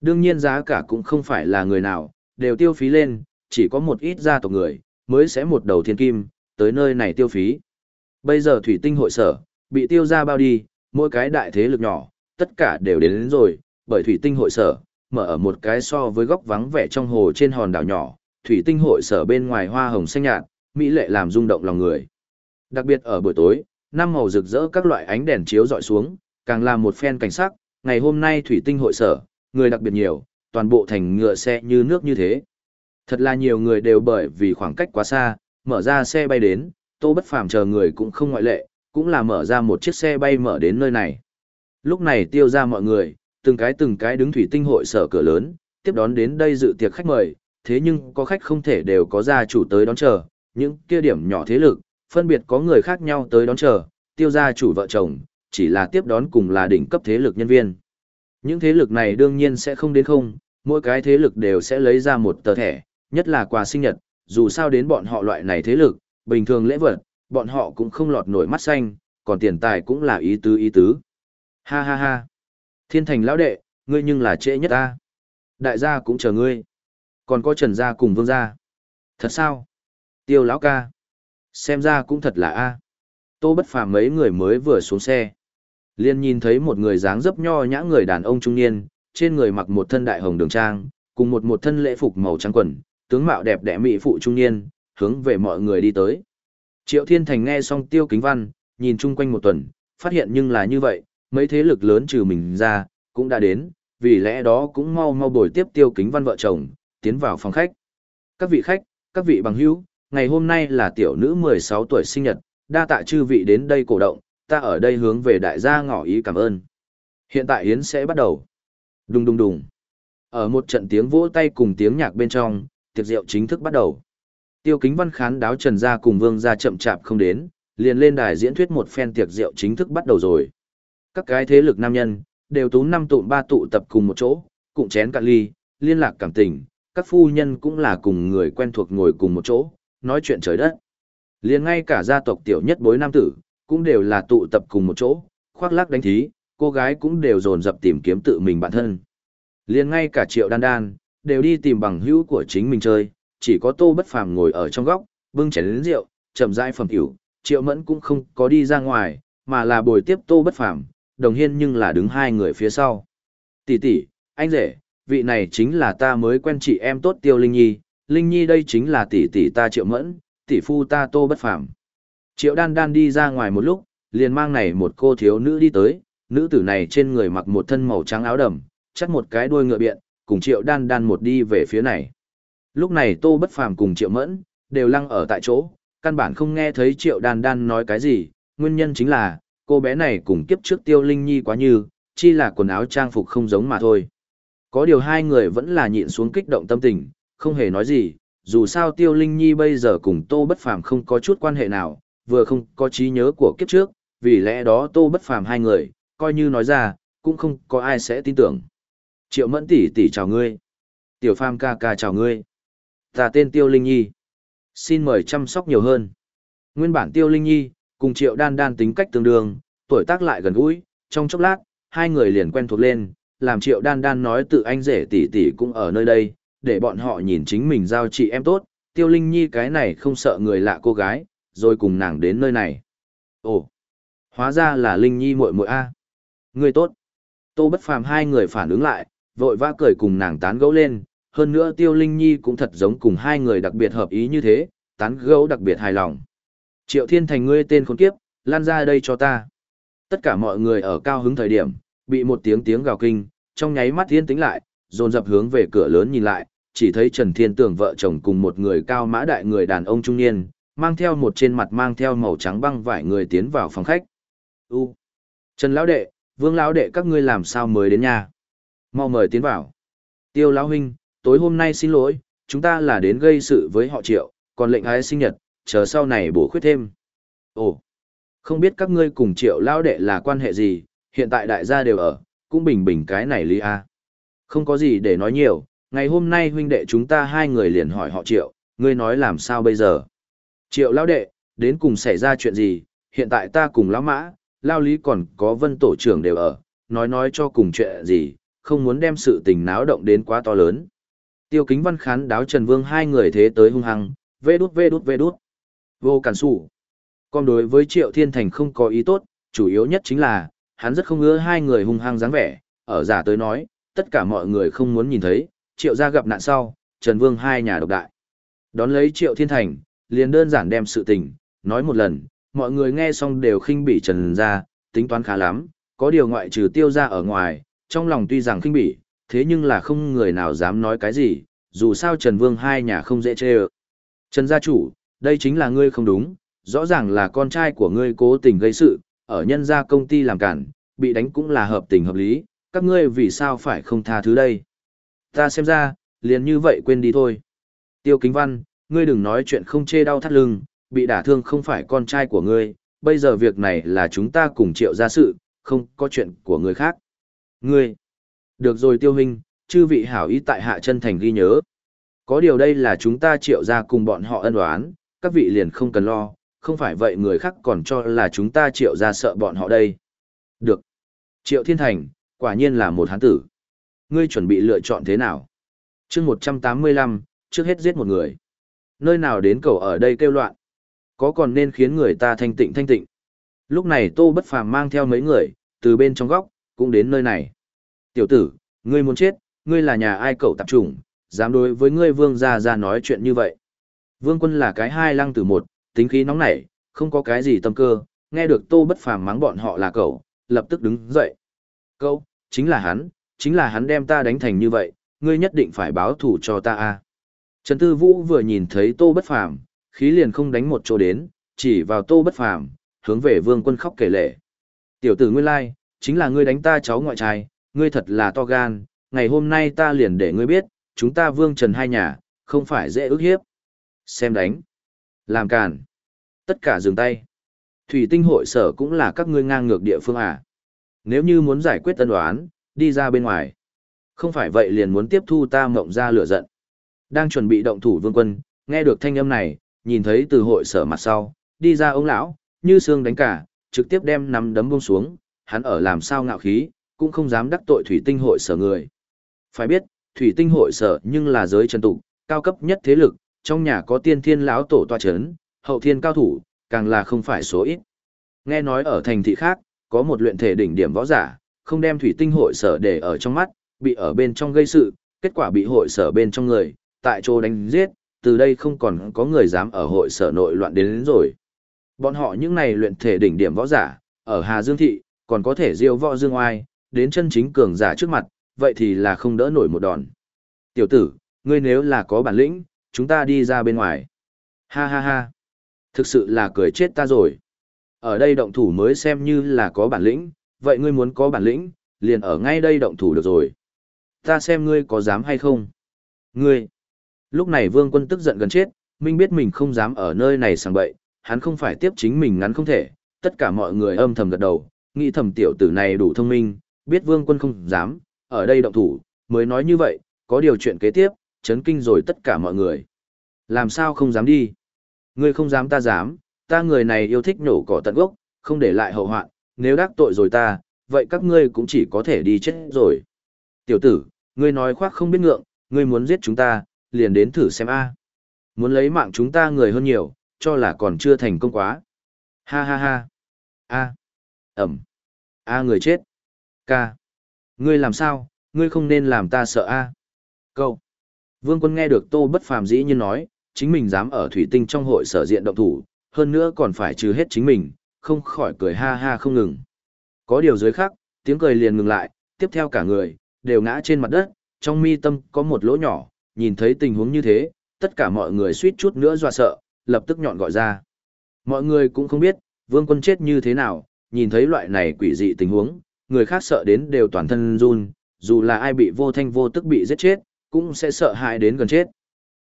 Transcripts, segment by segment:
Đương nhiên giá cả cũng không phải là người nào, đều tiêu phí lên, chỉ có một ít gia tộc người, mới sẽ một đầu thiên kim, tới nơi này tiêu phí. Bây giờ thủy tinh hội sở, bị tiêu ra bao đi, mỗi cái đại thế lực nhỏ, tất cả đều đến, đến rồi, bởi thủy tinh hội sở, mở ở một cái so với góc vắng vẻ trong hồ trên hòn đảo nhỏ, thủy tinh hội sở bên ngoài hoa hồng xanh nhạt, mỹ lệ làm rung động lòng người. Đặc biệt ở buổi tối, năm màu rực rỡ các loại ánh đèn chiếu dọi xuống, càng là một phen cảnh sắc, ngày hôm nay thủy tinh hội sở, người đặc biệt nhiều, toàn bộ thành ngựa xe như nước như thế. Thật là nhiều người đều bởi vì khoảng cách quá xa, mở ra xe bay đến, tô bất phàm chờ người cũng không ngoại lệ, cũng là mở ra một chiếc xe bay mở đến nơi này. Lúc này tiêu ra mọi người, từng cái từng cái đứng thủy tinh hội sở cửa lớn, tiếp đón đến đây dự tiệc khách mời, thế nhưng có khách không thể đều có gia chủ tới đón chờ, những kia điểm nhỏ thế lực, phân biệt có người khác nhau tới đón chờ, tiêu gia chủ vợ chồng, chỉ là tiếp đón cùng là đỉnh cấp thế lực nhân viên. Những thế lực này đương nhiên sẽ không đến không, mỗi cái thế lực đều sẽ lấy ra một tờ thẻ, nhất là quà sinh nhật, dù sao đến bọn họ loại này thế lực, bình thường lễ vật, bọn họ cũng không lọt nổi mắt xanh, còn tiền tài cũng là ý tứ ý tứ. Ha ha ha. Thiên thành lão đệ, ngươi nhưng là trễ nhất ta. Đại gia cũng chờ ngươi. Còn có trần gia cùng vương gia. Thật sao? Tiêu lão ca. Xem ra cũng thật là a. Tô bất phàm mấy người mới vừa xuống xe. Liên nhìn thấy một người dáng dấp nho nhã người đàn ông trung niên, trên người mặc một thân đại hồng đường trang, cùng một một thân lễ phục màu trắng quần, tướng mạo đẹp đẽ mỹ phụ trung niên, hướng về mọi người đi tới. Triệu Thiên Thành nghe xong tiêu kính văn, nhìn chung quanh một tuần, phát hiện nhưng là như vậy, mấy thế lực lớn trừ mình ra, cũng đã đến, vì lẽ đó cũng mau mau bồi tiếp tiêu kính văn vợ chồng, tiến vào phòng khách. Các vị khách, các vị bằng hữu, ngày hôm nay là tiểu nữ 16 tuổi sinh nhật, đa tạ chư vị đến đây cổ động, ta ở đây hướng về đại gia ngỏ ý cảm ơn. Hiện tại Yến sẽ bắt đầu. Đùng đùng đùng. Ở một trận tiếng vỗ tay cùng tiếng nhạc bên trong, tiệc rượu chính thức bắt đầu. Tiêu kính văn khán đáo trần gia cùng vương gia chậm chạp không đến, liền lên đài diễn thuyết một phen tiệc rượu chính thức bắt đầu rồi. Các cái thế lực nam nhân, đều tú năm tụ ba tụ tập cùng một chỗ, cùng chén cạn ly, liên lạc cảm tình, các phu nhân cũng là cùng người quen thuộc ngồi cùng một chỗ, nói chuyện trời đất. Liền ngay cả gia tộc tiểu nhất bối nam tử, cũng đều là tụ tập cùng một chỗ, khoác lác đánh thí, cô gái cũng đều dồn dập tìm kiếm tự mình bản thân. Liền ngay cả triệu đan đan, đều đi tìm bằng hữu của chính mình chơi, chỉ có tô bất phàm ngồi ở trong góc, bưng chén lớn rượu, chậm rãi phẩm rượu. triệu mẫn cũng không có đi ra ngoài, mà là bồi tiếp tô bất phàm, đồng hiên nhưng là đứng hai người phía sau. Tỷ tỷ, anh rể, vị này chính là ta mới quen chị em tốt tiêu Linh Nhi, Linh Nhi đây chính là tỷ tỷ ta triệu mẫn, tỷ phu ta tô bất phàm. Triệu đan đan đi ra ngoài một lúc, liền mang này một cô thiếu nữ đi tới, nữ tử này trên người mặc một thân màu trắng áo đầm, chắt một cái đuôi ngựa biện, cùng triệu đan đan một đi về phía này. Lúc này tô bất phàm cùng triệu mẫn, đều lăng ở tại chỗ, căn bản không nghe thấy triệu đan đan nói cái gì, nguyên nhân chính là, cô bé này cùng kiếp trước tiêu linh nhi quá như, chi là quần áo trang phục không giống mà thôi. Có điều hai người vẫn là nhịn xuống kích động tâm tình, không hề nói gì, dù sao tiêu linh nhi bây giờ cùng tô bất phàm không có chút quan hệ nào, vừa không có trí nhớ của kiếp trước, vì lẽ đó tô bất phàm hai người, coi như nói ra, cũng không có ai sẽ tin tưởng. Triệu mẫn tỷ tỷ chào ngươi. Tiểu phàm ca ca chào ngươi. Ta tên Tiêu Linh Nhi. Xin mời chăm sóc nhiều hơn. Nguyên bản Tiêu Linh Nhi, cùng Triệu Đan Đan tính cách tương đương, tuổi tác lại gần gũi, trong chốc lát, hai người liền quen thuộc lên, làm Triệu Đan Đan nói tự anh rể tỷ tỷ cũng ở nơi đây, để bọn họ nhìn chính mình giao chị em tốt, Tiêu Linh Nhi cái này không sợ người lạ cô gái, rồi cùng nàng đến nơi này. Ồ, hóa ra là Linh Nhi muội muội a. Người tốt. Tô Bất Phàm hai người phản ứng lại, vội vã cười cùng nàng tán gẫu lên, hơn nữa Tiêu Linh Nhi cũng thật giống cùng hai người đặc biệt hợp ý như thế, tán gẫu đặc biệt hài lòng. Triệu Thiên Thành ngươi tên khốn kiếp, lan ra đây cho ta. Tất cả mọi người ở cao hứng thời điểm, bị một tiếng tiếng gào kinh, trong nháy mắt thiên tính lại, dồn dập hướng về cửa lớn nhìn lại, chỉ thấy Trần Thiên Tường vợ chồng cùng một người cao mã đại người đàn ông trung niên, mang theo một trên mặt mang theo màu trắng băng vải người tiến vào phòng khách. U. Trần lão đệ, Vương lão đệ các ngươi làm sao mới đến nhà? Mau mời tiến vào. Tiêu lão huynh, tối hôm nay xin lỗi, chúng ta là đến gây sự với họ Triệu, còn lệnh ái sinh nhật, chờ sau này bổ khuyết thêm. Ồ, không biết các ngươi cùng Triệu lão đệ là quan hệ gì, hiện tại đại gia đều ở, cũng bình bình cái này lý a. Không có gì để nói nhiều, ngày hôm nay huynh đệ chúng ta hai người liền hỏi họ Triệu, ngươi nói làm sao bây giờ? Triệu lão đệ, đến cùng xảy ra chuyện gì, hiện tại ta cùng lão mã, lao lý còn có vân tổ trưởng đều ở, nói nói cho cùng chuyện gì, không muốn đem sự tình náo động đến quá to lớn. Tiêu kính văn khán đáo Trần Vương hai người thế tới hung hăng, vê đút vê đút vê đút. Vô cản sủ. Còn đối với Triệu Thiên Thành không có ý tốt, chủ yếu nhất chính là, hắn rất không ưa hai người hung hăng dáng vẻ, ở giả tới nói, tất cả mọi người không muốn nhìn thấy, Triệu gia gặp nạn sau, Trần Vương hai nhà độc đại. Đón lấy Triệu Thiên Thành, liền đơn giản đem sự tình, nói một lần, mọi người nghe xong đều khinh bỉ Trần gia, tính toán khá lắm, có điều ngoại trừ tiêu gia ở ngoài, trong lòng tuy rằng khinh bỉ, thế nhưng là không người nào dám nói cái gì, dù sao Trần Vương hai nhà không dễ chê. Trần gia chủ, đây chính là ngươi không đúng, rõ ràng là con trai của ngươi cố tình gây sự, ở nhân gia công ty làm cản, bị đánh cũng là hợp tình hợp lý, các ngươi vì sao phải không tha thứ đây? Ta xem ra, liền như vậy quên đi thôi. Tiêu Kính Văn, ngươi đừng nói chuyện không chê đau thắt lưng, bị đả thương không phải con trai của ngươi, bây giờ việc này là chúng ta cùng triệu ra sự, không có chuyện của người khác. Ngươi, được rồi Tiêu Hình, chư vị hảo ý tại hạ chân thành ghi nhớ. Có điều đây là chúng ta triệu ra cùng bọn họ ân đoán, các vị liền không cần lo, không phải vậy người khác còn cho là chúng ta triệu ra sợ bọn họ đây. Được. Triệu Thiên Thành, quả nhiên là một hán tử. Ngươi chuẩn bị lựa chọn thế nào? chương 185, trước hết giết một người. Nơi nào đến cầu ở đây kêu loạn? Có còn nên khiến người ta thanh tịnh thanh tịnh? Lúc này Tô Bất Phàm mang theo mấy người, từ bên trong góc, cũng đến nơi này. Tiểu tử, ngươi muốn chết, ngươi là nhà ai cậu tạp trùng, dám đối với ngươi vương gia ra nói chuyện như vậy. Vương quân là cái hai lăng tử một, tính khí nóng nảy, không có cái gì tâm cơ, nghe được Tô Bất Phàm mắng bọn họ là cậu, lập tức đứng dậy. Cậu, chính là hắn, chính là hắn đem ta đánh thành như vậy, ngươi nhất định phải báo thù cho ta a. Trần Tư Vũ vừa nhìn thấy Tô Bất Phàm, khí liền không đánh một chỗ đến, chỉ vào Tô Bất Phàm, hướng về Vương Quân khóc kể lệ. Tiểu tử ngươi lai, chính là ngươi đánh ta cháu ngoại trai, ngươi thật là to gan, ngày hôm nay ta liền để ngươi biết, chúng ta Vương Trần hai nhà, không phải dễ ức hiếp. Xem đánh. Làm càn. Tất cả dừng tay. Thủy tinh hội sở cũng là các ngươi ngang ngược địa phương à. Nếu như muốn giải quyết tân đoán, đi ra bên ngoài. Không phải vậy liền muốn tiếp thu ta mộng ra lửa giận. Đang chuẩn bị động thủ vương quân, nghe được thanh âm này, nhìn thấy từ hội sở mặt sau, đi ra ông lão, như xương đánh cả, trực tiếp đem nắm đấm buông xuống, hắn ở làm sao ngạo khí, cũng không dám đắc tội thủy tinh hội sở người. Phải biết, thủy tinh hội sở nhưng là giới trần tục, cao cấp nhất thế lực, trong nhà có tiên thiên lão tổ tọa chấn, hậu thiên cao thủ, càng là không phải số ít. Nghe nói ở thành thị khác, có một luyện thể đỉnh điểm võ giả, không đem thủy tinh hội sở để ở trong mắt, bị ở bên trong gây sự, kết quả bị hội sở bên trong người, tại chỗ đánh giết, từ đây không còn có người dám ở hội sở nội loạn đến, đến rồi. Bọn họ những này luyện thể đỉnh điểm võ giả, ở Hà Dương Thị, còn có thể diêu võ dương oai, đến chân chính cường giả trước mặt, vậy thì là không đỡ nổi một đòn. Tiểu tử, ngươi nếu là có bản lĩnh, chúng ta đi ra bên ngoài. Ha ha ha. Thực sự là cười chết ta rồi. Ở đây động thủ mới xem như là có bản lĩnh, vậy ngươi muốn có bản lĩnh, liền ở ngay đây động thủ được rồi. Ta xem ngươi có dám hay không. Ngươi. Lúc này vương quân tức giận gần chết, minh biết mình không dám ở nơi này sang bậy, hắn không phải tiếp chính mình ngắn không thể, tất cả mọi người âm thầm gật đầu, nghĩ thầm tiểu tử này đủ thông minh, biết vương quân không dám, ở đây động thủ, mới nói như vậy, có điều chuyện kế tiếp, chấn kinh rồi tất cả mọi người. Làm sao không dám đi? Ngươi không dám ta dám, ta người này yêu thích nổ cỏ tận gốc, không để lại hậu hoạn, nếu đắc tội rồi ta, vậy các ngươi cũng chỉ có thể đi chết rồi. Tiểu tử, ngươi nói khoác không biết ngượng, ngươi muốn giết chúng ta, liền đến thử xem a. Muốn lấy mạng chúng ta người hơn nhiều, cho là còn chưa thành công quá. Ha ha ha. A. Ẩm. A người chết. Ca. Ngươi làm sao, ngươi không nên làm ta sợ a. Câu. Vương quân nghe được Tô Bất Phàm dĩ nhiên nói, chính mình dám ở thủy tinh trong hội sở diện động thủ, hơn nữa còn phải trừ hết chính mình, không khỏi cười ha ha không ngừng. Có điều dưới khác, tiếng cười liền ngừng lại, tiếp theo cả người, đều ngã trên mặt đất, trong mi tâm có một lỗ nhỏ, nhìn thấy tình huống như thế, tất cả mọi người suýt chút nữa dọa sợ, lập tức nhọn gọi ra. Mọi người cũng không biết, vương quân chết như thế nào, nhìn thấy loại này quỷ dị tình huống, người khác sợ đến đều toàn thân run, dù là ai bị vô thanh vô tức bị giết chết, cũng sẽ sợ hãi đến gần chết.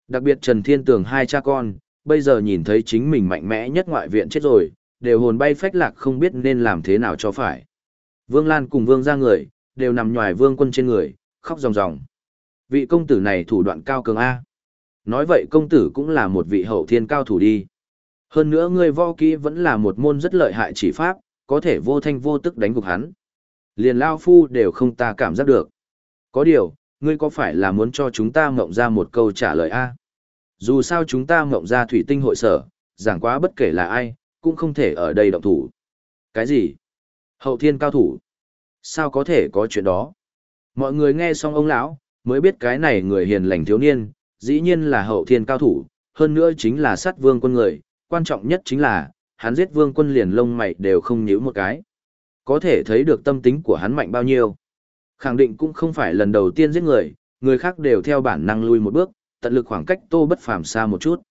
Đặc biệt Trần Thiên Tường hai cha con, bây giờ nhìn thấy chính mình mạnh mẽ nhất ngoại viện chết rồi, đều hồn bay phách lạc không biết nên làm thế nào cho phải. Vương Lan cùng Vương ra người, đều nằm nhòi Vương quân trên người, khóc ròng ròng. Vị công tử này thủ đoạn cao cường A. Nói vậy công tử cũng là một vị hậu thiên cao thủ đi. Hơn nữa ngươi võ kỹ vẫn là một môn rất lợi hại chỉ pháp, có thể vô thanh vô tức đánh gục hắn. Liền Lao Phu đều không ta cảm giác được. Có điều, ngươi có phải là muốn cho chúng ta mộng ra một câu trả lời a? Dù sao chúng ta mộng ra thủy tinh hội sở, giảng quá bất kể là ai, cũng không thể ở đây động thủ. Cái gì? Hậu thiên cao thủ? Sao có thể có chuyện đó? Mọi người nghe xong ông lão, mới biết cái này người hiền lành thiếu niên, dĩ nhiên là hậu thiên cao thủ, hơn nữa chính là sát vương quân người, quan trọng nhất chính là, hắn giết vương quân liền lông mày đều không nhíu một cái. Có thể thấy được tâm tính của hắn mạnh bao nhiêu. Khẳng định cũng không phải lần đầu tiên giết người, người khác đều theo bản năng lui một bước, tận lực khoảng cách tô bất phàm xa một chút.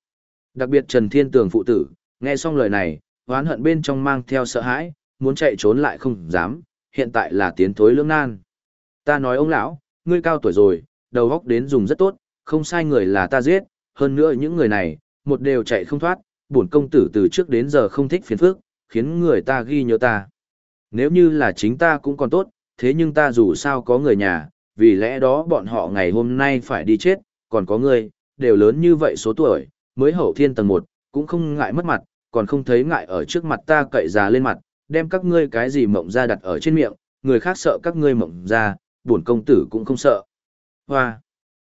Đặc biệt Trần Thiên Tường phụ tử, nghe xong lời này, hoán hận bên trong mang theo sợ hãi, muốn chạy trốn lại không dám, hiện tại là tiến thối lưỡng nan. Ta nói ông lão, ngươi cao tuổi rồi, đầu óc đến dùng rất tốt, không sai người là ta giết, hơn nữa những người này, một đều chạy không thoát, bổn công tử từ trước đến giờ không thích phiền phức, khiến người ta ghi nhớ ta. Nếu như là chính ta cũng còn tốt, thế nhưng ta dù sao có người nhà, vì lẽ đó bọn họ ngày hôm nay phải đi chết, còn có người, đều lớn như vậy số tuổi, mới hậu thiên tầng 1, cũng không ngại mất mặt, còn không thấy ngại ở trước mặt ta cậy già lên mặt, đem các ngươi cái gì mộng ra đặt ở trên miệng, người khác sợ các ngươi mộng ra, bổn công tử cũng không sợ. Hoa!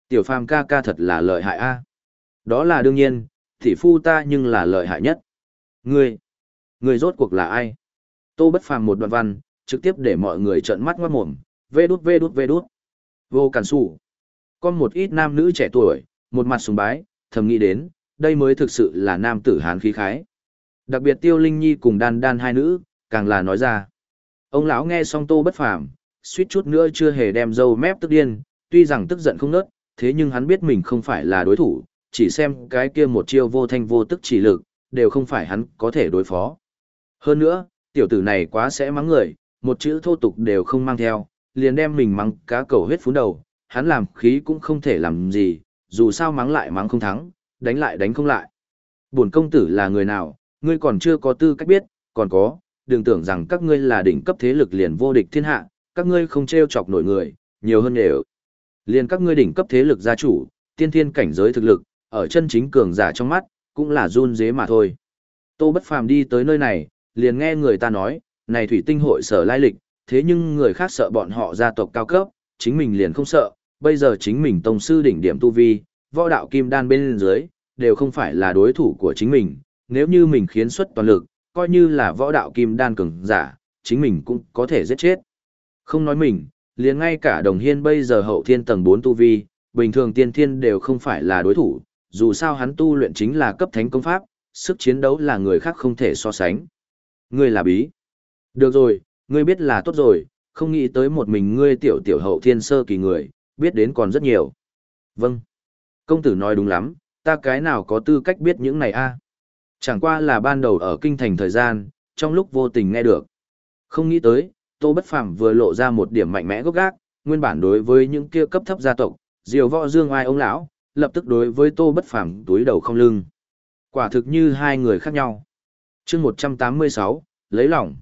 Tiểu phàm ca ca thật là lợi hại a. Đó là đương nhiên, thị phu ta nhưng là lợi hại nhất. Ngươi! Ngươi rốt cuộc là ai? Tô bất phàm một đoạn văn, trực tiếp để mọi người trợn mắt ngoát mồm, vê đút vê đút vê đút. Vô cản sủ. Con một ít nam nữ trẻ tuổi, một mặt sùng bái, thầm nghĩ đến, đây mới thực sự là nam tử hán khí khái. Đặc biệt Tiêu Linh Nhi cùng đan đan hai nữ, càng là nói ra. Ông lão nghe xong tô bất phàm, suýt chút nữa chưa hề đem dâu mép tức điên, tuy rằng tức giận không nớt, thế nhưng hắn biết mình không phải là đối thủ, chỉ xem cái kia một chiêu vô thanh vô tức chỉ lực, đều không phải hắn có thể đối phó. Hơn nữa, tiểu tử này quá sẽ mắng người, một chữ thô tục đều không mang theo, liền đem mình mắng cá cầu huyết phún đầu, hắn làm khí cũng không thể làm gì, dù sao mắng lại mắng không thắng, đánh lại đánh không lại. Bổn công tử là người nào, ngươi còn chưa có tư cách biết, còn có, đừng tưởng rằng các ngươi là đỉnh cấp thế lực liền vô địch thiên hạ, các ngươi không trêu chọc nổi người, nhiều hơn đều. Liền các ngươi đỉnh cấp thế lực gia chủ, tiên thiên cảnh giới thực lực, ở chân chính cường giả trong mắt, cũng là run dế mà thôi. Tô Bất Phàm đi tới nơi này, liền nghe người ta nói, này thủy tinh hội sở lai lịch, thế nhưng người khác sợ bọn họ gia tộc cao cấp, chính mình liền không sợ, bây giờ chính mình tông sư đỉnh điểm tu vi, võ đạo kim đan bên dưới, đều không phải là đối thủ của chính mình, nếu như mình khiến xuất toàn lực, coi như là võ đạo kim đan cường giả, chính mình cũng có thể giết chết. Không nói mình, liền ngay cả đồng hiên bây giờ hậu thiên tầng 4 tu vi, bình thường tiên thiên đều không phải là đối thủ, dù sao hắn tu luyện chính là cấp thánh công pháp, sức chiến đấu là người khác không thể so sánh. Ngươi là bí. Được rồi, ngươi biết là tốt rồi, không nghĩ tới một mình ngươi tiểu tiểu hậu thiên sơ kỳ người, biết đến còn rất nhiều. Vâng. Công tử nói đúng lắm, ta cái nào có tư cách biết những này a? Chẳng qua là ban đầu ở kinh thành thời gian, trong lúc vô tình nghe được. Không nghĩ tới, Tô Bất Phàm vừa lộ ra một điểm mạnh mẽ gốc gác, nguyên bản đối với những kia cấp thấp gia tộc, diều võ dương ai ông lão, lập tức đối với Tô Bất Phàm túi đầu không lưng. Quả thực như hai người khác nhau. Chương 186, lấy lòng.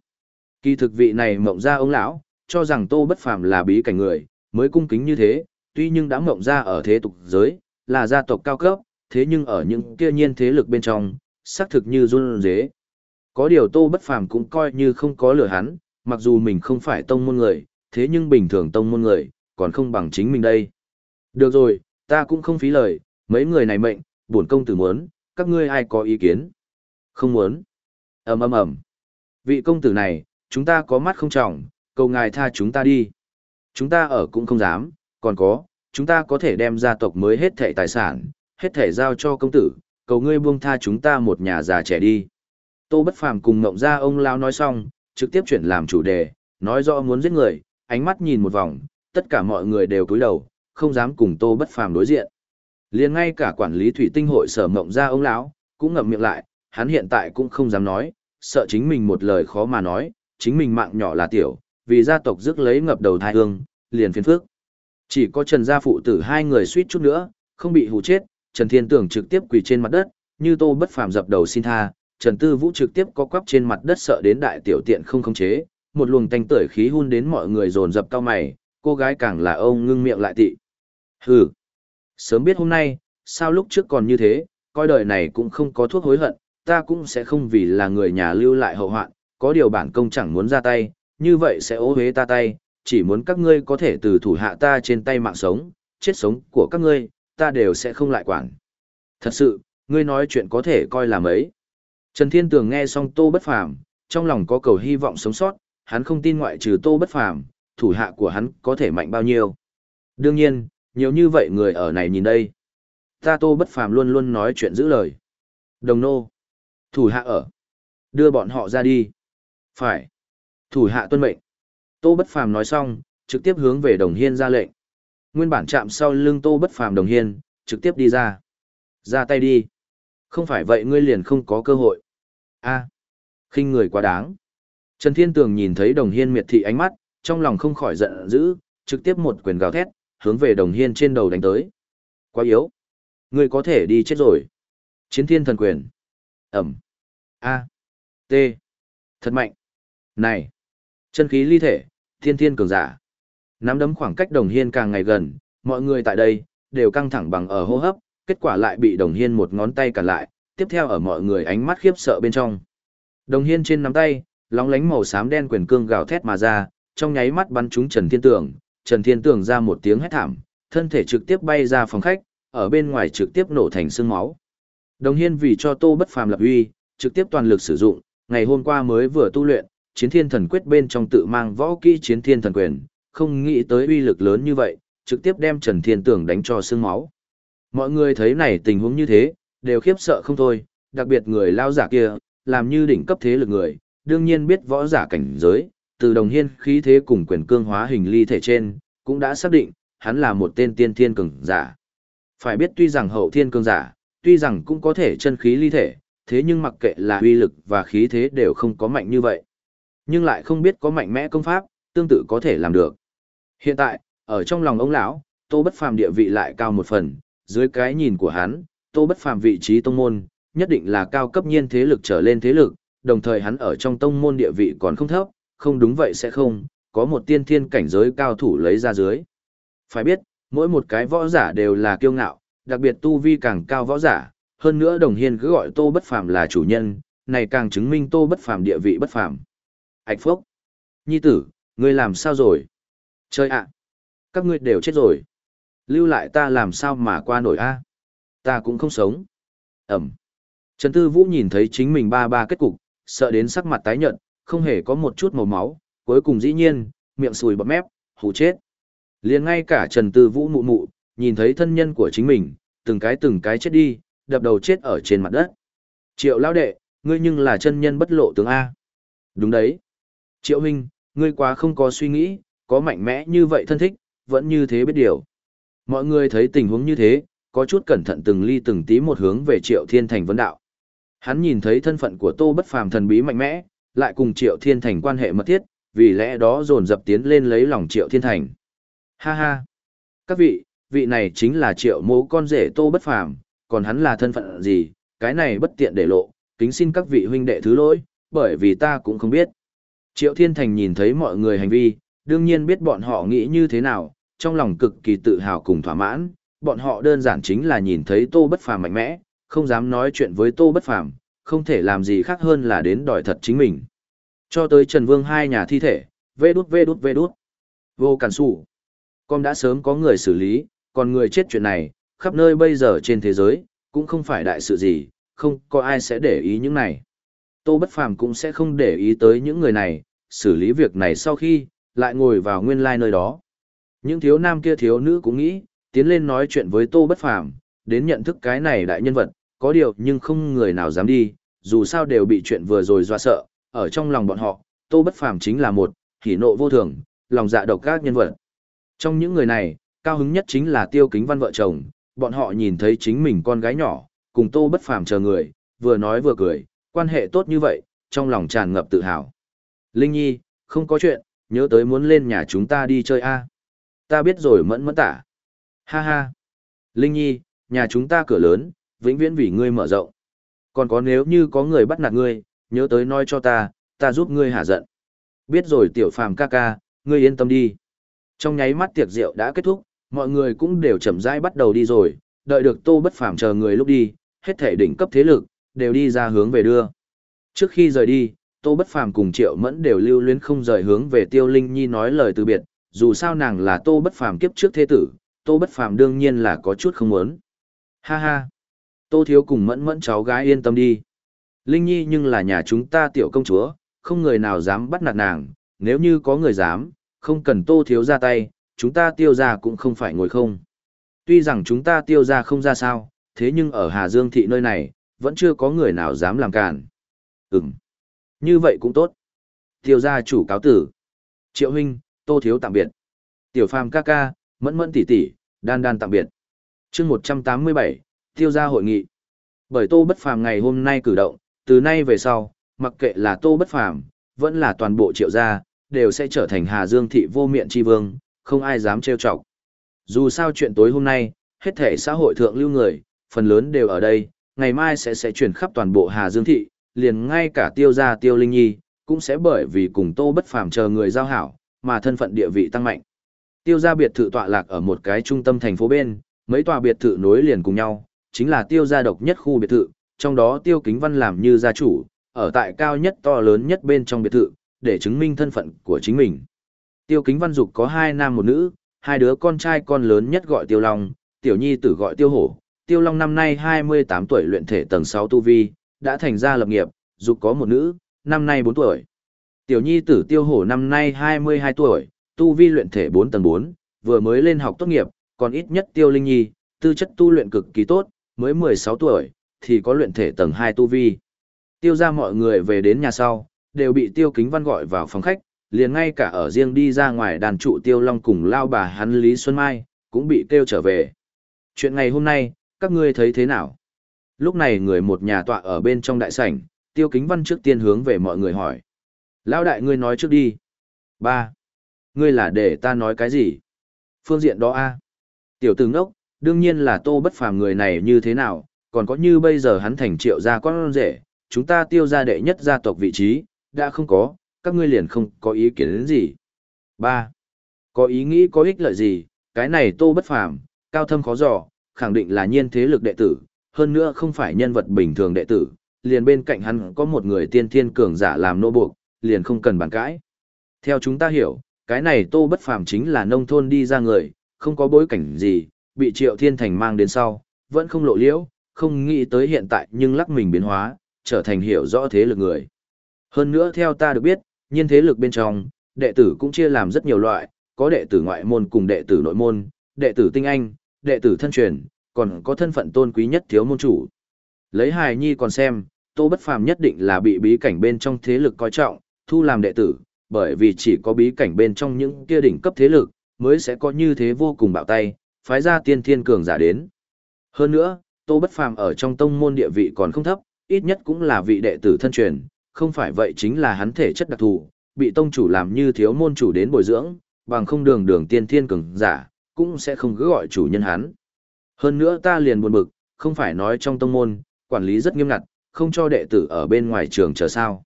Kỳ thực vị này mộng ra ông lão, cho rằng Tô Bất Phàm là bí cảnh người, mới cung kính như thế, tuy nhưng đã mộng ra ở thế tục giới, là gia tộc cao cấp, thế nhưng ở những kia nhiên thế lực bên trong, xác thực như run dế. Có điều Tô Bất Phàm cũng coi như không có lừa hắn, mặc dù mình không phải tông môn người, thế nhưng bình thường tông môn người, còn không bằng chính mình đây. Được rồi, ta cũng không phí lời, mấy người này mệnh, bổn công tử muốn, các ngươi ai có ý kiến? Không muốn. ầm ầm ầm. Vị công tử này, chúng ta có mắt không trọng, cầu ngài tha chúng ta đi. Chúng ta ở cũng không dám, còn có, chúng ta có thể đem gia tộc mới hết thảy tài sản, hết thảy giao cho công tử, cầu ngươi buông tha chúng ta một nhà già trẻ đi. Tô Bất Phàm cùng ngộng ra ông lão nói xong, trực tiếp chuyển làm chủ đề, nói rõ muốn giết người, ánh mắt nhìn một vòng, tất cả mọi người đều cúi đầu, không dám cùng Tô Bất Phàm đối diện. Liền ngay cả quản lý thủy tinh hội sở ngậm ra ông lão cũng ngậm miệng lại, hắn hiện tại cũng không dám nói, sợ chính mình một lời khó mà nói, chính mình mạng nhỏ là tiểu, vì gia tộc rước lấy ngập đầu thai hương, liền phiền phức. Chỉ có Trần gia phụ tử hai người suýt chút nữa, không bị hù chết, Trần Thiên Tưởng trực tiếp quỳ trên mặt đất, như Tô Bất Phàm dập đầu xin tha, Trần Tư Vũ trực tiếp có quắp trên mặt đất sợ đến đại tiểu tiện không khống chế, một luồng tanh tưởi khí hun đến mọi người dồn dập cao mày, cô gái càng là ông ngưng miệng lại tị. Hừ, sớm biết hôm nay, sao lúc trước còn như thế, coi đời này cũng không có thuốc hối hận, ta cũng sẽ không vì là người nhà lưu lại hậu hoạn, có điều bản công chẳng muốn ra tay, như vậy sẽ ố hế ta tay, chỉ muốn các ngươi có thể từ thủ hạ ta trên tay mạng sống, chết sống của các ngươi, ta đều sẽ không lại quản. Thật sự, ngươi nói chuyện có thể coi là mấy. Trần Thiên Tường nghe xong Tô Bất Phàm, trong lòng có cầu hy vọng sống sót, hắn không tin ngoại trừ Tô Bất Phàm, thủ hạ của hắn có thể mạnh bao nhiêu. Đương nhiên, nhiều như vậy người ở này nhìn đây. Ta Tô Bất Phàm luôn luôn nói chuyện giữ lời. Đồng nô. Thủ hạ ở. Đưa bọn họ ra đi. Phải. Thủ hạ tuân mệnh. Tô Bất Phàm nói xong, trực tiếp hướng về Đồng Hiên ra lệnh. Nguyên bản chạm sau lưng Tô Bất Phàm Đồng Hiên, trực tiếp đi ra. Ra tay đi. Không phải vậy ngươi liền không có cơ hội. A, khinh người quá đáng. Trần Thiên Tường nhìn thấy Đồng Hiên miệt thị ánh mắt, trong lòng không khỏi giận dữ, trực tiếp một quyền gào thét, hướng về Đồng Hiên trên đầu đánh tới. Quá yếu. người có thể đi chết rồi. Chiến thiên thần quyền. Ẩm. A. T. Thật mạnh. Này. Chân khí ly thể, thiên thiên cường giả. Nắm đấm khoảng cách Đồng Hiên càng ngày gần, mọi người tại đây, đều căng thẳng bằng ở hô hấp, kết quả lại bị Đồng Hiên một ngón tay cản lại, tiếp theo ở mọi người ánh mắt khiếp sợ bên trong. Đồng Hiên trên nắm tay, lóng lánh màu xám đen quyền cương gào thét mà ra, trong nháy mắt bắn trúng Trần Thiên Tường, Trần Thiên Tường ra một tiếng hét thảm, thân thể trực tiếp bay ra phòng khách, ở bên ngoài trực tiếp nổ thành xương máu. Đồng Hiên vì cho Tô Bất Phàm lập uy, trực tiếp toàn lực sử dụng, ngày hôm qua mới vừa tu luyện, Chiến Thiên Thần Quyết bên trong tự mang võ kỹ Chiến Thiên Thần Quyền, không nghĩ tới uy lực lớn như vậy, trực tiếp đem Trần Thiên Tường đánh cho xương máu. Mọi người thấy này tình huống như thế, đều khiếp sợ không thôi, đặc biệt người lao giả kia, làm như đỉnh cấp thế lực người, đương nhiên biết võ giả cảnh giới, từ đồng hiên khí thế cùng quyền cương hóa hình ly thể trên, cũng đã xác định, hắn là một tên tiên thiên cường giả. Phải biết tuy rằng hậu thiên cường giả, tuy rằng cũng có thể chân khí ly thể, thế nhưng mặc kệ là uy lực và khí thế đều không có mạnh như vậy. Nhưng lại không biết có mạnh mẽ công pháp, tương tự có thể làm được. Hiện tại, ở trong lòng ông lão, Tô Bất Phàm địa vị lại cao một phần, dưới cái nhìn của hắn, Tô Bất Phàm vị trí tông môn, nhất định là cao cấp nhiên thế lực trở lên thế lực, đồng thời hắn ở trong tông môn địa vị còn không thấp, không đúng vậy sẽ không, có một tiên thiên cảnh giới cao thủ lấy ra dưới. Phải biết, mỗi một cái võ giả đều là kiêu ngạo, đặc biệt tu vi càng cao võ giả, hơn nữa đồng hiên cứ gọi Tô Bất Phàm là chủ nhân, này càng chứng minh Tô Bất Phàm địa vị bất phàm. Hạch phúc! Nhi tử, ngươi làm sao rồi? Chơi ạ! Các ngươi đều chết rồi. Lưu lại ta làm sao mà qua nổi a? Ta cũng không sống. Ẩm. Trần Tư Vũ nhìn thấy chính mình ba ba kết cục, sợ đến sắc mặt tái nhợt, không hề có một chút màu máu, cuối cùng dĩ nhiên, miệng sùi bọt mép, hù chết. Liền ngay cả Trần Tư Vũ mụ mụ, nhìn thấy thân nhân của chính mình, từng cái từng cái chết đi, đập đầu chết ở trên mặt đất. Triệu lão đệ, ngươi nhưng là chân nhân bất lộ tướng A. Đúng đấy. Triệu huynh, ngươi quá không có suy nghĩ, có mạnh mẽ như vậy thân thích, vẫn như thế biết điều. Mọi người thấy tình huống như thế, có chút cẩn thận từng ly từng tí một hướng về Triệu Thiên Thành vấn đạo. Hắn nhìn thấy thân phận của Tô Bất Phàm thần bí mạnh mẽ, lại cùng Triệu Thiên Thành quan hệ mật thiết, vì lẽ đó dồn dập tiến lên lấy lòng Triệu Thiên Thành. Ha ha! Các vị, vị này chính là Triệu mố con rể Tô Bất Phàm, còn hắn là thân phận gì, cái này bất tiện để lộ, kính xin các vị huynh đệ thứ lỗi, bởi vì ta cũng không biết. Triệu Thiên Thành nhìn thấy mọi người hành vi, đương nhiên biết bọn họ nghĩ như thế nào, trong lòng cực kỳ tự hào cùng thỏa mãn, bọn họ đơn giản chính là nhìn thấy Tô Bất Phàm mạnh mẽ, không dám nói chuyện với Tô Bất Phàm, không thể làm gì khác hơn là đến đòi thật chính mình. Cho tới Trần Vương hai nhà thi thể, vê đút vê đút vê đút. Vô cản sủ. Con đã sớm có người xử lý, còn người chết chuyện này, khắp nơi bây giờ trên thế giới, cũng không phải đại sự gì, không có ai sẽ để ý những này. Tô Bất Phàm cũng sẽ không để ý tới những người này, xử lý việc này sau khi, lại ngồi vào nguyên lai nơi đó. Những thiếu nam kia thiếu nữ cũng nghĩ, tiến lên nói chuyện với Tô Bất Phàm, đến nhận thức cái này đại nhân vật, có điều nhưng không người nào dám đi, dù sao đều bị chuyện vừa rồi dọa sợ, ở trong lòng bọn họ, Tô Bất Phàm chính là một hỉ nộ vô thường, lòng dạ độc các nhân vật. Trong những người này, cao hứng nhất chính là Tiêu Kính Văn vợ chồng, bọn họ nhìn thấy chính mình con gái nhỏ, cùng Tô Bất Phàm chờ người, vừa nói vừa cười, quan hệ tốt như vậy, trong lòng tràn ngập tự hào. Linh Nhi, không có chuyện, nhớ tới muốn lên nhà chúng ta đi chơi a. Ta biết rồi mẫn mẫn tả. Ha ha. Linh Nhi, nhà chúng ta cửa lớn, vĩnh viễn vì ngươi mở rộng. Còn có nếu như có người bắt nạt ngươi, nhớ tới nói cho ta, ta giúp ngươi hả giận. Biết rồi tiểu phàm ca ca, ngươi yên tâm đi. Trong nháy mắt tiệc rượu đã kết thúc, mọi người cũng đều chậm rãi bắt đầu đi rồi, đợi được tô bất phàm chờ người lúc đi, hết thể đỉnh cấp thế lực, đều đi ra hướng về đưa. Trước khi rời đi, tô bất phàm cùng triệu mẫn đều lưu luyến không rời hướng về tiêu linh nhi nói lời từ biệt, dù sao nàng là tô bất phàm kiếp trước thế tử, tô bất phàm đương nhiên là có chút không muốn. Ha ha, tô thiếu cùng mẫn mẫn cháu gái yên tâm đi. Linh Nhi nhưng là nhà chúng ta tiểu công chúa, không người nào dám bắt nạt nàng, nếu như có người dám, không cần tô thiếu ra tay, chúng ta tiêu ra cũng không phải ngồi không. Tuy rằng chúng ta tiêu ra không ra sao, thế nhưng ở Hà Dương thị nơi này, vẫn chưa có người nào dám làm cản. Ừm, như vậy cũng tốt. Tiêu gia chủ cáo tử. Triệu huynh, tô thiếu tạm biệt. Tiểu phàm ca ca, mẫn mẫn tỷ tỷ, đan đan tạm biệt. chương 187, tiêu gia hội nghị. Bởi tô bất phàm ngày hôm nay cử động, từ nay về sau, mặc kệ là tô bất phàm, vẫn là toàn bộ triệu gia, đều sẽ trở thành Hà Dương thị vô miệng tri vương, không ai dám trêu chọc. Dù sao chuyện tối hôm nay, hết thể xã hội thượng lưu người, phần lớn đều ở đây, ngày mai sẽ sẽ chuyển khắp toàn bộ Hà Dương thị, liền ngay cả tiêu gia tiêu linh nhi, cũng sẽ bởi vì cùng tô bất phàm chờ người giao hảo, mà thân phận địa vị tăng mạnh. Tiêu gia biệt thự tọa lạc ở một cái trung tâm thành phố bên, mấy tòa biệt thự nối liền cùng nhau, chính là tiêu gia độc nhất khu biệt thự, trong đó tiêu kính văn làm như gia chủ, ở tại cao nhất to lớn nhất bên trong biệt thự, để chứng minh thân phận của chính mình. Tiêu kính văn dục có hai nam một nữ, hai đứa con trai con lớn nhất gọi tiêu long, tiểu nhi tử gọi tiêu hổ. Tiêu long năm nay 28 tuổi luyện thể tầng 6 tu vi, đã thành ra lập nghiệp, dục có một nữ, năm nay 4 tuổi. Tiểu nhi tử tiêu hổ năm nay 22 tuổi, tu vi luyện thể 4 tầng 4, vừa mới lên học tốt nghiệp, còn ít nhất tiêu linh nhi, tư chất tu luyện cực kỳ tốt, mới 16 tuổi, thì có luyện thể tầng 2 tu vi. Tiêu ra mọi người về đến nhà sau, đều bị tiêu kính văn gọi vào phòng khách, liền ngay cả ở riêng đi ra ngoài đàn trụ tiêu long cùng lao bà hắn Lý Xuân Mai, cũng bị kêu trở về. Chuyện ngày hôm nay, các ngươi thấy thế nào? Lúc này người một nhà tọa ở bên trong đại sảnh, tiêu kính văn trước tiên hướng về mọi người hỏi. Lao đại ngươi nói trước đi. ba Ngươi là để ta nói cái gì? Phương diện đó a Tiểu tử ngốc, đương nhiên là tô bất phàm người này như thế nào, còn có như bây giờ hắn thành triệu gia con rể, chúng ta tiêu gia đệ nhất gia tộc vị trí, đã không có, các ngươi liền không có ý kiến đến gì. ba Có ý nghĩ có ích lợi gì, cái này tô bất phàm, cao thâm khó dò, khẳng định là nhiên thế lực đệ tử, hơn nữa không phải nhân vật bình thường đệ tử, liền bên cạnh hắn có một người tiên thiên cường giả làm nô buộc, liền không cần bàn cãi. Theo chúng ta hiểu, cái này tô bất phàm chính là nông thôn đi ra người, không có bối cảnh gì, bị triệu thiên thành mang đến sau, vẫn không lộ liễu, không nghĩ tới hiện tại nhưng lắc mình biến hóa, trở thành hiểu rõ thế lực người. Hơn nữa theo ta được biết, nhiên thế lực bên trong, đệ tử cũng chia làm rất nhiều loại, có đệ tử ngoại môn cùng đệ tử nội môn, đệ tử tinh anh, đệ tử thân truyền, còn có thân phận tôn quý nhất thiếu môn chủ. Lấy hài nhi còn xem, Tô Bất Phàm nhất định là bị bí cảnh bên trong thế lực coi trọng, thu làm đệ tử, bởi vì chỉ có bí cảnh bên trong những kia đỉnh cấp thế lực, mới sẽ có như thế vô cùng bạo tay, phái ra tiên thiên cường giả đến. Hơn nữa, Tô Bất Phàm ở trong tông môn địa vị còn không thấp, ít nhất cũng là vị đệ tử thân truyền, không phải vậy chính là hắn thể chất đặc thù, bị tông chủ làm như thiếu môn chủ đến bồi dưỡng, bằng không đường đường tiên thiên cường giả, cũng sẽ không cứ gọi chủ nhân hắn. Hơn nữa ta liền buồn bực, không phải nói trong tông môn, quản lý rất nghiêm ngặt, không cho đệ tử ở bên ngoài trường chờ sao.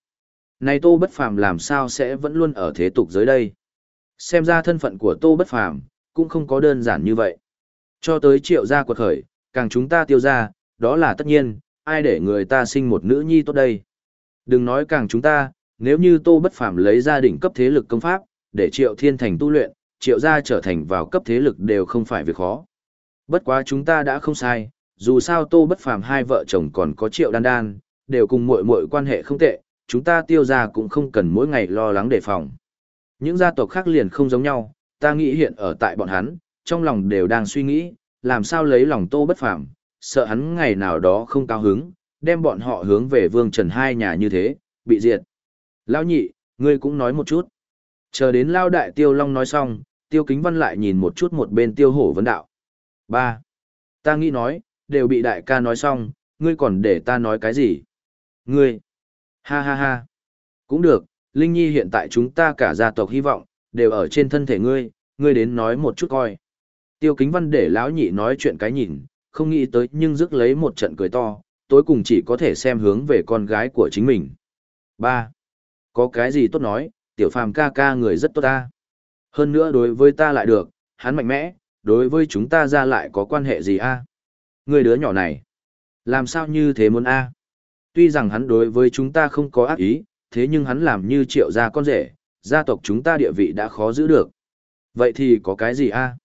Này Tô Bất Phàm làm sao sẽ vẫn luôn ở thế tục giới đây? Xem ra thân phận của Tô Bất Phàm cũng không có đơn giản như vậy. Cho tới triệu gia quật khởi, càng chúng ta tiêu ra, đó là tất nhiên, ai để người ta sinh một nữ nhi tốt đây. Đừng nói càng chúng ta, nếu như Tô Bất Phàm lấy gia đình cấp thế lực công pháp, để Triệu Thiên Thành tu luyện, Triệu gia trở thành vào cấp thế lực đều không phải việc khó. Bất quá chúng ta đã không sai, dù sao Tô Bất Phàm hai vợ chồng còn có Triệu Đan Đan, đều cùng muội muội quan hệ không tệ, chúng ta tiêu gia cũng không cần mỗi ngày lo lắng đề phòng. Những gia tộc khác liền không giống nhau, ta nghĩ hiện ở tại bọn hắn, trong lòng đều đang suy nghĩ, làm sao lấy lòng Tô Bất Phàm, sợ hắn ngày nào đó không cao hứng, đem bọn họ hướng về Vương Trần hai nhà như thế, bị diệt. Lão nhị, ngươi cũng nói một chút. Chờ đến Lao Đại Tiêu Long nói xong, Tiêu Kính Văn lại nhìn một chút một bên Tiêu Hổ vấn đạo. ba Ta nghĩ nói, đều bị đại ca nói xong, ngươi còn để ta nói cái gì? Ngươi! Ha ha ha! Cũng được, Linh Nhi hiện tại chúng ta cả gia tộc hy vọng, đều ở trên thân thể ngươi, ngươi đến nói một chút coi. Tiêu Kính Văn để lão nhị nói chuyện cái nhìn, không nghĩ tới nhưng rước lấy một trận cười to, tối cùng chỉ có thể xem hướng về con gái của chính mình. ba Có cái gì tốt nói, tiểu phàm ca ca người rất tốt ta. Hơn nữa đối với ta lại được, hắn mạnh mẽ, đối với chúng ta ra lại có quan hệ gì a? Người đứa nhỏ này, làm sao như thế muốn a? Tuy rằng hắn đối với chúng ta không có ác ý, thế nhưng hắn làm như triệu gia con rể, gia tộc chúng ta địa vị đã khó giữ được. Vậy thì có cái gì a? À?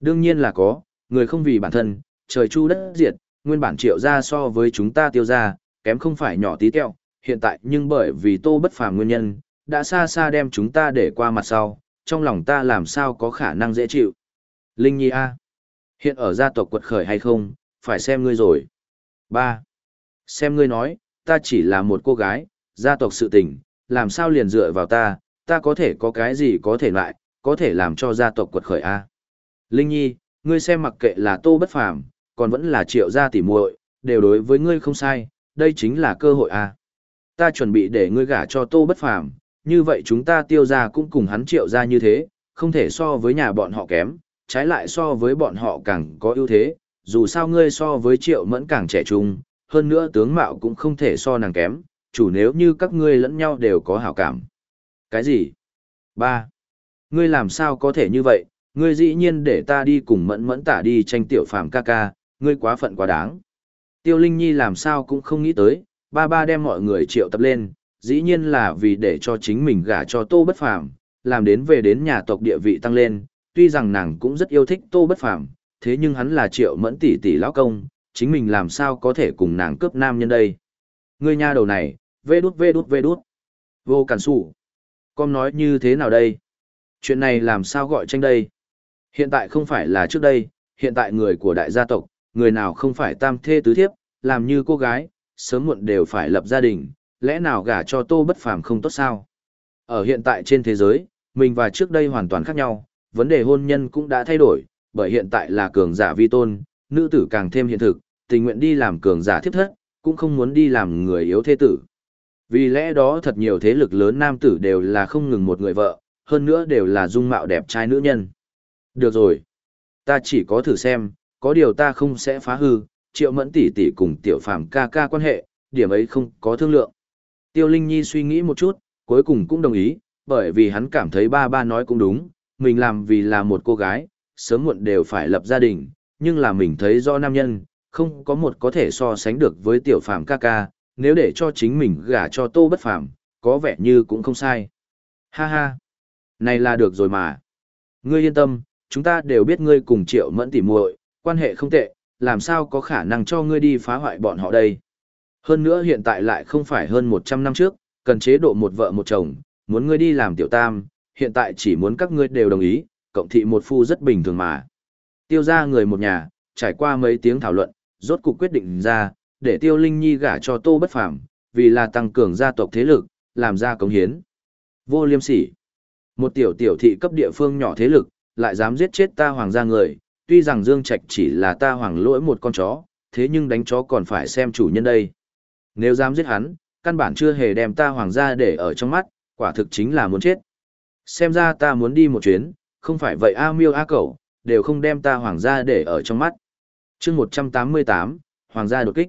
Đương nhiên là có, người không vì bản thân, trời chu đất diệt, nguyên bản triệu gia so với chúng ta tiêu gia kém không phải nhỏ tí teo, hiện tại nhưng bởi vì tô bất phàm nguyên nhân, đã xa xa đem chúng ta để qua mặt sau, trong lòng ta làm sao có khả năng dễ chịu. Linh Nhi A. Hiện ở gia tộc quật khởi hay không, phải xem ngươi rồi. 3. Xem ngươi nói, ta chỉ là một cô gái, gia tộc sự tình, làm sao liền dựa vào ta, ta có thể có cái gì có thể lại, có thể làm cho gia tộc quật khởi A. Linh Nhi, ngươi xem mặc kệ là tô bất phàm, còn vẫn là triệu gia tỷ muội, đều đối với ngươi không sai, đây chính là cơ hội A. Ta chuẩn bị để ngươi gả cho tô bất phàm, như vậy chúng ta tiêu gia cũng cùng hắn triệu gia như thế, không thể so với nhà bọn họ kém, trái lại so với bọn họ càng có ưu thế, dù sao ngươi so với triệu mẫn càng trẻ trung, hơn nữa tướng mạo cũng không thể so nàng kém, chủ nếu như các ngươi lẫn nhau đều có hảo cảm. Cái gì? ba Ngươi làm sao có thể như vậy, ngươi dĩ nhiên để ta đi cùng mẫn mẫn tả đi tranh tiểu phàm ca ca, ngươi quá phận quá đáng. Tiêu Linh Nhi làm sao cũng không nghĩ tới, ba ba đem mọi người triệu tập lên, dĩ nhiên là vì để cho chính mình gả cho tô bất phàm, làm đến về đến nhà tộc địa vị tăng lên, tuy rằng nàng cũng rất yêu thích tô bất phàm, thế nhưng hắn là triệu mẫn tỷ tỷ lão công, chính mình làm sao có thể cùng nàng cướp nam nhân đây. Ngươi nha đầu này, vê đút vê đút vê đút. Vô cản sủ. Con nói như thế nào đây? Chuyện này làm sao gọi tranh đây? Hiện tại không phải là trước đây, hiện tại người của đại gia tộc, người nào không phải tam thê tứ thiếp, làm như cô gái, sớm muộn đều phải lập gia đình, lẽ nào gả cho tô bất phàm không tốt sao? Ở hiện tại trên thế giới, mình và trước đây hoàn toàn khác nhau, vấn đề hôn nhân cũng đã thay đổi, bởi hiện tại là cường giả vi tôn, nữ tử càng thêm hiện thực, tình nguyện đi làm cường giả thiếp thất, cũng không muốn đi làm người yếu thế tử. Vì lẽ đó thật nhiều thế lực lớn nam tử đều là không ngừng một người vợ, hơn nữa đều là dung mạo đẹp trai nữ nhân. Được rồi. Ta chỉ có thử xem, có điều ta không sẽ phá hư, triệu mẫn tỷ tỷ cùng tiểu phàm ca ca quan hệ, điểm ấy không có thương lượng. Tiêu Linh Nhi suy nghĩ một chút, cuối cùng cũng đồng ý, bởi vì hắn cảm thấy ba ba nói cũng đúng, mình làm vì là một cô gái, sớm muộn đều phải lập gia đình, nhưng là mình thấy do nam nhân, không có một có thể so sánh được với tiểu phàm ca ca, nếu để cho chính mình gả cho tô bất phàm, có vẻ như cũng không sai. Ha ha, này là được rồi mà. Ngươi yên tâm, chúng ta đều biết ngươi cùng triệu mẫn tỉ muội, quan hệ không tệ, làm sao có khả năng cho ngươi đi phá hoại bọn họ đây. Hơn nữa hiện tại lại không phải hơn 100 năm trước, cần chế độ một vợ một chồng, muốn ngươi đi làm tiểu tam, hiện tại chỉ muốn các ngươi đều đồng ý, cộng thị một phu rất bình thường mà. Tiêu ra người một nhà, trải qua mấy tiếng thảo luận, rốt cuộc quyết định ra, để Tiêu Linh Nhi gả cho Tô Bất Phàm, vì là tăng cường gia tộc thế lực, làm ra cống hiến. Vô liêm sỉ. Một tiểu tiểu thị cấp địa phương nhỏ thế lực, lại dám giết chết ta hoàng gia người, tuy rằng Dương Trạch chỉ là ta hoàng lỗi một con chó, thế nhưng đánh chó còn phải xem chủ nhân đây. Nếu dám giết hắn, căn bản chưa hề đem ta hoàng gia để ở trong mắt, quả thực chính là muốn chết. Xem ra ta muốn đi một chuyến, không phải vậy A miêu A cẩu, đều không đem ta hoàng gia để ở trong mắt. chương 188, hoàng gia đột kích.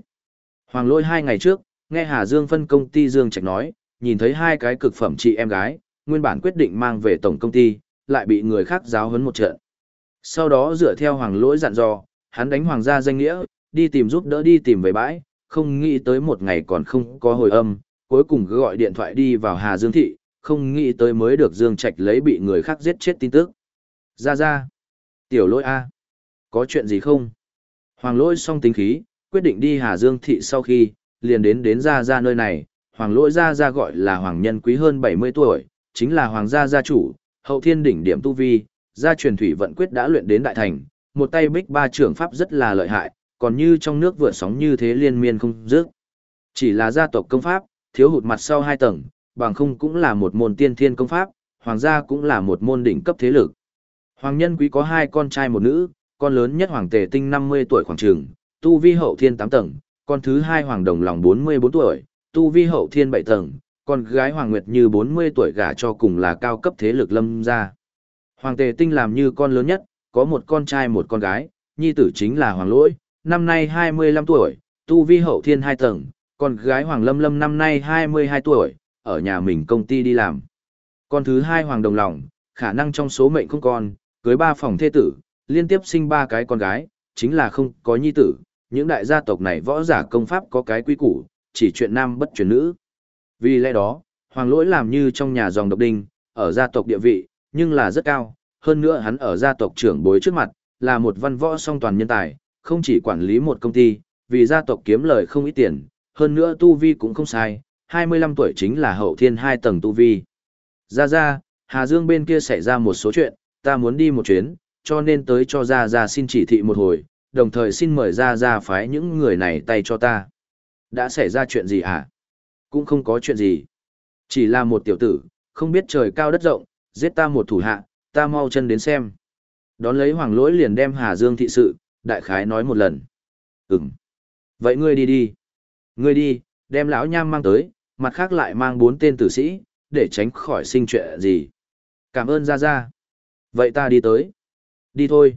Hoàng lôi hai ngày trước, nghe Hà Dương phân công ty Dương Trạch nói, nhìn thấy hai cái cực phẩm chị em gái, nguyên bản quyết định mang về tổng công ty, lại bị người khác giáo huấn một trận. Sau đó dựa theo hoàng lỗi dặn dò, hắn đánh hoàng gia danh nghĩa, đi tìm giúp đỡ đi tìm về bãi, không nghĩ tới một ngày còn không có hồi âm, cuối cùng cứ gọi điện thoại đi vào Hà Dương Thị, không nghĩ tới mới được Dương Trạch lấy bị người khác giết chết tin tức. Ra ra. Tiểu lỗi A. Có chuyện gì không? Hoàng lỗi xong tính khí, quyết định đi Hà Dương Thị sau khi, liền đến đến ra ra nơi này. Hoàng lỗi ra ra gọi là Hoàng nhân quý hơn 70 tuổi, chính là Hoàng gia gia chủ, hậu thiên đỉnh điểm tu vi, gia truyền thủy vận quyết đã luyện đến đại thành, một tay bích ba trưởng pháp rất là lợi hại, còn như trong nước vượt sóng như thế liên miên không dứt. Chỉ là gia tộc công pháp, thiếu hụt mặt sau hai tầng, bằng không cũng là một môn tiên thiên công pháp, hoàng gia cũng là một môn đỉnh cấp thế lực. Hoàng nhân quý có hai con trai một nữ, con lớn nhất hoàng tề tinh 50 tuổi khoảng trường, tu vi hậu thiên 8 tầng, con thứ hai hoàng đồng lòng 44 tuổi, tu vi hậu thiên 7 tầng, con gái hoàng nguyệt như 40 tuổi gả cho cùng là cao cấp thế lực lâm gia. Hoàng tề tinh làm như con lớn nhất, có một con trai một con gái, nhi tử chính là hoàng lỗi, năm nay 25 tuổi, tu vi hậu thiên 2 tầng, con gái Hoàng Lâm Lâm năm nay 22 tuổi, ở nhà mình công ty đi làm. Con thứ hai Hoàng Đồng Lòng, khả năng trong số mệnh không con, cưới ba phòng thê tử, liên tiếp sinh ba cái con gái, chính là không có nhi tử. Những đại gia tộc này võ giả công pháp có cái quy củ, chỉ chuyện nam bất chuyện nữ. Vì lẽ đó, Hoàng Lỗi làm như trong nhà dòng độc đinh, ở gia tộc địa vị, nhưng là rất cao, hơn nữa hắn ở gia tộc trưởng bối trước mặt, là một văn võ song toàn nhân tài, không chỉ quản lý một công ty, vì gia tộc kiếm lời không ít tiền, hơn nữa tu vi cũng không sai, 25 tuổi chính là hậu thiên 2 tầng tu vi. Ra ra, Hà Dương bên kia xảy ra một số chuyện, ta muốn đi một chuyến, cho nên tới cho Ra Ra xin chỉ thị một hồi, đồng thời xin mời Ra Ra phái những người này tay cho ta. Đã xảy ra chuyện gì hả? Cũng không có chuyện gì. Chỉ là một tiểu tử, không biết trời cao đất rộng, giết ta một thủ hạ, ta mau chân đến xem. Đón lấy hoàng lỗi liền đem Hà Dương thị sự, đại khái nói một lần. Ừm. Vậy ngươi đi đi. Ngươi đi, đem lão nham mang tới, mặt khác lại mang bốn tên tử sĩ, để tránh khỏi sinh chuyện gì. Cảm ơn Gia Gia. Vậy ta đi tới. Đi thôi.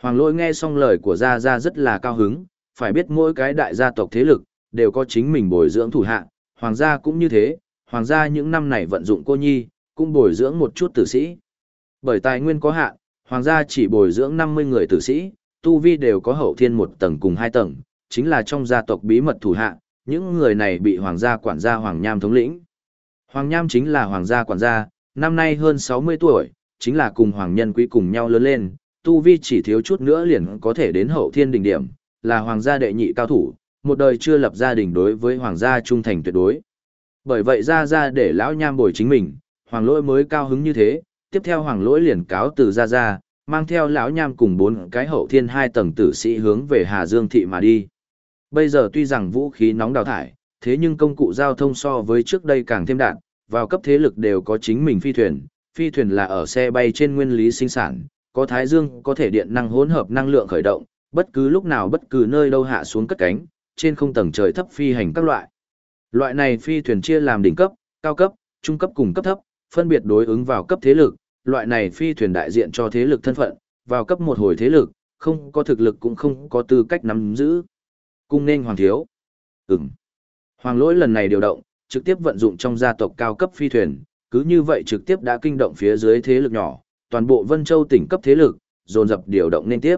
Hoàng lỗi nghe xong lời của Gia Gia rất là cao hứng, phải biết mỗi cái đại gia tộc thế lực, đều có chính mình bồi dưỡng thủ hạ, hoàng gia cũng như thế, hoàng gia những năm này vận dụng cô nhi, cũng bồi dưỡng một chút tử sĩ. Bởi tài nguyên có hạn, hoàng gia chỉ bồi dưỡng 50 người tử sĩ, tu vi đều có hậu thiên một tầng cùng hai tầng, chính là trong gia tộc bí mật thủ hạ, những người này bị hoàng gia quản gia Hoàng Nham thống lĩnh. Hoàng Nham chính là hoàng gia quản gia, năm nay hơn 60 tuổi, chính là cùng hoàng nhân quý cùng nhau lớn lên, tu vi chỉ thiếu chút nữa liền có thể đến hậu thiên đỉnh điểm, là hoàng gia đệ nhị cao thủ, một đời chưa lập gia đình đối với hoàng gia trung thành tuyệt đối. Bởi vậy ra ra để lão nham bồi chính mình, hoàng lỗi mới cao hứng như thế, tiếp theo hoàng lỗi liền cáo từ ra ra, mang theo lão nham cùng bốn cái hậu thiên hai tầng tử sĩ hướng về Hà Dương thị mà đi. Bây giờ tuy rằng vũ khí nóng đào thải, thế nhưng công cụ giao thông so với trước đây càng thêm đạn, vào cấp thế lực đều có chính mình phi thuyền, phi thuyền là ở xe bay trên nguyên lý sinh sản, có thái dương có thể điện năng hỗn hợp năng lượng khởi động, bất cứ lúc nào bất cứ nơi đâu hạ xuống cất cánh, trên không tầng trời thấp phi hành các loại. Loại này phi thuyền chia làm đỉnh cấp, cao cấp, trung cấp cùng cấp thấp, phân biệt đối ứng vào cấp thế lực, loại này phi thuyền đại diện cho thế lực thân phận, vào cấp một hồi thế lực, không có thực lực cũng không có tư cách nắm giữ. Cung nên hoàng thiếu. Ừm. Hoàng lỗi lần này điều động, trực tiếp vận dụng trong gia tộc cao cấp phi thuyền, cứ như vậy trực tiếp đã kinh động phía dưới thế lực nhỏ, toàn bộ Vân Châu tỉnh cấp thế lực, dồn dập điều động nên tiếp.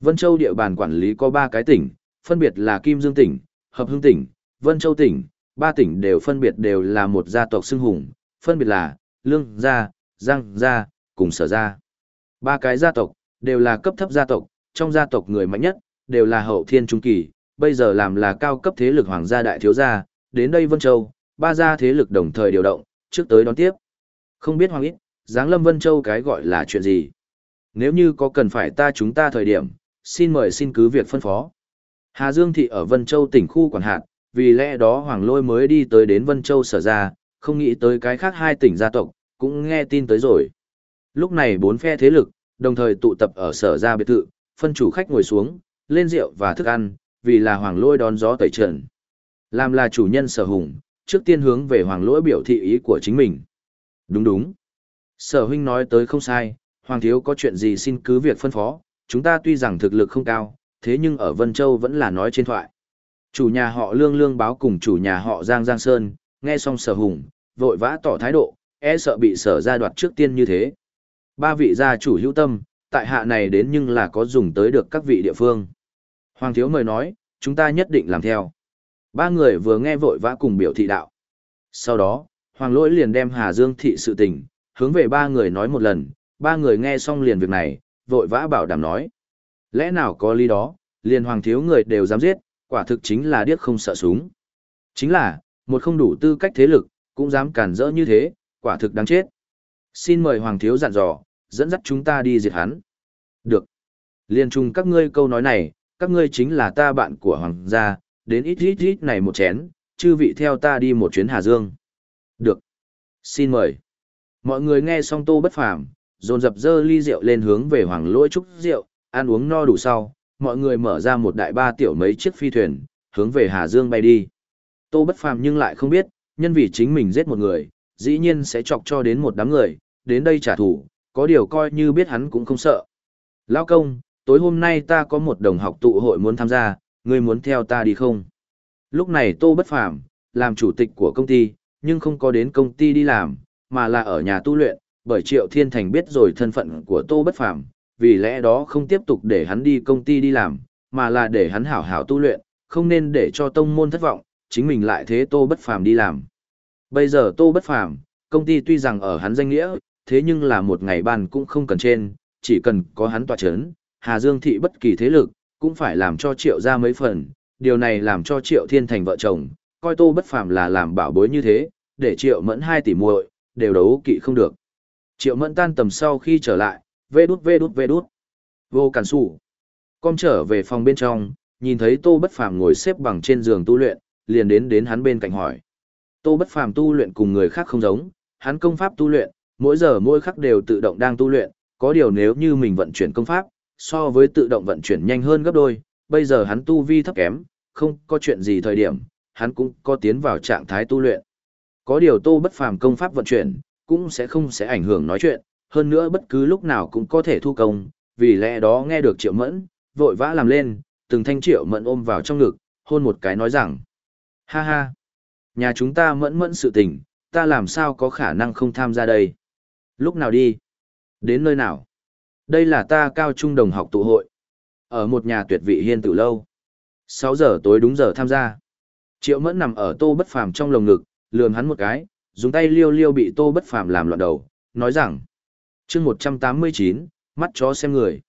Vân Châu địa bàn quản lý có 3 cái tỉnh, phân biệt là Kim Dương tỉnh, Hợp Hưng tỉnh, Vân Châu tỉnh, ba tỉnh đều phân biệt đều là một gia tộc xưng hùng, phân biệt là Lương gia, Giang gia, cùng Sở gia. Ba cái gia tộc đều là cấp thấp gia tộc, trong gia tộc người mạnh nhất đều là hậu thiên trung kỳ, bây giờ làm là cao cấp thế lực hoàng gia đại thiếu gia, đến đây Vân Châu, ba gia thế lực đồng thời điều động, trước tới đón tiếp. Không biết hoàng ít, Giáng Lâm Vân Châu cái gọi là chuyện gì? Nếu như có cần phải ta chúng ta thời điểm, xin mời xin cứ việc phân phó. Hà Dương Thị ở Vân Châu tỉnh khu quản hạt, vì lẽ đó Hoàng Lôi mới đi tới đến Vân Châu sở ra, không nghĩ tới cái khác hai tỉnh gia tộc, cũng nghe tin tới rồi. Lúc này bốn phe thế lực, đồng thời tụ tập ở sở ra biệt thự, phân chủ khách ngồi xuống, lên rượu và thức ăn, vì là Hoàng Lôi đón gió tẩy trần. Làm là chủ nhân sở hùng, trước tiên hướng về Hoàng Lỗi biểu thị ý của chính mình. Đúng đúng. Sở huynh nói tới không sai, Hoàng thiếu có chuyện gì xin cứ việc phân phó, chúng ta tuy rằng thực lực không cao, thế nhưng ở Vân Châu vẫn là nói trên thoại. Chủ nhà họ Lương Lương báo cùng chủ nhà họ Giang Giang Sơn, nghe xong sở hùng, vội vã tỏ thái độ, e sợ bị sở ra đoạt trước tiên như thế. Ba vị gia chủ hữu tâm, tại hạ này đến nhưng là có dùng tới được các vị địa phương. Hoàng thiếu mời nói, chúng ta nhất định làm theo. Ba người vừa nghe vội vã cùng biểu thị đạo. Sau đó, Hoàng lỗi liền đem Hà Dương thị sự tình, hướng về ba người nói một lần, ba người nghe xong liền việc này, vội vã bảo đảm nói. Lẽ nào có lý đó, liền Hoàng thiếu người đều dám giết, quả thực chính là điếc không sợ súng. Chính là, một không đủ tư cách thế lực, cũng dám cản rỡ như thế, quả thực đáng chết. Xin mời Hoàng thiếu dặn dò, dẫn dắt chúng ta đi diệt hắn. Được. Liên chung các ngươi câu nói này, các ngươi chính là ta bạn của Hoàng gia, đến ít ít ít này một chén, chư vị theo ta đi một chuyến Hà Dương. Được. Xin mời. Mọi người nghe xong tô bất phàm, dồn dập dơ ly rượu lên hướng về Hoàng lỗi trúc rượu, ăn uống no đủ sau, mọi người mở ra một đại ba tiểu mấy chiếc phi thuyền, hướng về Hà Dương bay đi. Tô Bất Phàm nhưng lại không biết, nhân vì chính mình giết một người, dĩ nhiên sẽ chọc cho đến một đám người, đến đây trả thù, có điều coi như biết hắn cũng không sợ. Lao công, tối hôm nay ta có một đồng học tụ hội muốn tham gia, ngươi muốn theo ta đi không? Lúc này Tô Bất Phàm làm chủ tịch của công ty, nhưng không có đến công ty đi làm, mà là ở nhà tu luyện, bởi Triệu Thiên Thành biết rồi thân phận của Tô Bất Phàm, vì lẽ đó không tiếp tục để hắn đi công ty đi làm, mà là để hắn hảo hảo tu luyện, không nên để cho tông môn thất vọng, chính mình lại thế Tô Bất Phàm đi làm. Bây giờ Tô Bất Phàm, công ty tuy rằng ở hắn danh nghĩa, thế nhưng là một ngày ban cũng không cần trên, chỉ cần có hắn tọa chấn, Hà Dương thị bất kỳ thế lực, cũng phải làm cho triệu ra mấy phần, điều này làm cho triệu thiên thành vợ chồng, coi tô bất phàm là làm bảo bối như thế, để triệu mẫn hai tỷ muội đều đấu kỵ không được. Triệu mẫn tan tầm sau khi trở lại, vê đút vê đút vê đút. Vô cản sủ. Con trở về phòng bên trong, nhìn thấy tô bất phàm ngồi xếp bằng trên giường tu luyện, liền đến đến hắn bên cạnh hỏi. Tô bất phàm tu luyện cùng người khác không giống, hắn công pháp tu luyện, mỗi giờ mỗi khắc đều tự động đang tu luyện, có điều nếu như mình vận chuyển công pháp, so với tự động vận chuyển nhanh hơn gấp đôi, bây giờ hắn tu vi thấp kém, không có chuyện gì thời điểm, hắn cũng có tiến vào trạng thái tu luyện. Có điều tô bất phàm công pháp vận chuyển, cũng sẽ không sẽ ảnh hưởng nói chuyện, hơn nữa bất cứ lúc nào cũng có thể thu công, vì lẽ đó nghe được triệu mẫn, vội vã làm lên, từng thanh triệu mẫn ôm vào trong ngực, hôn một cái nói rằng, ha ha, nhà chúng ta mẫn mẫn sự tình, ta làm sao có khả năng không tham gia đây. Lúc nào đi? Đến nơi nào? Đây là ta cao trung đồng học tụ hội. Ở một nhà tuyệt vị hiên tử lâu. 6 giờ tối đúng giờ tham gia. Triệu mẫn nằm ở tô bất phàm trong lồng ngực, lườm hắn một cái, dùng tay liêu liêu bị tô bất phàm làm loạn đầu, nói rằng. chương 189, mắt chó xem người.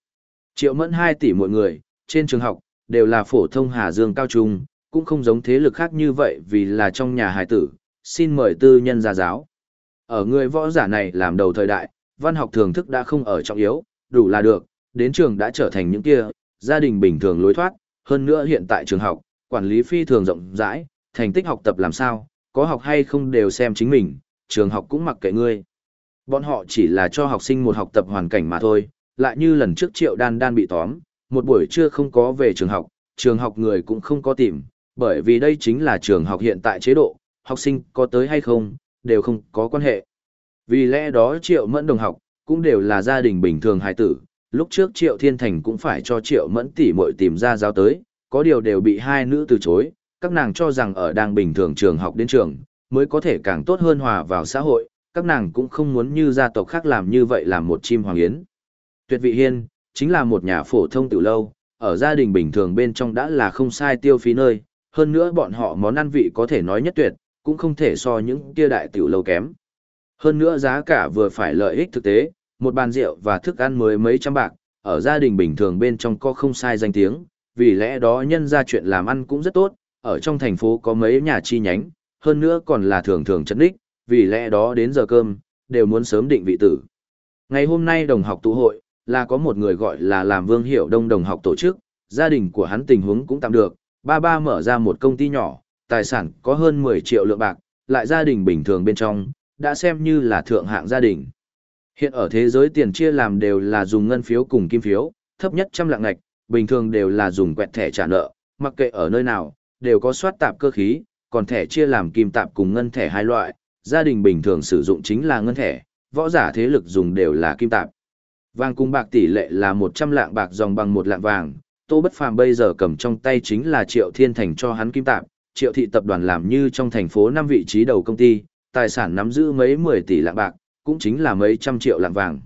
Triệu mẫn 2 tỷ mọi người, trên trường học, đều là phổ thông Hà Dương cao trung, cũng không giống thế lực khác như vậy vì là trong nhà hài tử, xin mời tư nhân gia giáo. Ở người võ giả này làm đầu thời đại, văn học thường thức đã không ở trọng yếu, đủ là được, đến trường đã trở thành những kia, gia đình bình thường lối thoát, hơn nữa hiện tại trường học, quản lý phi thường rộng rãi, thành tích học tập làm sao, có học hay không đều xem chính mình, trường học cũng mặc kệ ngươi. Bọn họ chỉ là cho học sinh một học tập hoàn cảnh mà thôi, lại như lần trước triệu đan đan bị tóm, một buổi trưa không có về trường học, trường học người cũng không có tìm, bởi vì đây chính là trường học hiện tại chế độ, học sinh có tới hay không, đều không có quan hệ. Vì lẽ đó triệu mẫn đồng học, cũng đều là gia đình bình thường hài tử, lúc trước triệu thiên thành cũng phải cho triệu mẫn tỷ muội tìm ra giáo tới, có điều đều bị hai nữ từ chối, các nàng cho rằng ở đang bình thường trường học đến trường, mới có thể càng tốt hơn hòa vào xã hội, các nàng cũng không muốn như gia tộc khác làm như vậy làm một chim hoàng yến. Tuyệt vị hiên, chính là một nhà phổ thông tiểu lâu, ở gia đình bình thường bên trong đã là không sai tiêu phí nơi, hơn nữa bọn họ món ăn vị có thể nói nhất tuyệt, cũng không thể so những kia đại tiểu lâu kém. Hơn nữa giá cả vừa phải lợi ích thực tế, một bàn rượu và thức ăn mới mấy trăm bạc, ở gia đình bình thường bên trong có không sai danh tiếng, vì lẽ đó nhân ra chuyện làm ăn cũng rất tốt, ở trong thành phố có mấy nhà chi nhánh, hơn nữa còn là thường thường chất đích, vì lẽ đó đến giờ cơm, đều muốn sớm định vị tử. Ngày hôm nay đồng học tụ hội, là có một người gọi là làm Vương Hiểu Đông đồng học tổ chức, gia đình của hắn tình huống cũng tạm được, ba ba mở ra một công ty nhỏ, tài sản có hơn 10 triệu lượng bạc, lại gia đình bình thường bên trong, đã xem như là thượng hạng gia đình. Hiện ở thế giới tiền chia làm đều là dùng ngân phiếu cùng kim phiếu, thấp nhất trăm lạng ngạch, bình thường đều là dùng quẹt thẻ trả nợ, mặc kệ ở nơi nào, đều có soát tạp cơ khí, còn thẻ chia làm kim tạp cùng ngân thẻ hai loại, gia đình bình thường sử dụng chính là ngân thẻ, võ giả thế lực dùng đều là kim tạp. Vàng cùng bạc tỷ lệ là 100 lạng bạc dòng bằng một lạng vàng, Tô Bất Phàm bây giờ cầm trong tay chính là Triệu Thiên Thành cho hắn kim tạp, Triệu thị tập đoàn làm như trong thành phố năm vị trí đầu công ty, tài sản nắm giữ mấy 10 tỷ lạng bạc, cũng chính là mấy trăm triệu lạng vàng.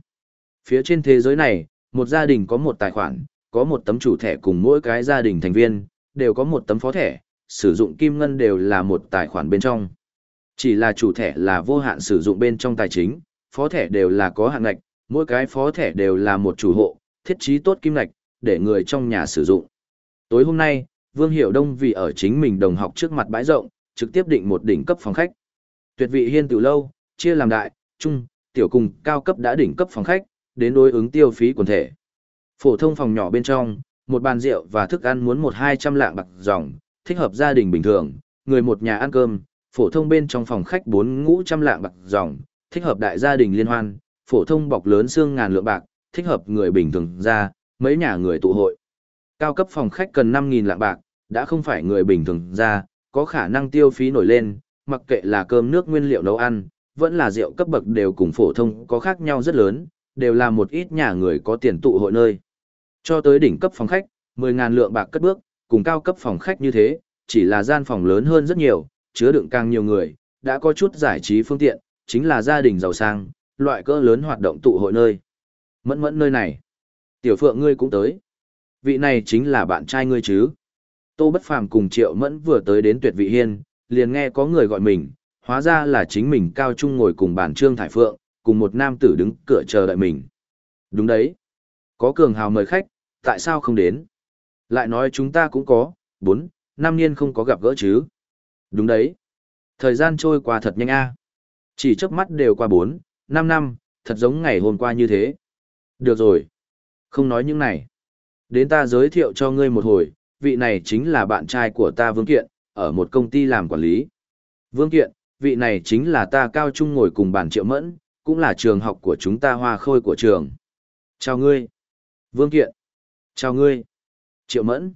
Phía trên thế giới này, một gia đình có một tài khoản, có một tấm chủ thẻ cùng mỗi cái gia đình thành viên, đều có một tấm phó thẻ, sử dụng kim ngân đều là một tài khoản bên trong. Chỉ là chủ thẻ là vô hạn sử dụng bên trong tài chính, phó thẻ đều là có hạn ngạch, mỗi cái phó thẻ đều là một chủ hộ, thiết trí tốt kim ngạch, để người trong nhà sử dụng. Tối hôm nay, Vương Hiểu Đông vì ở chính mình đồng học trước mặt bãi rộng, trực tiếp định một đỉnh cấp phòng khách. Tuyệt vị hiên từ lâu, chia làm đại, trung, tiểu cùng cao cấp đã đỉnh cấp phòng khách, đến đối ứng tiêu phí quần thể. Phổ thông phòng nhỏ bên trong, một bàn rượu và thức ăn muốn một hai trăm lạng bạc dòng, thích hợp gia đình bình thường, người một nhà ăn cơm, phổ thông bên trong phòng khách bốn ngũ trăm lạng bạc dòng, thích hợp đại gia đình liên hoan, phổ thông bọc lớn xương ngàn lượng bạc, thích hợp người bình thường ra, mấy nhà người tụ hội. Cao cấp phòng khách cần 5.000 lạng bạc, đã không phải người bình thường ra, có khả năng tiêu phí nổi lên, mặc kệ là cơm nước nguyên liệu nấu ăn, vẫn là rượu cấp bậc đều cùng phổ thông có khác nhau rất lớn, đều là một ít nhà người có tiền tụ hội nơi. Cho tới đỉnh cấp phòng khách, 10.000 lượng bạc cất bước, cùng cao cấp phòng khách như thế, chỉ là gian phòng lớn hơn rất nhiều, chứa đựng càng nhiều người, đã có chút giải trí phương tiện, chính là gia đình giàu sang, loại cỡ lớn hoạt động tụ hội nơi. Mẫn mẫn nơi này. Tiểu phượng ngươi cũng tới. Vị này chính là bạn trai ngươi chứ. Tô Bất Phàm cùng Triệu Mẫn vừa tới đến tuyệt vị hiên, liền nghe có người gọi mình, hóa ra là chính mình cao trung ngồi cùng bàn Trương Thải Phượng, cùng một nam tử đứng cửa chờ đợi mình. Đúng đấy. Có cường hào mời khách, tại sao không đến? Lại nói chúng ta cũng có, bốn, năm niên không có gặp gỡ chứ. Đúng đấy. Thời gian trôi qua thật nhanh a. Chỉ chớp mắt đều qua bốn, năm năm, thật giống ngày hôm qua như thế. Được rồi. Không nói những này. Đến ta giới thiệu cho ngươi một hồi, vị này chính là bạn trai của ta Vương Kiện, ở một công ty làm quản lý. Vương Kiện, vị này chính là ta cao trung ngồi cùng bàn triệu mẫn, cũng là trường học của chúng ta hoa khôi của trường. Chào ngươi. Vương Kiện. Chào ngươi. Triệu Mẫn.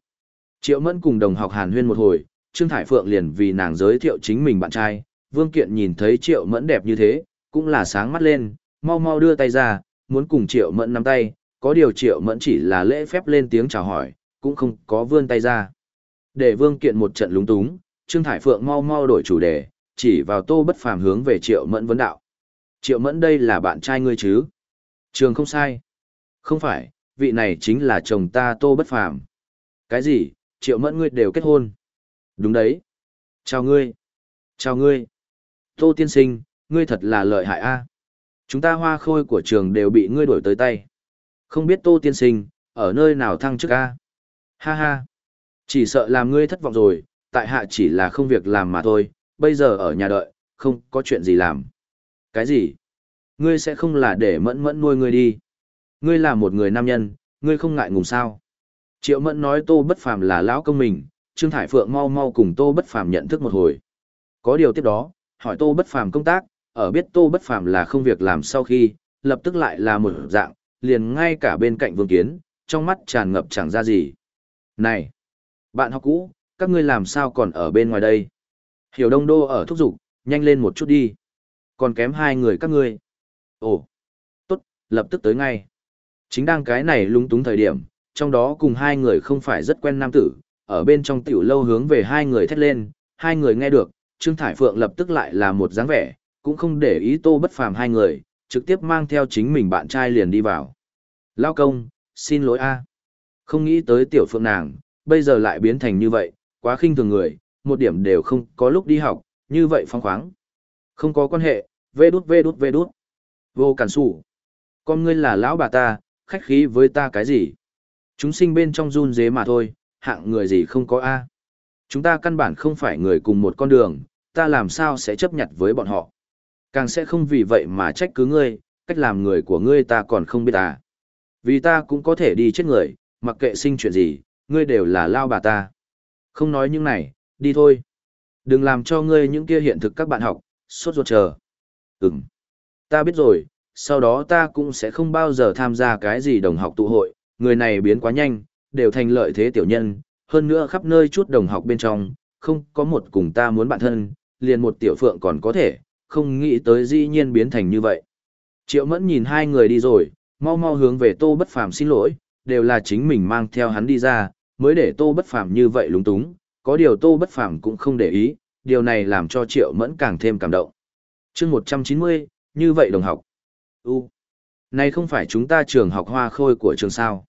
Triệu Mẫn cùng đồng học Hàn Huyên một hồi, Trương Thải Phượng liền vì nàng giới thiệu chính mình bạn trai. Vương Kiện nhìn thấy Triệu Mẫn đẹp như thế, cũng là sáng mắt lên, mau mau đưa tay ra, muốn cùng Triệu Mẫn nắm tay, có điều Triệu Mẫn chỉ là lễ phép lên tiếng chào hỏi, cũng không có vươn tay ra. Để Vương Kiện một trận lúng túng, Trương Thải Phượng mau mau đổi chủ đề, chỉ vào Tô Bất Phàm hướng về Triệu Mẫn vấn đạo. Triệu Mẫn đây là bạn trai ngươi chứ? Trường không sai. Không phải, vị này chính là chồng ta Tô Bất Phàm. Cái gì, Triệu Mẫn ngươi đều kết hôn? Đúng đấy. Chào ngươi. Chào ngươi. Tô tiên sinh, ngươi thật là lợi hại a. Chúng ta hoa khôi của trường đều bị ngươi đổi tới tay. Không biết Tô tiên sinh, ở nơi nào thăng chức a? Ha ha. Chỉ sợ làm ngươi thất vọng rồi, tại hạ chỉ là không việc làm mà thôi, bây giờ ở nhà đợi, không có chuyện gì làm. Cái gì? Ngươi sẽ không là để mẫn mẫn nuôi ngươi đi. Ngươi là một người nam nhân, ngươi không ngại ngùng sao. Triệu mẫn nói tô bất phàm là lão công mình, Trương Thải Phượng mau mau cùng tô bất phàm nhận thức một hồi. Có điều tiếp đó, hỏi tô bất phàm công tác, ở biết tô bất phàm là không việc làm sau khi, lập tức lại là một dạng, liền ngay cả bên cạnh vương kiến, trong mắt tràn ngập chẳng ra gì. Này! Bạn học cũ, các ngươi làm sao còn ở bên ngoài đây? Hiểu đông đô ở thúc giục, nhanh lên một chút đi. Còn kém hai người các ngươi. Ồ! Tốt, lập tức tới ngay. Chính đang cái này lung túng thời điểm, trong đó cùng hai người không phải rất quen nam tử, ở bên trong tiểu lâu hướng về hai người thét lên, hai người nghe được, Trương Thải Phượng lập tức lại là một dáng vẻ, cũng không để ý tô bất phàm hai người, trực tiếp mang theo chính mình bạn trai liền đi vào. Lao công, xin lỗi a Không nghĩ tới tiểu phượng nàng, bây giờ lại biến thành như vậy, quá khinh thường người, một điểm đều không có lúc đi học, như vậy phong khoáng. Không có quan hệ, vê đút vê đút vê đút. Vô cản sủ. Con ngươi là lão bà ta, khách khí với ta cái gì? Chúng sinh bên trong run dế mà thôi, hạng người gì không có A. Chúng ta căn bản không phải người cùng một con đường, ta làm sao sẽ chấp nhận với bọn họ. Càng sẽ không vì vậy mà trách cứ ngươi, cách làm người của ngươi ta còn không biết à. Vì ta cũng có thể đi chết người, mặc kệ sinh chuyện gì, ngươi đều là lao bà ta. Không nói những này, đi thôi. Đừng làm cho ngươi những kia hiện thực các bạn học, sốt ruột chờ. Ừm. Ta biết rồi, sau đó ta cũng sẽ không bao giờ tham gia cái gì đồng học tụ hội, người này biến quá nhanh, đều thành lợi thế tiểu nhân, hơn nữa khắp nơi chút đồng học bên trong, không có một cùng ta muốn bạn thân, liền một tiểu phượng còn có thể, không nghĩ tới dĩ nhiên biến thành như vậy. Triệu mẫn nhìn hai người đi rồi, mau mau hướng về tô bất phàm xin lỗi, đều là chính mình mang theo hắn đi ra, mới để tô bất phàm như vậy lúng túng, có điều tô bất phàm cũng không để ý, điều này làm cho triệu mẫn càng thêm cảm động. chương 190, như vậy đồng học. U. Này không phải chúng ta trường học hoa khôi của trường sao.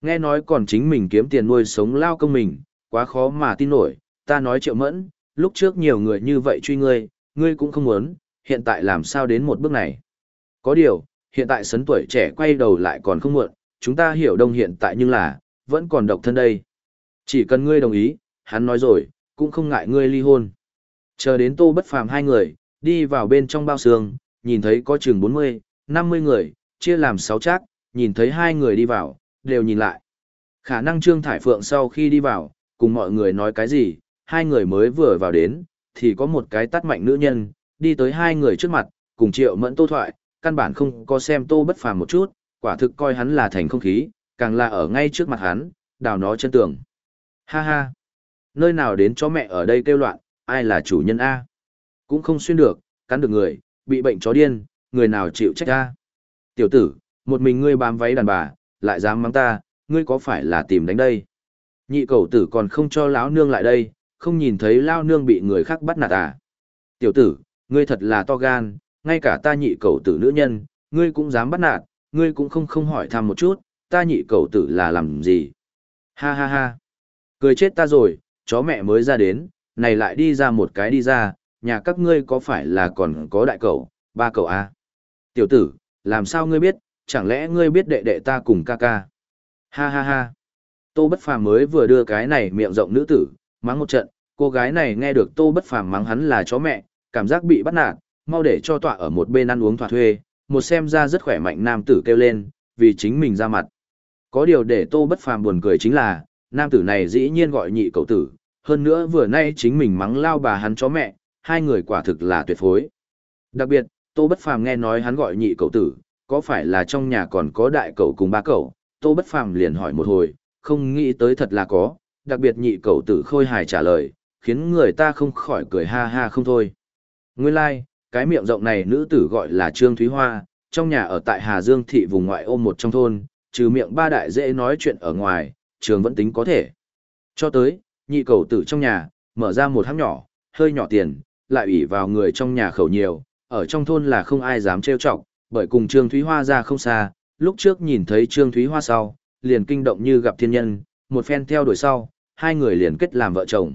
Nghe nói còn chính mình kiếm tiền nuôi sống lao công mình, quá khó mà tin nổi, ta nói triệu mẫn, lúc trước nhiều người như vậy truy ngươi, ngươi cũng không muốn, hiện tại làm sao đến một bước này. Có điều, hiện tại sấn tuổi trẻ quay đầu lại còn không muộn, chúng ta hiểu đông hiện tại nhưng là, vẫn còn độc thân đây. Chỉ cần ngươi đồng ý, hắn nói rồi, cũng không ngại ngươi ly hôn. Chờ đến tô bất phàm hai người, đi vào bên trong bao xương, nhìn thấy có chừng 40, 50 người, chia làm 6 chác, nhìn thấy hai người đi vào, đều nhìn lại. Khả năng Trương Thải Phượng sau khi đi vào, cùng mọi người nói cái gì, hai người mới vừa vào đến, thì có một cái tắt mạnh nữ nhân, đi tới hai người trước mặt, cùng triệu mẫn tô thoại, căn bản không có xem tô bất phàm một chút, quả thực coi hắn là thành không khí, càng là ở ngay trước mặt hắn, đào nó chân tường. Ha ha! Nơi nào đến chó mẹ ở đây kêu loạn, ai là chủ nhân A? Cũng không xuyên được, cắn được người, bị bệnh chó điên, người nào chịu trách A? Tiểu tử, một mình ngươi bám váy đàn bà, lại dám mắng ta, ngươi có phải là tìm đánh đây? Nhị cầu tử còn không cho lão nương lại đây, không nhìn thấy lao nương bị người khác bắt nạt à? Tiểu tử, ngươi thật là to gan, ngay cả ta nhị cầu tử nữ nhân, ngươi cũng dám bắt nạt, ngươi cũng không không hỏi thăm một chút, ta nhị cầu tử là làm gì? Ha ha ha! Cười chết ta rồi, chó mẹ mới ra đến, này lại đi ra một cái đi ra, nhà các ngươi có phải là còn có đại cầu, ba cầu à? Tiểu tử, làm sao ngươi biết, chẳng lẽ ngươi biết đệ đệ ta cùng ca ca? Ha ha ha. Tô Bất Phàm mới vừa đưa cái này miệng rộng nữ tử, mắng một trận, cô gái này nghe được Tô Bất Phàm mắng hắn là chó mẹ, cảm giác bị bắt nạt, mau để cho tọa ở một bên ăn uống thỏa thuê, một xem ra rất khỏe mạnh nam tử kêu lên, vì chính mình ra mặt. Có điều để Tô Bất Phàm buồn cười chính là, nam tử này dĩ nhiên gọi nhị cậu tử, hơn nữa vừa nay chính mình mắng lao bà hắn chó mẹ, hai người quả thực là tuyệt phối. Đặc biệt, Tô Bất Phàm nghe nói hắn gọi nhị cậu tử, có phải là trong nhà còn có đại cậu cùng ba cậu, Tô Bất Phàm liền hỏi một hồi, không nghĩ tới thật là có, đặc biệt nhị cậu tử khôi hài trả lời, khiến người ta không khỏi cười ha ha không thôi. Nguyên lai, like, cái miệng rộng này nữ tử gọi là Trương Thúy Hoa, trong nhà ở tại Hà Dương thị vùng ngoại ô một trong thôn, trừ miệng ba đại dễ nói chuyện ở ngoài, trường vẫn tính có thể. Cho tới, nhị cầu tử trong nhà, mở ra một hãng nhỏ, hơi nhỏ tiền, lại ủy vào người trong nhà khẩu nhiều, ở trong thôn là không ai dám trêu chọc, bởi cùng Trương Thúy Hoa ra không xa, lúc trước nhìn thấy Trương Thúy Hoa sau, liền kinh động như gặp thiên nhân, một phen theo đuổi sau, hai người liền kết làm vợ chồng.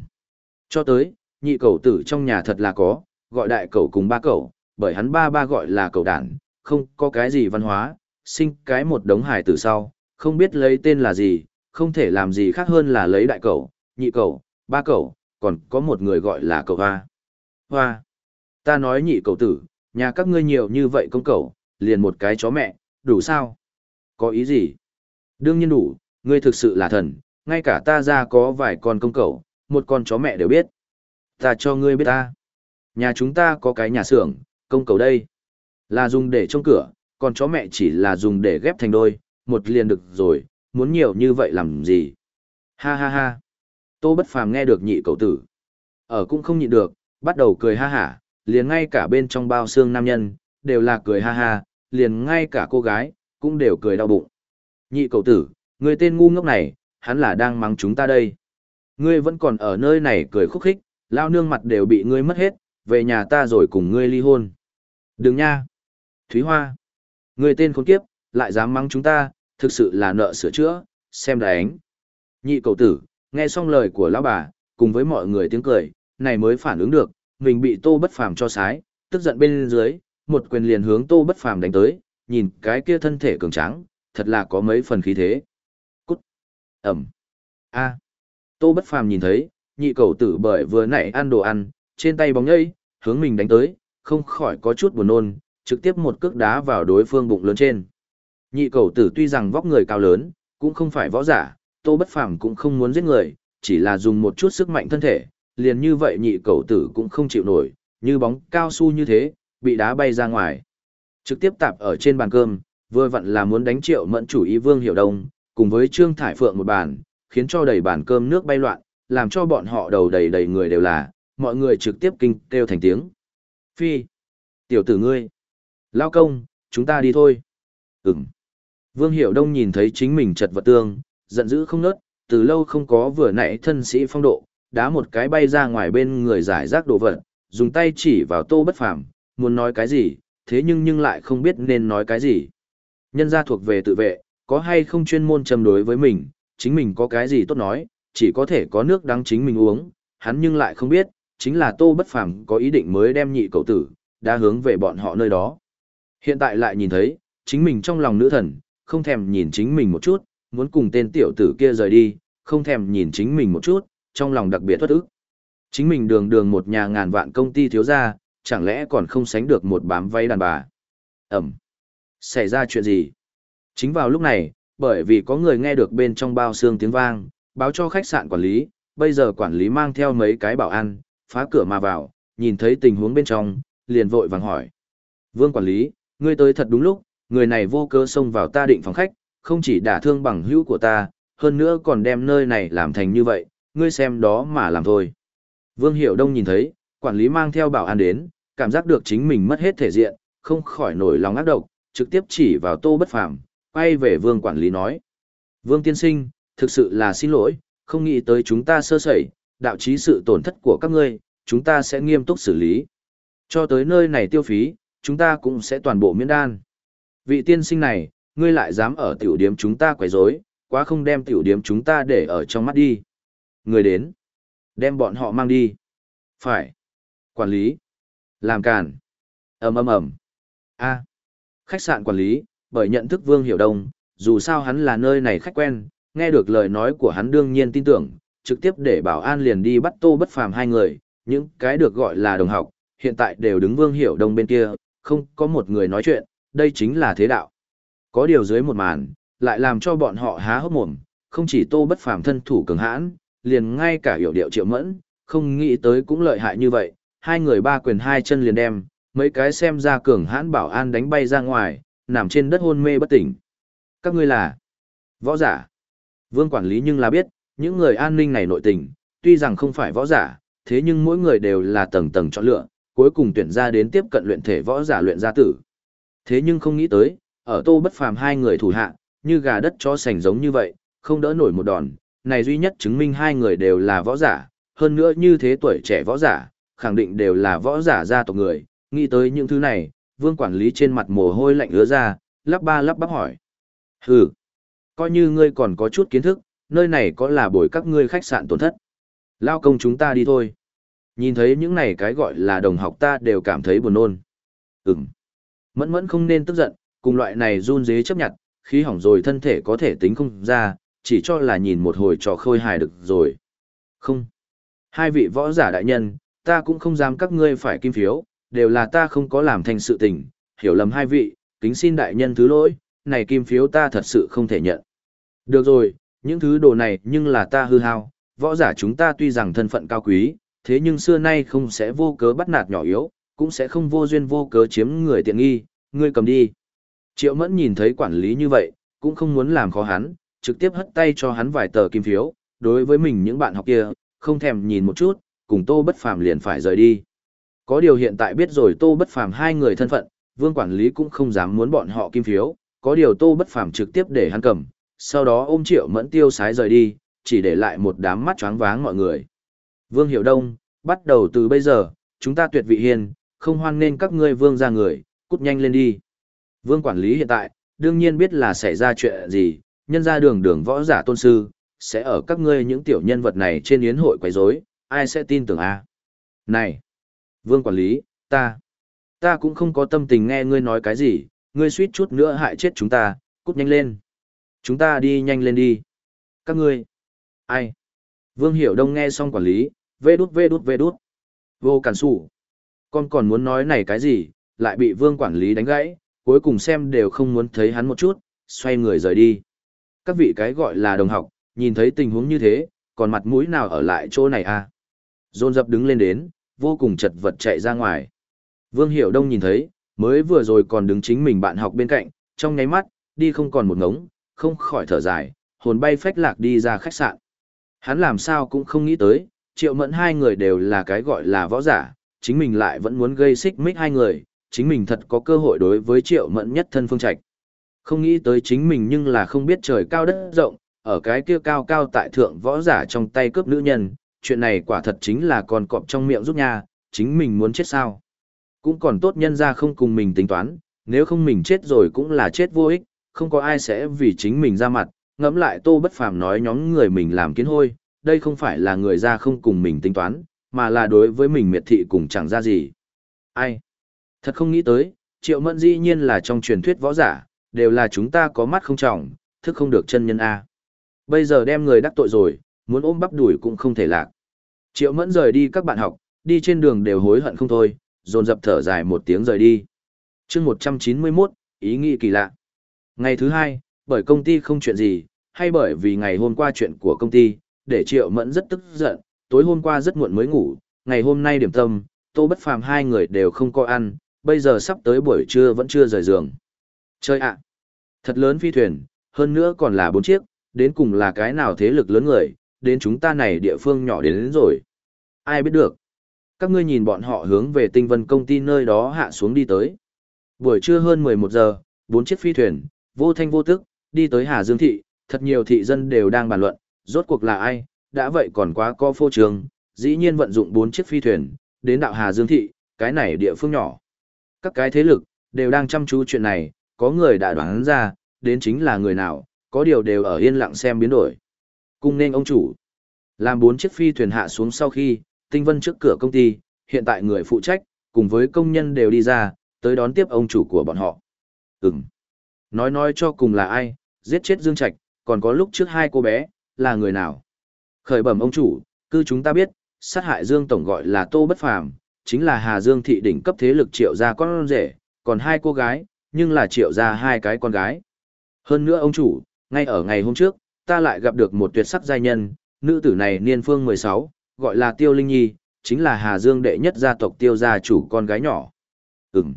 Cho tới, nhị cầu tử trong nhà thật là có, gọi đại cầu cùng ba cầu, bởi hắn ba ba gọi là cầu đản, không có cái gì văn hóa, sinh cái một đống hài tử sau, không biết lấy tên là gì, không thể làm gì khác hơn là lấy đại cậu, nhị cậu, ba cậu, còn có một người gọi là cậu hoa. Hoa. Ta nói nhị cậu tử, nhà các ngươi nhiều như vậy công cậu, liền một cái chó mẹ, đủ sao? Có ý gì? Đương nhiên đủ, ngươi thực sự là thần, ngay cả ta ra có vài con công cậu, một con chó mẹ đều biết. Ta cho ngươi biết ta. Nhà chúng ta có cái nhà xưởng, công cầu đây. Là dùng để trông cửa, còn chó mẹ chỉ là dùng để ghép thành đôi, một liền được rồi, muốn nhiều như vậy làm gì? Ha ha ha. Tô Bất Phàm nghe được nhị cậu tử. Ở cũng không nhịn được, bắt đầu cười ha hả, liền ngay cả bên trong bao xương nam nhân, đều là cười ha ha, liền ngay cả cô gái, cũng đều cười đau bụng. Nhị cậu tử, người tên ngu ngốc này, hắn là đang mắng chúng ta đây. Ngươi vẫn còn ở nơi này cười khúc khích, lao nương mặt đều bị ngươi mất hết, về nhà ta rồi cùng ngươi ly hôn. Đừng nha. Thúy Hoa. Người tên khốn kiếp, lại dám mắng chúng ta, thực sự là nợ sửa chữa, xem đánh. Nhị cầu tử, nghe xong lời của lão bà, cùng với mọi người tiếng cười, này mới phản ứng được, mình bị tô bất phàm cho sái, tức giận bên dưới, một quyền liền hướng tô bất phàm đánh tới, nhìn cái kia thân thể cường tráng, thật là có mấy phần khí thế. Cút. Ẩm. A. Tô bất phàm nhìn thấy, nhị cầu tử bởi vừa nãy ăn đồ ăn, trên tay bóng nhây, hướng mình đánh tới, không khỏi có chút buồn nôn, trực tiếp một cước đá vào đối phương bụng lớn trên. Nhị cầu tử tuy rằng vóc người cao lớn, cũng không phải võ giả, tô bất phàm cũng không muốn giết người, chỉ là dùng một chút sức mạnh thân thể, liền như vậy nhị cầu tử cũng không chịu nổi, như bóng cao su như thế, bị đá bay ra ngoài. Trực tiếp tạp ở trên bàn cơm, vừa vặn là muốn đánh triệu mẫn chủ ý Vương Hiểu Đông, cùng với Trương Thải Phượng một bàn, khiến cho đầy bàn cơm nước bay loạn, làm cho bọn họ đầu đầy đầy người đều là, mọi người trực tiếp kinh kêu thành tiếng. Phi! Tiểu tử ngươi! Lao công, chúng ta đi thôi. Ừm. Vương Hiểu Đông nhìn thấy chính mình chật vật tương, giận dữ không nớt, từ lâu không có vừa nãy thân sĩ phong độ, đá một cái bay ra ngoài bên người giải rác đồ vật, dùng tay chỉ vào tô bất phàm, muốn nói cái gì, thế nhưng nhưng lại không biết nên nói cái gì. Nhân gia thuộc về tự vệ, có hay không chuyên môn châm đối với mình, chính mình có cái gì tốt nói, chỉ có thể có nước đắng chính mình uống, hắn nhưng lại không biết, chính là tô bất phàm có ý định mới đem nhị cậu tử, đã hướng về bọn họ nơi đó. Hiện tại lại nhìn thấy, chính mình trong lòng nữ thần, không thèm nhìn chính mình một chút, muốn cùng tên tiểu tử kia rời đi, không thèm nhìn chính mình một chút, trong lòng đặc biệt thất ức. Chính mình đường đường một nhà ngàn vạn công ty thiếu gia, chẳng lẽ còn không sánh được một bám váy đàn bà. Ẩm. Xảy ra chuyện gì? Chính vào lúc này, bởi vì có người nghe được bên trong bao xương tiếng vang, báo cho khách sạn quản lý, bây giờ quản lý mang theo mấy cái bảo an, phá cửa mà vào, nhìn thấy tình huống bên trong, liền vội vàng hỏi. Vương quản lý, ngươi tới thật đúng lúc, người này vô cơ xông vào ta định phòng khách, không chỉ đả thương bằng hữu của ta, hơn nữa còn đem nơi này làm thành như vậy, ngươi xem đó mà làm thôi. Vương Hiểu Đông nhìn thấy, quản lý mang theo bảo an đến, cảm giác được chính mình mất hết thể diện, không khỏi nổi lòng ác độc, trực tiếp chỉ vào tô bất phàm, quay về vương quản lý nói. Vương tiên sinh, thực sự là xin lỗi, không nghĩ tới chúng ta sơ sẩy, đạo chí sự tổn thất của các ngươi, chúng ta sẽ nghiêm túc xử lý. Cho tới nơi này tiêu phí, chúng ta cũng sẽ toàn bộ miễn đan. Vị tiên sinh này, ngươi lại dám ở tiểu điếm chúng ta quấy rối, quá không đem tiểu điếm chúng ta để ở trong mắt đi. Người đến, đem bọn họ mang đi. Phải. Quản lý. Làm càn. ầm ầm ầm. A. Khách sạn quản lý, bởi nhận thức Vương Hiểu Đông, dù sao hắn là nơi này khách quen, nghe được lời nói của hắn đương nhiên tin tưởng, trực tiếp để bảo an liền đi bắt tô bất phàm hai người, những cái được gọi là đồng học, hiện tại đều đứng Vương Hiểu Đông bên kia, không có một người nói chuyện, đây chính là thế đạo. Có điều dưới một màn, lại làm cho bọn họ há hốc mồm, không chỉ tô bất phàm thân thủ cường hãn, liền ngay cả hiểu điệu triệu mẫn, không nghĩ tới cũng lợi hại như vậy, hai người ba quyền hai chân liền đem, mấy cái xem ra cường hãn bảo an đánh bay ra ngoài, nằm trên đất hôn mê bất tỉnh. Các ngươi là võ giả. Vương quản lý nhưng là biết, những người an ninh này nội tình, tuy rằng không phải võ giả, thế nhưng mỗi người đều là tầng tầng chọn lựa, cuối cùng tuyển ra đến tiếp cận luyện thể võ giả luyện gia tử. Thế nhưng không nghĩ tới, ở tô bất phàm hai người thủ hạ, như gà đất cho sành giống như vậy, không đỡ nổi một đòn, này duy nhất chứng minh hai người đều là võ giả, hơn nữa như thế tuổi trẻ võ giả, khẳng định đều là võ giả gia tộc người, nghĩ tới những thứ này, vương quản lý trên mặt mồ hôi lạnh ứa ra, lắp ba lắp bắp hỏi. Hừ, coi như ngươi còn có chút kiến thức, nơi này có là bồi các ngươi khách sạn tổn thất. Lao công chúng ta đi thôi. Nhìn thấy những này cái gọi là đồng học ta đều cảm thấy buồn nôn. Ừm. Mẫn mẫn không nên tức giận, cùng loại này run dế chấp nhận, khí hỏng rồi thân thể có thể tính không ra, chỉ cho là nhìn một hồi trò khôi hài được rồi. Không. Hai vị võ giả đại nhân, ta cũng không dám các ngươi phải kim phiếu, đều là ta không có làm thành sự tình, hiểu lầm hai vị, kính xin đại nhân thứ lỗi, này kim phiếu ta thật sự không thể nhận. Được rồi, những thứ đồ này nhưng là ta hư hao, võ giả chúng ta tuy rằng thân phận cao quý, thế nhưng xưa nay không sẽ vô cớ bắt nạt nhỏ yếu, cũng sẽ không vô duyên vô cớ chiếm người tiện nghi, ngươi cầm đi. Triệu mẫn nhìn thấy quản lý như vậy, cũng không muốn làm khó hắn, trực tiếp hất tay cho hắn vài tờ kim phiếu, đối với mình những bạn học kia, không thèm nhìn một chút, cùng tô bất phàm liền phải rời đi. Có điều hiện tại biết rồi tô bất phàm hai người thân phận, vương quản lý cũng không dám muốn bọn họ kim phiếu, có điều tô bất phàm trực tiếp để hắn cầm, sau đó ôm triệu mẫn tiêu sái rời đi, chỉ để lại một đám mắt choáng váng mọi người. Vương Hiểu Đông, bắt đầu từ bây giờ, chúng ta tuyệt vị hiền, không hoan nên các ngươi vương ra người, cút nhanh lên đi. Vương quản lý hiện tại, đương nhiên biết là xảy ra chuyện gì, nhân ra đường đường võ giả tôn sư, sẽ ở các ngươi những tiểu nhân vật này trên yến hội quấy rối, ai sẽ tin tưởng a? Này, Vương quản lý, ta, ta cũng không có tâm tình nghe ngươi nói cái gì, ngươi suýt chút nữa hại chết chúng ta, cút nhanh lên. Chúng ta đi nhanh lên đi. Các ngươi, ai? Vương Hiểu Đông nghe xong quản lý, vê đút vê đút vê đút. Vô cản xù Con còn muốn nói này cái gì, lại bị vương quản lý đánh gãy, cuối cùng xem đều không muốn thấy hắn một chút, xoay người rời đi. Các vị cái gọi là đồng học, nhìn thấy tình huống như thế, còn mặt mũi nào ở lại chỗ này à? dồn dập đứng lên đến, vô cùng chật vật chạy ra ngoài. Vương Hiểu Đông nhìn thấy, mới vừa rồi còn đứng chính mình bạn học bên cạnh, trong nháy mắt, đi không còn một ngống, không khỏi thở dài, hồn bay phách lạc đi ra khách sạn. Hắn làm sao cũng không nghĩ tới, triệu mẫn hai người đều là cái gọi là võ giả, chính mình lại vẫn muốn gây xích mích hai người, chính mình thật có cơ hội đối với triệu mẫn nhất thân phương trạch. Không nghĩ tới chính mình nhưng là không biết trời cao đất rộng, ở cái kia cao cao tại thượng võ giả trong tay cướp nữ nhân, chuyện này quả thật chính là còn cọp trong miệng giúp nha, chính mình muốn chết sao. Cũng còn tốt nhân ra không cùng mình tính toán, nếu không mình chết rồi cũng là chết vô ích, không có ai sẽ vì chính mình ra mặt, ngẫm lại tô bất phàm nói nhóm người mình làm kiến hôi, đây không phải là người ra không cùng mình tính toán, mà là đối với mình miệt thị cùng chẳng ra gì. Ai? Thật không nghĩ tới, triệu mẫn dĩ nhiên là trong truyền thuyết võ giả, đều là chúng ta có mắt không trọng, thức không được chân nhân A. Bây giờ đem người đắc tội rồi, muốn ôm bắp đuổi cũng không thể lạc. Triệu mẫn rời đi các bạn học, đi trên đường đều hối hận không thôi, dồn dập thở dài một tiếng rời đi. chương 191, ý nghĩ kỳ lạ. Ngày thứ hai, bởi công ty không chuyện gì, hay bởi vì ngày hôm qua chuyện của công ty, để triệu mẫn rất tức giận, tối hôm qua rất muộn mới ngủ, ngày hôm nay điểm tâm, tô bất phàm hai người đều không có ăn, bây giờ sắp tới buổi trưa vẫn chưa rời giường. Chơi ạ! thật lớn phi thuyền, hơn nữa còn là bốn chiếc, đến cùng là cái nào thế lực lớn người, đến chúng ta này địa phương nhỏ đến, đến rồi. Ai biết được? Các ngươi nhìn bọn họ hướng về tinh vân công ty nơi đó hạ xuống đi tới. Buổi trưa hơn 11 giờ, bốn chiếc phi thuyền, vô thanh vô tức, đi tới Hà Dương Thị, thật nhiều thị dân đều đang bàn luận, rốt cuộc là ai, đã vậy còn quá co phô trường, dĩ nhiên vận dụng bốn chiếc phi thuyền, đến đạo Hà Dương Thị, cái này địa phương nhỏ. Các cái thế lực, đều đang chăm chú chuyện này, có người đã đoán ra, đến chính là người nào, có điều đều ở yên lặng xem biến đổi. Cung nên ông chủ. Làm bốn chiếc phi thuyền hạ xuống sau khi, tinh vân trước cửa công ty, hiện tại người phụ trách, cùng với công nhân đều đi ra, tới đón tiếp ông chủ của bọn họ. Ừm. Nói nói cho cùng là ai, giết chết Dương Trạch, còn có lúc trước hai cô bé, là người nào? Khởi bẩm ông chủ, cư chúng ta biết, sát hại Dương Tổng gọi là Tô Bất Phàm, chính là Hà Dương thị đỉnh cấp thế lực triệu gia con rể, còn hai cô gái, nhưng là triệu gia hai cái con gái. Hơn nữa ông chủ, ngay ở ngày hôm trước, ta lại gặp được một tuyệt sắc giai nhân, nữ tử này niên phương 16, gọi là Tiêu Linh Nhi, chính là Hà Dương đệ nhất gia tộc Tiêu gia chủ con gái nhỏ. Ừm.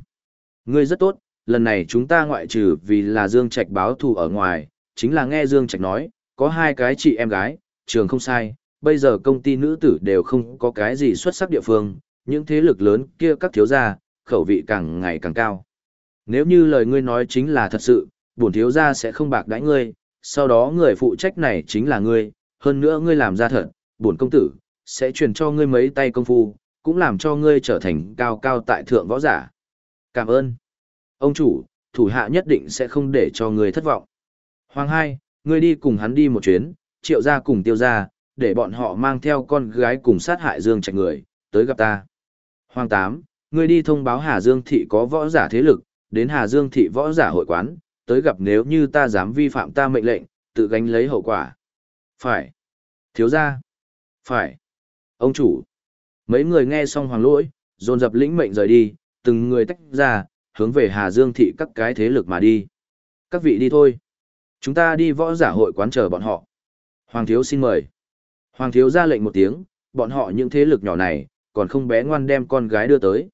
Ngươi rất tốt, lần này chúng ta ngoại trừ vì là Dương Trạch báo thù ở ngoài, chính là nghe Dương Trạch nói, có hai cái chị em gái, trường không sai, bây giờ công ty nữ tử đều không có cái gì xuất sắc địa phương, những thế lực lớn kia các thiếu gia, khẩu vị càng ngày càng cao. Nếu như lời ngươi nói chính là thật sự, bổn thiếu gia sẽ không bạc đãi ngươi, sau đó người phụ trách này chính là ngươi, hơn nữa ngươi làm ra thật, bổn công tử, sẽ truyền cho ngươi mấy tay công phu, cũng làm cho ngươi trở thành cao cao tại thượng võ giả. Cảm ơn. Ông chủ, thủ hạ nhất định sẽ không để cho ngươi thất vọng. Hoàng hai, ngươi đi cùng hắn đi một chuyến, triệu gia cùng tiêu gia, để bọn họ mang theo con gái cùng sát hại Dương Trạch người, tới gặp ta. Hoàng tám, ngươi đi thông báo Hà Dương thị có võ giả thế lực, đến Hà Dương thị võ giả hội quán, tới gặp nếu như ta dám vi phạm ta mệnh lệnh, tự gánh lấy hậu quả. Phải. Thiếu gia. Phải. Ông chủ. Mấy người nghe xong hoàng lỗi, dồn dập lĩnh mệnh rời đi, từng người tách ra, hướng về Hà Dương thị các cái thế lực mà đi. Các vị đi thôi. Chúng ta đi võ giả hội quán chờ bọn họ. Hoàng thiếu xin mời. Hoàng thiếu ra lệnh một tiếng, bọn họ những thế lực nhỏ này, còn không bé ngoan đem con gái đưa tới.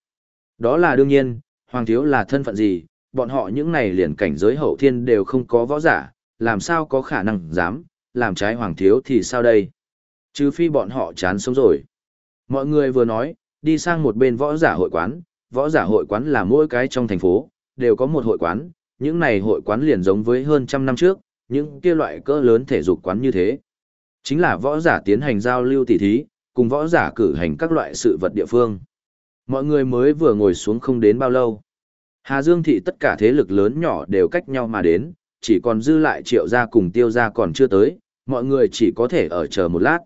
Đó là đương nhiên, Hoàng thiếu là thân phận gì, bọn họ những này liền cảnh giới hậu thiên đều không có võ giả, làm sao có khả năng dám, làm trái Hoàng thiếu thì sao đây? Chứ phi bọn họ chán sống rồi. Mọi người vừa nói, đi sang một bên võ giả hội quán, võ giả hội quán là mỗi cái trong thành phố, đều có một hội quán, những này hội quán liền giống với hơn trăm năm trước, những kia loại cỡ lớn thể dục quán như thế. Chính là võ giả tiến hành giao lưu tỉ thí, cùng võ giả cử hành các loại sự vật địa phương. Mọi người mới vừa ngồi xuống không đến bao lâu. Hà Dương thị tất cả thế lực lớn nhỏ đều cách nhau mà đến, chỉ còn dư lại triệu gia cùng tiêu gia còn chưa tới, mọi người chỉ có thể ở chờ một lát.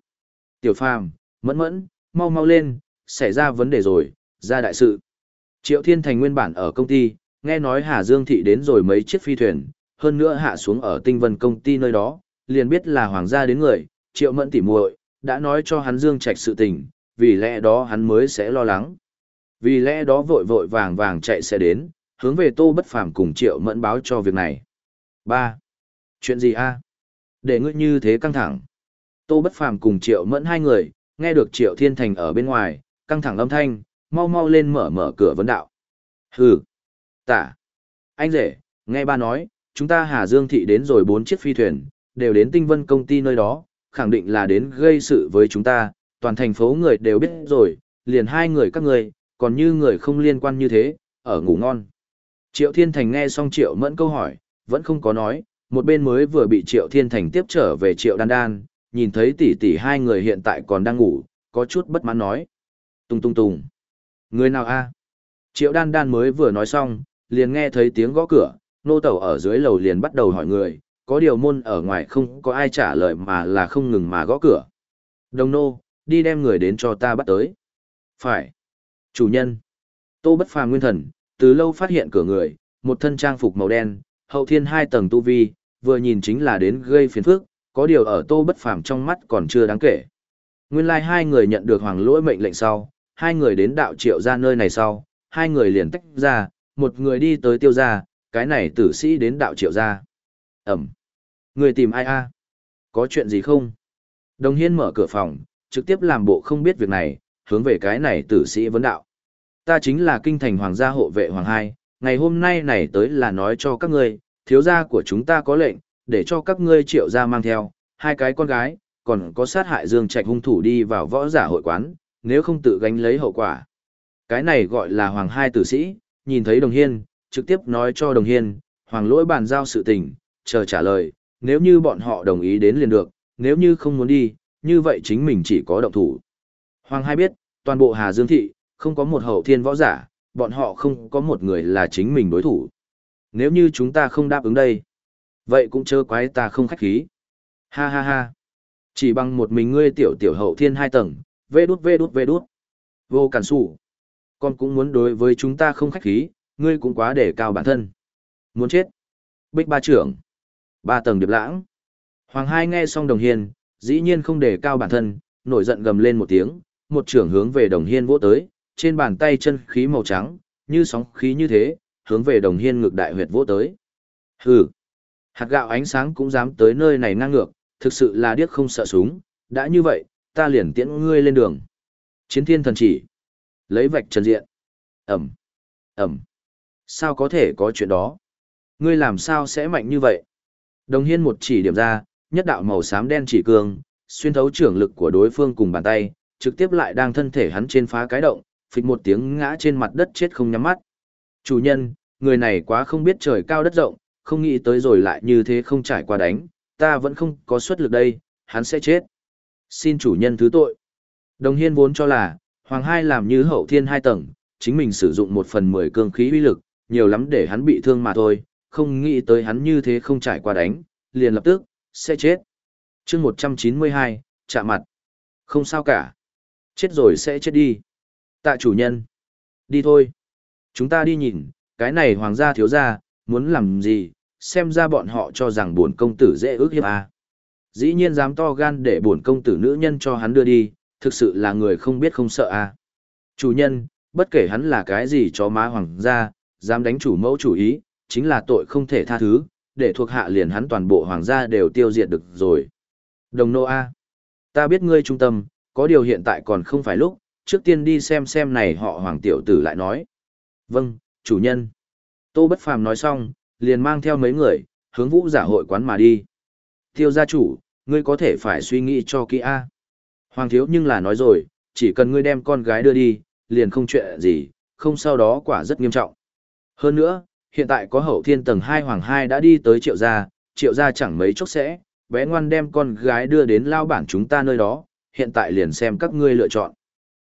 Tiểu phàm, mẫn mẫn, mau mau lên, xảy ra vấn đề rồi, ra đại sự. Triệu Thiên Thành nguyên bản ở công ty, nghe nói Hà Dương thị đến rồi mấy chiếc phi thuyền, hơn nữa hạ xuống ở tinh vân công ty nơi đó, liền biết là hoàng gia đến người, triệu mẫn tỉ muội đã nói cho hắn Dương Trạch sự tình, vì lẽ đó hắn mới sẽ lo lắng. Vì lẽ đó vội vội vàng vàng chạy sẽ đến, hướng về tô bất phàm cùng triệu mẫn báo cho việc này. ba Chuyện gì a Để ngươi như thế căng thẳng. Tô bất phàm cùng triệu mẫn hai người, nghe được triệu thiên thành ở bên ngoài, căng thẳng âm thanh, mau mau lên mở mở cửa vấn đạo. Hừ, tả, anh rể, nghe ba nói, chúng ta Hà Dương thị đến rồi bốn chiếc phi thuyền, đều đến tinh vân công ty nơi đó, khẳng định là đến gây sự với chúng ta, toàn thành phố người đều biết rồi, liền hai người các người, còn như người không liên quan như thế, ở ngủ ngon. Triệu Thiên Thành nghe xong Triệu Mẫn câu hỏi, vẫn không có nói, một bên mới vừa bị Triệu Thiên Thành tiếp trở về Triệu Đan Đan, nhìn thấy tỷ tỷ hai người hiện tại còn đang ngủ, có chút bất mãn nói. Tung tung tung. Người nào a? Triệu Đan Đan mới vừa nói xong, liền nghe thấy tiếng gõ cửa, nô tẩu ở dưới lầu liền bắt đầu hỏi người, có điều môn ở ngoài không có ai trả lời mà là không ngừng mà gõ cửa. Đồng nô, đi đem người đến cho ta bắt tới. Phải. Chủ nhân. Tô bất phàm nguyên thần, từ lâu phát hiện cửa người, một thân trang phục màu đen, hậu thiên hai tầng tu vi, vừa nhìn chính là đến gây phiền phức, có điều ở tô bất phàm trong mắt còn chưa đáng kể. Nguyên lai like hai người nhận được hoàng lỗi mệnh lệnh sau, hai người đến đạo triệu ra nơi này sau, hai người liền tách ra, một người đi tới tiêu gia, cái này tử sĩ đến đạo triệu gia. Ẩm. Người tìm ai a? Có chuyện gì không? Đồng Hiên mở cửa phòng, trực tiếp làm bộ không biết việc này, hướng về cái này tử sĩ vấn đạo. Ta chính là kinh thành hoàng gia hộ vệ hoàng hai, ngày hôm nay này tới là nói cho các ngươi, thiếu gia của chúng ta có lệnh, để cho các ngươi triệu gia mang theo, hai cái con gái, còn có sát hại dương trạch hung thủ đi vào võ giả hội quán, nếu không tự gánh lấy hậu quả. Cái này gọi là hoàng hai tử sĩ, nhìn thấy đồng hiên, trực tiếp nói cho đồng hiên, hoàng lỗi bàn giao sự tình, chờ trả lời, nếu như bọn họ đồng ý đến liền được, nếu như không muốn đi, như vậy chính mình chỉ có động thủ. Hoàng hai biết, toàn bộ Hà Dương Thị, không có một hậu thiên võ giả, bọn họ không có một người là chính mình đối thủ. Nếu như chúng ta không đáp ứng đây, vậy cũng chớ quái ta không khách khí. Ha ha ha. Chỉ bằng một mình ngươi tiểu tiểu hậu thiên hai tầng, vê đút vê đút vê đút. Vô cản sủ. Con cũng muốn đối với chúng ta không khách khí, ngươi cũng quá để cao bản thân. Muốn chết. Bích ba trưởng. Ba tầng điệp lãng. Hoàng hai nghe xong đồng hiên, dĩ nhiên không để cao bản thân, nổi giận gầm lên một tiếng, một trưởng hướng về đồng hiên vỗ tới, trên bàn tay chân khí màu trắng, như sóng khí như thế, hướng về đồng hiên ngược đại huyệt vỗ tới. Hừ. Hạt gạo ánh sáng cũng dám tới nơi này ngang ngược, thực sự là điếc không sợ súng, đã như vậy, ta liền tiễn ngươi lên đường. Chiến thiên thần chỉ. Lấy vạch trần diện. Ẩm. Ẩm. Sao có thể có chuyện đó? Ngươi làm sao sẽ mạnh như vậy? Đồng hiên một chỉ điểm ra, nhất đạo màu xám đen chỉ cường xuyên thấu trưởng lực của đối phương cùng bàn tay, trực tiếp lại đang thân thể hắn trên phá cái động, phịch một tiếng ngã trên mặt đất chết không nhắm mắt. Chủ nhân, người này quá không biết trời cao đất rộng, không nghĩ tới rồi lại như thế không trải qua đánh, ta vẫn không có suất lực đây, hắn sẽ chết. Xin chủ nhân thứ tội. Đồng hiên vốn cho là, Hoàng Hai làm như hậu thiên hai tầng, chính mình sử dụng một phần mười cương khí uy lực, nhiều lắm để hắn bị thương mà thôi, không nghĩ tới hắn như thế không trải qua đánh, liền lập tức, sẽ chết. chương 192, chạm mặt. Không sao cả. Chết rồi sẽ chết đi. Tạ chủ nhân. Đi thôi. Chúng ta đi nhìn, cái này hoàng gia thiếu gia, muốn làm gì, xem ra bọn họ cho rằng buồn công tử dễ ước hiếp à. Dĩ nhiên dám to gan để buồn công tử nữ nhân cho hắn đưa đi, thực sự là người không biết không sợ à. Chủ nhân, bất kể hắn là cái gì cho má hoàng gia, dám đánh chủ mẫu chủ ý, chính là tội không thể tha thứ, để thuộc hạ liền hắn toàn bộ hoàng gia đều tiêu diệt được rồi. Đồng nô A. Ta biết ngươi trung tâm, có điều hiện tại còn không phải lúc, trước tiên đi xem xem này họ hoàng tiểu tử lại nói. Vâng, chủ nhân. Tô Bất Phàm nói xong, liền mang theo mấy người, hướng vũ giả hội quán mà đi. Tiêu gia chủ, ngươi có thể phải suy nghĩ cho kỹ A. Hoàng thiếu nhưng là nói rồi, chỉ cần ngươi đem con gái đưa đi, liền không chuyện gì, không sau đó quả rất nghiêm trọng. Hơn nữa, hiện tại có hậu thiên tầng 2 hoàng 2 đã đi tới triệu gia, triệu gia chẳng mấy chốc sẽ, bé ngoan đem con gái đưa đến lao bản chúng ta nơi đó, hiện tại liền xem các ngươi lựa chọn.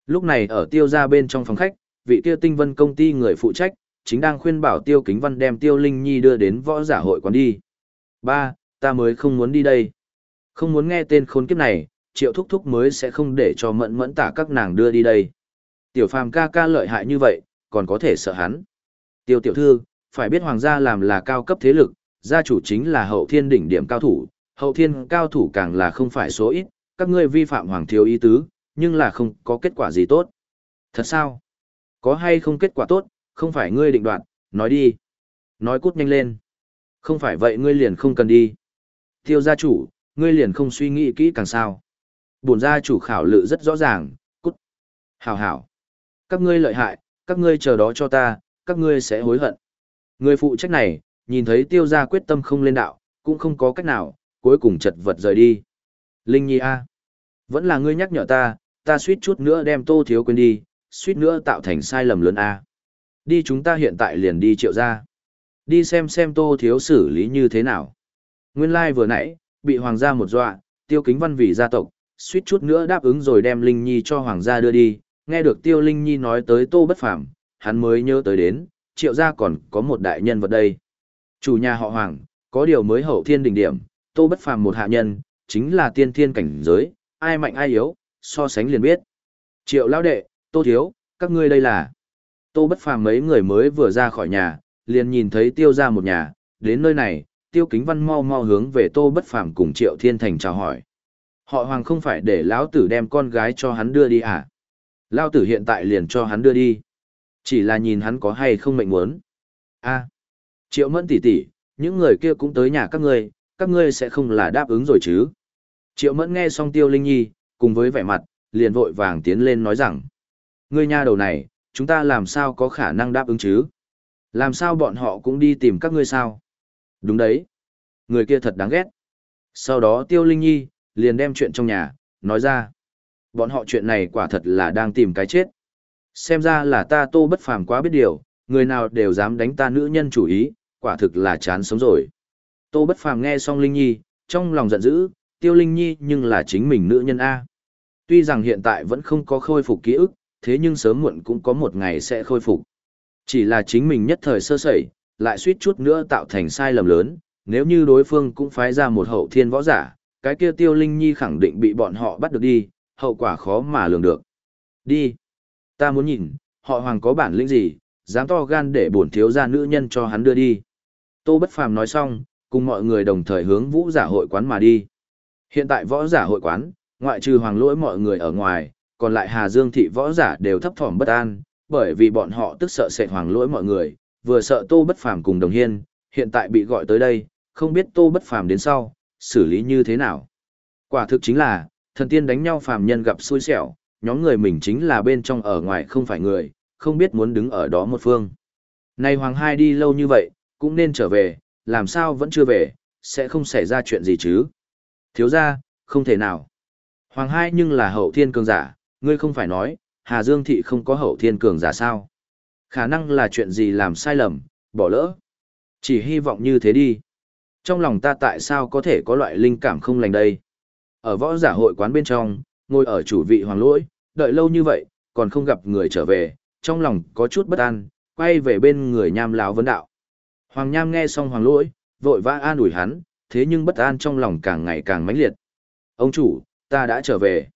Lúc này ở tiêu gia bên trong phòng khách, vị tiêu tinh vân công ty người phụ trách, chính đang khuyên bảo tiêu kính văn đem tiêu linh nhi đưa đến võ giả hội quán đi. Ba, ta mới không muốn đi đây. Không muốn nghe tên khốn kiếp này, triệu thúc thúc mới sẽ không để cho mẫn mẫn tả các nàng đưa đi đây. Tiểu phàm ca ca lợi hại như vậy, còn có thể sợ hắn. Tiêu tiểu thư, phải biết hoàng gia làm là cao cấp thế lực, gia chủ chính là hậu thiên đỉnh điểm cao thủ, hậu thiên cao thủ càng là không phải số ít, các ngươi vi phạm hoàng thiếu ý tứ, nhưng là không có kết quả gì tốt. Thật sao? Có hay không kết quả tốt, không phải ngươi định đoạt, nói đi. Nói cút nhanh lên. Không phải vậy ngươi liền không cần đi. Tiêu gia chủ, ngươi liền không suy nghĩ kỹ càng sao. Bổn gia chủ khảo lự rất rõ ràng, cút. Hảo hảo. Các ngươi lợi hại, các ngươi chờ đó cho ta, các ngươi sẽ hối hận. Người phụ trách này, nhìn thấy tiêu gia quyết tâm không lên đạo, cũng không có cách nào, cuối cùng chật vật rời đi. Linh Nhi A. Vẫn là ngươi nhắc nhở ta, ta suýt chút nữa đem tô thiếu quên đi, suýt nữa tạo thành sai lầm lớn A. Đi chúng ta hiện tại liền đi triệu ra. Đi xem xem tô thiếu xử lý như thế nào. Nguyên lai like vừa nãy, bị hoàng gia một dọa, tiêu kính văn vì gia tộc, suýt chút nữa đáp ứng rồi đem Linh Nhi cho hoàng gia đưa đi. Nghe được tiêu Linh Nhi nói tới tô bất Phàm hắn mới nhớ tới đến, triệu gia còn có một đại nhân vật đây. Chủ nhà họ hoàng, có điều mới hậu thiên đỉnh điểm, tô bất phàm một hạ nhân, chính là tiên thiên cảnh giới, ai mạnh ai yếu, so sánh liền biết. Triệu lão đệ, tô thiếu, các ngươi đây là. Tô bất phàm mấy người mới vừa ra khỏi nhà, liền nhìn thấy tiêu gia một nhà, đến nơi này, tiêu kính văn mau mau hướng về tô bất phàm cùng triệu thiên thành chào hỏi. Họ hoàng không phải để lão tử đem con gái cho hắn đưa đi à? Lão tử hiện tại liền cho hắn đưa đi. Chỉ là nhìn hắn có hay không mệnh muốn. a triệu mẫn tỷ tỷ, những người kia cũng tới nhà các ngươi, các ngươi sẽ không là đáp ứng rồi chứ. Triệu mẫn nghe xong tiêu linh nhi, cùng với vẻ mặt, liền vội vàng tiến lên nói rằng. Ngươi nha đầu này, chúng ta làm sao có khả năng đáp ứng chứ? Làm sao bọn họ cũng đi tìm các ngươi sao? Đúng đấy. Người kia thật đáng ghét. Sau đó tiêu linh nhi, liền đem chuyện trong nhà, nói ra. Bọn họ chuyện này quả thật là đang tìm cái chết. Xem ra là ta tô bất phàm quá biết điều, người nào đều dám đánh ta nữ nhân chủ ý, quả thực là chán sống rồi. Tô bất phàm nghe xong Linh Nhi, trong lòng giận dữ, tiêu Linh Nhi nhưng là chính mình nữ nhân A. Tuy rằng hiện tại vẫn không có khôi phục ký ức, thế nhưng sớm muộn cũng có một ngày sẽ khôi phục. Chỉ là chính mình nhất thời sơ sẩy, lại suýt chút nữa tạo thành sai lầm lớn, nếu như đối phương cũng phái ra một hậu thiên võ giả, cái kia tiêu Linh Nhi khẳng định bị bọn họ bắt được đi, hậu quả khó mà lường được. Đi. Ta muốn nhìn, họ hoàng có bản lĩnh gì, dám to gan để bổn thiếu gia nữ nhân cho hắn đưa đi. Tô Bất Phàm nói xong, cùng mọi người đồng thời hướng vũ giả hội quán mà đi. Hiện tại võ giả hội quán, ngoại trừ hoàng lỗi mọi người ở ngoài, còn lại Hà Dương thị võ giả đều thấp thỏm bất an, bởi vì bọn họ tức sợ sệt hoàng lỗi mọi người, vừa sợ Tô Bất Phàm cùng Đồng Hiên, hiện tại bị gọi tới đây, không biết Tô Bất Phàm đến sau, xử lý như thế nào. Quả thực chính là, thần tiên đánh nhau phàm nhân gặp xui xẻo, nhóm người mình chính là bên trong ở ngoài không phải người, không biết muốn đứng ở đó một phương. Này Hoàng Hai đi lâu như vậy, cũng nên trở về, làm sao vẫn chưa về, sẽ không xảy ra chuyện gì chứ. Thiếu ra, không thể nào. Hoàng Hai nhưng là hậu thiên cường giả, ngươi không phải nói, Hà Dương Thị không có hậu thiên cường giả sao. Khả năng là chuyện gì làm sai lầm, bỏ lỡ. Chỉ hy vọng như thế đi. Trong lòng ta tại sao có thể có loại linh cảm không lành đây? Ở võ giả hội quán bên trong, ngồi ở chủ vị hoàng lỗi, đợi lâu như vậy, còn không gặp người trở về, trong lòng có chút bất an, quay về bên người nham láo vấn đạo. Hoàng nham nghe xong hoàng lỗi, vội vã an ủi hắn, thế nhưng bất an trong lòng càng ngày càng mãnh liệt. Ông chủ, ta đã trở về.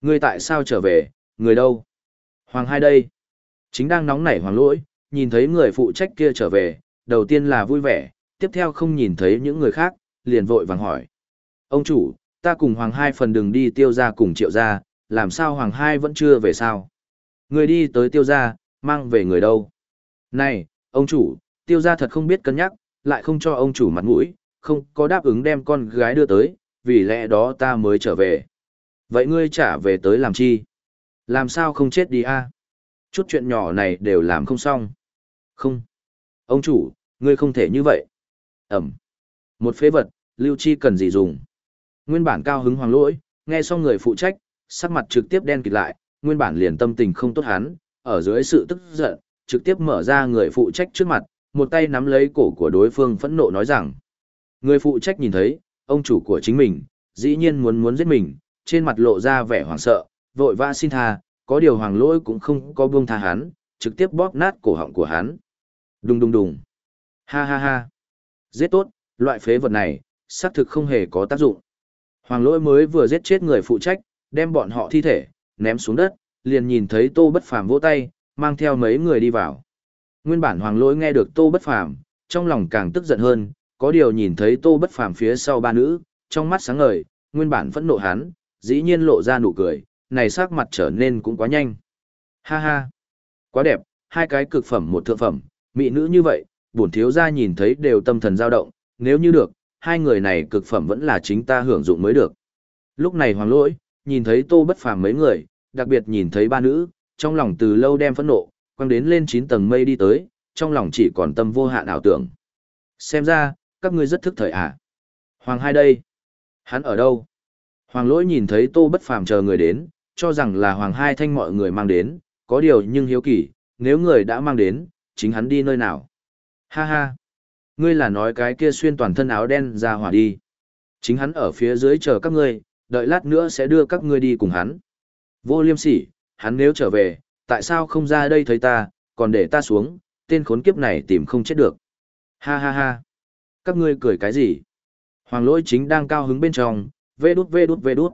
Ngươi tại sao trở về, người đâu? Hoàng hai đây. Chính đang nóng nảy hoàng lỗi, nhìn thấy người phụ trách kia trở về, đầu tiên là vui vẻ, tiếp theo không nhìn thấy những người khác, liền vội vàng hỏi. Ông chủ, ta cùng Hoàng hai phần đường đi tiêu ra cùng triệu ra, làm sao Hoàng hai vẫn chưa về sao? Người đi tới tiêu ra, mang về người đâu? Này, ông chủ, tiêu ra thật không biết cân nhắc, lại không cho ông chủ mặt mũi, không có đáp ứng đem con gái đưa tới, vì lẽ đó ta mới trở về. Vậy ngươi trả về tới làm chi? Làm sao không chết đi a? Chút chuyện nhỏ này đều làm không xong. Không. Ông chủ, ngươi không thể như vậy. Ẩm. Một phế vật, lưu chi cần gì dùng. Nguyên bản cao hứng hoàng lỗi, nghe xong người phụ trách, sắc mặt trực tiếp đen kịt lại, nguyên bản liền tâm tình không tốt hắn, ở dưới sự tức giận, trực tiếp mở ra người phụ trách trước mặt, một tay nắm lấy cổ của đối phương phẫn nộ nói rằng. Người phụ trách nhìn thấy, ông chủ của chính mình, dĩ nhiên muốn muốn giết mình, trên mặt lộ ra vẻ hoảng sợ, vội vã xin tha, có điều hoàng lỗi cũng không có buông tha hắn, trực tiếp bóp nát cổ họng của hắn. Đùng đùng đùng. Ha ha ha. Giết tốt, loại phế vật này, xác thực không hề có tác dụng. Hoàng lỗi mới vừa giết chết người phụ trách, đem bọn họ thi thể, ném xuống đất, liền nhìn thấy tô bất phàm vỗ tay, mang theo mấy người đi vào. Nguyên bản hoàng lỗi nghe được tô bất phàm, trong lòng càng tức giận hơn, có điều nhìn thấy tô bất phàm phía sau ba nữ, trong mắt sáng ngời, nguyên bản phẫn nộ hắn, dĩ nhiên lộ ra nụ cười, này sắc mặt trở nên cũng quá nhanh. Ha ha, quá đẹp, hai cái cực phẩm một thượng phẩm, mỹ nữ như vậy, bổn thiếu gia nhìn thấy đều tâm thần dao động, nếu như được, hai người này cực phẩm vẫn là chính ta hưởng dụng mới được. Lúc này hoàng lỗi, nhìn thấy tô bất phàm mấy người, đặc biệt nhìn thấy ba nữ, trong lòng từ lâu đem phẫn nộ, quăng đến lên 9 tầng mây đi tới, trong lòng chỉ còn tâm vô hạn ảo tưởng. Xem ra, các ngươi rất thức thời à. Hoàng hai đây. Hắn ở đâu? Hoàng lỗi nhìn thấy tô bất phàm chờ người đến, cho rằng là hoàng hai thanh mọi người mang đến, có điều nhưng hiếu kỳ, nếu người đã mang đến, chính hắn đi nơi nào. Ha ha. Ngươi là nói cái kia xuyên toàn thân áo đen ra hỏa đi. Chính hắn ở phía dưới chờ các ngươi, đợi lát nữa sẽ đưa các ngươi đi cùng hắn. Vô liêm sỉ, hắn nếu trở về, tại sao không ra đây thấy ta, còn để ta xuống, tên khốn kiếp này tìm không chết được. Ha ha ha. Các ngươi cười cái gì? Hoàng lỗi chính đang cao hứng bên trong, vê đút vê đút vê đút.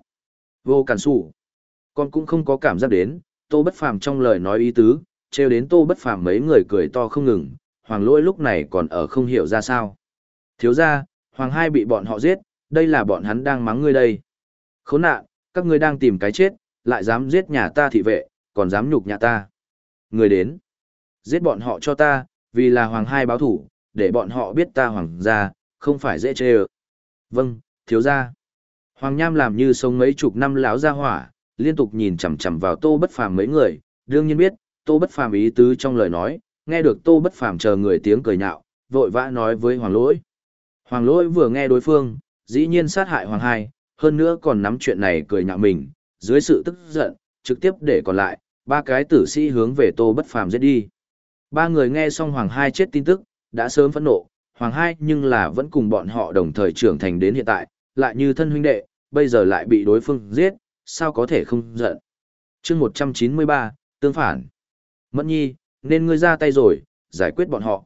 Vô cản sủ. Con cũng không có cảm giác đến, tô bất phàm trong lời nói ý tứ, treo đến tô bất phàm mấy người cười to không ngừng, hoàng lỗi lúc này còn ở không hiểu ra sao. Thiếu ra, hoàng hai bị bọn họ giết, đây là bọn hắn đang mắng ngươi đây. Khốn nạn, các ngươi đang tìm cái chết, lại dám giết nhà ta thị vệ, còn dám nhục nhà ta. Người đến, giết bọn họ cho ta, vì là hoàng hai báo thủ, để bọn họ biết ta hoàng gia, không phải dễ chê ợ. Vâng, thiếu gia. Hoàng Nham làm như sống mấy chục năm láo ra hỏa, liên tục nhìn chằm chằm vào Tô Bất Phàm mấy người, đương nhiên biết, Tô Bất Phàm ý tứ trong lời nói, nghe được Tô Bất Phàm chờ người tiếng cười nhạo, vội vã nói với Hoàng Lỗi. Hoàng Lỗi vừa nghe đối phương, dĩ nhiên sát hại Hoàng Hai, hơn nữa còn nắm chuyện này cười nhạo mình, dưới sự tức giận, trực tiếp để còn lại, ba cái tử sĩ hướng về Tô Bất Phàm giết đi. Ba người nghe xong Hoàng Hai chết tin tức, đã sớm phẫn nộ, Hoàng Hai nhưng là vẫn cùng bọn họ đồng thời trưởng thành đến hiện tại, lại như thân huynh đệ, bây giờ lại bị đối phương giết, sao có thể không giận. chương 193, tương phản. Mẫn nhi, nên ngươi ra tay rồi, giải quyết bọn họ.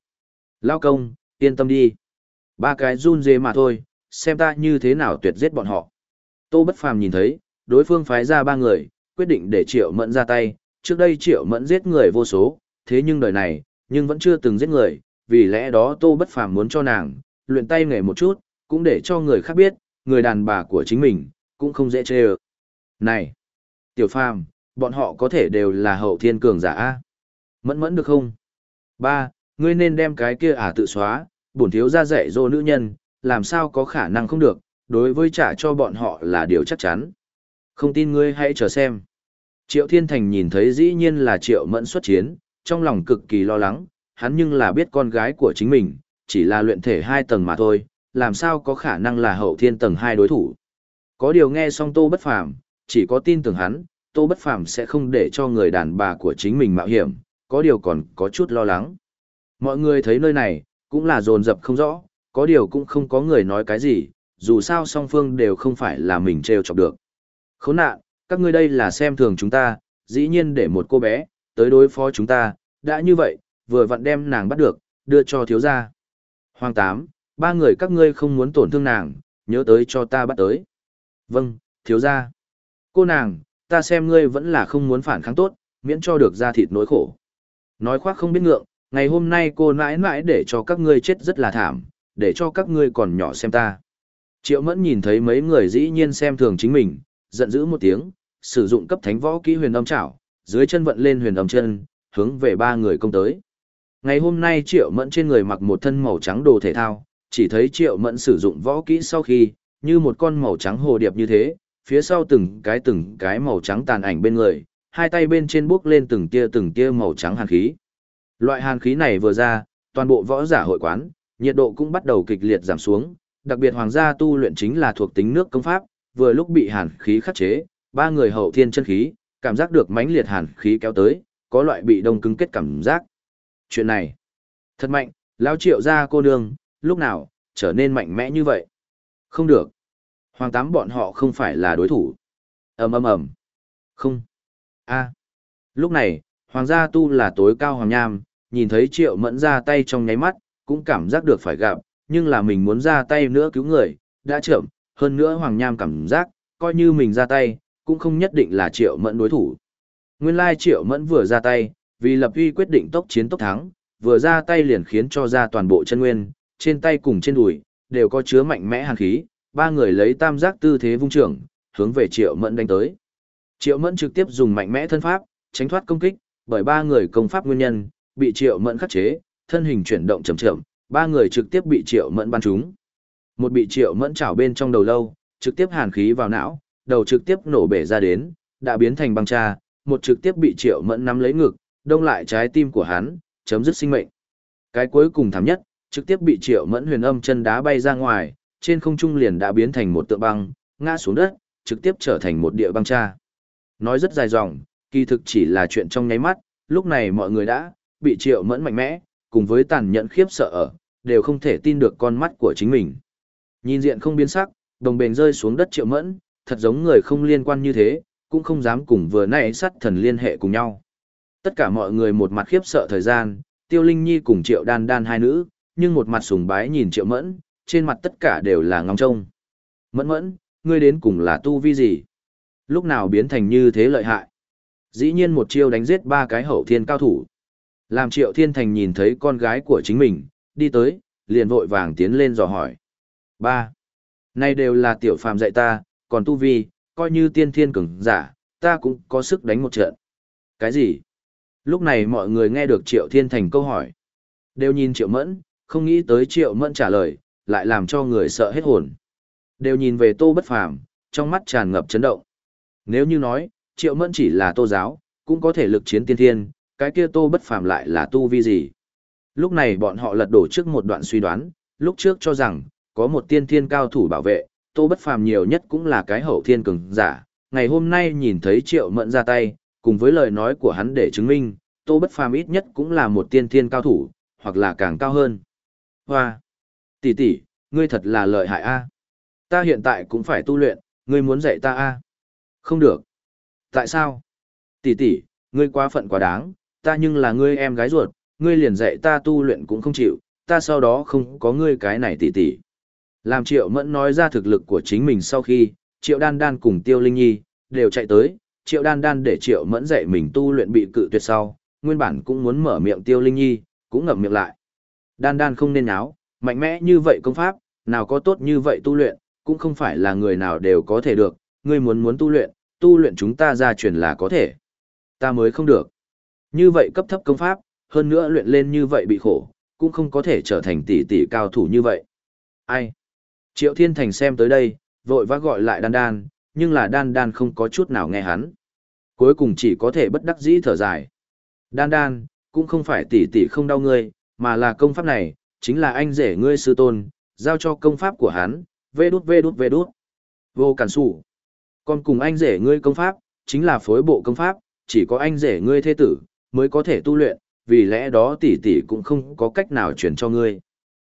Lao công, yên tâm đi. Ba cái run dê mà thôi, xem ta như thế nào tuyệt giết bọn họ. Tô Bất Phàm nhìn thấy, đối phương phái ra ba người, quyết định để Triệu Mẫn ra tay. Trước đây Triệu Mẫn giết người vô số, thế nhưng đời này, nhưng vẫn chưa từng giết người, vì lẽ đó Tô Bất Phàm muốn cho nàng luyện tay nghề một chút, cũng để cho người khác biết, người đàn bà của chính mình cũng không dễ chơi. Này, Tiểu Phàm, bọn họ có thể đều là hậu thiên cường giả a. Mẫn mẫn được không? Ba, ngươi nên đem cái kia ả tự xóa, bổn thiếu ra dạy dỗ nữ nhân, làm sao có khả năng không được, đối với trả cho bọn họ là điều chắc chắn. Không tin ngươi hãy chờ xem. Triệu Thiên Thành nhìn thấy dĩ nhiên là Triệu Mẫn xuất chiến, trong lòng cực kỳ lo lắng, hắn nhưng là biết con gái của chính mình, chỉ là luyện thể hai tầng mà thôi, làm sao có khả năng là hậu thiên tầng hai đối thủ. Có điều nghe xong Tô Bất Phàm, chỉ có tin tưởng hắn, Tô Bất Phàm sẽ không để cho người đàn bà của chính mình mạo hiểm, có điều còn có chút lo lắng. Mọi người thấy nơi này, cũng là dồn dập không rõ, có điều cũng không có người nói cái gì, dù sao song phương đều không phải là mình trêu chọc được. Khốn nạn, các ngươi đây là xem thường chúng ta, dĩ nhiên để một cô bé, tới đối phó chúng ta, đã như vậy, vừa vặn đem nàng bắt được, đưa cho thiếu gia. Hoàng tám, ba người các ngươi không muốn tổn thương nàng, nhớ tới cho ta bắt tới. Vâng, thiếu gia. Cô nàng, ta xem ngươi vẫn là không muốn phản kháng tốt, miễn cho được ra thịt nỗi khổ. Nói khoác không biết ngượng, ngày hôm nay cô nãi nãi để cho các ngươi chết rất là thảm, để cho các ngươi còn nhỏ xem ta. Triệu mẫn nhìn thấy mấy người dĩ nhiên xem thường chính mình, giận dữ một tiếng, sử dụng cấp thánh võ kỹ huyền âm chảo, dưới chân vận lên huyền âm chân, hướng về ba người công tới. Ngày hôm nay Triệu Mẫn trên người mặc một thân màu trắng đồ thể thao, chỉ thấy Triệu Mẫn sử dụng võ kỹ sau khi, như một con màu trắng hồ điệp như thế, phía sau từng cái từng cái màu trắng tàn ảnh bên người, hai tay bên trên bước lên từng tia từng tia màu trắng hàn khí. Loại hàn khí này vừa ra, toàn bộ võ giả hội quán, nhiệt độ cũng bắt đầu kịch liệt giảm xuống, đặc biệt hoàng gia tu luyện chính là thuộc tính nước công pháp, vừa lúc bị hàn khí khắc chế, ba người hậu thiên chân khí, cảm giác được mãnh liệt hàn khí kéo tới, có loại bị đông cứng kết cảm giác. Chuyện này, thật mạnh, lão triệu gia cô nương, lúc nào, trở nên mạnh mẽ như vậy. Không được. Hoàng tám bọn họ không phải là đối thủ. ầm ầm ầm Không a Lúc này, hoàng gia tu là tối cao hoàng nham, nhìn thấy triệu mẫn ra tay trong nháy mắt, cũng cảm giác được phải gặp, nhưng là mình muốn ra tay nữa cứu người, đã chậm, hơn nữa hoàng nham cảm giác, coi như mình ra tay, cũng không nhất định là triệu mẫn đối thủ. Nguyên lai triệu mẫn vừa ra tay, vì lập uy quyết định tốc chiến tốc thắng, vừa ra tay liền khiến cho ra toàn bộ chân nguyên, trên tay cùng trên đùi, đều có chứa mạnh mẽ hàn khí, ba người lấy tam giác tư thế vung trưởng, hướng về triệu mẫn đánh tới. Triệu mẫn trực tiếp dùng mạnh mẽ thân pháp, tránh thoát công kích, bởi ba người công pháp nguyên nhân, bị triệu mẫn khắc chế, thân hình chuyển động chậm chậm, ba người trực tiếp bị triệu mẫn bắn trúng. Một bị triệu mẫn chảo bên trong đầu lâu, trực tiếp hàn khí vào não, đầu trực tiếp nổ bể ra đến, đã biến thành băng cha, một trực tiếp bị triệu mẫn nắm lấy ngực, đông lại trái tim của hắn, chấm dứt sinh mệnh. Cái cuối cùng thảm nhất, trực tiếp bị triệu mẫn huyền âm chân đá bay ra ngoài, trên không trung liền đã biến thành một tượng băng, ngã xuống đất, trực tiếp trở thành một địa băng cha. Nói rất dài dòng, kỳ thực chỉ là chuyện trong nháy mắt, lúc này mọi người đã bị triệu mẫn mạnh mẽ, cùng với tàn nhẫn khiếp sợ ở, đều không thể tin được con mắt của chính mình. Nhìn diện không biến sắc, đồng bền rơi xuống đất triệu mẫn, thật giống người không liên quan như thế, cũng không dám cùng vừa nãy sắt thần liên hệ cùng nhau. Tất cả mọi người một mặt khiếp sợ thời gian, Tiêu Linh Nhi cùng Triệu Đan Đan hai nữ, nhưng một mặt sùng bái nhìn Triệu Mẫn, trên mặt tất cả đều là ngóng trông. Mẫn mẫn, ngươi đến cùng là tu vi gì? Lúc nào biến thành như thế lợi hại? Dĩ nhiên một chiêu đánh giết ba cái hậu thiên cao thủ. Làm Triệu Thiên Thành nhìn thấy con gái của chính mình, đi tới, liền vội vàng tiến lên dò hỏi. Ba, nay đều là tiểu phàm dạy ta, còn tu vi, coi như tiên thiên cường giả, ta cũng có sức đánh một trận. Cái gì? Lúc này mọi người nghe được Triệu Thiên Thành câu hỏi. Đều nhìn Triệu Mẫn, không nghĩ tới Triệu Mẫn trả lời, lại làm cho người sợ hết hồn. Đều nhìn về Tô Bất Phàm, trong mắt tràn ngập chấn động. Nếu như nói, Triệu Mẫn chỉ là Tô giáo, cũng có thể lực chiến tiên thiên, cái kia Tô Bất Phàm lại là tu vi gì? Lúc này bọn họ lật đổ trước một đoạn suy đoán, lúc trước cho rằng, có một tiên thiên cao thủ bảo vệ, Tô Bất Phàm nhiều nhất cũng là cái hậu thiên cường giả. Ngày hôm nay nhìn thấy Triệu Mẫn ra tay, cùng với lời nói của hắn để chứng minh, Tô Bất Phàm ít nhất cũng là một tiên thiên cao thủ, hoặc là càng cao hơn. Hoa! Tỷ tỷ, ngươi thật là lợi hại a. Ta hiện tại cũng phải tu luyện, ngươi muốn dạy ta a? Không được. Tại sao? Tỷ tỷ, ngươi quá phận quá đáng, ta nhưng là ngươi em gái ruột, ngươi liền dạy ta tu luyện cũng không chịu, ta sau đó không có ngươi cái này tỷ tỷ. Làm Triệu Mẫn nói ra thực lực của chính mình sau khi, Triệu Đan Đan cùng Tiêu Linh Nhi, đều chạy tới, Triệu Đan Đan để Triệu Mẫn dạy mình tu luyện bị cự tuyệt sau, nguyên bản cũng muốn mở miệng Tiêu Linh Nhi, cũng ngậm miệng lại. Đan đan không nên áo, mạnh mẽ như vậy công pháp, nào có tốt như vậy tu luyện, cũng không phải là người nào đều có thể được, ngươi muốn muốn tu luyện, tu luyện chúng ta ra truyền là có thể. Ta mới không được. Như vậy cấp thấp công pháp, hơn nữa luyện lên như vậy bị khổ, cũng không có thể trở thành tỷ tỷ cao thủ như vậy. Ai? Triệu Thiên Thành xem tới đây, vội vã gọi lại đan đan, nhưng là đan đan không có chút nào nghe hắn. Cuối cùng chỉ có thể bất đắc dĩ thở dài. Đan đan, cũng không phải tỷ tỷ không đau ngươi, mà là công pháp này, chính là anh rể ngươi sư tôn, giao cho công pháp của hắn, vê đút vê đút vê đút. Vô cản sủ con cùng anh rể ngươi công pháp, chính là phối bộ công pháp, chỉ có anh rể ngươi thế tử, mới có thể tu luyện, vì lẽ đó tỷ tỷ cũng không có cách nào chuyển cho ngươi.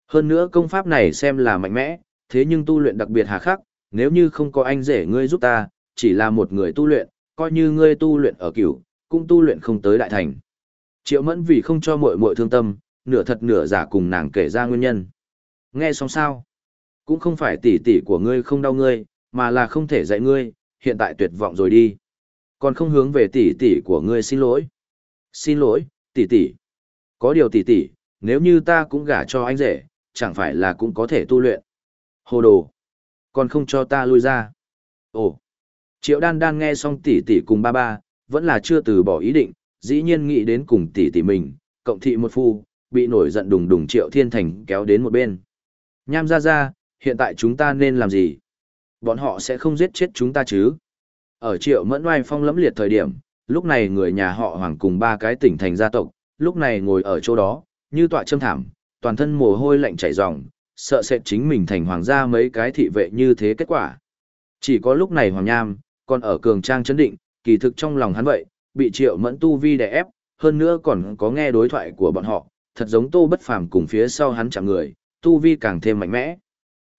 Hơn nữa công pháp này xem là mạnh mẽ, thế nhưng tu luyện đặc biệt hà khắc, nếu như không có anh rể ngươi giúp ta, chỉ là một người tu luyện, coi như ngươi tu luyện ở cửu, cũng tu luyện không tới đại thành. Triệu mẫn vì không cho muội muội thương tâm, nửa thật nửa giả cùng nàng kể ra nguyên nhân. Nghe xong sao? Cũng không phải tỷ tỷ của ngươi không đau ngươi, mà là không thể dạy ngươi, hiện tại tuyệt vọng rồi đi. Còn không hướng về tỷ tỷ của ngươi xin lỗi. Xin lỗi, tỷ tỷ. Có điều tỷ tỷ, nếu như ta cũng gả cho anh rể, chẳng phải là cũng có thể tu luyện. Hồ đồ. Còn không cho ta lui ra. Ồ. Triệu đan đan nghe xong tỷ tỷ cùng ba ba, vẫn là chưa từ bỏ ý định, dĩ nhiên nghĩ đến cùng tỷ tỷ mình, cộng thị một phu, bị nổi giận đùng đùng Triệu Thiên Thành kéo đến một bên. Nham ra ra, hiện tại chúng ta nên làm gì? Bọn họ sẽ không giết chết chúng ta chứ? Ở Triệu Mẫn Oai Phong lẫm liệt thời điểm, lúc này người nhà họ Hoàng cùng ba cái tỉnh thành gia tộc, lúc này ngồi ở chỗ đó, như tọa châm thảm, toàn thân mồ hôi lạnh chảy ròng, sợ sệt chính mình thành hoàng gia mấy cái thị vệ như thế kết quả. Chỉ có lúc này Hoàng Nham, còn ở cường trang chấn định, kỳ thực trong lòng hắn vậy, bị triệu mẫn tu vi đè ép, hơn nữa còn có nghe đối thoại của bọn họ, thật giống tô bất phàm cùng phía sau hắn chạm người, tu vi càng thêm mạnh mẽ.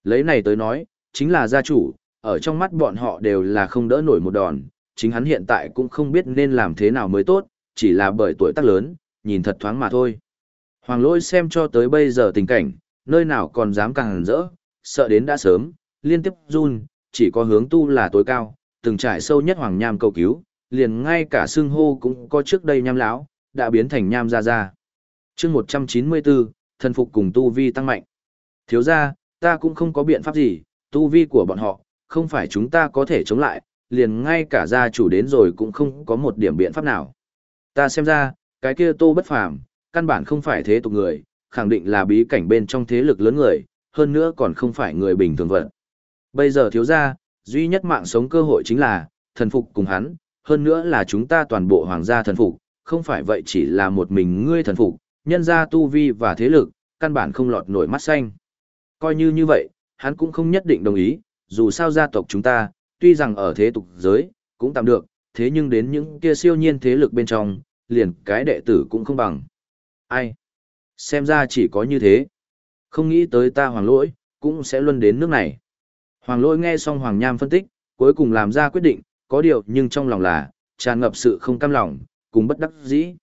Lấy này tới nói, chính là gia chủ, ở trong mắt bọn họ đều là không đỡ nổi một đòn, chính hắn hiện tại cũng không biết nên làm thế nào mới tốt, chỉ là bởi tuổi tác lớn, nhìn thật thoáng mà thôi. Hoàng lỗi xem cho tới bây giờ tình cảnh, nơi nào còn dám càng rỡ, sợ đến đã sớm, liên tiếp run, chỉ có hướng tu là tối cao, từng trải sâu nhất hoàng nham cầu cứu, liền ngay cả xương hô cũng có trước đây nham lão, đã biến thành nham ra ra. chương 194, thần phục cùng tu vi tăng mạnh. Thiếu ra, ta cũng không có biện pháp gì, tu vi của bọn họ, không phải chúng ta có thể chống lại, liền ngay cả gia chủ đến rồi cũng không có một điểm biện pháp nào. Ta xem ra, cái kia tô bất phàm, căn bản không phải thế tục người, khẳng định là bí cảnh bên trong thế lực lớn người, hơn nữa còn không phải người bình thường vật. Bây giờ thiếu gia duy nhất mạng sống cơ hội chính là, thần phục cùng hắn, hơn nữa là chúng ta toàn bộ hoàng gia thần phục, không phải vậy chỉ là một mình ngươi thần phục, nhân gia tu vi và thế lực, căn bản không lọt nổi mắt xanh. Coi như như vậy, hắn cũng không nhất định đồng ý, dù sao gia tộc chúng ta, tuy rằng ở thế tục giới, cũng tạm được, thế nhưng đến những kia siêu nhiên thế lực bên trong, liền cái đệ tử cũng không bằng. Ai? Xem ra chỉ có như thế. Không nghĩ tới ta hoàng lỗi, cũng sẽ luân đến nước này. Hoàng lỗi nghe xong Hoàng Nham phân tích, cuối cùng làm ra quyết định, có điều nhưng trong lòng là, tràn ngập sự không cam lòng, cùng bất đắc dĩ.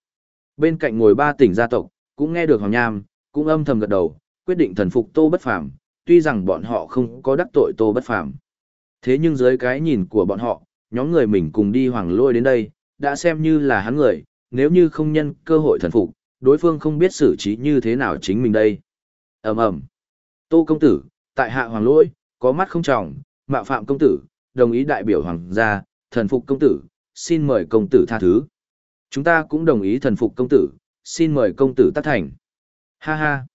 Bên cạnh ngồi ba tỉnh gia tộc, cũng nghe được Hoàng Nham, cũng âm thầm gật đầu, quyết định thần phục Tô Bất Phàm, tuy rằng bọn họ không có đắc tội Tô Bất Phàm. Thế nhưng dưới cái nhìn của bọn họ, nhóm người mình cùng đi Hoàng Lôi đến đây, đã xem như là hắn người, nếu như không nhân cơ hội thần phục, đối phương không biết xử trí như thế nào chính mình đây. Ầm ầm. Tô công tử, tại hạ Hoàng Lôi, có mắt không trọng, mạo phạm công tử, đồng ý đại biểu hoàng gia, thần phục công tử, xin mời công tử tha thứ. Chúng ta cũng đồng ý thần phục công tử, xin mời công tử tác thành. Ha ha.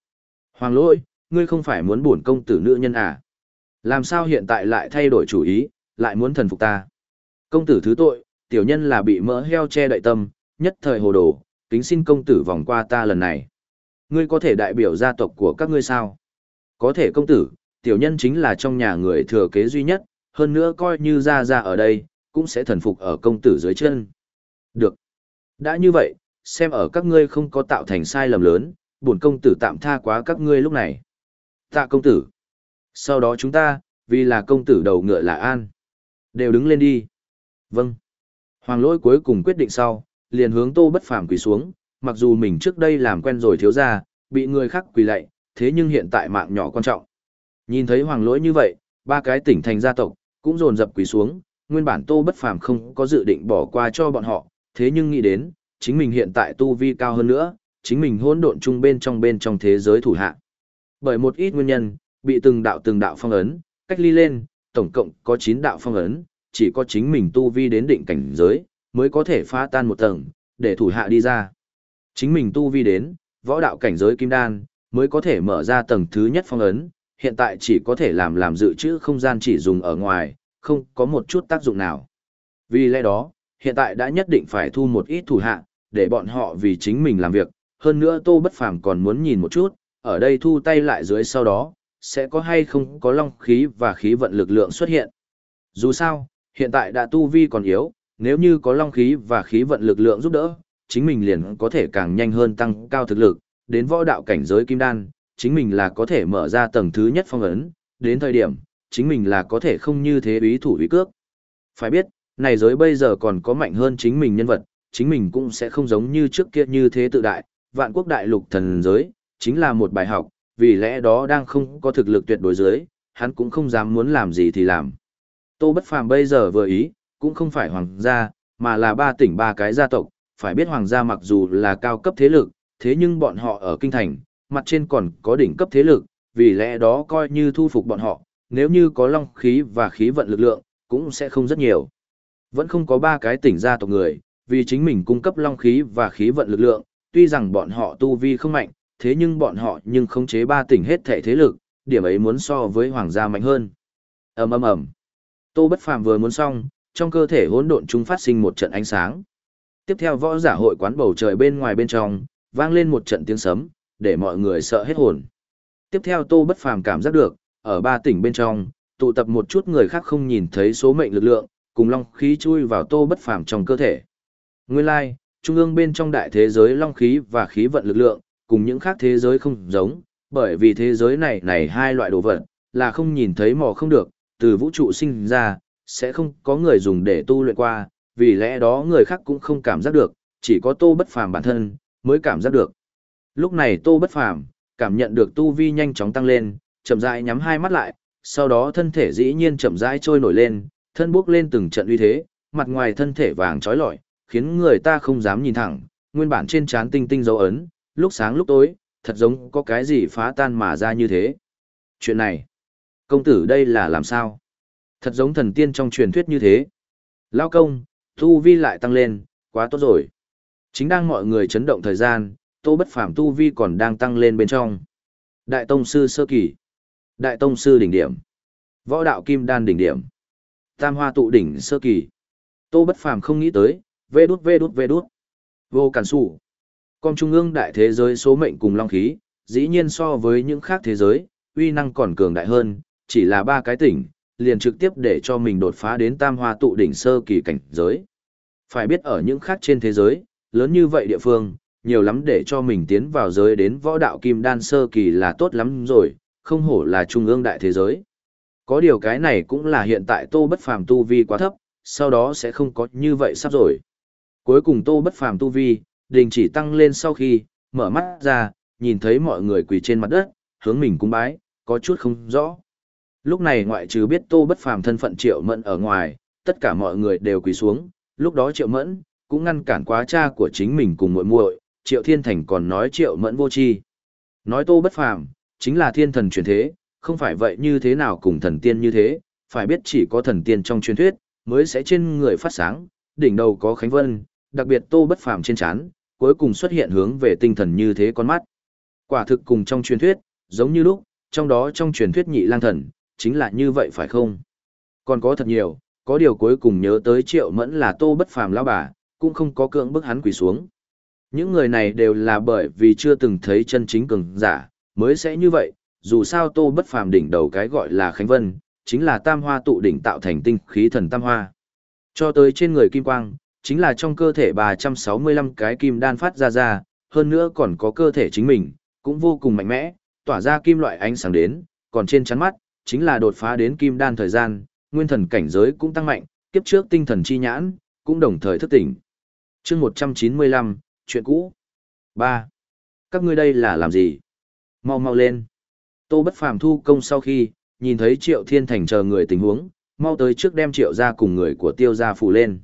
Hoàng lỗi, ngươi không phải muốn bổn công tử nữ nhân à? Làm sao hiện tại lại thay đổi chủ ý, lại muốn thần phục ta? Công tử thứ tội, tiểu nhân là bị mỡ heo che đậy tâm, nhất thời hồ đồ, kính xin công tử vòng qua ta lần này. Ngươi có thể đại biểu gia tộc của các ngươi sao? Có thể công tử, tiểu nhân chính là trong nhà người thừa kế duy nhất, hơn nữa coi như ra ra ở đây, cũng sẽ thần phục ở công tử dưới chân. Được. Đã như vậy, xem ở các ngươi không có tạo thành sai lầm lớn, bổn công tử tạm tha quá các ngươi lúc này. Tạ công tử. Sau đó chúng ta, vì là công tử đầu ngựa là an. Đều đứng lên đi. Vâng. Hoàng lỗi cuối cùng quyết định sau, liền hướng tô bất phàm quỳ xuống, mặc dù mình trước đây làm quen rồi thiếu ra, bị người khác quỳ lạy, thế nhưng hiện tại mạng nhỏ quan trọng. Nhìn thấy hoàng lỗi như vậy, ba cái tỉnh thành gia tộc, cũng dồn dập quỳ xuống, nguyên bản tô bất phàm không có dự định bỏ qua cho bọn họ, thế nhưng nghĩ đến, chính mình hiện tại tu vi cao hơn nữa, chính mình hỗn độn chung bên trong bên trong thế giới thủ hạ. Bởi một ít nguyên nhân, bị từng đạo từng đạo phong ấn, cách ly lên, tổng cộng có 9 đạo phong ấn, chỉ có chính mình tu vi đến định cảnh giới, mới có thể phá tan một tầng, để thủ hạ đi ra. Chính mình tu vi đến, võ đạo cảnh giới kim đan, mới có thể mở ra tầng thứ nhất phong ấn, hiện tại chỉ có thể làm làm dự trữ không gian chỉ dùng ở ngoài, không có một chút tác dụng nào. Vì lẽ đó, hiện tại đã nhất định phải thu một ít thủ hạ, để bọn họ vì chính mình làm việc, hơn nữa Tô Bất Phàm còn muốn nhìn một chút, ở đây thu tay lại dưới sau đó, sẽ có hay không có long khí và khí vận lực lượng xuất hiện. Dù sao, hiện tại đã tu vi còn yếu, nếu như có long khí và khí vận lực lượng giúp đỡ, chính mình liền có thể càng nhanh hơn tăng cao thực lực, đến võ đạo cảnh giới kim đan, chính mình là có thể mở ra tầng thứ nhất phong ấn, đến thời điểm, chính mình là có thể không như thế ý thủ ý cước. Phải biết, này giới bây giờ còn có mạnh hơn chính mình nhân vật, chính mình cũng sẽ không giống như trước kia như thế tự đại, vạn quốc đại lục thần giới, chính là một bài học, vì lẽ đó đang không có thực lực tuyệt đối dưới hắn cũng không dám muốn làm gì thì làm. Tô Bất Phàm bây giờ vừa ý, cũng không phải hoàng gia, mà là ba tỉnh ba cái gia tộc, phải biết hoàng gia mặc dù là cao cấp thế lực, thế nhưng bọn họ ở kinh thành, mặt trên còn có đỉnh cấp thế lực, vì lẽ đó coi như thu phục bọn họ, nếu như có long khí và khí vận lực lượng, cũng sẽ không rất nhiều. Vẫn không có ba cái tỉnh gia tộc người, vì chính mình cung cấp long khí và khí vận lực lượng, tuy rằng bọn họ tu vi không mạnh, thế nhưng bọn họ nhưng khống chế ba tỉnh hết thể thế lực, điểm ấy muốn so với hoàng gia mạnh hơn. ầm ầm ầm. Tô Bất Phàm vừa muốn xong, trong cơ thể hỗn độn chúng phát sinh một trận ánh sáng. Tiếp theo võ giả hội quán bầu trời bên ngoài bên trong, vang lên một trận tiếng sấm, để mọi người sợ hết hồn. Tiếp theo Tô Bất Phàm cảm giác được, ở ba tỉnh bên trong, tụ tập một chút người khác không nhìn thấy số mệnh lực lượng, cùng long khí chui vào Tô Bất Phàm trong cơ thể. Nguyên lai, like, trung ương bên trong đại thế giới long khí và khí vận lực lượng, cùng những khác thế giới không giống, bởi vì thế giới này này hai loại đồ vật, là không nhìn thấy mò không được, từ vũ trụ sinh ra, sẽ không có người dùng để tu luyện qua, vì lẽ đó người khác cũng không cảm giác được, chỉ có tô bất phàm bản thân, mới cảm giác được. Lúc này tô bất phàm, cảm nhận được tu vi nhanh chóng tăng lên, chậm rãi nhắm hai mắt lại, sau đó thân thể dĩ nhiên chậm rãi trôi nổi lên, thân bước lên từng trận uy thế, mặt ngoài thân thể vàng trói lọi, khiến người ta không dám nhìn thẳng, nguyên bản trên trán tinh tinh dấu ấn, lúc sáng lúc tối, thật giống có cái gì phá tan mà ra như thế. Chuyện này, công tử đây là làm sao? Thật giống thần tiên trong truyền thuyết như thế. Lao công, tu vi lại tăng lên, quá tốt rồi. Chính đang mọi người chấn động thời gian, tô bất phàm tu vi còn đang tăng lên bên trong. Đại tông sư sơ kỳ, đại tông sư đỉnh điểm, võ đạo kim đan đỉnh điểm, tam hoa tụ đỉnh sơ kỳ. Tô bất phàm không nghĩ tới, vê đút vê đút vê đút. Vô cản sủ. Con trung ương đại thế giới số mệnh cùng long khí, dĩ nhiên so với những khác thế giới, uy năng còn cường đại hơn, chỉ là ba cái tỉnh, liền trực tiếp để cho mình đột phá đến tam hoa tụ đỉnh sơ kỳ cảnh giới. Phải biết ở những khác trên thế giới, lớn như vậy địa phương, nhiều lắm để cho mình tiến vào giới đến võ đạo kim đan sơ kỳ là tốt lắm rồi, không hổ là trung ương đại thế giới. Có điều cái này cũng là hiện tại tô bất phàm tu vi quá thấp, sau đó sẽ không có như vậy sắp rồi. Cuối cùng tô bất phàm tu vi, đình chỉ tăng lên sau khi, mở mắt ra, nhìn thấy mọi người quỳ trên mặt đất, hướng mình cung bái, có chút không rõ. Lúc này ngoại trừ biết tô bất phàm thân phận triệu mẫn ở ngoài, tất cả mọi người đều quỳ xuống, lúc đó triệu mẫn, cũng ngăn cản quá cha của chính mình cùng muội muội triệu thiên thành còn nói triệu mẫn vô tri Nói tô bất phàm, chính là thiên thần truyền thế, không phải vậy như thế nào cùng thần tiên như thế, phải biết chỉ có thần tiên trong truyền thuyết, mới sẽ trên người phát sáng, đỉnh đầu có khánh vân, đặc biệt tô bất phàm trên chán, cuối cùng xuất hiện hướng về tinh thần như thế con mắt. Quả thực cùng trong truyền thuyết, giống như lúc, trong đó trong truyền thuyết nhị lang thần, chính là như vậy phải không? Còn có thật nhiều, có điều cuối cùng nhớ tới triệu mẫn là tô bất phàm lão bà, cũng không có cưỡng bức hắn quỳ xuống. Những người này đều là bởi vì chưa từng thấy chân chính cường giả, mới sẽ như vậy, dù sao tô bất phàm đỉnh đầu cái gọi là Khánh Vân, chính là tam hoa tụ đỉnh tạo thành tinh khí thần tam hoa. Cho tới trên người kim quang, chính là trong cơ thể 365 cái kim đan phát ra ra, hơn nữa còn có cơ thể chính mình, cũng vô cùng mạnh mẽ, tỏa ra kim loại ánh sáng đến, còn trên chắn mắt, chính là đột phá đến kim đan thời gian, nguyên thần cảnh giới cũng tăng mạnh, kiếp trước tinh thần chi nhãn, cũng đồng thời thức tỉnh. chương 195, chuyện cũ. 3. Các ngươi đây là làm gì? Mau mau lên. Tô Bất Phàm thu công sau khi, nhìn thấy Triệu Thiên Thành chờ người tình huống, mau tới trước đem Triệu ra cùng người của Tiêu gia phủ lên.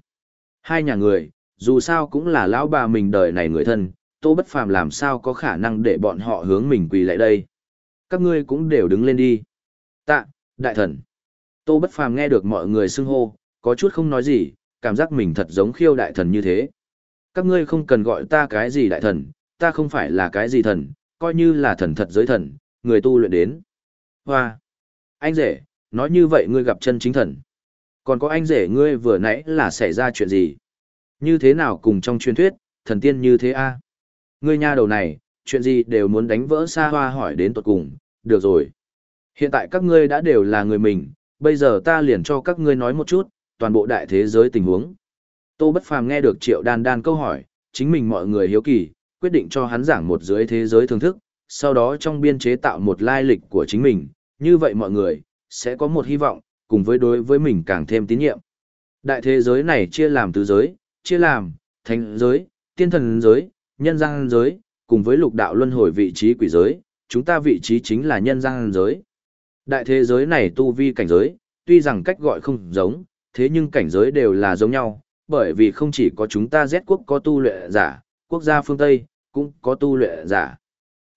Hai nhà người, dù sao cũng là lão bà mình đời này người thân, Tô Bất Phàm làm sao có khả năng để bọn họ hướng mình quỳ lại đây. Các ngươi cũng đều đứng lên đi. Tạ, đại thần. Tô Bất Phàm nghe được mọi người xưng hô, có chút không nói gì, cảm giác mình thật giống khiêu đại thần như thế. Các ngươi không cần gọi ta cái gì đại thần, ta không phải là cái gì thần, coi như là thần thật giới thần, người tu luyện đến. Hoa! Anh rể, nói như vậy ngươi gặp chân chính thần. Còn có anh rể ngươi vừa nãy là xảy ra chuyện gì? Như thế nào cùng trong truyền thuyết, thần tiên như thế a? Ngươi nha đầu này, chuyện gì đều muốn đánh vỡ xa hoa hỏi đến tuột cùng, được rồi. Hiện tại các ngươi đã đều là người mình, bây giờ ta liền cho các ngươi nói một chút, toàn bộ đại thế giới tình huống. Tô Bất Phàm nghe được Triệu Đan Đan câu hỏi, chính mình mọi người hiếu kỳ, quyết định cho hắn giảng một dưới thế giới thưởng thức, sau đó trong biên chế tạo một lai lịch của chính mình, như vậy mọi người sẽ có một hy vọng, cùng với đối với mình càng thêm tín nhiệm. Đại thế giới này chia làm tứ giới, chia làm thánh giới, tiên thần giới, nhân gian giới, cùng với lục đạo luân hồi vị trí quỷ giới, chúng ta vị trí chính là nhân gian giới. Đại thế giới này tu vi cảnh giới, tuy rằng cách gọi không giống, thế nhưng cảnh giới đều là giống nhau, bởi vì không chỉ có chúng ta Z quốc có tu luyện giả, quốc gia phương Tây cũng có tu luyện giả.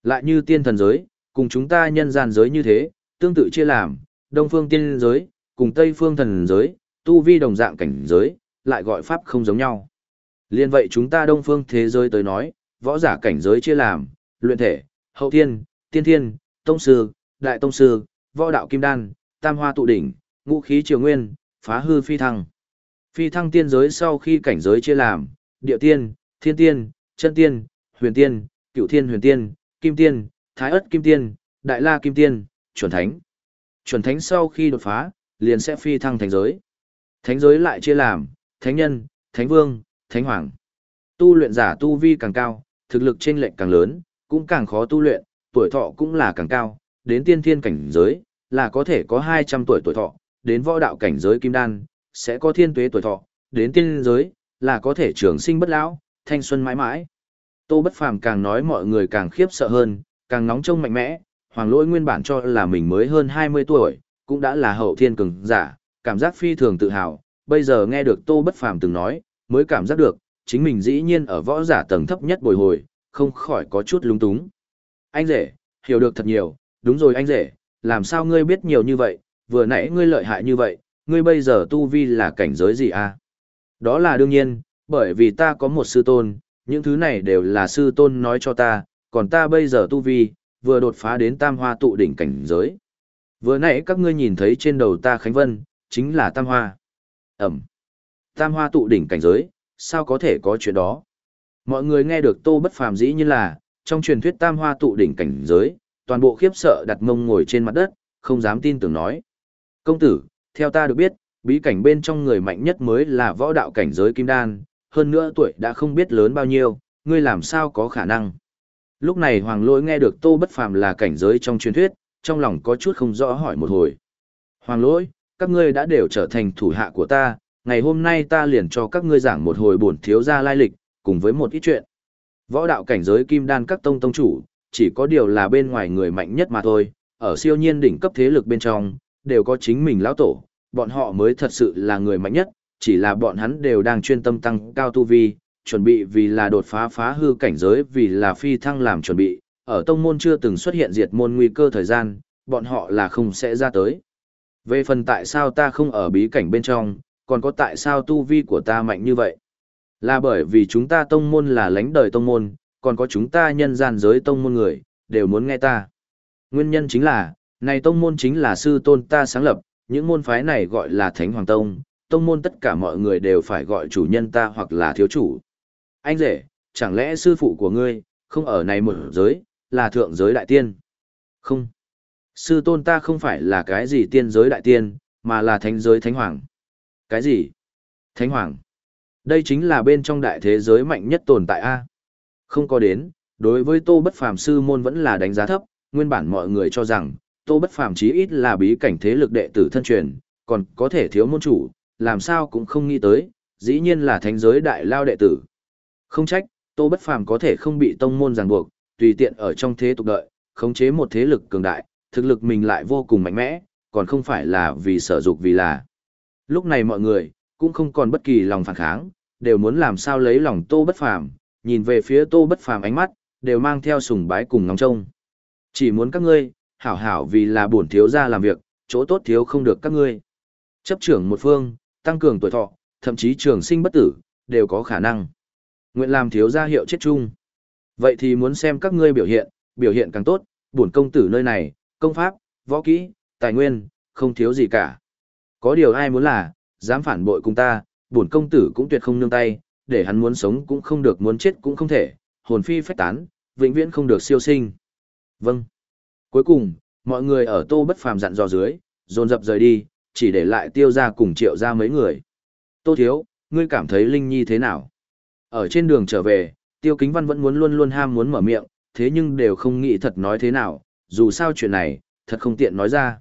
Lại như tiên thần giới, cùng chúng ta nhân gian giới như thế, tương tự chia làm, đông phương tiên giới, cùng tây phương thần giới, tu vi đồng dạng cảnh giới, lại gọi pháp không giống nhau. Liên vậy chúng ta đông phương thế giới tới nói, võ giả cảnh giới chia làm, luyện thể, hậu thiên, tiên thiên, tông sư, đại tông sư, võ đạo kim đan, tam hoa tụ đỉnh, ngũ khí triều nguyên, phá hư phi thăng. Phi thăng tiên giới sau khi cảnh giới chia làm, địa tiên, thiên tiên, chân tiên, huyền tiên, cựu thiên huyền tiên, kim tiên, thái ất kim tiên, đại la kim tiên, chuẩn thánh. Chuẩn thánh sau khi đột phá, liền sẽ phi thăng thành giới. Thánh giới lại chia làm, thánh nhân, thánh vương, thánh hoàng. Tu luyện giả tu vi càng cao, thực lực trên lệnh càng lớn, cũng càng khó tu luyện, tuổi thọ cũng là càng cao, đến tiên thiên cảnh giới, là có thể có 200 tuổi tuổi thọ, đến võ đạo cảnh giới kim đan, sẽ có thiên tuế tuổi thọ, đến tiên giới, là có thể trường sinh bất lão, thanh xuân mãi mãi. Tô Bất Phàm càng nói mọi người càng khiếp sợ hơn, càng nóng trông mạnh mẽ, Hoàng Lỗi nguyên bản cho là mình mới hơn 20 tuổi, cũng đã là hậu thiên cường giả, cảm giác phi thường tự hào, bây giờ nghe được Tô Bất Phàm từng nói, mới cảm giác được, chính mình dĩ nhiên ở võ giả tầng thấp nhất bồi hồi, không khỏi có chút lúng túng. Anh rể, hiểu được thật nhiều, đúng rồi anh rể, làm sao ngươi biết nhiều như vậy, vừa nãy ngươi lợi hại như vậy, ngươi bây giờ tu vi là cảnh giới gì à? Đó là đương nhiên, bởi vì ta có một sư tôn, những thứ này đều là sư tôn nói cho ta, còn ta bây giờ tu vi, vừa đột phá đến tam hoa tụ đỉnh cảnh giới. Vừa nãy các ngươi nhìn thấy trên đầu ta Khánh Vân, chính là tam hoa. Ẩm. Tam hoa tụ đỉnh cảnh giới, sao có thể có chuyện đó? Mọi người nghe được tô bất phàm dĩ như là, trong truyền thuyết tam hoa tụ đỉnh cảnh giới, toàn bộ khiếp sợ đặt mông ngồi trên mặt đất, không dám tin tưởng nói. Công tử, theo ta được biết, bí cảnh bên trong người mạnh nhất mới là võ đạo cảnh giới kim đan, hơn nữa tuổi đã không biết lớn bao nhiêu, ngươi làm sao có khả năng. Lúc này Hoàng Lỗi nghe được Tô Bất Phàm là cảnh giới trong truyền thuyết, trong lòng có chút không rõ hỏi một hồi. Hoàng Lỗi, các ngươi đã đều trở thành thủ hạ của ta, ngày hôm nay ta liền cho các ngươi giảng một hồi bổn thiếu gia lai lịch, cùng với một ít chuyện. Võ đạo cảnh giới kim đan các tông tông chủ, chỉ có điều là bên ngoài người mạnh nhất mà thôi, ở siêu nhiên đỉnh cấp thế lực bên trong, đều có chính mình lão tổ, bọn họ mới thật sự là người mạnh nhất, chỉ là bọn hắn đều đang chuyên tâm tăng cao tu vi, chuẩn bị vì là đột phá phá hư cảnh giới vì là phi thăng làm chuẩn bị, ở tông môn chưa từng xuất hiện diệt môn nguy cơ thời gian, bọn họ là không sẽ ra tới. Về phần tại sao ta không ở bí cảnh bên trong, còn có tại sao tu vi của ta mạnh như vậy? Là bởi vì chúng ta tông môn là lãnh đời tông môn, còn có chúng ta nhân gian giới tông môn người, đều muốn nghe ta. Nguyên nhân chính là, này tông môn chính là sư tôn ta sáng lập, những môn phái này gọi là Thánh Hoàng Tông, tông môn tất cả mọi người đều phải gọi chủ nhân ta hoặc là thiếu chủ. Anh rể, chẳng lẽ sư phụ của ngươi, không ở này một giới, là thượng giới đại tiên? Không. Sư tôn ta không phải là cái gì tiên giới đại tiên, mà là thánh giới thánh hoàng. Cái gì? Thánh hoàng. Đây chính là bên trong đại thế giới mạnh nhất tồn tại A. Không có đến, đối với tô bất phàm sư môn vẫn là đánh giá thấp, nguyên bản mọi người cho rằng, tô bất phàm chí ít là bí cảnh thế lực đệ tử thân truyền, còn có thể thiếu môn chủ, làm sao cũng không nghĩ tới, dĩ nhiên là thánh giới đại lao đệ tử. Không trách, tô bất phàm có thể không bị tông môn ràng buộc, tùy tiện ở trong thế tục đợi, khống chế một thế lực cường đại, thực lực mình lại vô cùng mạnh mẽ, còn không phải là vì sở dục vì là. Lúc này mọi người, cũng không còn bất kỳ lòng phản kháng, đều muốn làm sao lấy lòng tô bất phàm, nhìn về phía tô bất phàm ánh mắt, đều mang theo sùng bái cùng ngóng trông. Chỉ muốn các ngươi, hảo hảo vì là bổn thiếu gia làm việc, chỗ tốt thiếu không được các ngươi. Chấp trưởng một phương, tăng cường tuổi thọ, thậm chí trường sinh bất tử, đều có khả năng. Nguyện làm thiếu gia hiệu chết chung. Vậy thì muốn xem các ngươi biểu hiện, biểu hiện càng tốt, bổn công tử nơi này, công pháp, võ kỹ, tài nguyên, không thiếu gì cả. Có điều ai muốn là, dám phản bội cùng ta, bổn công tử cũng tuyệt không nương tay, để hắn muốn sống cũng không được muốn chết cũng không thể, hồn phi phách tán, vĩnh viễn không được siêu sinh. Vâng. Cuối cùng, mọi người ở tô bất phàm dặn dò dưới, dồn dập rời đi, chỉ để lại tiêu ra cùng triệu ra mấy người. Tô thiếu, ngươi cảm thấy Linh Nhi thế nào? Ở trên đường trở về, tiêu kính văn vẫn muốn luôn luôn ham muốn mở miệng, thế nhưng đều không nghĩ thật nói thế nào, dù sao chuyện này, thật không tiện nói ra.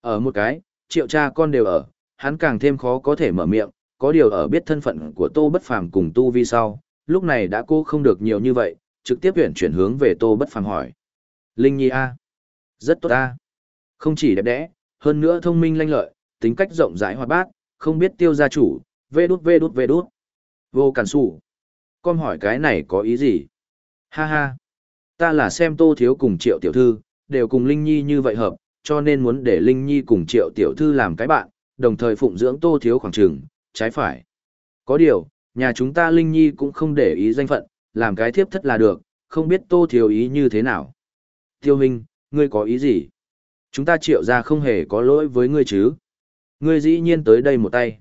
Ở một cái, triệu cha con đều ở, hắn càng thêm khó có thể mở miệng, có điều ở biết thân phận của Tô Bất Phàm cùng Tu Vi sau, lúc này đã cô không được nhiều như vậy, trực tiếp chuyển chuyển hướng về Tô Bất Phàm hỏi. Linh Nhi A. Rất tốt A. Không chỉ đẹp đẽ, hơn nữa thông minh lanh lợi, tính cách rộng rãi hoạt bát, không biết tiêu gia chủ, vê đút vê đút vê đút. Vô cản sủ. Con hỏi cái này có ý gì? Ha ha. Ta là xem Tô Thiếu cùng Triệu Tiểu Thư, đều cùng Linh Nhi như vậy hợp, cho nên muốn để Linh Nhi cùng Triệu Tiểu Thư làm cái bạn, đồng thời phụng dưỡng Tô Thiếu khoảng trường, trái phải. Có điều, nhà chúng ta Linh Nhi cũng không để ý danh phận, làm cái thiếp thất là được, không biết Tô Thiếu ý như thế nào. Tiêu Minh, ngươi có ý gì? Chúng ta triệu ra không hề có lỗi với ngươi chứ. Ngươi dĩ nhiên tới đây một tay.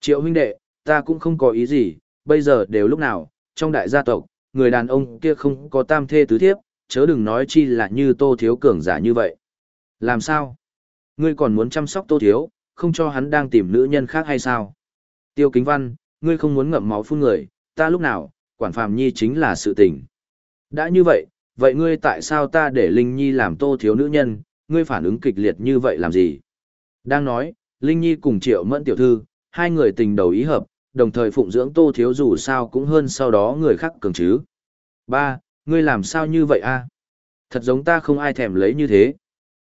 Triệu huynh đệ, ta cũng không có ý gì, bây giờ đều lúc nào, trong đại gia tộc, người đàn ông kia không có tam thê tứ thiếp, chớ đừng nói chi là như tô thiếu cường giả như vậy. Làm sao? Ngươi còn muốn chăm sóc tô thiếu, không cho hắn đang tìm nữ nhân khác hay sao? Tiêu kính văn, ngươi không muốn ngậm máu phun người, ta lúc nào, quản phàm nhi chính là sự tình. Đã như vậy, vậy ngươi tại sao ta để Linh Nhi làm tô thiếu nữ nhân, ngươi phản ứng kịch liệt như vậy làm gì? Đang nói, Linh Nhi cùng Triệu Mẫn tiểu thư, hai người tình đầu ý hợp, đồng thời phụng dưỡng tô thiếu dù sao cũng hơn sau đó người khác cường chứ. Ba, ngươi làm sao như vậy a? Thật giống ta không ai thèm lấy như thế.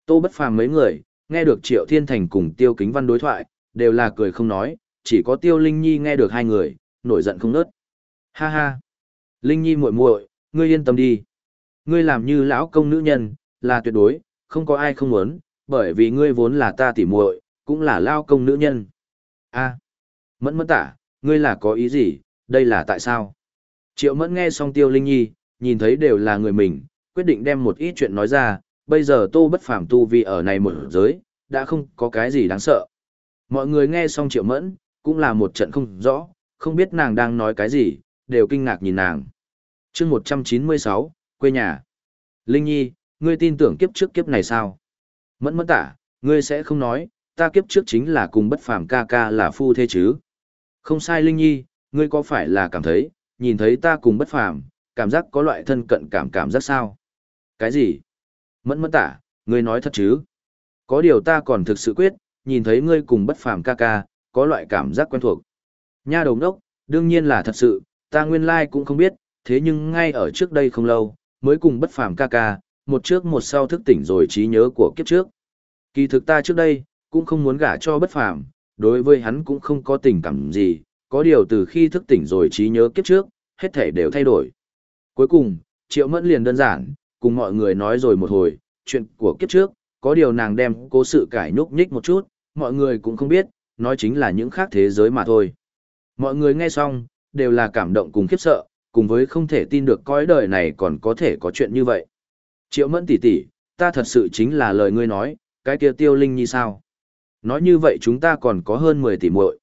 Tô bất phàm mấy người, nghe được Triệu Thiên Thành cùng Tiêu Kính Văn đối thoại, đều là cười không nói, chỉ có Tiêu Linh Nhi nghe được hai người, nổi giận không nớt. Ha ha! Linh Nhi muội muội, ngươi yên tâm đi. Ngươi làm như lão công nữ nhân, là tuyệt đối, không có ai không muốn, bởi vì ngươi vốn là ta tỉ muội, cũng là lao công nữ nhân. A, mẫn mẫn tả, ngươi là có ý gì, đây là tại sao? Triệu mẫn nghe xong tiêu linh nhi, nhìn thấy đều là người mình, quyết định đem một ít chuyện nói ra, bây giờ tô bất phàm tu vì ở này một giới, đã không có cái gì đáng sợ. Mọi người nghe xong triệu mẫn, cũng là một trận không rõ, không biết nàng đang nói cái gì, đều kinh ngạc nhìn nàng. chương 196, quê nhà. Linh Nhi, ngươi tin tưởng kiếp trước kiếp này sao? Mẫn mẫn tả, ngươi sẽ không nói, ta kiếp trước chính là cùng bất phàm ca ca là phu thế chứ? Không sai Linh Nhi, ngươi có phải là cảm thấy, nhìn thấy ta cùng bất phàm, cảm giác có loại thân cận cảm cảm giác sao? Cái gì? Mẫn mẫn tả, ngươi nói thật chứ? Có điều ta còn thực sự quyết, nhìn thấy ngươi cùng bất phàm ca ca, có loại cảm giác quen thuộc. Nha đồng đốc, đương nhiên là thật sự, ta nguyên lai cũng không biết, thế nhưng ngay ở trước đây không lâu, mới cùng bất phàm ca ca, một trước một sau thức tỉnh rồi trí nhớ của kiếp trước. Kỳ thực ta trước đây, cũng không muốn gả cho bất phàm, đối với hắn cũng không có tình cảm gì, có điều từ khi thức tỉnh rồi trí nhớ kiếp trước, hết thể đều thay đổi. Cuối cùng, Triệu Mẫn liền đơn giản, cùng mọi người nói rồi một hồi, chuyện của kiếp trước, có điều nàng đem cố sự cải nhúc nhích một chút, mọi người cũng không biết, nói chính là những khác thế giới mà thôi. Mọi người nghe xong, đều là cảm động cùng khiếp sợ, cùng với không thể tin được cõi đời này còn có thể có chuyện như vậy. Triệu mẫn tỷ tỷ, ta thật sự chính là lời ngươi nói, cái kia tiêu linh nhi sao? Nói như vậy chúng ta còn có hơn 10 tỷ muội.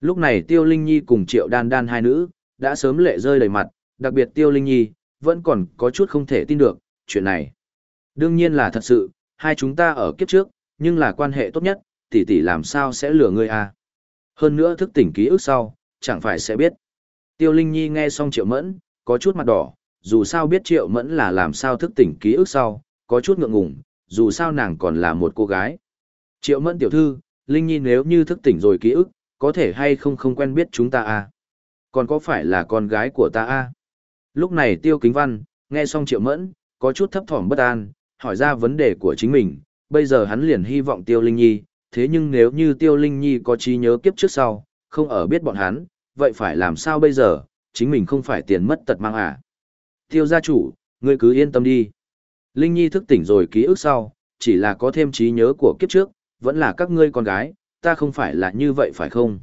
Lúc này tiêu linh nhi cùng triệu đan đan hai nữ, đã sớm lệ rơi đầy mặt, đặc biệt tiêu linh nhi, vẫn còn có chút không thể tin được, chuyện này. Đương nhiên là thật sự, hai chúng ta ở kiếp trước, nhưng là quan hệ tốt nhất, tỷ tỷ làm sao sẽ lừa ngươi à? Hơn nữa thức tỉnh ký ức sau, chẳng phải sẽ biết. Tiêu Linh Nhi nghe xong Triệu Mẫn, có chút mặt đỏ, dù sao biết Triệu Mẫn là làm sao thức tỉnh ký ức sau, có chút ngượng ngùng, dù sao nàng còn là một cô gái. Triệu Mẫn tiểu thư, Linh Nhi nếu như thức tỉnh rồi ký ức, có thể hay không không quen biết chúng ta à? Còn có phải là con gái của ta à? Lúc này Tiêu Kính Văn, nghe xong Triệu Mẫn, có chút thấp thỏm bất an, hỏi ra vấn đề của chính mình, bây giờ hắn liền hy vọng Tiêu Linh Nhi, thế nhưng nếu như Tiêu Linh Nhi có trí nhớ kiếp trước sau, không ở biết bọn hắn, vậy phải làm sao bây giờ, chính mình không phải tiền mất tật mang à. Tiêu gia chủ, ngươi cứ yên tâm đi. Linh Nhi thức tỉnh rồi ký ức sau, chỉ là có thêm trí nhớ của kiếp trước, vẫn là các ngươi con gái, ta không phải là như vậy phải không?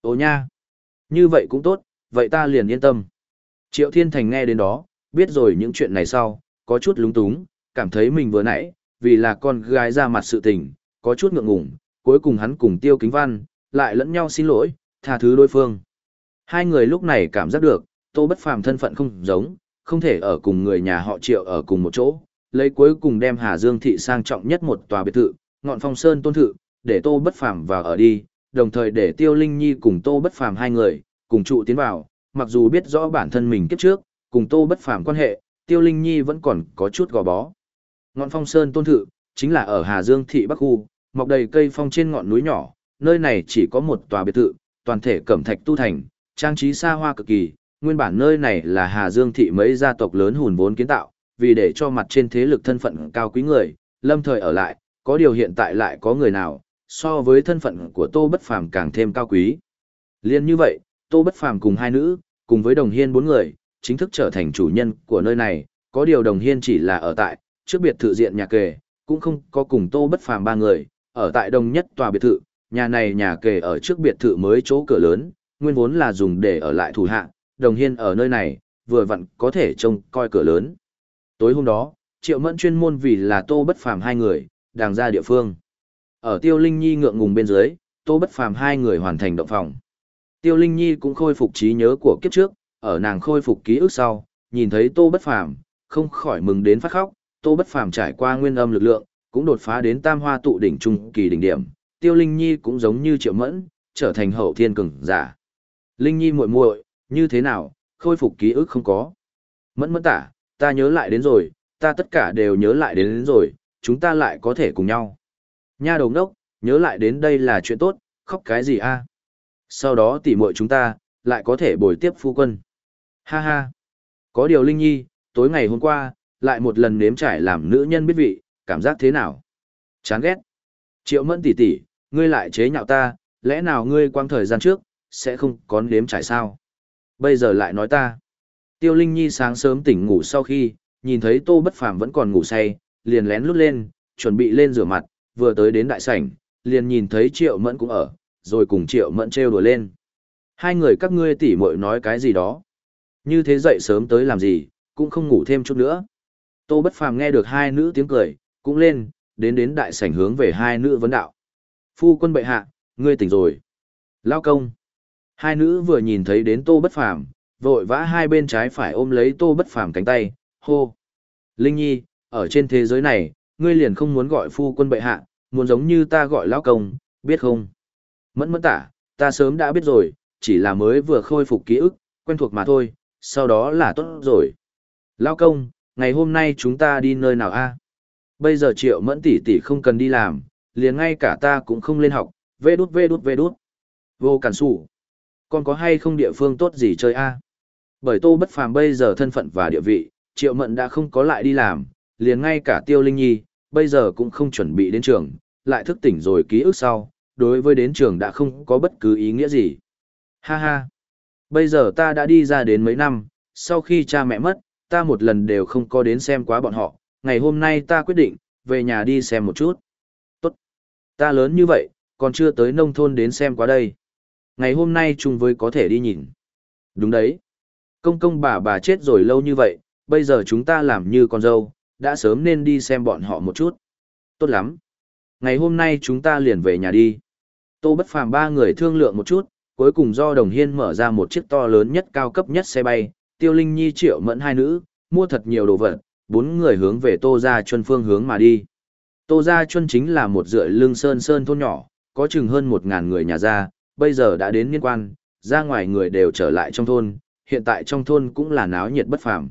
Ô nha! Như vậy cũng tốt, vậy ta liền yên tâm. Triệu Thiên Thành nghe đến đó, biết rồi những chuyện này sau, có chút lúng túng, cảm thấy mình vừa nãy, vì là con gái ra mặt sự tình, có chút ngượng ngùng, cuối cùng hắn cùng Tiêu Kính Văn, lại lẫn nhau xin lỗi, tha thứ đối phương. Hai người lúc này cảm giác được, Tô Bất Phàm thân phận không giống, không thể ở cùng người nhà họ Triệu ở cùng một chỗ, lấy cuối cùng đem Hà Dương thị sang trọng nhất một tòa biệt thự, ngọn phong sơn tôn thự, để Tô Bất Phàm vào ở đi, đồng thời để Tiêu Linh Nhi cùng Tô Bất Phàm hai người cùng trụ tiến vào, mặc dù biết rõ bản thân mình kiếp trước, cùng Tô Bất Phàm quan hệ, Tiêu Linh Nhi vẫn còn có chút gò bó. Ngọn phong sơn tôn thự, chính là ở Hà Dương thị Bắc khu, mọc đầy cây phong trên ngọn núi nhỏ, nơi này chỉ có một tòa biệt thự, toàn thể cẩm thạch tu thành, trang trí xa hoa cực kỳ, nguyên bản nơi này là Hà Dương thị mấy gia tộc lớn hùn vốn kiến tạo, vì để cho mặt trên thế lực thân phận cao quý người, lâm thời ở lại, có điều hiện tại lại có người nào, so với thân phận của Tô Bất Phàm càng thêm cao quý. Liên như vậy, Tô Bất Phàm cùng hai nữ, cùng với Đồng Hiên bốn người, chính thức trở thành chủ nhân của nơi này, có điều Đồng Hiên chỉ là ở tại, trước biệt thự diện nhà kề, cũng không có cùng Tô Bất Phàm ba người, ở tại đồng nhất tòa biệt thự, nhà này nhà kề ở trước biệt thự mới chỗ cửa lớn, nguyên vốn là dùng để ở lại thủ hạ, Đồng Hiên ở nơi này, vừa vặn có thể trông coi cửa lớn. Tối hôm đó, Triệu Mẫn chuyên môn vì là Tô Bất Phàm hai người, đang ra địa phương. Ở Tiêu Linh Nhi ngượng ngùng bên dưới, Tô Bất Phàm hai người hoàn thành động phòng. Tiêu Linh Nhi cũng khôi phục trí nhớ của kiếp trước, ở nàng khôi phục ký ức sau, nhìn thấy Tô Bất Phàm, không khỏi mừng đến phát khóc, Tô Bất Phàm trải qua nguyên âm lực lượng, cũng đột phá đến Tam Hoa tụ đỉnh trung kỳ đỉnh điểm, Tiêu Linh Nhi cũng giống như Triệu Mẫn, trở thành hậu thiên cường giả. Linh Nhi muội muội, như thế nào, khôi phục ký ức không có? Mẫn Mẫn tả, ta nhớ lại đến rồi, ta tất cả đều nhớ lại đến, đến rồi, chúng ta lại có thể cùng nhau. Nha đầu ngốc, nhớ lại đến đây là chuyện tốt, khóc cái gì a? Sau đó tỉ muội chúng ta, lại có thể bồi tiếp phu quân. Ha ha. Có điều Linh Nhi, tối ngày hôm qua, lại một lần nếm trải làm nữ nhân biết vị, cảm giác thế nào? Chán ghét. Triệu mẫn tỷ tỷ, ngươi lại chế nhạo ta, lẽ nào ngươi quang thời gian trước, sẽ không có nếm trải sao? Bây giờ lại nói ta. Tiêu Linh Nhi sáng sớm tỉnh ngủ sau khi, nhìn thấy Tô Bất Phàm vẫn còn ngủ say, liền lén lút lên, chuẩn bị lên rửa mặt, vừa tới đến đại sảnh, liền nhìn thấy Triệu Mẫn cũng ở, rồi cùng Triệu Mẫn trêu đùa lên. Hai người các ngươi tỉ muội nói cái gì đó. Như thế dậy sớm tới làm gì, cũng không ngủ thêm chút nữa. Tô Bất Phàm nghe được hai nữ tiếng cười, cũng lên, đến đến đại sảnh hướng về hai nữ vấn đạo. Phu quân bệ hạ, ngươi tỉnh rồi. Lao công. Hai nữ vừa nhìn thấy đến Tô Bất Phàm, vội vã hai bên trái phải ôm lấy Tô Bất Phàm cánh tay, hô. Linh Nhi, ở trên thế giới này, ngươi liền không muốn gọi phu quân bệ hạ, muốn giống như ta gọi lão công, biết không? Mẫn mẫn tả, ta sớm đã biết rồi, chỉ là mới vừa khôi phục ký ức, quen thuộc mà thôi, sau đó là tốt rồi. Lão công, ngày hôm nay chúng ta đi nơi nào a? Bây giờ triệu mẫn tỷ tỷ không cần đi làm, liền ngay cả ta cũng không lên học, vê đút vê đút vê đút. Vô cản sủ. Còn có hay không địa phương tốt gì chơi a? Bởi tô bất phàm bây giờ thân phận và địa vị, triệu mẫn đã không có lại đi làm, liền ngay cả tiêu linh nhi, bây giờ cũng không chuẩn bị đến trường, lại thức tỉnh rồi ký ức sau, đối với đến trường đã không có bất cứ ý nghĩa gì. Ha ha! Bây giờ ta đã đi ra đến mấy năm, sau khi cha mẹ mất, ta một lần đều không có đến xem quá bọn họ, ngày hôm nay ta quyết định, về nhà đi xem một chút. Tốt! Ta lớn như vậy, còn chưa tới nông thôn đến xem quá đây. Ngày hôm nay chung với có thể đi nhìn. Đúng đấy. Công công bà bà chết rồi lâu như vậy, bây giờ chúng ta làm như con dâu, đã sớm nên đi xem bọn họ một chút. Tốt lắm. Ngày hôm nay chúng ta liền về nhà đi. Tô Bất Phàm ba người thương lượng một chút, cuối cùng do Đồng Hiên mở ra một chiếc to lớn nhất cao cấp nhất xe bay, Tiêu Linh Nhi triệu mẫn hai nữ, mua thật nhiều đồ vật, bốn người hướng về Tô Gia Chuân phương hướng mà đi. Tô Gia Chuân chính là một rưỡi lưng sơn sơn thôn nhỏ, có chừng hơn một ngàn người nhà gia, bây giờ đã đến niên quan, ra ngoài người đều trở lại trong thôn, hiện tại trong thôn cũng là náo nhiệt bất phàm.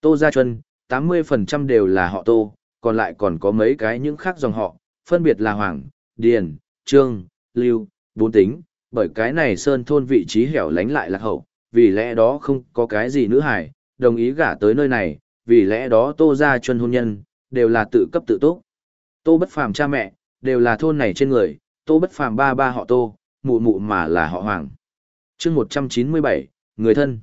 Tô Gia Chuân, 80% đều là họ Tô, còn lại còn có mấy cái những khác dòng họ, phân biệt là Hoàng, Điền, Trương, Lưu, Bốn Tính, bởi cái này sơn thôn vị trí hẻo lánh lại lạc hậu, vì lẽ đó không có cái gì nữ hải, đồng ý gả tới nơi này, vì lẽ đó Tô Gia Chuân hôn nhân, đều là tự cấp tự tốt, Tô Bất Phàm cha mẹ, đều là thôn này trên người, Tô Bất Phàm ba ba họ Tô, mụ mụ mà là họ Hoàng. chương 197, người thân.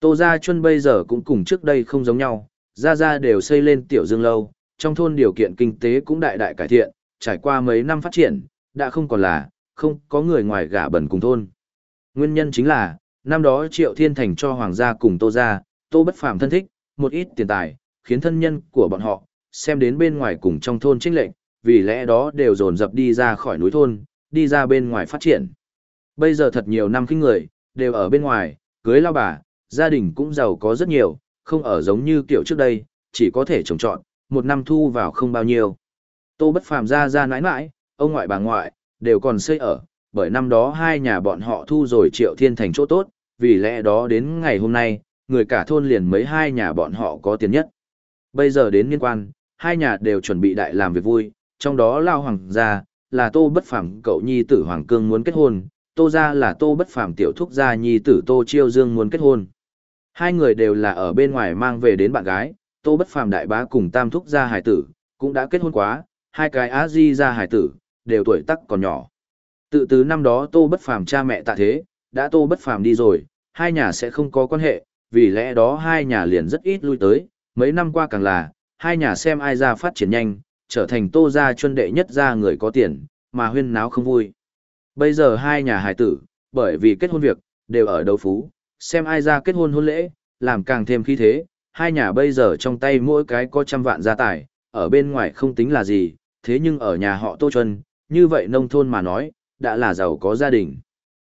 Tô Gia Chuân bây giờ cũng cùng trước đây không giống nhau, Gia Gia đều xây lên tiểu dương lâu, trong thôn điều kiện kinh tế cũng đại đại cải thiện, trải qua mấy năm phát triển, đã không còn là, không có người ngoài gả bẩn cùng thôn. Nguyên nhân chính là, năm đó Triệu Thiên Thành cho Hoàng gia cùng Tô Gia, Tô Bất Phàm thân thích, một ít tiền tài, khiến thân nhân của bọn họ, xem đến bên ngoài cùng trong thôn trinh lệnh, vì lẽ đó đều dồn dập đi ra khỏi núi thôn, đi ra bên ngoài phát triển. Bây giờ thật nhiều năm kinh người, đều ở bên ngoài, cưới lao bà, gia đình cũng giàu có rất nhiều, không ở giống như kiểu trước đây, chỉ có thể trồng trọt, một năm thu vào không bao nhiêu. Tô bất phàm ra ra nãi nãi, ông ngoại bà ngoại, đều còn xây ở, bởi năm đó hai nhà bọn họ thu rồi triệu thiên thành chỗ tốt, vì lẽ đó đến ngày hôm nay, người cả thôn liền mấy hai nhà bọn họ có tiền nhất. Bây giờ đến liên quan, hai nhà đều chuẩn bị đại làm việc vui, trong đó Lao Hoàng gia, là Tô Bất Phàm cậu nhi tử Hoàng Cương muốn kết hôn, Tô gia là Tô Bất Phàm tiểu thúc gia nhi tử Tô Chiêu Dương muốn kết hôn. Hai người đều là ở bên ngoài mang về đến bạn gái, Tô Bất Phàm đại bá cùng Tam thúc gia hải tử, cũng đã kết hôn quá, hai cái á di gia hải tử, đều tuổi tác còn nhỏ. Tự từ năm đó Tô Bất Phàm cha mẹ tạ thế, đã Tô Bất Phàm đi rồi, hai nhà sẽ không có quan hệ, vì lẽ đó hai nhà liền rất ít lui tới, mấy năm qua càng là, hai nhà xem ai ra phát triển nhanh, trở thành Tô gia chuyên đệ nhất gia người có tiền, mà huyên náo không vui. Bây giờ hai nhà hải tử, bởi vì kết hôn việc, đều ở đấu phú, xem ai ra kết hôn hôn lễ, làm càng thêm khí thế, hai nhà bây giờ trong tay mỗi cái có trăm vạn gia tài, ở bên ngoài không tính là gì, thế nhưng ở nhà họ Tô Chuân, như vậy nông thôn mà nói, đã là giàu có gia đình.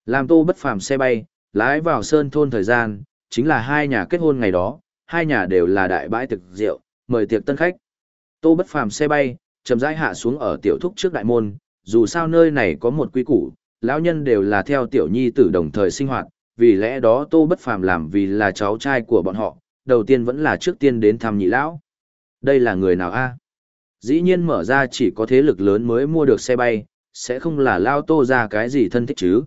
Làm Tô bất phàm xe bay, lái vào sơn thôn thời gian, chính là hai nhà kết hôn ngày đó, hai nhà đều là đại bãi thực rượu, mời tiệc tân khách. Tô bất phàm xe bay, chậm rãi hạ xuống ở tiểu thúc trước đại môn, dù sao nơi này có một quy củ, lão nhân đều là theo tiểu nhi tử đồng thời sinh hoạt, vì lẽ đó Tô bất phàm làm vì là cháu trai của bọn họ, đầu tiên vẫn là trước tiên đến thăm nhị lão. Đây là người nào a? Dĩ nhiên mở ra chỉ có thế lực lớn mới mua được xe bay, sẽ không là lao tô ra cái gì thân thích chứ.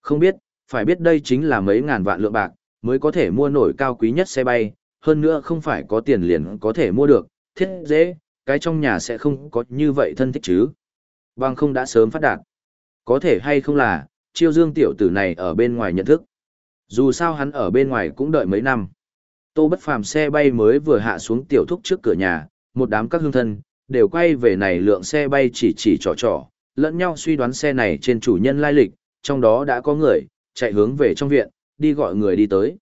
Không biết, phải biết đây chính là mấy ngàn vạn lượng bạc, mới có thể mua nổi cao quý nhất xe bay, hơn nữa không phải có tiền liền có thể mua được, thiết dễ, cái trong nhà sẽ không có như vậy thân thích chứ. Bằng không đã sớm phát đạt. Có thể hay không là, chiêu dương tiểu tử này ở bên ngoài nhận thức. Dù sao hắn ở bên ngoài cũng đợi mấy năm. Tô bất phàm xe bay mới vừa hạ xuống tiểu thúc trước cửa nhà, một đám các hương thân, đều quay về này lượng xe bay chỉ chỉ trò trò, lẫn nhau suy đoán xe này trên chủ nhân lai lịch, trong đó đã có người, chạy hướng về trong viện, đi gọi người đi tới.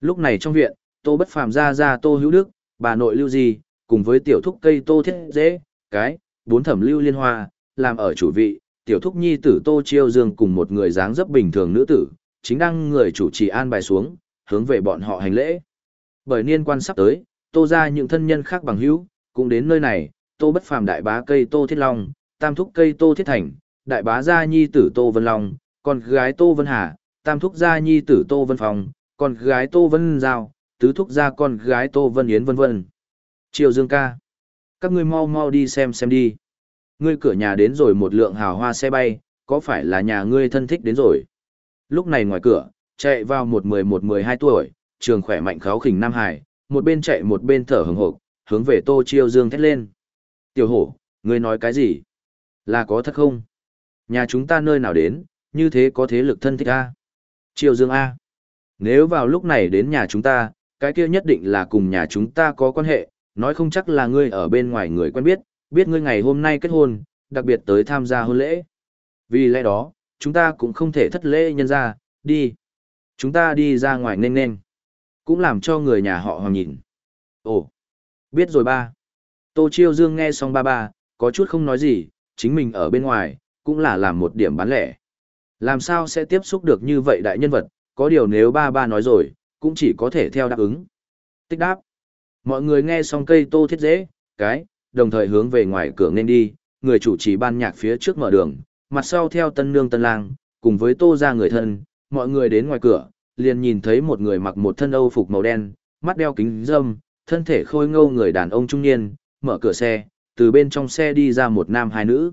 Lúc này trong viện, tô bất phàm ra ra tô hữu đức, bà nội lưu Di cùng với tiểu thúc cây tô thiết dễ, cái, bốn thẩm lưu liên hoa, làm ở chủ vị, tiểu thúc nhi tử tô chiêu dương cùng một người dáng dấp bình thường nữ tử, chính đang người chủ trì an bài xuống, hướng về bọn họ hành lễ. Bởi niên quan sắp tới, tô ra những thân nhân khác bằng hữu, cũng đến nơi này, tô bất phàm đại bá cây tô thiết long, tam thúc cây tô thiết thành, đại bá gia nhi tử tô vân long, con gái tô vân hà, tam thúc gia nhi tử tô vân phong, con gái tô vân giao, tứ thúc gia con gái tô vân yến vân vân. Triều dương ca. Các ngươi mau mau đi xem xem đi. Ngươi cửa nhà đến rồi một lượng hào hoa xe bay, có phải là nhà ngươi thân thích đến rồi? Lúc này ngoài cửa, chạy vào một mười một mười hai tuổi, trường khỏe mạnh kháo khỉnh Nam Hải, một bên chạy một bên thở hừng hộp, hướng về Tô Chiêu Dương thét lên. Tiểu hổ, ngươi nói cái gì? Là có thật không? Nhà chúng ta nơi nào đến, như thế có thế lực thân thích A. Chiêu Dương A. Nếu vào lúc này đến nhà chúng ta, cái kia nhất định là cùng nhà chúng ta có quan hệ, nói không chắc là ngươi ở bên ngoài người quen biết, biết ngươi ngày hôm nay kết hôn, đặc biệt tới tham gia hôn lễ. Vì lẽ đó, chúng ta cũng không thể thất lễ nhân ra, đi. Chúng ta đi ra ngoài nên nên. Cũng làm cho người nhà họ hoàng nhìn. Ồ, biết rồi ba. Tô Chiêu Dương nghe xong ba ba, có chút không nói gì, chính mình ở bên ngoài, cũng là làm một điểm bán lẻ. Làm sao sẽ tiếp xúc được như vậy đại nhân vật, có điều nếu ba ba nói rồi, cũng chỉ có thể theo đáp ứng. Tích đáp. Mọi người nghe xong cây tô thiết dễ, cái, đồng thời hướng về ngoài cửa nên đi, người chủ trì ban nhạc phía trước mở đường, mặt sau theo tân nương tân lang, cùng với tô ra người thân, mọi người đến ngoài cửa, liền nhìn thấy một người mặc một thân âu phục màu đen, mắt đeo kính dâm, thân thể khôi ngâu người đàn ông trung niên, mở cửa xe, từ bên trong xe đi ra một nam hai nữ.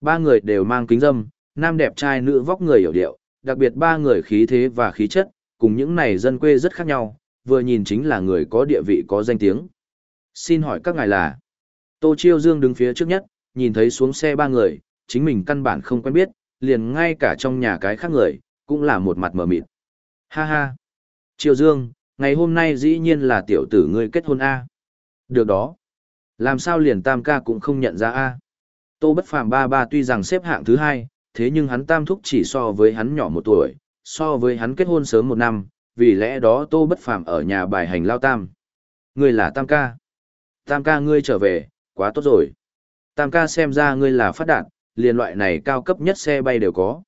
Ba người đều mang kính dâm, nam đẹp trai nữ vóc người hiểu điệu, đặc biệt ba người khí thế và khí chất, cùng những này dân quê rất khác nhau, vừa nhìn chính là người có địa vị có danh tiếng. Xin hỏi các ngài là? Tô Chiêu Dương đứng phía trước nhất, nhìn thấy xuống xe ba người, chính mình căn bản không quen biết, liền ngay cả trong nhà cái khác người, cũng là một mặt mở mịt. Ha ha! Triều Dương, Ngày hôm nay dĩ nhiên là tiểu tử ngươi kết hôn A. Được đó. Làm sao liền tam ca cũng không nhận ra A. Tô Bất Phàm ba ba tuy rằng xếp hạng thứ hai, thế nhưng hắn tam thúc chỉ so với hắn nhỏ một tuổi, so với hắn kết hôn sớm một năm, vì lẽ đó Tô Bất Phàm ở nhà bài hành lao tam. Ngươi là tam ca. Tam ca ngươi trở về, quá tốt rồi. Tam ca xem ra ngươi là phát đạt, liền loại này cao cấp nhất xe bay đều có.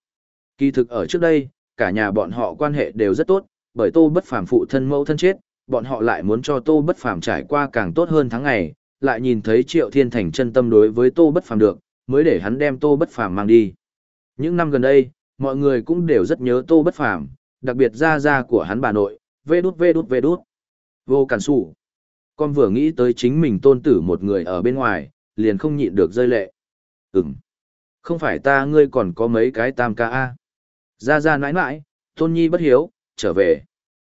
Kỳ thực ở trước đây, cả nhà bọn họ quan hệ đều rất tốt, bởi Tô Bất Phàm phụ thân mẫu thân chết, bọn họ lại muốn cho Tô Bất Phàm trải qua càng tốt hơn tháng ngày, lại nhìn thấy Triệu Thiên Thành chân tâm đối với Tô Bất Phàm được, mới để hắn đem Tô Bất Phàm mang đi. Những năm gần đây, mọi người cũng đều rất nhớ Tô Bất Phàm, đặc biệt gia gia của hắn bà nội, vê đút vê đút vê đút. Vô cản sủ. Con vừa nghĩ tới chính mình tôn tử một người ở bên ngoài, liền không nhịn được rơi lệ. Ừm. Không phải ta ngươi còn có mấy cái tam ca a Ra ra nãi nãi, tôn nhi bất hiếu, trở về.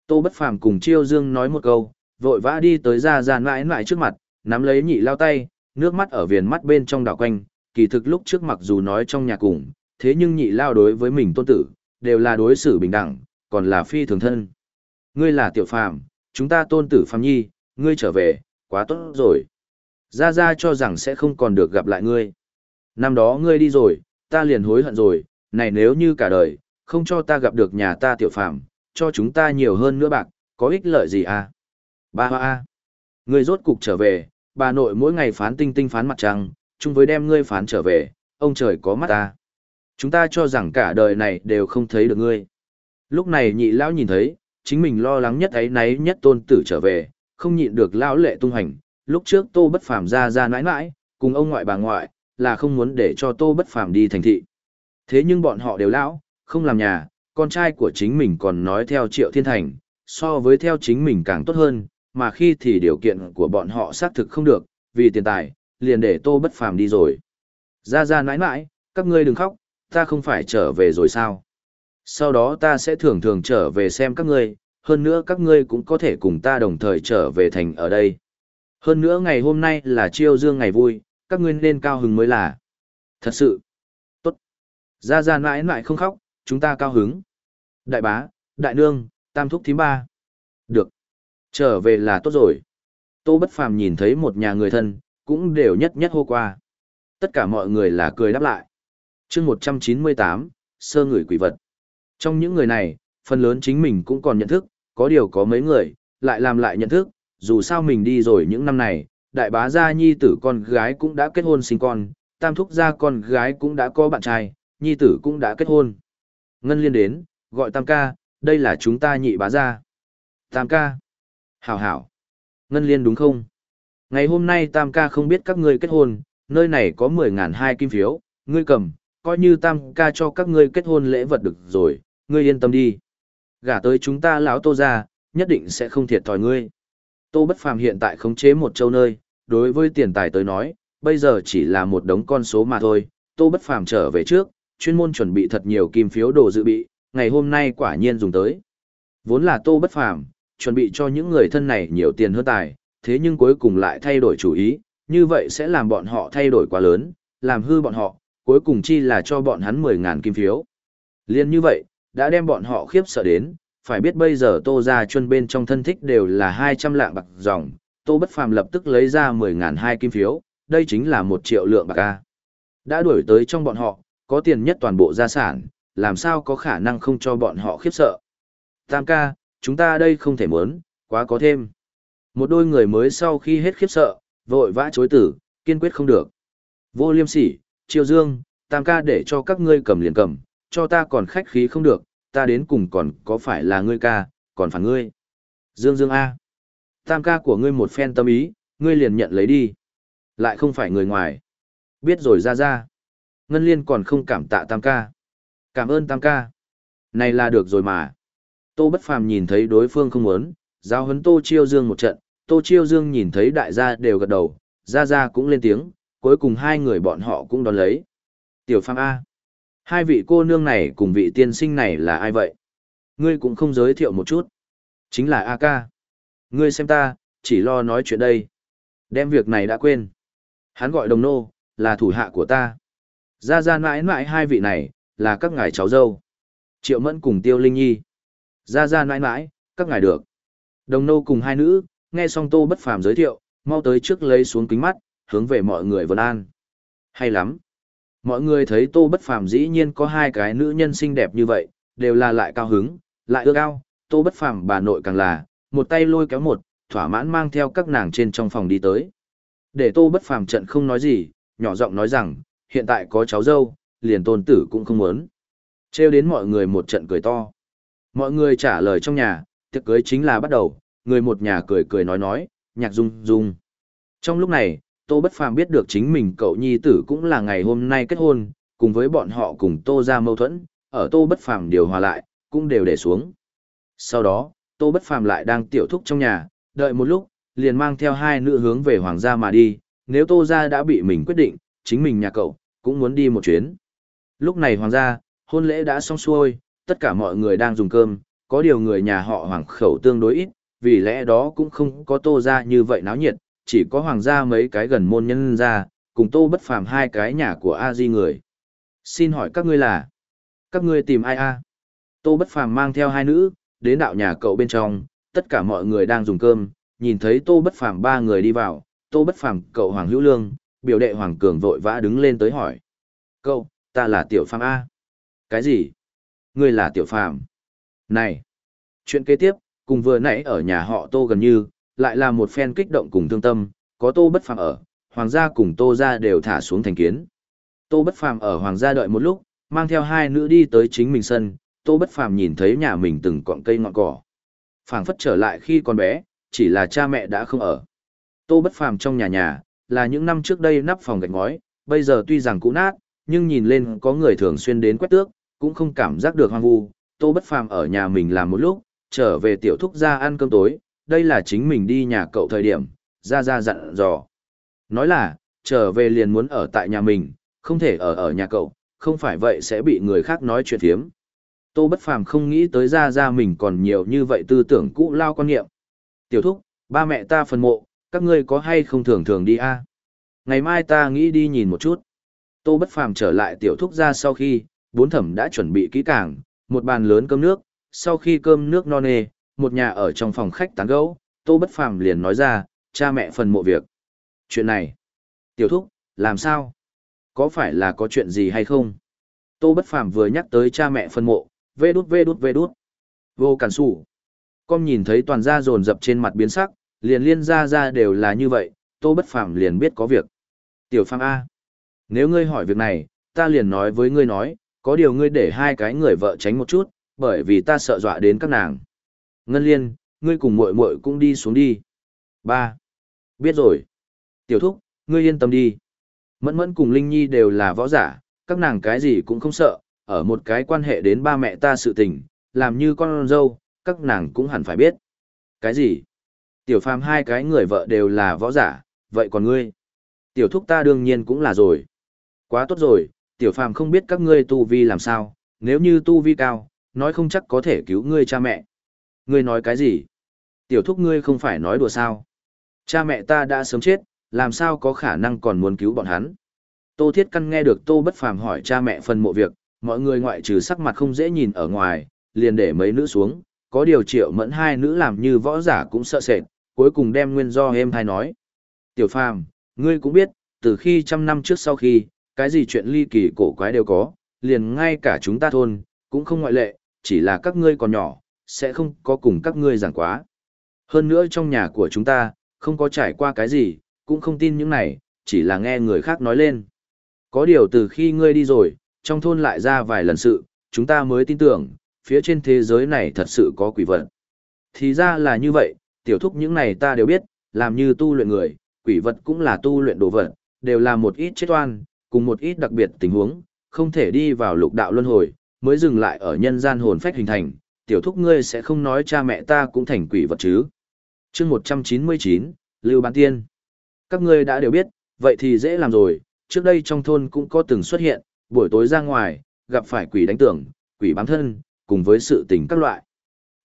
Tô bất phàm cùng chiêu dương nói một câu, vội vã đi tới ra ra nãi nãi trước mặt, nắm lấy nhị lao tay, nước mắt ở viền mắt bên trong đảo quanh, kỳ thực lúc trước mặc dù nói trong nhà cùng, thế nhưng nhị lao đối với mình tôn tử, đều là đối xử bình đẳng, còn là phi thường thân. Ngươi là tiểu phàm, chúng ta tôn tử phàm nhi, ngươi trở về, quá tốt rồi. Ra ra cho rằng sẽ không còn được gặp lại ngươi. Năm đó ngươi đi rồi, ta liền hối hận rồi, này nếu như cả đời, không cho ta gặp được nhà ta tiểu phàm, cho chúng ta nhiều hơn nữa bạc, có ích lợi gì à? Ba hoa a, Ngươi rốt cục trở về, bà nội mỗi ngày phán tinh tinh phán mặt trăng, chung với đem ngươi phán trở về, ông trời có mắt ta. Chúng ta cho rằng cả đời này đều không thấy được ngươi. Lúc này nhị lão nhìn thấy, chính mình lo lắng nhất ấy náy nhất tôn tử trở về, không nhịn được lão lệ tung hành. Lúc trước tô bất phàm ra ra nãi nãi, cùng ông ngoại bà ngoại, là không muốn để cho tô bất phàm đi thành thị. Thế nhưng bọn họ đều lão, không làm nhà, con trai của chính mình còn nói theo triệu thiên thành, so với theo chính mình càng tốt hơn, mà khi thì điều kiện của bọn họ xác thực không được, vì tiền tài, liền để tô bất phàm đi rồi. Ra ra nãi nãi, các ngươi đừng khóc, ta không phải trở về rồi sao? Sau đó ta sẽ thường thường trở về xem các ngươi, hơn nữa các ngươi cũng có thể cùng ta đồng thời trở về thành ở đây. Hơn nữa ngày hôm nay là chiêu dương ngày vui, các ngươi nên cao hứng mới là. Thật sự. Tốt. Gia Gia mãi mãi không khóc, chúng ta cao hứng. Đại bá, đại nương, tam thúc thím ba. Được. Trở về là tốt rồi. Tô Bất Phàm nhìn thấy một nhà người thân, cũng đều nhất nhất hô qua. Tất cả mọi người là cười đáp lại. chương 198, sơ người quỷ vật. Trong những người này, phần lớn chính mình cũng còn nhận thức, có điều có mấy người, lại làm lại nhận thức, dù sao mình đi rồi những năm này, đại bá gia nhi tử con gái cũng đã kết hôn sinh con, tam thúc gia con gái cũng đã có bạn trai, nhi tử cũng đã kết hôn. Ngân liên đến, gọi tam ca, đây là chúng ta nhị bá gia. Tam ca. Hảo hảo. Ngân liên đúng không? Ngày hôm nay tam ca không biết các ngươi kết hôn, nơi này có 10.000 hai kim phiếu, ngươi cầm, coi như tam ca cho các ngươi kết hôn lễ vật được rồi, ngươi yên tâm đi. Gả tới chúng ta lão tô ra, nhất định sẽ không thiệt thòi ngươi. Tô Bất Phàm hiện tại khống chế một châu nơi, đối với tiền tài tới nói, bây giờ chỉ là một đống con số mà thôi. Tô Bất Phàm trở về trước, chuyên môn chuẩn bị thật nhiều kim phiếu đồ dự bị, ngày hôm nay quả nhiên dùng tới. Vốn là Tô Bất Phàm, chuẩn bị cho những người thân này nhiều tiền hơn tài, thế nhưng cuối cùng lại thay đổi chủ ý, như vậy sẽ làm bọn họ thay đổi quá lớn, làm hư bọn họ, cuối cùng chi là cho bọn hắn 10.000 kim phiếu. Liên như vậy, đã đem bọn họ khiếp sợ đến, phải biết bây giờ Tô Gia Chuân bên trong thân thích đều là 200 lạng bạc dòng, Tô Bất Phàm lập tức lấy ra 10.000 hai kim phiếu, đây chính là 1 triệu lượng bạc A. Đã đuổi tới trong bọn họ, có tiền nhất toàn bộ gia sản, làm sao có khả năng không cho bọn họ khiếp sợ. Tam ca, chúng ta đây không thể muốn, quá có thêm. Một đôi người mới sau khi hết khiếp sợ, vội vã chối tử, kiên quyết không được. Vô liêm sỉ, chiêu dương, tam ca để cho các ngươi cầm liền cầm, cho ta còn khách khí không được, ta đến cùng còn có phải là ngươi ca, còn phản ngươi. Dương Dương A. Tam ca của ngươi một phen tâm ý, ngươi liền nhận lấy đi. Lại không phải người ngoài. Biết rồi ra ra. Ngân liên còn không cảm tạ tam ca. Cảm ơn tam ca. Này là được rồi mà. Tô bất phàm nhìn thấy đối phương không muốn, giao hấn Tô Chiêu Dương một trận, Tô Chiêu Dương nhìn thấy đại gia đều gật đầu, ra ra cũng lên tiếng, cuối cùng hai người bọn họ cũng đón lấy. Tiểu Phàm A. Hai vị cô nương này cùng vị tiên sinh này là ai vậy? Ngươi cũng không giới thiệu một chút. Chính là A ca. Ngươi xem ta, chỉ lo nói chuyện đây. Đem việc này đã quên. Hắn gọi đồng nô, là thủ hạ của ta. Ra ra mãi mãi hai vị này, là các ngài cháu dâu. Triệu Mẫn cùng Tiêu Linh Nhi. Ra ra mãi mãi, các ngài được. Đồng nô cùng hai nữ, nghe xong tô bất phàm giới thiệu, mau tới trước lấy xuống kính mắt, hướng về mọi người vân an. Hay lắm. Mọi người thấy tô bất phàm dĩ nhiên có hai cái nữ nhân xinh đẹp như vậy, đều là lại cao hứng, lại ước ao, tô bất phàm bà nội càng là, một tay lôi kéo một, thỏa mãn mang theo các nàng trên trong phòng đi tới. Để tô bất phàm trận không nói gì, nhỏ giọng nói rằng, hiện tại có cháu dâu, liền tôn tử cũng không muốn. Trêu đến mọi người một trận cười to. Mọi người trả lời trong nhà, tiệc cưới chính là bắt đầu, người một nhà cười cười nói nói, nhạc rung rung. Trong lúc này, Tô Bất Phàm biết được chính mình cậu nhi tử cũng là ngày hôm nay kết hôn, cùng với bọn họ cùng Tô ra mâu thuẫn, ở Tô Bất Phàm điều hòa lại, cũng đều để xuống. Sau đó, Tô Bất Phàm lại đang tiểu thúc trong nhà, đợi một lúc, liền mang theo hai nữ hướng về hoàng gia mà đi, nếu Tô gia đã bị mình quyết định, chính mình nhà cậu cũng muốn đi một chuyến. Lúc này hoàng gia, hôn lễ đã xong xuôi, tất cả mọi người đang dùng cơm, có điều người nhà họ hoàng khẩu tương đối ít, vì lẽ đó cũng không có Tô gia như vậy náo nhiệt, chỉ có hoàng gia mấy cái gần môn nhân gia, cùng Tô Bất Phàm hai cái nhà của A Di người. Xin hỏi các ngươi là? Các ngươi tìm ai a? Tô Bất Phàm mang theo hai nữ, đến đạo nhà cậu bên trong, tất cả mọi người đang dùng cơm, nhìn thấy Tô Bất Phàm ba người đi vào, Tô Bất Phàm, cậu Hoàng Hữu Lương, biểu đệ Hoàng Cường vội vã đứng lên tới hỏi. Cậu, ta là Tiểu Phàm A. Cái gì? Ngươi là Tiểu Phàm? Này! Chuyện kế tiếp, cùng vừa nãy ở nhà họ Tô gần như, lại là một phen kích động cùng thương tâm, có Tô Bất Phàm ở, Hoàng gia cùng Tô gia đều thả xuống thành kiến. Tô Bất Phàm ở Hoàng gia đợi một lúc, mang theo hai nữ đi tới chính mình sân, Tô Bất Phàm nhìn thấy nhà mình từng cọng cây ngọn cỏ. Phảng phất trở lại khi còn bé, chỉ là cha mẹ đã không ở. Tô Bất Phàm trong nhà nhà, là những năm trước đây nắp phòng gạch ngói, bây giờ tuy rằng cũ nát, nhưng nhìn lên có người thường xuyên đến quét tước, cũng không cảm giác được hoang vu. Tô Bất Phàm ở nhà mình làm một lúc, trở về tiểu thúc ra ăn cơm tối, đây là chính mình đi nhà cậu thời điểm, ra ra dặn dò. Nói là, trở về liền muốn ở tại nhà mình, không thể ở ở nhà cậu, không phải vậy sẽ bị người khác nói chuyện thiếm. Tô Bất Phàm không nghĩ tới ra ra mình còn nhiều như vậy tư tưởng cũ lao quan niệm. Tiểu thúc, ba mẹ ta phần mộ, các ngươi có hay không thường thường đi a? Ngày mai ta nghĩ đi nhìn một chút. Tô Bất Phàm trở lại tiểu thúc ra sau khi, bốn thẩm đã chuẩn bị kỹ càng, một bàn lớn cơm nước, sau khi cơm nước no nê, một nhà ở trong phòng khách tán gẫu, Tô Bất Phàm liền nói ra, cha mẹ phần mộ việc. Chuyện này, tiểu thúc, làm sao? Có phải là có chuyện gì hay không? Tô Bất Phàm vừa nhắc tới cha mẹ phân mộ, vê đút vê đút vê đút. Vô cản sủ. Con nhìn thấy toàn gia dồn dập trên mặt biến sắc, liền liên ra ra đều là như vậy, Tô Bất Phàm liền biết có việc. Tiểu Phàm A. Nếu ngươi hỏi việc này, ta liền nói với ngươi nói, có điều ngươi để hai cái người vợ tránh một chút, bởi vì ta sợ dọa đến các nàng. Ngân Liên, ngươi cùng muội muội cũng đi xuống đi. Ba. Biết rồi. Tiểu Thúc, ngươi yên tâm đi. Mẫn mẫn cùng Linh Nhi đều là võ giả, các nàng cái gì cũng không sợ, ở một cái quan hệ đến ba mẹ ta sự tình, làm như con dâu, các nàng cũng hẳn phải biết. Cái gì? Tiểu phàm hai cái người vợ đều là võ giả, vậy còn ngươi? Tiểu thúc ta đương nhiên cũng là rồi. Quá tốt rồi, tiểu phàm không biết các ngươi tu vi làm sao, nếu như tu vi cao, nói không chắc có thể cứu ngươi cha mẹ. Ngươi nói cái gì? Tiểu thúc ngươi không phải nói đùa sao? Cha mẹ ta đã sớm chết, làm sao có khả năng còn muốn cứu bọn hắn. Tô Thiết Căn nghe được Tô Bất Phàm hỏi cha mẹ phần mộ việc, mọi người ngoại trừ sắc mặt không dễ nhìn ở ngoài, liền để mấy nữ xuống, có điều triệu mẫn hai nữ làm như võ giả cũng sợ sệt, cuối cùng đem nguyên do em hai nói. Tiểu Phàm, ngươi cũng biết, từ khi trăm năm trước sau khi, cái gì chuyện ly kỳ cổ quái đều có, liền ngay cả chúng ta thôn, cũng không ngoại lệ, chỉ là các ngươi còn nhỏ, sẽ không có cùng các ngươi giảng quá. Hơn nữa trong nhà của chúng ta, không có trải qua cái gì, cũng không tin những này, chỉ là nghe người khác nói lên. Có điều từ khi ngươi đi rồi, trong thôn lại ra vài lần sự, chúng ta mới tin tưởng, phía trên thế giới này thật sự có quỷ vật. Thì ra là như vậy, tiểu thúc những này ta đều biết, làm như tu luyện người, quỷ vật cũng là tu luyện đồ vật, đều là một ít chết oan, cùng một ít đặc biệt tình huống, không thể đi vào lục đạo luân hồi, mới dừng lại ở nhân gian hồn phách hình thành, tiểu thúc ngươi sẽ không nói cha mẹ ta cũng thành quỷ vật chứ. chương 199, Lưu Bán Tiên các ngươi đã đều biết, vậy thì dễ làm rồi, trước đây trong thôn cũng có từng xuất hiện, buổi tối ra ngoài, gặp phải quỷ đánh tưởng, quỷ bám thân, cùng với sự tình các loại.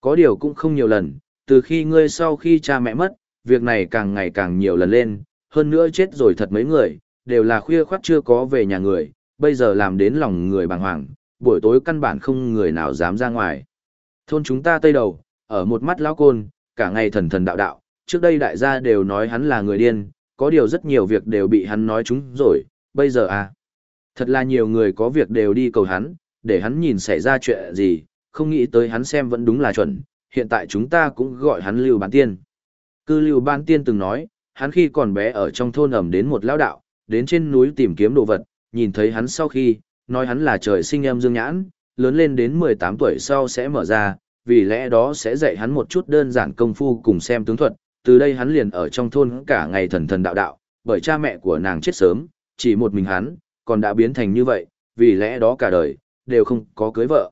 Có điều cũng không nhiều lần, từ khi ngươi sau khi cha mẹ mất, việc này càng ngày càng nhiều lần lên, hơn nữa chết rồi thật mấy người, đều là khuya khoát chưa có về nhà người, bây giờ làm đến lòng người bàng hoàng, buổi tối căn bản không người nào dám ra ngoài. Thôn chúng ta tây đầu, ở một mắt lão côn, cả ngày thần thần đạo đạo, trước đây đại gia đều nói hắn là người điên, có điều rất nhiều việc đều bị hắn nói chúng rồi, bây giờ à. Thật là nhiều người có việc đều đi cầu hắn, để hắn nhìn xảy ra chuyện gì, không nghĩ tới hắn xem vẫn đúng là chuẩn, hiện tại chúng ta cũng gọi hắn Lưu Bán Tiên. Cư Lưu Bán Tiên từng nói, hắn khi còn bé ở trong thôn ẩm đến một lão đạo, đến trên núi tìm kiếm đồ vật, nhìn thấy hắn sau khi, nói hắn là trời sinh em dương nhãn, lớn lên đến 18 tuổi sau sẽ mở ra, vì lẽ đó sẽ dạy hắn một chút đơn giản công phu cùng xem tướng thuật, từ đây hắn liền ở trong thôn cả ngày thần thần đạo đạo, bởi cha mẹ của nàng chết sớm, chỉ một mình hắn, còn đã biến thành như vậy, vì lẽ đó cả đời, đều không có cưới vợ.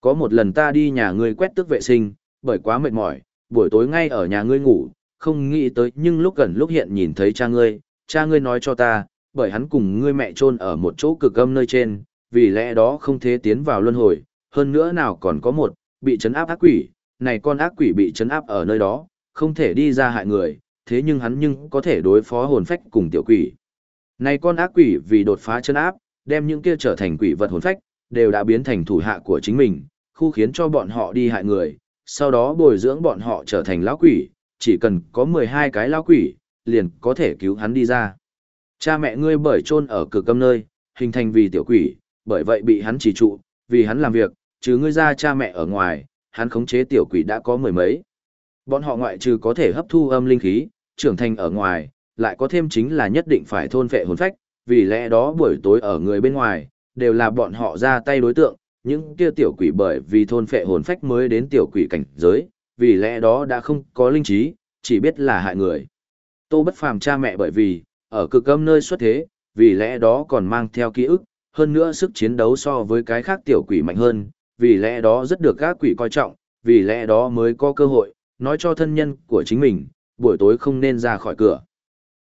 Có một lần ta đi nhà ngươi quét tước vệ sinh, bởi quá mệt mỏi, buổi tối ngay ở nhà ngươi ngủ, không nghĩ tới nhưng lúc gần lúc hiện nhìn thấy cha ngươi, cha ngươi nói cho ta, bởi hắn cùng ngươi mẹ chôn ở một chỗ cực âm nơi trên, vì lẽ đó không thể tiến vào luân hồi, hơn nữa nào còn có một, bị chấn áp ác quỷ, này con ác quỷ bị chấn áp ở nơi đó, không thể đi ra hại người, thế nhưng hắn nhưng có thể đối phó hồn phách cùng tiểu quỷ. Này con ác quỷ vì đột phá chân áp, đem những kia trở thành quỷ vật hồn phách, đều đã biến thành thủ hạ của chính mình, khu khiến cho bọn họ đi hại người, sau đó bồi dưỡng bọn họ trở thành lão quỷ, chỉ cần có 12 cái lão quỷ, liền có thể cứu hắn đi ra. Cha mẹ ngươi bởi chôn ở cực âm nơi, hình thành vì tiểu quỷ, bởi vậy bị hắn chỉ trụ, vì hắn làm việc, chứ ngươi ra cha mẹ ở ngoài, hắn khống chế tiểu quỷ đã có mười mấy. Bọn họ ngoại trừ có thể hấp thu âm linh khí, trưởng thành ở ngoài, lại có thêm chính là nhất định phải thôn phệ hồn phách, vì lẽ đó buổi tối ở người bên ngoài, đều là bọn họ ra tay đối tượng, những kia tiểu quỷ bởi vì thôn phệ hồn phách mới đến tiểu quỷ cảnh giới, vì lẽ đó đã không có linh trí, chỉ biết là hại người. Tô bất phàm cha mẹ bởi vì, ở cực âm nơi xuất thế, vì lẽ đó còn mang theo ký ức, hơn nữa sức chiến đấu so với cái khác tiểu quỷ mạnh hơn, vì lẽ đó rất được các quỷ coi trọng, vì lẽ đó mới có cơ hội, nói cho thân nhân của chính mình, buổi tối không nên ra khỏi cửa.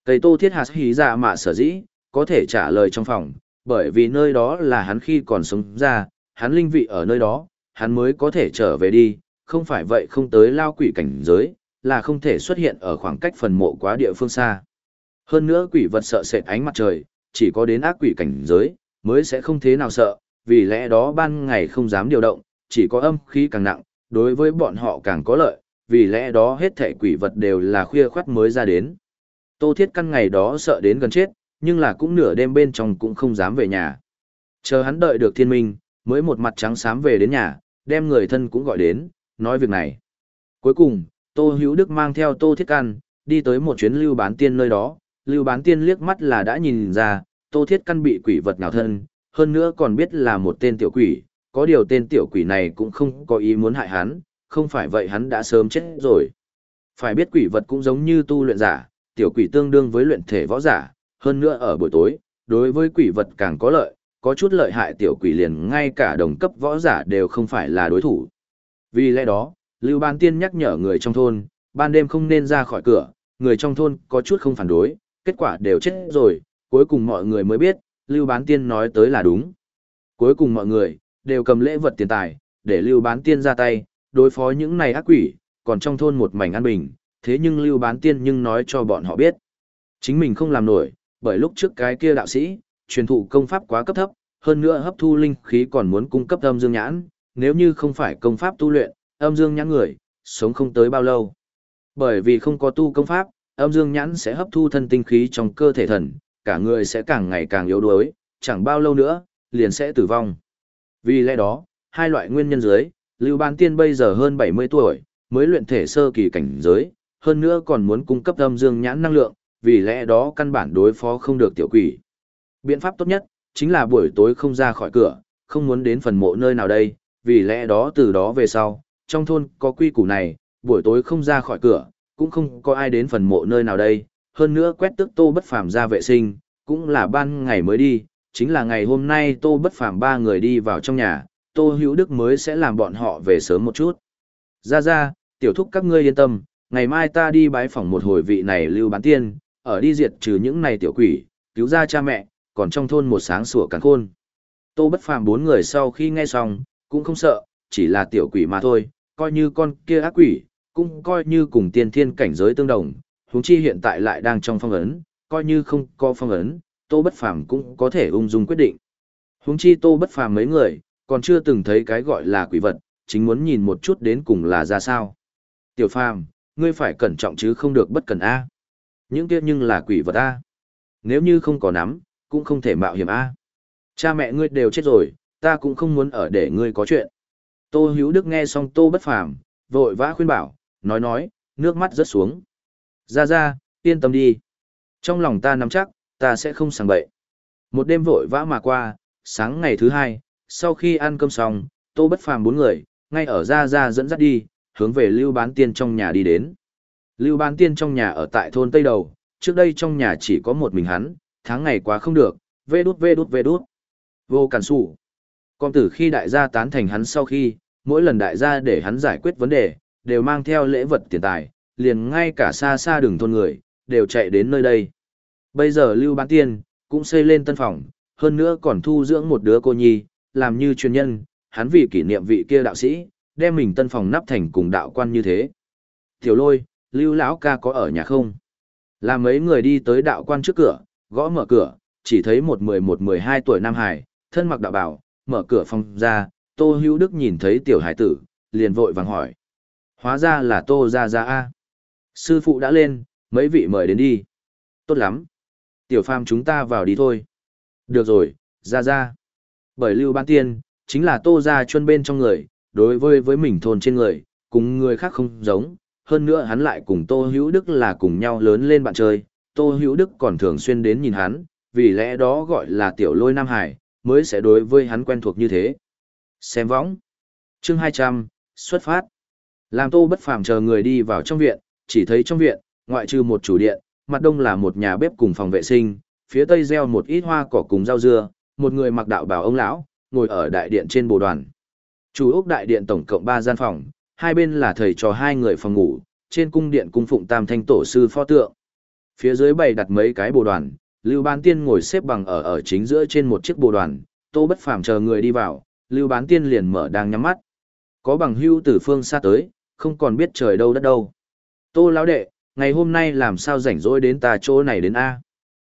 Cây tô thiết hạt hí dạ ra mà sở dĩ, có thể trả lời trong phòng, bởi vì nơi đó là hắn khi còn sống ra, hắn linh vị ở nơi đó, hắn mới có thể trở về đi, không phải vậy không tới lao quỷ cảnh giới, là không thể xuất hiện ở khoảng cách phần mộ quá địa phương xa. Hơn nữa quỷ vật sợ sệt ánh mặt trời, chỉ có đến ác quỷ cảnh giới, mới sẽ không thế nào sợ, vì lẽ đó ban ngày không dám điều động, chỉ có âm khí càng nặng, đối với bọn họ càng có lợi, vì lẽ đó hết thảy quỷ vật đều là khuya khoắt mới ra đến. Tô Thiết Căn ngày đó sợ đến gần chết, nhưng là cũng nửa đêm bên trong cũng không dám về nhà. Chờ hắn đợi được thiên minh, mới một mặt trắng xám về đến nhà, đem người thân cũng gọi đến, nói việc này. Cuối cùng, Tô Hữu Đức mang theo Tô Thiết Căn, đi tới một chuyến lưu bán tiên nơi đó, lưu bán tiên liếc mắt là đã nhìn ra, Tô Thiết Căn bị quỷ vật nào thân, hơn nữa còn biết là một tên tiểu quỷ, có điều tên tiểu quỷ này cũng không có ý muốn hại hắn, không phải vậy hắn đã sớm chết rồi. Phải biết quỷ vật cũng giống như tu luyện giả, tiểu quỷ tương đương với luyện thể võ giả, hơn nữa ở buổi tối, đối với quỷ vật càng có lợi, có chút lợi hại tiểu quỷ liền ngay cả đồng cấp võ giả đều không phải là đối thủ. Vì lẽ đó, Lưu Ban Tiên nhắc nhở người trong thôn, ban đêm không nên ra khỏi cửa, người trong thôn có chút không phản đối, kết quả đều chết rồi, cuối cùng mọi người mới biết, Lưu Bán Tiên nói tới là đúng. Cuối cùng mọi người, đều cầm lễ vật tiền tài, để Lưu Bán Tiên ra tay, đối phó những này ác quỷ, còn trong thôn một mảnh an bình, thế nhưng Lưu Bán Tiên nhưng nói cho bọn họ biết. Chính mình không làm nổi, bởi lúc trước cái kia đạo sĩ, truyền thụ công pháp quá cấp thấp, hơn nữa hấp thu linh khí còn muốn cung cấp âm dương nhãn, nếu như không phải công pháp tu luyện, âm dương nhãn người, sống không tới bao lâu. Bởi vì không có tu công pháp, âm dương nhãn sẽ hấp thu thân tinh khí trong cơ thể thần, cả người sẽ càng ngày càng yếu đuối, chẳng bao lâu nữa, liền sẽ tử vong. Vì lẽ đó, hai loại nguyên nhân dưới, Lưu Ban Tiên bây giờ hơn 70 tuổi, mới luyện thể sơ kỳ cảnh giới, hơn nữa còn muốn cung cấp âm dương nhãn năng lượng, vì lẽ đó căn bản đối phó không được tiểu quỷ. Biện pháp tốt nhất, chính là buổi tối không ra khỏi cửa, không muốn đến phần mộ nơi nào đây, vì lẽ đó từ đó về sau, trong thôn có quy củ này, buổi tối không ra khỏi cửa, cũng không có ai đến phần mộ nơi nào đây, hơn nữa quét tức tô bất phàm ra vệ sinh, cũng là ban ngày mới đi, chính là ngày hôm nay tô bất phàm ba người đi vào trong nhà, tô hữu đức mới sẽ làm bọn họ về sớm một chút. Ra ra, tiểu thúc các ngươi yên tâm, ngày mai ta đi bái phỏng một hồi vị này lưu bán tiên, ở đi diệt trừ những này tiểu quỷ, cứu ra cha mẹ, còn trong thôn một sáng sủa cắn khôn. Tô bất phàm bốn người sau khi nghe xong, cũng không sợ, chỉ là tiểu quỷ mà thôi, coi như con kia ác quỷ, cũng coi như cùng tiên thiên cảnh giới tương đồng, huống chi hiện tại lại đang trong phong ấn, coi như không có phong ấn, Tô Bất Phàm cũng có thể ung dung quyết định. Huống chi Tô Bất Phàm mấy người, còn chưa từng thấy cái gọi là quỷ vật, chính muốn nhìn một chút đến cùng là ra sao. Tiểu Phàm, ngươi phải cẩn trọng chứ không được bất cẩn A. Những kia nhưng là quỷ vật A. Nếu như không có nắm, cũng không thể mạo hiểm A. Cha mẹ ngươi đều chết rồi, ta cũng không muốn ở để ngươi có chuyện. Tô Hữu Đức nghe xong Tô Bất Phàm, vội vã khuyên bảo, nói nói, nước mắt rớt xuống. Ra ra, yên tâm đi. Trong lòng ta nắm chắc, ta sẽ không sàng bậy. Một đêm vội vã mà qua, sáng ngày thứ hai, sau khi ăn cơm xong, Tô Bất Phàm bốn người, ngay ở ra ra dẫn dắt đi, hướng về Lưu Bán Tiên trong nhà đi đến. Lưu Bán Tiên trong nhà ở tại thôn Tây Đầu, trước đây trong nhà chỉ có một mình hắn, tháng ngày quá không được, vê đút vê đút vê đút. Vô cản sủ. Còn từ khi đại gia tán thành hắn sau khi, mỗi lần đại gia để hắn giải quyết vấn đề, đều mang theo lễ vật tiền tài, liền ngay cả xa xa đường thôn người, đều chạy đến nơi đây. Bây giờ Lưu Bán Tiên, cũng xây lên tân phòng, hơn nữa còn thu dưỡng một đứa cô nhi, làm như chuyên nhân, hắn vì kỷ niệm vị kia đạo sĩ, đem mình tân phòng nắp thành cùng đạo quan như thế. Tiểu lôi, Lưu lão ca có ở nhà không? Là mấy người đi tới đạo quan trước cửa, gõ mở cửa, chỉ thấy một mười một mười hai tuổi Nam Hải, thân mặc đạo bảo, mở cửa phòng ra, Tô Hữu Đức nhìn thấy tiểu hải tử, liền vội vàng hỏi. Hóa ra là Tô Gia Gia A. Sư phụ đã lên, mấy vị mời đến đi. Tốt lắm. Tiểu phàm chúng ta vào đi thôi. Được rồi, Gia Gia. Bởi Lưu Ban Tiên, chính là Tô Gia chuân bên trong người, đối với với mình thôn trên người, cùng người khác không giống. Hơn nữa hắn lại cùng Tô Hữu Đức là cùng nhau lớn lên bạn chơi. Tô Hữu Đức còn thường xuyên đến nhìn hắn, vì lẽ đó gọi là tiểu lôi Nam Hải, mới sẽ đối với hắn quen thuộc như thế. Xem võng. Chương 200, xuất phát. Làm tô bất phàm chờ người đi vào trong viện, chỉ thấy trong viện, ngoại trừ một chủ điện, mặt đông là một nhà bếp cùng phòng vệ sinh, phía tây gieo một ít hoa cỏ cùng rau dưa, một người mặc đạo bào ông lão, ngồi ở đại điện trên bồ đoàn. Chủ ốc đại điện tổng cộng 3 gian phòng, hai bên là thầy trò hai người phòng ngủ, trên cung điện cung phụng tam thanh tổ sư pho tượng. Phía dưới bày đặt mấy cái bồ đoàn, Lưu Bán Tiên ngồi xếp bằng ở ở chính giữa trên một chiếc bồ đoàn, Tô Bất Phàm chờ người đi vào, Lưu Bán Tiên liền mở đang nhắm mắt. Có bằng hưu từ phương xa tới, không còn biết trời đâu đất đâu. Tô lão đệ, ngày hôm nay làm sao rảnh rỗi đến ta chỗ này đến a?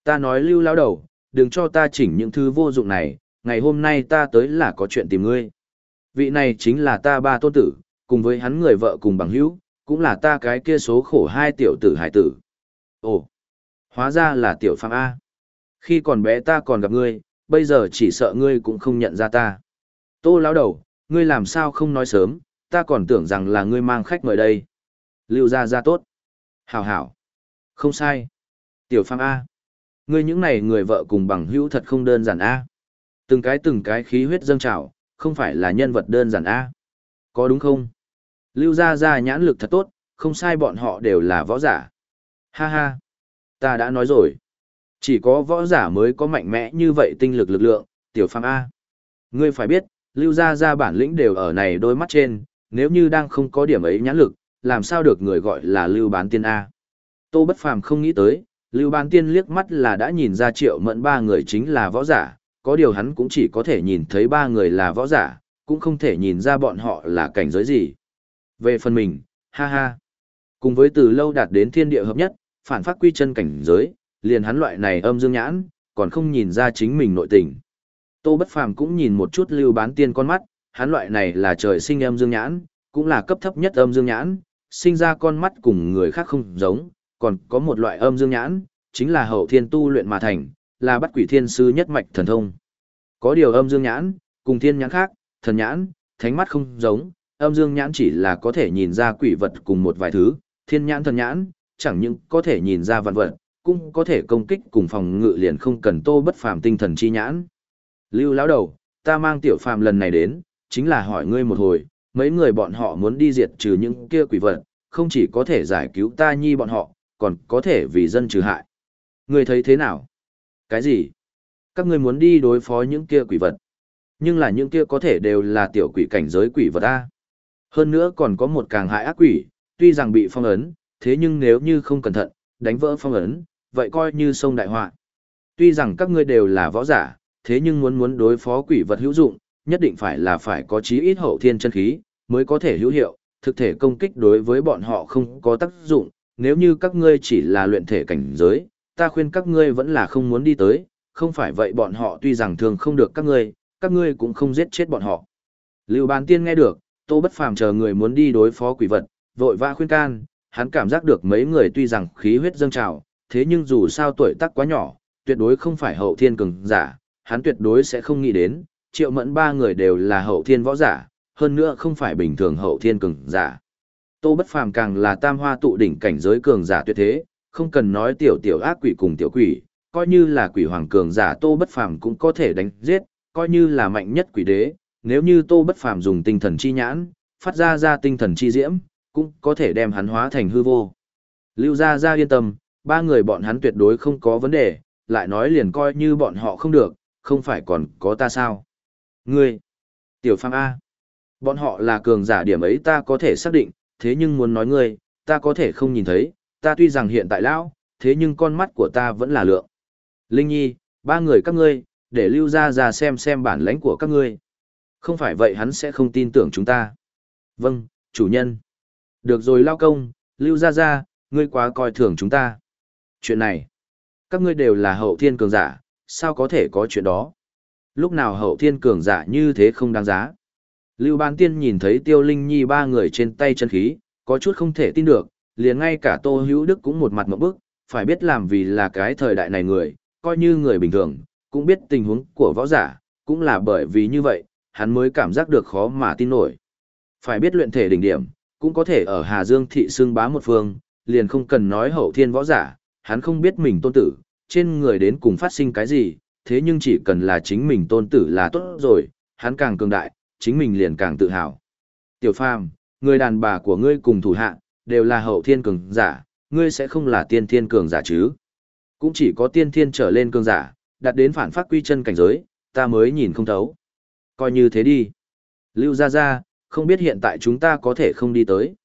Ta nói Lưu lão đầu, đừng cho ta chỉnh những thứ vô dụng này, ngày hôm nay ta tới là có chuyện tìm ngươi. Vị này chính là ta ba tôn tử, cùng với hắn người vợ cùng bằng hữu, cũng là ta cái kia số khổ hai tiểu tử hải tử. Ồ, Hóa ra là tiểu phạm A. Khi còn bé ta còn gặp ngươi, bây giờ chỉ sợ ngươi cũng không nhận ra ta. Tô lão đầu, ngươi làm sao không nói sớm, ta còn tưởng rằng là ngươi mang khách mời đây. Lưu ra ra tốt. Hảo hảo. Không sai. Tiểu phạm A. Ngươi những này người vợ cùng bằng hữu thật không đơn giản A. Từng cái từng cái khí huyết dâng trào, không phải là nhân vật đơn giản A. Có đúng không? Lưu gia gia nhãn lực thật tốt, không sai bọn họ đều là võ giả. Ha ha. Ta đã nói rồi. Chỉ có võ giả mới có mạnh mẽ như vậy tinh lực lực lượng, tiểu phàm A. Ngươi phải biết, lưu gia gia bản lĩnh đều ở này đôi mắt trên, nếu như đang không có điểm ấy nhãn lực, làm sao được người gọi là lưu bán tiên A. Tô bất phàm không nghĩ tới, lưu bán tiên liếc mắt là đã nhìn ra triệu mẫn ba người chính là võ giả, có điều hắn cũng chỉ có thể nhìn thấy ba người là võ giả, cũng không thể nhìn ra bọn họ là cảnh giới gì. Về phần mình, ha ha. Cùng với từ lâu đạt đến thiên địa hợp nhất, phản phát quy chân cảnh giới, liền hắn loại này âm dương nhãn, còn không nhìn ra chính mình nội tình. Tô Bất Phàm cũng nhìn một chút Lưu Bán Tiên con mắt, hắn loại này là trời sinh âm dương nhãn, cũng là cấp thấp nhất âm dương nhãn, sinh ra con mắt cùng người khác không giống, còn có một loại âm dương nhãn, chính là hậu thiên tu luyện mà thành, là bắt quỷ thiên sư nhất mạch thần thông. Có điều âm dương nhãn, cùng thiên nhãn khác, thần nhãn, thánh mắt không giống, âm dương nhãn chỉ là có thể nhìn ra quỷ vật cùng một vài thứ, thiên nhãn thần nhãn, chẳng những có thể nhìn ra vạn vật, cũng có thể công kích cùng phòng ngự liền không cần tô bất phàm tinh thần chi nhãn. Lưu lão đầu, ta mang tiểu phàm lần này đến, chính là hỏi ngươi một hồi, mấy người bọn họ muốn đi diệt trừ những kia quỷ vật, không chỉ có thể giải cứu ta nhi bọn họ, còn có thể vì dân trừ hại. Ngươi thấy thế nào? Cái gì? Các ngươi muốn đi đối phó những kia quỷ vật. Nhưng là những kia có thể đều là tiểu quỷ cảnh giới quỷ vật A. Hơn nữa còn có một càng hại ác quỷ, tuy rằng bị phong ấn, thế nhưng nếu như không cẩn thận, đánh vỡ phong ấn, vậy coi như sông đại họa. Tuy rằng các ngươi đều là võ giả, thế nhưng muốn muốn đối phó quỷ vật hữu dụng, nhất định phải là phải có chí ít hậu thiên chân khí, mới có thể hữu hiệu, thực thể công kích đối với bọn họ không có tác dụng, nếu như các ngươi chỉ là luyện thể cảnh giới, ta khuyên các ngươi vẫn là không muốn đi tới, không phải vậy bọn họ tuy rằng thường không được các ngươi, các ngươi cũng không giết chết bọn họ. Lưu Bán Tiên nghe được, Tô Bất Phàm chờ người muốn đi đối phó quỷ vật, vội vã khuyên can, hắn cảm giác được mấy người tuy rằng khí huyết dâng trào, thế nhưng dù sao tuổi tác quá nhỏ, tuyệt đối không phải hậu thiên cường giả, hắn tuyệt đối sẽ không nghĩ đến, triệu mẫn ba người đều là hậu thiên võ giả, hơn nữa không phải bình thường hậu thiên cường giả. Tô Bất Phàm càng là tam hoa tụ đỉnh cảnh giới cường giả tuyệt thế, không cần nói tiểu tiểu ác quỷ cùng tiểu quỷ, coi như là quỷ hoàng cường giả Tô Bất Phàm cũng có thể đánh giết, coi như là mạnh nhất quỷ đế, nếu như Tô Bất Phàm dùng tinh thần chi nhãn, phát ra ra tinh thần chi diễm, cũng có thể đem hắn hóa thành hư vô. Lưu Gia Gia yên tâm, ba người bọn hắn tuyệt đối không có vấn đề, lại nói liền coi như bọn họ không được, không phải còn có ta sao. Ngươi, Tiểu Phàm A, bọn họ là cường giả điểm ấy ta có thể xác định, thế nhưng muốn nói ngươi, ta có thể không nhìn thấy, ta tuy rằng hiện tại lão, thế nhưng con mắt của ta vẫn là lượng. Linh Nhi, ba người các ngươi, để lưu ra ra xem xem bản lãnh của các ngươi. Không phải vậy hắn sẽ không tin tưởng chúng ta. Vâng, chủ nhân. Được rồi lao công, lưu ra ra, ngươi quá coi thường chúng ta. Chuyện này, các ngươi đều là hậu thiên cường giả, sao có thể có chuyện đó? Lúc nào hậu thiên cường giả như thế không đáng giá? Lưu Bán Tiên nhìn thấy Tiêu Linh Nhi ba người trên tay chân khí, có chút không thể tin được, liền ngay cả Tô Hữu Đức cũng một mặt ngộp bức, phải biết làm vì là cái thời đại này người, coi như người bình thường, cũng biết tình huống của võ giả, cũng là bởi vì như vậy, hắn mới cảm giác được khó mà tin nổi. Phải biết luyện thể đỉnh điểm, cũng có thể ở Hà Dương thị xương bá một phương, liền không cần nói hậu thiên võ giả, hắn không biết mình tôn tử, trên người đến cùng phát sinh cái gì, thế nhưng chỉ cần là chính mình tôn tử là tốt rồi, hắn càng cường đại, chính mình liền càng tự hào. Tiểu Phàm, người đàn bà của ngươi cùng thủ hạ, đều là hậu thiên cường giả, ngươi sẽ không là tiên thiên cường giả chứ. Cũng chỉ có tiên thiên trở lên cường giả, đạt đến phản phát quy chân cảnh giới, ta mới nhìn không thấu. Coi như thế đi. Lưu ra ra, không biết hiện tại chúng ta có thể không đi tới.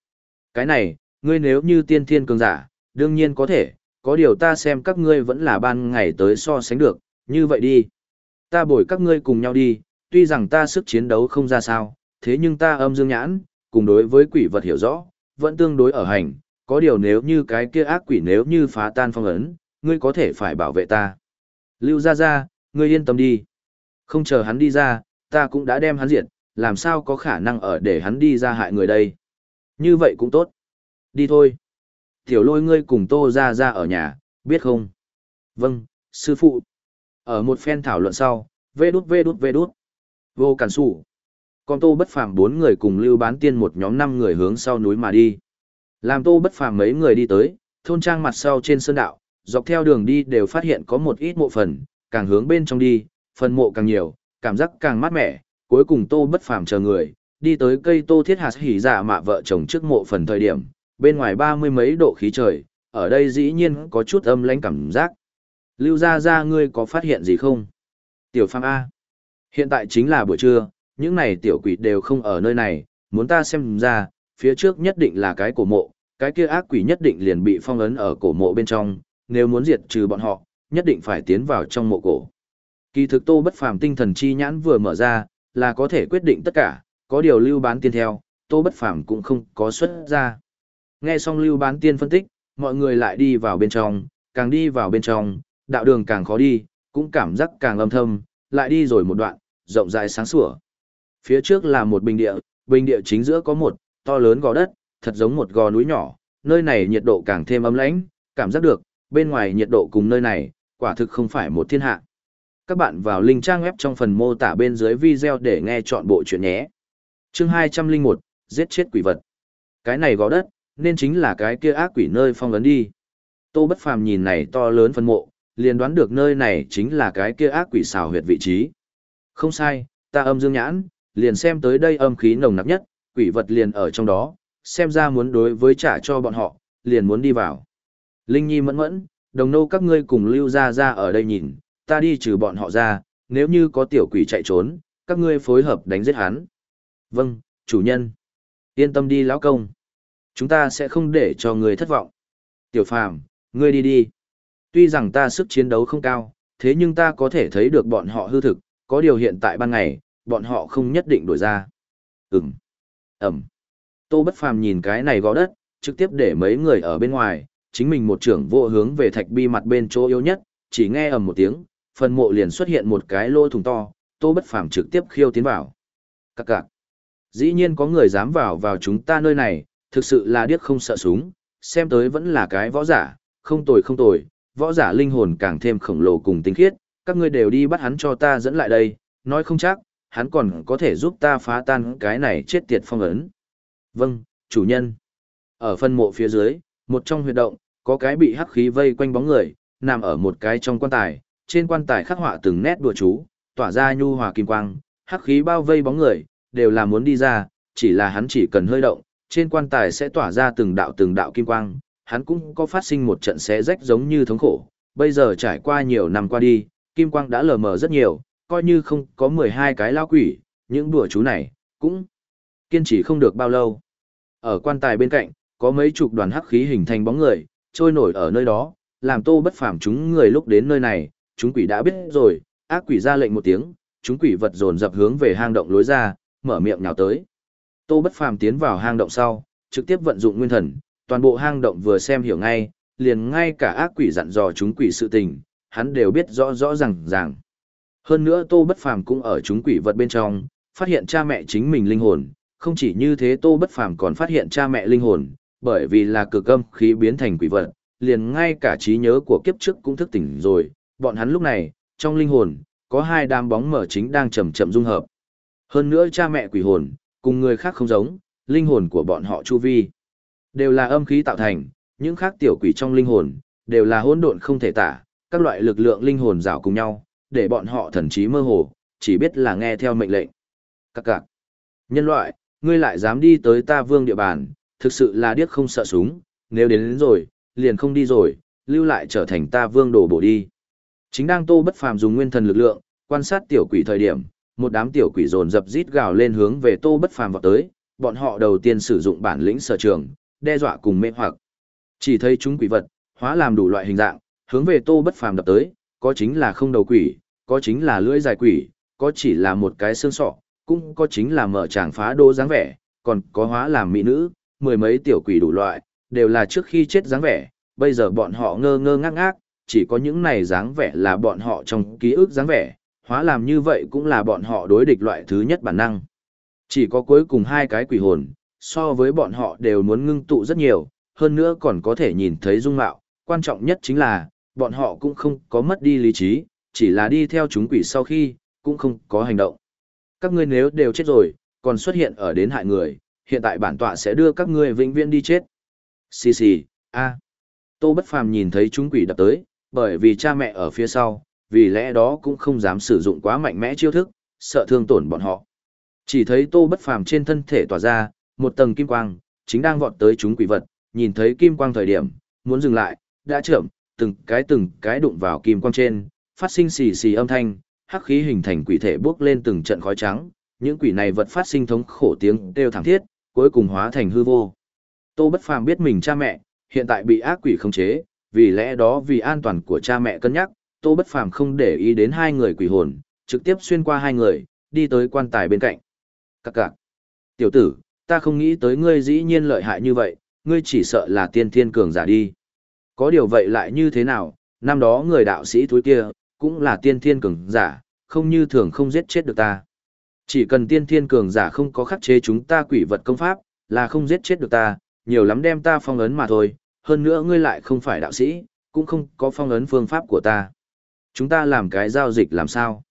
Cái này, ngươi nếu như tiên thiên cường giả, đương nhiên có thể, có điều ta xem các ngươi vẫn là ban ngày tới so sánh được, như vậy đi. Ta bồi các ngươi cùng nhau đi, tuy rằng ta sức chiến đấu không ra sao, thế nhưng ta âm dương nhãn, cùng đối với quỷ vật hiểu rõ, vẫn tương đối ở hành, có điều nếu như cái kia ác quỷ nếu như phá tan phong ấn, ngươi có thể phải bảo vệ ta. Lưu ra ra, ngươi yên tâm đi. Không chờ hắn đi ra, ta cũng đã đem hắn diệt, làm sao có khả năng ở để hắn đi ra hại người đây. Như vậy cũng tốt. Đi thôi. Tiểu lôi ngươi cùng tô ra ra ở nhà, biết không? Vâng, sư phụ. Ở một phen thảo luận sau, vê đút vê đút vê đút. Vô cản sủ con tô bất phàm bốn người cùng lưu bán tiên một nhóm năm người hướng sau núi mà đi. Làm tô bất phàm mấy người đi tới, thôn trang mặt sau trên sơn đạo, dọc theo đường đi đều phát hiện có một ít mộ phần, càng hướng bên trong đi, phần mộ càng nhiều, cảm giác càng mát mẻ, cuối cùng tô bất phàm chờ người, đi tới cây tô thiết hạt hỉ giả mạ vợ chồng trước mộ phần thời điểm, bên ngoài ba mươi mấy độ khí trời, ở đây dĩ nhiên có chút âm lãnh cảm giác. Lưu gia gia ngươi có phát hiện gì không? Tiểu Phàm A. Hiện tại chính là buổi trưa, những này tiểu quỷ đều không ở nơi này, muốn ta xem ra, phía trước nhất định là cái cổ mộ, cái kia ác quỷ nhất định liền bị phong ấn ở cổ mộ bên trong, nếu muốn diệt trừ bọn họ, nhất định phải tiến vào trong mộ cổ. Kỳ thực Tô Bất Phàm tinh thần chi nhãn vừa mở ra, là có thể quyết định tất cả, có điều Lưu Bán Tiên theo, Tô Bất Phàm cũng không có xuất ra. Nghe xong Lưu Bán Tiên phân tích, mọi người lại đi vào bên trong, càng đi vào bên trong, đạo đường càng khó đi, cũng cảm giác càng âm thầm, lại đi rồi một đoạn, rộng rãi sáng sủa. Phía trước là một bình địa, bình địa chính giữa có một to lớn gò đất, thật giống một gò núi nhỏ, nơi này nhiệt độ càng thêm ấm lãnh, cảm giác được, bên ngoài nhiệt độ cùng nơi này, quả thực không phải một thiên hạ. Các bạn vào link trang web trong phần mô tả bên dưới video để nghe chọn bộ chuyện nhé. Chương 201, giết chết quỷ vật. Cái này gò đất, nên chính là cái kia ác quỷ nơi phong ấn đi. Tô Bất Phàm nhìn này to lớn phân mộ, liền đoán được nơi này chính là cái kia ác quỷ xào huyệt vị trí. Không sai, ta âm dương nhãn, liền xem tới đây âm khí nồng nặc nhất, quỷ vật liền ở trong đó, xem ra muốn đối với trả cho bọn họ, liền muốn đi vào. Linh Nhi mẫn mẫn, đồng nô các ngươi cùng lưu ra ra ở đây nhìn, ta đi trừ bọn họ ra, nếu như có tiểu quỷ chạy trốn, các ngươi phối hợp đánh giết hắn. Vâng, chủ nhân. Yên tâm đi lão công. Chúng ta sẽ không để cho người thất vọng. Tiểu phàm, ngươi đi đi. Tuy rằng ta sức chiến đấu không cao, thế nhưng ta có thể thấy được bọn họ hư thực, có điều hiện tại ban ngày, bọn họ không nhất định đổi ra. Ừm. Ẩm. Tô Bất Phàm nhìn cái này gõ đất, trực tiếp để mấy người ở bên ngoài, chính mình một trưởng vô hướng về thạch bi mặt bên chỗ yếu nhất, chỉ nghe ầm một tiếng, phần mộ liền xuất hiện một cái lỗ thủng to, Tô Bất Phàm trực tiếp khiêu tiến vào. Các cạc. Dĩ nhiên có người dám vào vào chúng ta nơi này, thực sự là điếc không sợ súng, xem tới vẫn là cái võ giả, không tồi không tồi, võ giả linh hồn càng thêm khổng lồ cùng tinh khiết, các ngươi đều đi bắt hắn cho ta dẫn lại đây, nói không chắc, hắn còn có thể giúp ta phá tan cái này chết tiệt phong ấn. Vâng, chủ nhân. Ở phân mộ phía dưới, một trong huyệt động, có cái bị hắc khí vây quanh bóng người, nằm ở một cái trong quan tài, trên quan tài khắc họa từng nét đùa chú, tỏa ra nhu hòa kim quang, hắc khí bao vây bóng người, đều là muốn đi ra, chỉ là hắn chỉ cần hơi động, trên quan tài sẽ tỏa ra từng đạo từng đạo kim quang, hắn cũng có phát sinh một trận xé rách giống như thống khổ, bây giờ trải qua nhiều năm qua đi, kim quang đã lờ mờ rất nhiều, coi như không có 12 cái lao quỷ, những đùa chú này, cũng kiên trì không được bao lâu. Ở quan tài bên cạnh, có mấy chục đoàn hắc khí hình thành bóng người, trôi nổi ở nơi đó, làm tô bất phàm chúng người lúc đến nơi này, chúng quỷ đã biết rồi, ác quỷ ra lệnh một tiếng, chúng quỷ vật dồn dập hướng về hang động lối ra, mở miệng nhào tới. Tô bất phàm tiến vào hang động sau, trực tiếp vận dụng nguyên thần, toàn bộ hang động vừa xem hiểu ngay, liền ngay cả ác quỷ dặn dò chúng quỷ sự tình, hắn đều biết rõ rõ ràng ràng. Hơn nữa Tô Bất Phàm cũng ở chúng quỷ vật bên trong, phát hiện cha mẹ chính mình linh hồn, không chỉ như thế Tô Bất Phàm còn phát hiện cha mẹ linh hồn, bởi vì là cực âm khí biến thành quỷ vật, liền ngay cả trí nhớ của kiếp trước cũng thức tỉnh rồi, bọn hắn lúc này, trong linh hồn, có hai đám bóng mở chính đang chậm chậm dung hợp. Hơn nữa cha mẹ quỷ hồn, cùng người khác không giống, linh hồn của bọn họ chu vi, đều là âm khí tạo thành, những khác tiểu quỷ trong linh hồn, đều là hỗn độn không thể tả, các loại lực lượng linh hồn rảo cùng nhau, để bọn họ thần trí mơ hồ, chỉ biết là nghe theo mệnh lệnh. Các cạc. Nhân loại, ngươi lại dám đi tới ta vương địa bàn, thực sự là điếc không sợ súng, nếu đến, đến rồi, liền không đi rồi, lưu lại trở thành ta vương đổ bổ đi. Chính đang tô bất phàm dùng nguyên thần lực lượng, quan sát tiểu quỷ thời điểm, một đám tiểu quỷ dồn dập rít gào lên hướng về tô bất phàm vọt tới, bọn họ đầu tiên sử dụng bản lĩnh sở trường, đe dọa cùng mê hoặc. Chỉ thấy chúng quỷ vật, hóa làm đủ loại hình dạng, hướng về tô bất phàm đập tới, có chính là không đầu quỷ, có chính là lưỡi dài quỷ, có chỉ là một cái xương sọ, cũng có chính là mở tràng phá đô dáng vẻ, còn có hóa làm mỹ nữ, mười mấy tiểu quỷ đủ loại, đều là trước khi chết dáng vẻ, bây giờ bọn họ ngơ ngơ ngác ngác, chỉ có những này dáng vẻ là bọn họ trong ký ức dáng vẻ, hóa làm như vậy cũng là bọn họ đối địch loại thứ nhất bản năng. Chỉ có cuối cùng hai cái quỷ hồn, so với bọn họ đều muốn ngưng tụ rất nhiều, hơn nữa còn có thể nhìn thấy dung mạo, quan trọng nhất chính là, bọn họ cũng không có mất đi lý trí, chỉ là đi theo chúng quỷ sau khi, cũng không có hành động. Các ngươi nếu đều chết rồi, còn xuất hiện ở đến hại người, hiện tại bản tọa sẽ đưa các ngươi vĩnh viễn đi chết. Xì xì, a. Tô Bất Phàm nhìn thấy chúng quỷ đập tới, bởi vì cha mẹ ở phía sau, vì lẽ đó cũng không dám sử dụng quá mạnh mẽ chiêu thức, sợ thương tổn bọn họ. Chỉ thấy Tô Bất Phàm trên thân thể tỏa ra một tầng kim quang, chính đang vọt tới chúng quỷ vật, nhìn thấy kim quang thời điểm, muốn dừng lại, đã chậm, từng cái từng cái đụng vào kim quang trên, phát sinh xì xì âm thanh, hắc khí hình thành quỷ thể bước lên từng trận khói trắng, những quỷ này vật phát sinh thống khổ tiếng kêu thảm thiết, cuối cùng hóa thành hư vô. Tô Bất Phàm biết mình cha mẹ hiện tại bị ác quỷ khống chế, vì lẽ đó vì an toàn của cha mẹ cân nhắc, Tô Bất Phàm không để ý đến hai người quỷ hồn, trực tiếp xuyên qua hai người, đi tới quan tài bên cạnh. Các cạc. Tiểu tử, ta không nghĩ tới ngươi dĩ nhiên lợi hại như vậy, ngươi chỉ sợ là tiên thiên cường giả đi. Có điều vậy lại như thế nào, năm đó người đạo sĩ thúi kia, cũng là tiên thiên cường giả, không như thường không giết chết được ta. Chỉ cần tiên thiên cường giả không có khắc chế chúng ta quỷ vật công pháp, là không giết chết được ta, nhiều lắm đem ta phong ấn mà thôi, hơn nữa ngươi lại không phải đạo sĩ, cũng không có phong ấn phương pháp của ta. Chúng ta làm cái giao dịch làm sao?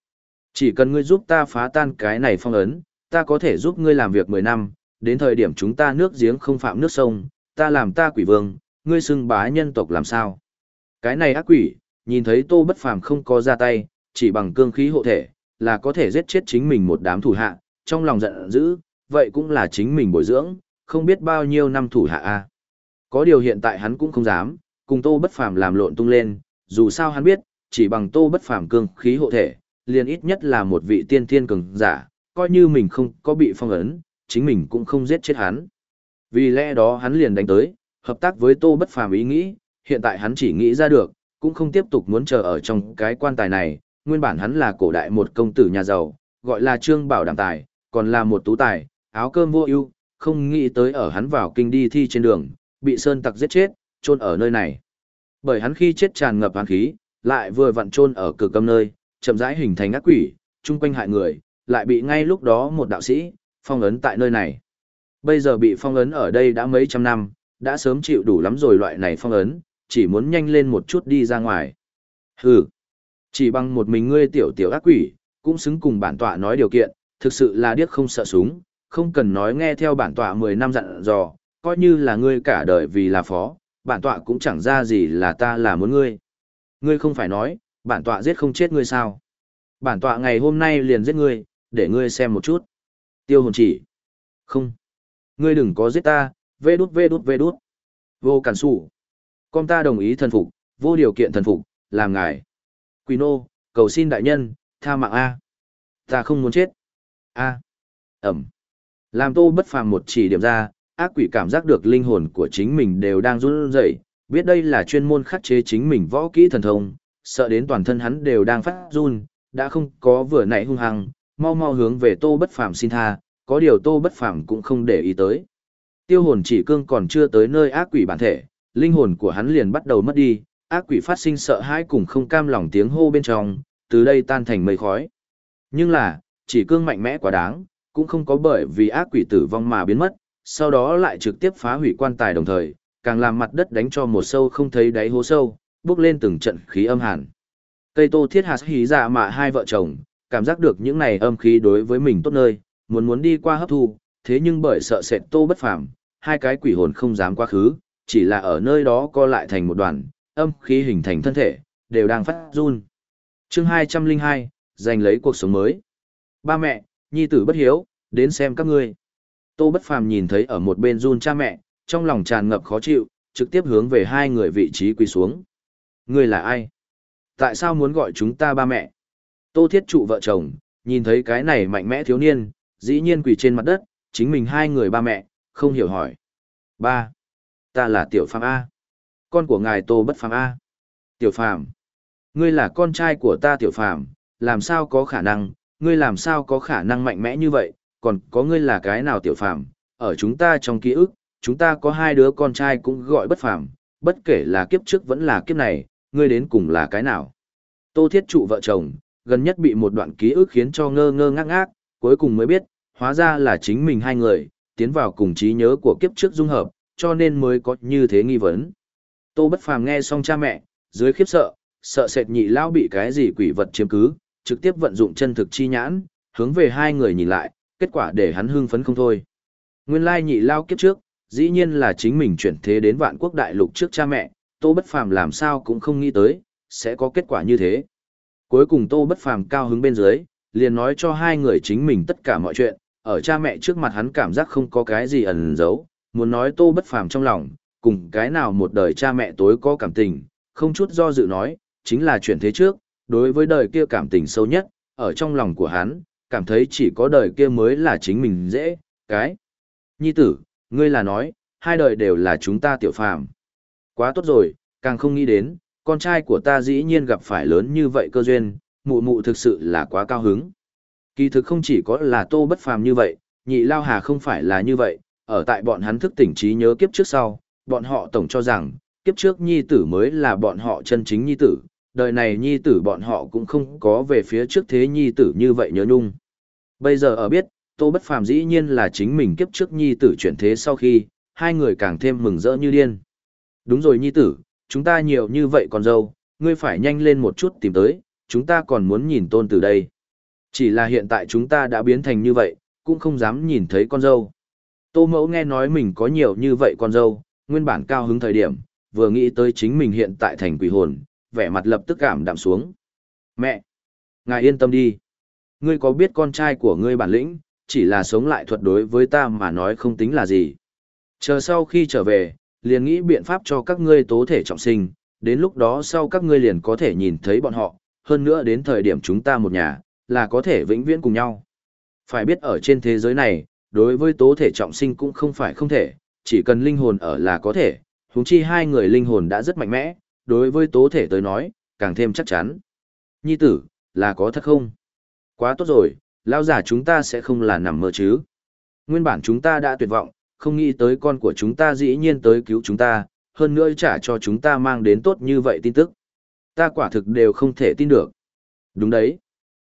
Chỉ cần ngươi giúp ta phá tan cái này phong ấn, ta có thể giúp ngươi làm việc 10 năm, đến thời điểm chúng ta nước giếng không phạm nước sông, ta làm ta quỷ vương, ngươi xưng bá nhân tộc làm sao? Cái này ác quỷ, nhìn thấy tô bất phàm không có ra tay, chỉ bằng cương khí hộ thể, là có thể giết chết chính mình một đám thủ hạ, trong lòng giận dữ, vậy cũng là chính mình bồi dưỡng, không biết bao nhiêu năm thủ hạ a. Có điều hiện tại hắn cũng không dám, cùng tô bất phàm làm lộn tung lên, dù sao hắn biết, chỉ bằng tô bất phàm cương khí hộ thể, liền ít nhất là một vị tiên thiên cường giả, coi như mình không có bị phong ấn, chính mình cũng không giết chết hắn. Vì lẽ đó hắn liền đánh tới, hợp tác với tô bất phàm ý nghĩ, hiện tại hắn chỉ nghĩ ra được, cũng không tiếp tục muốn chờ ở trong cái quan tài này, nguyên bản hắn là cổ đại một công tử nhà giàu, gọi là Trương Bảo Đảm Tài, còn là một tú tài, áo cơm vô ưu, không nghĩ tới ở hắn vào kinh đi thi trên đường, bị sơn tặc giết chết, chôn ở nơi này. Bởi hắn khi chết tràn ngập hàn khí, lại vừa vặn chôn ở cực âm nơi, chậm rãi hình thành ác quỷ, chung quanh hại người, lại bị ngay lúc đó một đạo sĩ phong ấn tại nơi này. Bây giờ bị phong ấn ở đây đã mấy trăm năm, đã sớm chịu đủ lắm rồi loại này phong ấn, chỉ muốn nhanh lên một chút đi ra ngoài. Hừ, chỉ bằng một mình ngươi tiểu tiểu ác quỷ, cũng xứng cùng bản tọa nói điều kiện, thực sự là điếc không sợ súng, không cần nói nghe theo bản tọa 10 năm dặn dò, coi như là ngươi cả đời vì là phó, bản tọa cũng chẳng ra gì là ta là muốn ngươi. Ngươi không phải nói, bản tọa giết không chết ngươi sao? Bản tọa ngày hôm nay liền giết ngươi, để ngươi xem một chút. Tiêu hồn chỉ. Không. Ngươi đừng có giết ta, vê đút vê đút vê đút. Vô cản sủ. Con ta đồng ý thần phục, vô điều kiện thần phục, làm ngài. Quỳ nô, cầu xin đại nhân, tha mạng A. Ta không muốn chết. A. Ẩm. Làm tô bất phàm một chỉ điểm ra, ác quỷ cảm giác được linh hồn của chính mình đều đang run rẩy, biết đây là chuyên môn khắc chế chính mình võ kỹ thần thông, sợ đến toàn thân hắn đều đang phát run, đã không có vừa nãy hung hăng, mau mau hướng về tô bất phàm xin tha, có điều tô bất phàm cũng không để ý tới. Tiêu hồn chỉ cương còn chưa tới nơi ác quỷ bản thể, linh hồn của hắn liền bắt đầu mất đi, ác quỷ phát sinh sợ hãi cùng không cam lòng tiếng hô bên trong, từ đây tan thành mây khói. Nhưng là, chỉ cương mạnh mẽ quá đáng, cũng không có bởi vì ác quỷ tử vong mà biến mất, sau đó lại trực tiếp phá hủy quan tài đồng thời, càng làm mặt đất đánh cho một sâu không thấy đáy hố sâu, bước lên từng trận khí âm hàn. Cây tô thiết hạt hí dạ mà hai vợ chồng, cảm giác được những này âm khí đối với mình tốt nơi, muốn muốn đi qua hấp thu, thế nhưng bởi sợ sệt tô bất phàm, hai cái quỷ hồn không dám quá khứ, chỉ là ở nơi đó co lại thành một đoàn, âm khí hình thành thân thể, đều đang phát run. chương 202, giành lấy cuộc sống mới. Ba mẹ, nhi tử bất hiếu, đến xem các ngươi. Tô bất phàm nhìn thấy ở một bên run cha mẹ, trong lòng tràn ngập khó chịu, trực tiếp hướng về hai người vị trí quỳ xuống. Ngươi là ai? Tại sao muốn gọi chúng ta ba mẹ? Tô thiết trụ vợ chồng, nhìn thấy cái này mạnh mẽ thiếu niên, dĩ nhiên quỳ trên mặt đất, chính mình hai người ba mẹ, không hiểu hỏi. Ba, ta là Tiểu Phàm A. Con của ngài Tô Bất Phàm A. Tiểu Phàm, ngươi là con trai của ta Tiểu Phàm, làm sao có khả năng, ngươi làm sao có khả năng mạnh mẽ như vậy, còn có ngươi là cái nào Tiểu Phàm, ở chúng ta trong ký ức, chúng ta có hai đứa con trai cũng gọi Bất Phàm, bất kể là kiếp trước vẫn là kiếp này, ngươi đến cùng là cái nào. Tô Thiết trụ vợ chồng, gần nhất bị một đoạn ký ức khiến cho ngơ ngơ ngác ngác, cuối cùng mới biết, hóa ra là chính mình hai người, tiến vào cùng trí nhớ của kiếp trước dung hợp, cho nên mới có như thế nghi vấn. Tô Bất Phàm nghe xong cha mẹ, dưới khiếp sợ, sợ sệt nhị lão bị cái gì quỷ vật chiếm cứ, trực tiếp vận dụng chân thực chi nhãn, hướng về hai người nhìn lại, kết quả để hắn hưng phấn không thôi. Nguyên lai nhị lão kiếp trước, dĩ nhiên là chính mình chuyển thế đến vạn quốc đại lục trước cha mẹ, Tô Bất Phàm làm sao cũng không nghĩ tới, sẽ có kết quả như thế. Cuối cùng Tô Bất Phàm cao hứng bên dưới, liền nói cho hai người chính mình tất cả mọi chuyện, ở cha mẹ trước mặt hắn cảm giác không có cái gì ẩn giấu, muốn nói tô bất phàm trong lòng, cùng cái nào một đời cha mẹ tối có cảm tình, không chút do dự nói, chính là chuyện thế trước, đối với đời kia cảm tình sâu nhất, ở trong lòng của hắn, cảm thấy chỉ có đời kia mới là chính mình dễ, cái. Nhi tử, ngươi là nói, hai đời đều là chúng ta tiểu phàm. Quá tốt rồi, càng không nghĩ đến, con trai của ta dĩ nhiên gặp phải lớn như vậy cơ duyên, mụ mụ thực sự là quá cao hứng. Kỳ thực không chỉ có là tô bất phàm như vậy, nhị lao hà không phải là như vậy, ở tại bọn hắn thức tỉnh trí nhớ kiếp trước sau, bọn họ tổng cho rằng, kiếp trước nhi tử mới là bọn họ chân chính nhi tử, đời này nhi tử bọn họ cũng không có về phía trước thế nhi tử như vậy nhớ nhung. Bây giờ ở biết, tô bất phàm dĩ nhiên là chính mình kiếp trước nhi tử chuyển thế sau khi, hai người càng thêm mừng rỡ như điên. Đúng rồi nhi tử, chúng ta nhiều như vậy còn dâu, ngươi phải nhanh lên một chút tìm tới, chúng ta còn muốn nhìn tôn từ đây. Chỉ là hiện tại chúng ta đã biến thành như vậy, cũng không dám nhìn thấy con dâu. Tô mẫu nghe nói mình có nhiều như vậy con dâu, nguyên bản cao hứng thời điểm, vừa nghĩ tới chính mình hiện tại thành quỷ hồn, vẻ mặt lập tức cảm đạm xuống. Mẹ! Ngài yên tâm đi. Ngươi có biết con trai của ngươi bản lĩnh, chỉ là sống lại thuật đối với ta mà nói không tính là gì. Chờ sau khi trở về, liền nghĩ biện pháp cho các ngươi tố thể trọng sinh, đến lúc đó sau các ngươi liền có thể nhìn thấy bọn họ, hơn nữa đến thời điểm chúng ta một nhà, là có thể vĩnh viễn cùng nhau. Phải biết ở trên thế giới này, đối với tố thể trọng sinh cũng không phải không thể, chỉ cần linh hồn ở là có thể, huống chi hai người linh hồn đã rất mạnh mẽ, đối với tố thể tới nói, càng thêm chắc chắn. Nhi tử, là có thật không? Quá tốt rồi, lao giả chúng ta sẽ không là nằm mơ chứ. Nguyên bản chúng ta đã tuyệt vọng, không nghĩ tới con của chúng ta dĩ nhiên tới cứu chúng ta, hơn nữa trả cho chúng ta mang đến tốt như vậy tin tức. Ta quả thực đều không thể tin được. Đúng đấy.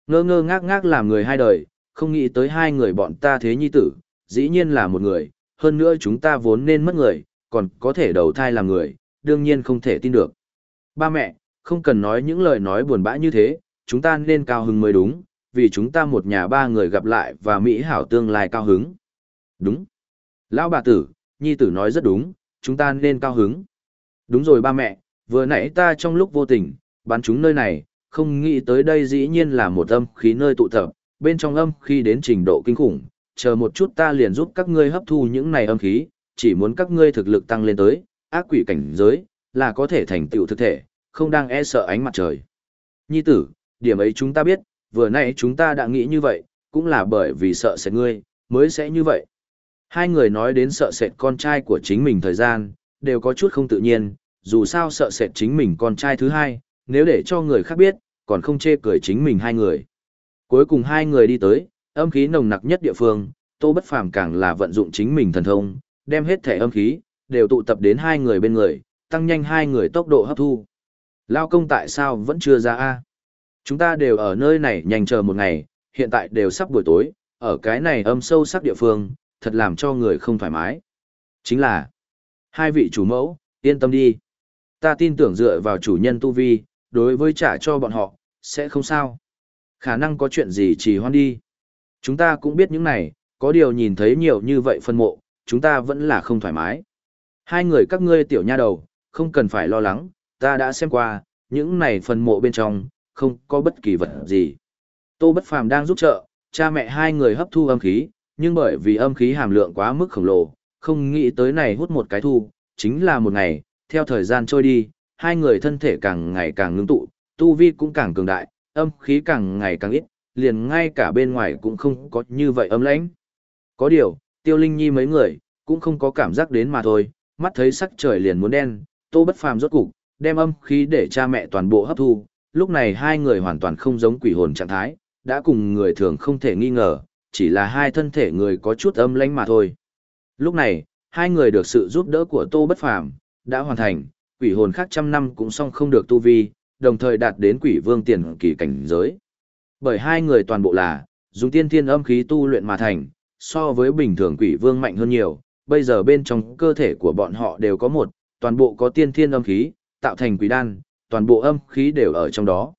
Ngơ ngơ ngác ngác làm người hai đời, không nghĩ tới hai người bọn ta thế nhi tử, dĩ nhiên là một người, hơn nữa chúng ta vốn nên mất người, còn có thể đầu thai làm người, đương nhiên không thể tin được. Ba mẹ, không cần nói những lời nói buồn bã như thế, chúng ta nên cao hứng mới đúng, vì chúng ta một nhà ba người gặp lại và Mỹ hảo tương lai cao hứng. Đúng. Lão bà tử, nhi tử nói rất đúng, chúng ta nên cao hứng. Đúng rồi ba mẹ, vừa nãy ta trong lúc vô tình, bắn chúng nơi này, không nghĩ tới đây dĩ nhiên là một âm khí nơi tụ tập, bên trong âm khí đến trình độ kinh khủng, chờ một chút ta liền giúp các ngươi hấp thu những này âm khí, chỉ muốn các ngươi thực lực tăng lên tới, ác quỷ cảnh giới, là có thể thành tựu thực thể, không đang e sợ ánh mặt trời. Nhi tử, điểm ấy chúng ta biết, vừa nãy chúng ta đã nghĩ như vậy, cũng là bởi vì sợ sẽ ngươi, mới sẽ như vậy. Hai người nói đến sợ sệt con trai của chính mình thời gian, đều có chút không tự nhiên, dù sao sợ sệt chính mình con trai thứ hai, nếu để cho người khác biết, còn không chê cười chính mình hai người. Cuối cùng hai người đi tới, âm khí nồng nặc nhất địa phương, Tô Bất Phàm càng là vận dụng chính mình thần thông, đem hết thể âm khí đều tụ tập đến hai người bên người, tăng nhanh hai người tốc độ hấp thu. Lao công tại sao vẫn chưa ra a? Chúng ta đều ở nơi này nhanh chờ một ngày, hiện tại đều sắp buổi tối, ở cái này âm sâu sắc địa phương, thật làm cho người không thoải mái. Chính là, hai vị chủ mẫu, yên tâm đi. Ta tin tưởng dựa vào chủ nhân tu vi, đối với trả cho bọn họ, sẽ không sao. Khả năng có chuyện gì chỉ hoan đi. Chúng ta cũng biết những này, có điều nhìn thấy nhiều như vậy phân mộ, chúng ta vẫn là không thoải mái. Hai người các ngươi tiểu nha đầu, không cần phải lo lắng, ta đã xem qua, những này phân mộ bên trong, không có bất kỳ vật gì. Tô Bất Phàm đang giúp trợ, cha mẹ hai người hấp thu âm khí, nhưng bởi vì âm khí hàm lượng quá mức khổng lồ, không nghĩ tới này hút một cái thu, chính là một ngày, theo thời gian trôi đi, hai người thân thể càng ngày càng ngưng tụ, tu vi cũng càng cường đại, âm khí càng ngày càng ít, liền ngay cả bên ngoài cũng không có như vậy âm lãnh. Có điều, Tiêu Linh Nhi mấy người, cũng không có cảm giác đến mà thôi, mắt thấy sắc trời liền muốn đen, Tô Bất Phàm rốt cục, đem âm khí để cha mẹ toàn bộ hấp thu, lúc này hai người hoàn toàn không giống quỷ hồn trạng thái, đã cùng người thường không thể nghi ngờ, chỉ là hai thân thể người có chút âm lãnh mà thôi. Lúc này, hai người được sự giúp đỡ của Tô Bất Phàm đã hoàn thành, quỷ hồn khác trăm năm cũng song không được tu vi, đồng thời đạt đến quỷ vương tiền kỳ cảnh giới. Bởi hai người toàn bộ là, dùng tiên thiên âm khí tu luyện mà thành, so với bình thường quỷ vương mạnh hơn nhiều, bây giờ bên trong cơ thể của bọn họ đều có một, toàn bộ có tiên thiên âm khí, tạo thành quỷ đan, toàn bộ âm khí đều ở trong đó.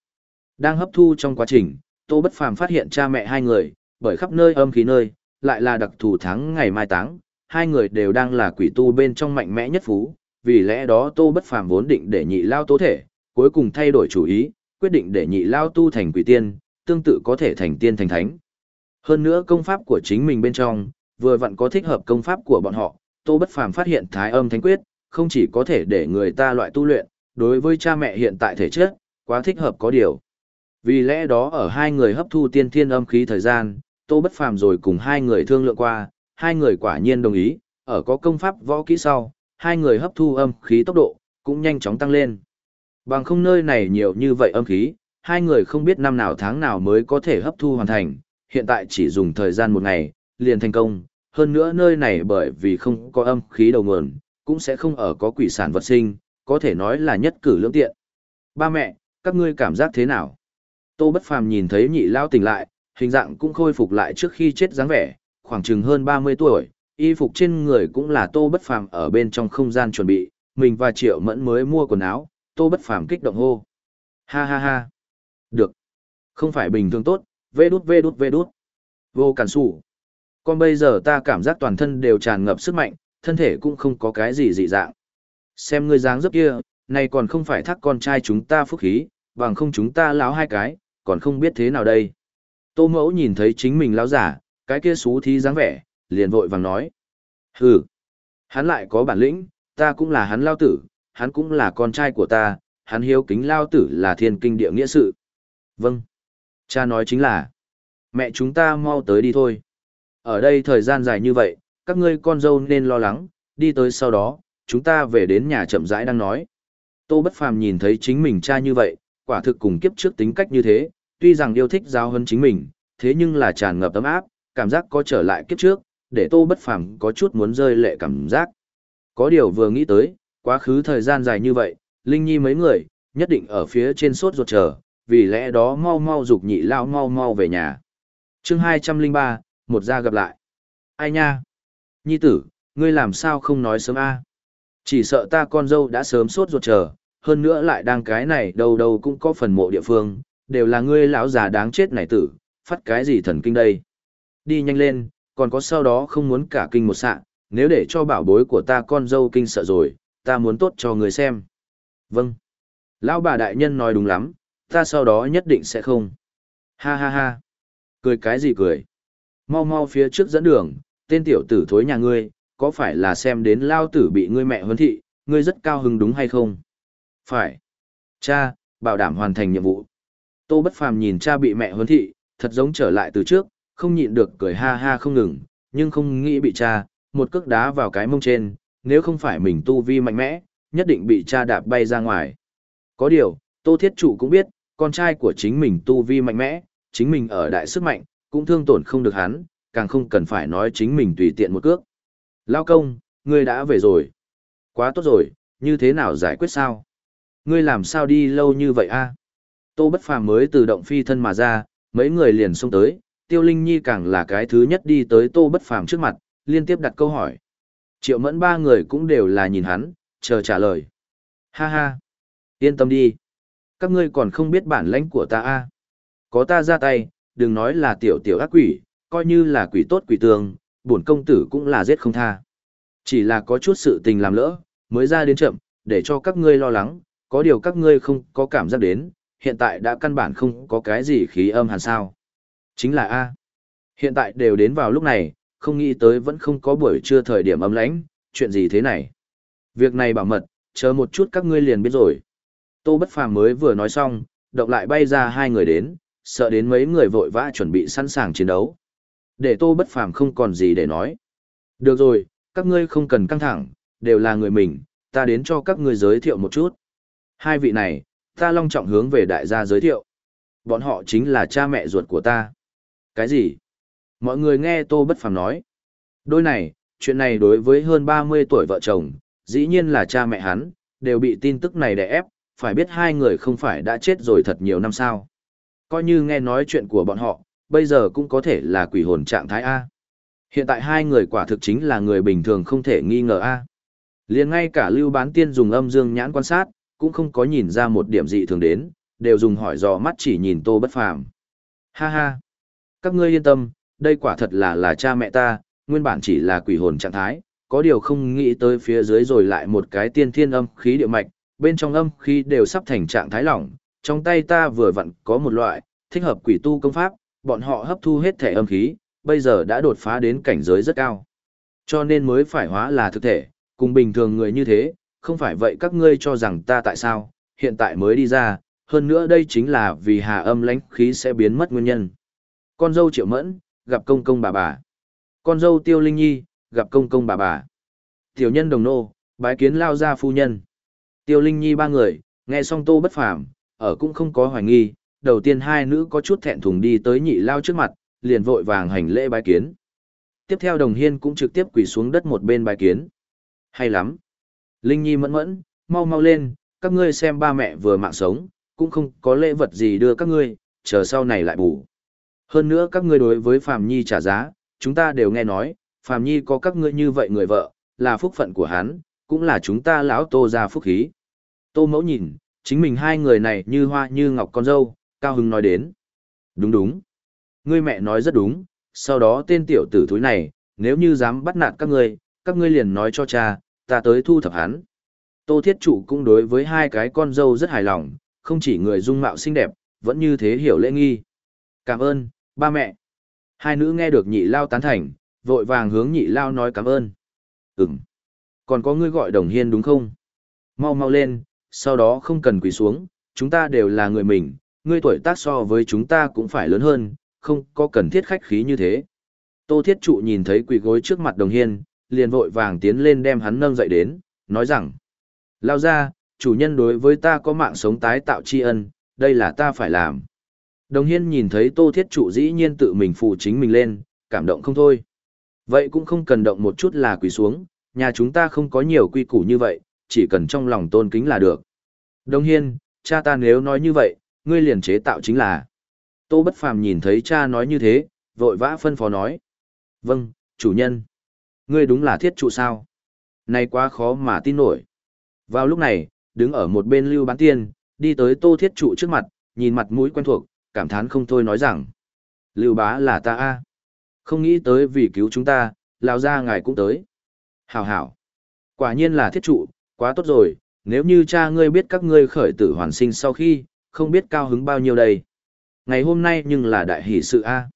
Đang hấp thu trong quá trình, Tô Bất Phàm phát hiện cha mẹ hai người, bởi khắp nơi âm khí nơi, lại là đặc thù tháng ngày mai táng, hai người đều đang là quỷ tu bên trong mạnh mẽ nhất phú, vì lẽ đó Tô Bất Phàm vốn định để nhị lao tố thể, cuối cùng thay đổi chủ ý, quyết định để nhị lao tu thành quỷ tiên, tương tự có thể thành tiên thành thánh. Hơn nữa công pháp của chính mình bên trong, vừa vặn có thích hợp công pháp của bọn họ, Tô Bất Phàm phát hiện Thái Âm Thánh Quyết, không chỉ có thể để người ta loại tu luyện, đối với cha mẹ hiện tại thể chất, quá thích hợp có điều. Vì lẽ đó ở hai người hấp thu tiên thiên âm khí thời gian, Tô Bất Phàm rồi cùng hai người thương lượng qua, hai người quả nhiên đồng ý, ở có công pháp võ kỹ sau, hai người hấp thu âm khí tốc độ cũng nhanh chóng tăng lên. Bằng không nơi này nhiều như vậy âm khí, hai người không biết năm nào tháng nào mới có thể hấp thu hoàn thành, hiện tại chỉ dùng thời gian một ngày, liền thành công, hơn nữa nơi này bởi vì không có âm khí đầu nguồn, cũng sẽ không ở có quỷ sản vật sinh, có thể nói là nhất cử lưỡng tiện. Ba mẹ, các ngươi cảm giác thế nào? Tô Bất Phàm nhìn thấy nhị lao tỉnh lại, hình dạng cũng khôi phục lại trước khi chết dáng vẻ, khoảng chừng hơn 30 tuổi, y phục trên người cũng là Tô Bất Phàm ở bên trong không gian chuẩn bị, mình và Triệu Mẫn mới mua quần áo, Tô Bất Phàm kích động hô. Ha ha ha. Được. Không phải bình thường tốt, vê đút vê đút vê đút. Vô cản sủ. Còn bây giờ ta cảm giác toàn thân đều tràn ngập sức mạnh, thân thể cũng không có cái gì dị dạng. Xem ngươi dáng dấp kia, này còn không phải thắc con trai chúng ta phúc khí, bằng không chúng ta láo hai cái, còn không biết thế nào đây. Tô mẫu nhìn thấy chính mình láo giả, cái kia xú thí dáng vẻ, liền vội vàng nói. Hừ, hắn lại có bản lĩnh, ta cũng là hắn lao tử, hắn cũng là con trai của ta, hắn hiếu kính lao tử là thiên kinh địa nghĩa sự. Vâng, cha nói chính là, mẹ chúng ta mau tới đi thôi. Ở đây thời gian dài như vậy, các ngươi con dâu nên lo lắng, đi tới sau đó, chúng ta về đến nhà chậm rãi đang nói. Tô Bất Phàm nhìn thấy chính mình cha như vậy, quả thực cùng kiếp trước tính cách như thế, tuy rằng yêu thích giao hơn chính mình, thế nhưng là tràn ngập ấm áp, cảm giác có trở lại kiếp trước, để Tô Bất Phàm có chút muốn rơi lệ cảm giác. Có điều vừa nghĩ tới, quá khứ thời gian dài như vậy, Linh Nhi mấy người, nhất định ở phía trên sốt ruột chờ, vì lẽ đó mau mau dục nhị lao mau mau về nhà. Chương 203, một gia gặp lại. Ai nha? Nhi tử, ngươi làm sao không nói sớm a? Chỉ sợ ta con dâu đã sớm sốt ruột chờ, hơn nữa lại đang cái này đâu đâu cũng có phần mộ địa phương, đều là ngươi lão già đáng chết này tử, phát cái gì thần kinh đây. Đi nhanh lên, còn có sau đó không muốn cả kinh một sạ, nếu để cho bảo bối của ta con dâu kinh sợ rồi, ta muốn tốt cho người xem. Vâng. Lão bà đại nhân nói đúng lắm, ta sau đó nhất định sẽ không. Ha ha ha. Cười cái gì cười. Mau mau phía trước dẫn đường, tên tiểu tử thối nhà ngươi, có phải là xem đến lao tử bị ngươi mẹ huấn thị, ngươi rất cao hứng đúng hay không? Phải. Cha, bảo đảm hoàn thành nhiệm vụ. Tô Bất Phàm nhìn cha bị mẹ huấn thị, thật giống trở lại từ trước, không nhịn được cười ha ha không ngừng, nhưng không nghĩ bị cha, một cước đá vào cái mông trên, nếu không phải mình tu vi mạnh mẽ, nhất định bị cha đạp bay ra ngoài. Có điều, Tô Thiết Chủ cũng biết, con trai của chính mình tu vi mạnh mẽ, chính mình ở đại sức mạnh, cũng thương tổn không được hắn, càng không cần phải nói chính mình tùy tiện một cước. Lao công, ngươi đã về rồi. Quá tốt rồi, như thế nào giải quyết sao? Ngươi làm sao đi lâu như vậy a? Tô Bất Phàm mới từ động phi thân mà ra, mấy người liền xông tới, Tiêu Linh Nhi càng là cái thứ nhất đi tới Tô Bất Phàm trước mặt, liên tiếp đặt câu hỏi. Triệu Mẫn ba người cũng đều là nhìn hắn, chờ trả lời. Ha ha, yên tâm đi. Các ngươi còn không biết bản lãnh của ta a. Có ta ra tay, đừng nói là tiểu tiểu ác quỷ, coi như là quỷ tốt quỷ tường, bổn công tử cũng là giết không tha. Chỉ là có chút sự tình làm lỡ, mới ra đến chậm, để cho các ngươi lo lắng, có điều các ngươi không có cảm giác đến, hiện tại đã căn bản không có cái gì khí âm hàn sao. Chính là A. Hiện tại đều đến vào lúc này, không nghĩ tới vẫn không có buổi trưa thời điểm ấm lãnh, chuyện gì thế này. Việc này bảo mật, chờ một chút các ngươi liền biết rồi. Tô Bất Phàm mới vừa nói xong, động lại bay ra hai người đến, sợ đến mấy người vội vã chuẩn bị sẵn sàng chiến đấu. Để Tô Bất Phàm không còn gì để nói. Được rồi, các ngươi không cần căng thẳng, đều là người mình, ta đến cho các ngươi giới thiệu một chút. Hai vị này, ta long trọng hướng về đại gia giới thiệu. Bọn họ chính là cha mẹ ruột của ta. Cái gì? Mọi người nghe Tô Bất Phàm nói. Đôi này, chuyện này đối với hơn 30 tuổi vợ chồng, dĩ nhiên là cha mẹ hắn, đều bị tin tức này đè ép, phải biết hai người không phải đã chết rồi thật nhiều năm sao. Coi như nghe nói chuyện của bọn họ, bây giờ cũng có thể là quỷ hồn trạng thái A. Hiện tại hai người quả thực chính là người bình thường không thể nghi ngờ A. liền ngay cả lưu bán tiên dùng âm dương nhãn quan sát, cũng không có nhìn ra một điểm dị thường đến, đều dùng hỏi dò mắt chỉ nhìn tô bất phàm. Ha ha! Các ngươi yên tâm, đây quả thật là là cha mẹ ta, nguyên bản chỉ là quỷ hồn trạng thái, có điều không nghĩ tới phía dưới rồi lại một cái tiên thiên âm khí địa mạch, bên trong âm khí đều sắp thành trạng thái lỏng, trong tay ta vừa vặn có một loại, thích hợp quỷ tu công pháp, bọn họ hấp thu hết thể âm khí, bây giờ đã đột phá đến cảnh giới rất cao. Cho nên mới phải hóa là thực thể, cùng bình thường người như thế, không phải vậy các ngươi cho rằng ta tại sao, hiện tại mới đi ra, hơn nữa đây chính là vì hà âm lãnh khí sẽ biến mất nguyên nhân. Con dâu triệu mẫn, gặp công công bà bà. Con dâu tiêu linh nhi, gặp công công bà bà. Tiểu nhân đồng nô, bái kiến lao ra phu nhân. Tiêu linh nhi ba người, nghe xong tô bất phàm, ở cũng không có hoài nghi, đầu tiên hai nữ có chút thẹn thùng đi tới nhị lao trước mặt, liền vội vàng hành lễ bái kiến. Tiếp theo đồng hiên cũng trực tiếp quỳ xuống đất một bên bái kiến. Hay lắm. Linh Nhi mẫn mẫn, mau mau lên, các ngươi xem ba mẹ vừa mạng sống, cũng không có lễ vật gì đưa các ngươi, chờ sau này lại bù. Hơn nữa các ngươi đối với Phạm Nhi trả giá, chúng ta đều nghe nói, Phạm Nhi có các ngươi như vậy người vợ, là phúc phận của hắn, cũng là chúng ta lão tô ra phúc khí. Tô mẫu nhìn, chính mình hai người này như hoa như ngọc con dâu, cao hứng nói đến. Đúng đúng. Ngươi mẹ nói rất đúng, sau đó tên tiểu tử thúi này, nếu như dám bắt nạt các ngươi, các ngươi liền nói cho cha, ta tới thu thập hắn. Tô Thiết Trụ cũng đối với hai cái con dâu rất hài lòng, không chỉ người dung mạo xinh đẹp, vẫn như thế hiểu lễ nghi. Cảm ơn, ba mẹ. Hai nữ nghe được nhị lao tán thành, vội vàng hướng nhị lao nói cảm ơn. Ừm. Còn có ngươi gọi đồng hiên đúng không? Mau mau lên, sau đó không cần quỳ xuống, chúng ta đều là người mình, ngươi tuổi tác so với chúng ta cũng phải lớn hơn, không có cần thiết khách khí như thế. Tô Thiết Trụ nhìn thấy quỳ gối trước mặt đồng hiên, liền vội vàng tiến lên đem hắn nâng dậy đến, nói rằng, lao ra, chủ nhân đối với ta có mạng sống tái tạo tri ân, đây là ta phải làm. Đồng hiên nhìn thấy tô thiết trụ dĩ nhiên tự mình phụ chính mình lên, cảm động không thôi. Vậy cũng không cần động một chút là quỳ xuống, nhà chúng ta không có nhiều quy củ như vậy, chỉ cần trong lòng tôn kính là được. Đồng hiên, cha ta nếu nói như vậy, ngươi liền chế tạo chính là. Tô bất phàm nhìn thấy cha nói như thế, vội vã phân phó nói. Vâng, chủ nhân. Ngươi đúng là thiết trụ sao? Này quá khó mà tin nổi. Vào lúc này, đứng ở một bên lưu bán tiên, đi tới tô thiết trụ trước mặt, nhìn mặt mũi quen thuộc, cảm thán không thôi nói rằng. Lưu bá là ta a Không nghĩ tới vì cứu chúng ta, lao ra ngài cũng tới. Hảo hảo. Quả nhiên là thiết trụ, quá tốt rồi, nếu như cha ngươi biết các ngươi khởi tử hoàn sinh sau khi, không biết cao hứng bao nhiêu đây. Ngày hôm nay nhưng là đại hỷ sự a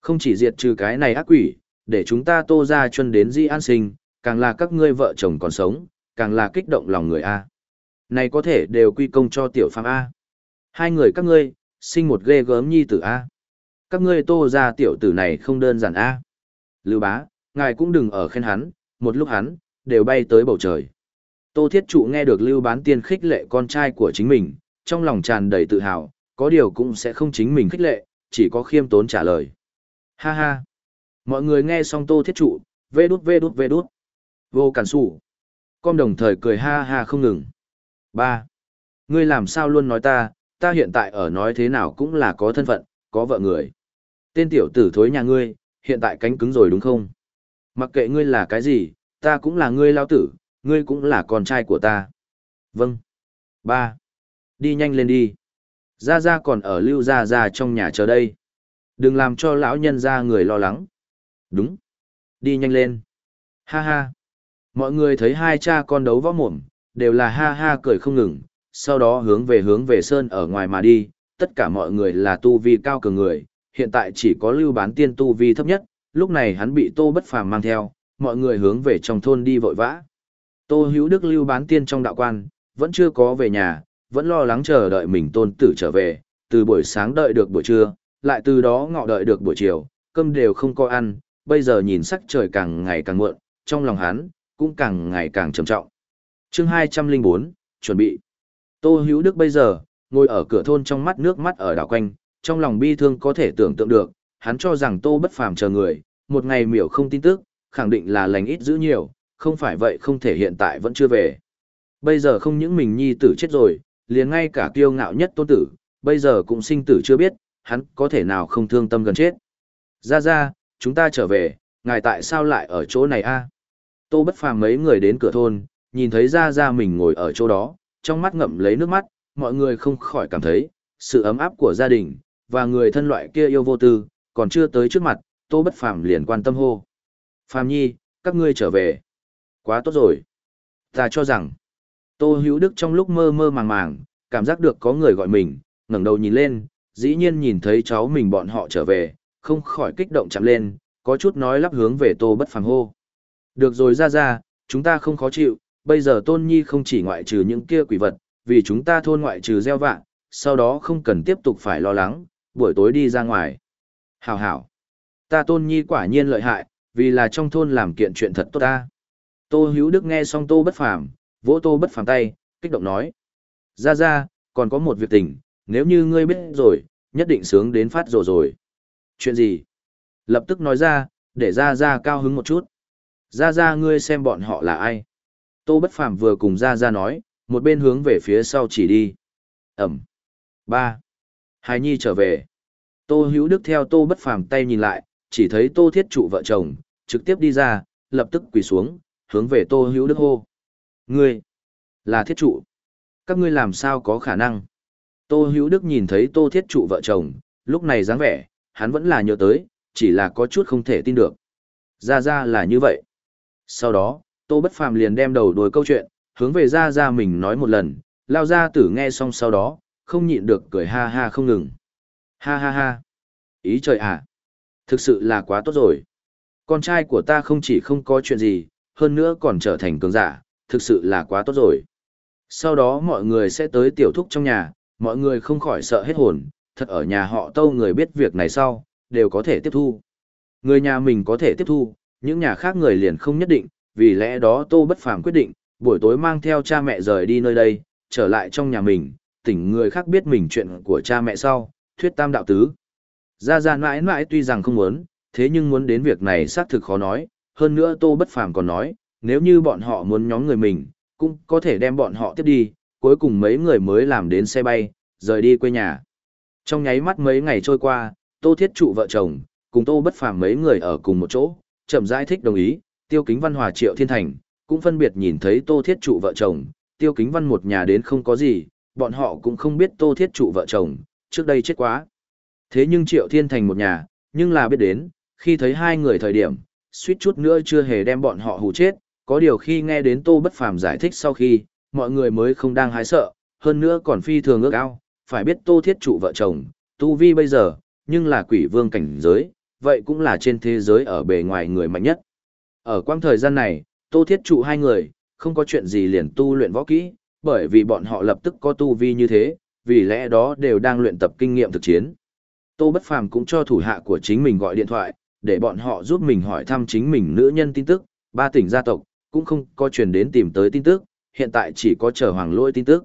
Không chỉ diệt trừ cái này ác quỷ, để chúng ta tô ra chân đến di an sinh, càng là các ngươi vợ chồng còn sống, càng là kích động lòng người a Này có thể đều quy công cho tiểu phàm a Hai người các ngươi, sinh một ghê gớm nhi tử a Các ngươi tô ra tiểu tử này không đơn giản a Lưu bá, ngài cũng đừng ở khen hắn, một lúc hắn, đều bay tới bầu trời. Tô Thiết Trụ nghe được Lưu Bán Tiên khích lệ con trai của chính mình, trong lòng tràn đầy tự hào, có điều cũng sẽ không chính mình khích lệ, chỉ có khiêm tốn trả lời. Ha ha! Mọi người nghe xong Tô Thiết Trụ, vê đút vê đút vê đút. Vô cản sủ. Con đồng thời cười ha ha không ngừng. ba Ngươi làm sao luôn nói ta, ta hiện tại ở nói thế nào cũng là có thân phận, có vợ người. Tên tiểu tử thối nhà ngươi, hiện tại cánh cứng rồi đúng không? Mặc kệ ngươi là cái gì, ta cũng là ngươi lao tử, ngươi cũng là con trai của ta. Vâng. Ba. Đi nhanh lên đi. Gia Gia còn ở lưu Gia Gia trong nhà chờ đây. Đừng làm cho lão nhân ra người lo lắng. Đúng. Đi nhanh lên. Ha ha. Mọi người thấy hai cha con đấu võ mồm, đều là ha ha cười không ngừng, sau đó hướng về hướng về sơn ở ngoài mà đi, tất cả mọi người là tu vi cao cường người, hiện tại chỉ có lưu bán tiên tu vi thấp nhất, lúc này hắn bị tô bất phàm mang theo, mọi người hướng về trong thôn đi vội vã. Tô hữu đức lưu bán tiên trong đạo quan, vẫn chưa có về nhà, vẫn lo lắng chờ đợi mình tôn tử trở về, từ buổi sáng đợi được buổi trưa, lại từ đó ngọ đợi được buổi chiều, cơm đều không có ăn, bây giờ nhìn sắc trời càng ngày càng muộn, trong lòng hắn, cũng càng ngày càng trầm trọng. chương 204, chuẩn bị. Tô hữu đức bây giờ, ngồi ở cửa thôn trong mắt nước mắt ở đảo quanh, trong lòng bi thương có thể tưởng tượng được, hắn cho rằng tô bất phàm chờ người, một ngày miểu không tin tức, khẳng định là lành ít giữ nhiều, không phải vậy không thể hiện tại vẫn chưa về. Bây giờ không những mình nhi tử chết rồi, liền ngay cả kiêu ngạo nhất tôn tử, bây giờ cũng sinh tử chưa biết, hắn có thể nào không thương tâm gần chết. Ra ra, chúng ta trở về, ngài tại sao lại ở chỗ này a? Tô bất phàm mấy người đến cửa thôn, nhìn thấy ra ra mình ngồi ở chỗ đó, trong mắt ngậm lấy nước mắt, mọi người không khỏi cảm thấy, sự ấm áp của gia đình, và người thân loại kia yêu vô tư, còn chưa tới trước mặt, tô bất phàm liền quan tâm hô. Phàm nhi, các ngươi trở về. Quá tốt rồi. Ta cho rằng, Tô Hữu Đức trong lúc mơ mơ màng màng, cảm giác được có người gọi mình, ngẩng đầu nhìn lên, dĩ nhiên nhìn thấy cháu mình bọn họ trở về, không khỏi kích động chạm lên, có chút nói lắp hướng về Tô Bất Phàm hô. Được rồi ra ra, chúng ta không khó chịu, bây giờ Tôn Nhi không chỉ ngoại trừ những kia quỷ vật, vì chúng ta thôn ngoại trừ gieo vạn, sau đó không cần tiếp tục phải lo lắng, buổi tối đi ra ngoài. Hảo hảo, ta Tôn Nhi quả nhiên lợi hại, vì là trong thôn làm kiện chuyện thật tốt ta. Tô Hữu Đức nghe xong Tô Bất Phàm, vỗ Tô Bất Phàm tay, kích động nói: "Ra ra, còn có một việc tình, nếu như ngươi biết rồi, nhất định sướng đến phát rồ rồi." "Chuyện gì?" Lập tức nói ra, để ra ra cao hứng một chút. "Ra ra ngươi xem bọn họ là ai?" Tô Bất Phàm vừa cùng ra ra nói, một bên hướng về phía sau chỉ đi. Ẩm. ba Hải Nhi trở về. Tô Hữu Đức theo Tô Bất Phàm tay nhìn lại, chỉ thấy Tô Thiết trụ vợ chồng, trực tiếp đi ra, lập tức quỳ xuống, hướng về Tô Hữu Đức hô. Ngươi, là thiết trụ. Các ngươi làm sao có khả năng? Tô Hữu Đức nhìn thấy Tô Thiết trụ vợ chồng, lúc này dáng vẻ, hắn vẫn là nhớ tới, chỉ là có chút không thể tin được. Ra ra là như vậy. Sau đó, Tô Bất Phàm liền đem đầu đuôi câu chuyện, hướng về ra ra mình nói một lần, lao ra tử nghe xong sau đó, không nhịn được cười ha ha không ngừng. Ha ha ha. Ý trời à. Thực sự là quá tốt rồi. Con trai của ta không chỉ không có chuyện gì, hơn nữa còn trở thành cường giả, thực sự là quá tốt rồi. Sau đó mọi người sẽ tới tiểu thúc trong nhà, mọi người không khỏi sợ hết hồn, thật ở nhà họ tâu người biết việc này sau, đều có thể tiếp thu. Người nhà mình có thể tiếp thu, những nhà khác người liền không nhất định, vì lẽ đó tô bất phàm quyết định, buổi tối mang theo cha mẹ rời đi nơi đây, trở lại trong nhà mình, tỉnh người khác biết mình chuyện của cha mẹ sau, thuyết tam đạo tứ. Gia Gia mãi mãi tuy rằng không muốn, thế nhưng muốn đến việc này xác thực khó nói, hơn nữa Tô Bất Phàm còn nói, nếu như bọn họ muốn nhóm người mình, cũng có thể đem bọn họ tiếp đi, cuối cùng mấy người mới làm đến xe bay, rời đi quê nhà. Trong nháy mắt mấy ngày trôi qua, Tô Thiết trụ vợ chồng, cùng Tô Bất Phàm mấy người ở cùng một chỗ, chậm rãi thích đồng ý, tiêu kính văn hòa triệu thiên thành, cũng phân biệt nhìn thấy Tô Thiết Trụ vợ chồng, Tiêu Kính Văn một nhà đến không có gì, bọn họ cũng không biết Tô Thiết Trụ vợ chồng, trước đây chết quá. Thế nhưng Triệu Thiên Thành một nhà, nhưng là biết đến, khi thấy hai người thời điểm, suýt chút nữa chưa hề đem bọn họ hù chết, có điều khi nghe đến Tô Bất Phàm giải thích sau khi, mọi người mới không đang hái sợ, hơn nữa còn phi thường ước ao, phải biết Tô Thiết Trụ vợ chồng, tu vi bây giờ, nhưng là quỷ vương cảnh giới, vậy cũng là trên thế giới ở bề ngoài người mạnh nhất. Ở quãng thời gian này, Tô Thiết Trụ hai người, không có chuyện gì liền tu luyện võ kỹ, bởi vì bọn họ lập tức có tu vi như thế, vì lẽ đó đều đang luyện tập kinh nghiệm thực chiến. Tô Bất Phàm cũng cho thủ hạ của chính mình gọi điện thoại, để bọn họ giúp mình hỏi thăm chính mình nữ nhân tin tức, ba tỉnh gia tộc, cũng không có truyền đến tìm tới tin tức, hiện tại chỉ có chờ hoàng lỗi tin tức.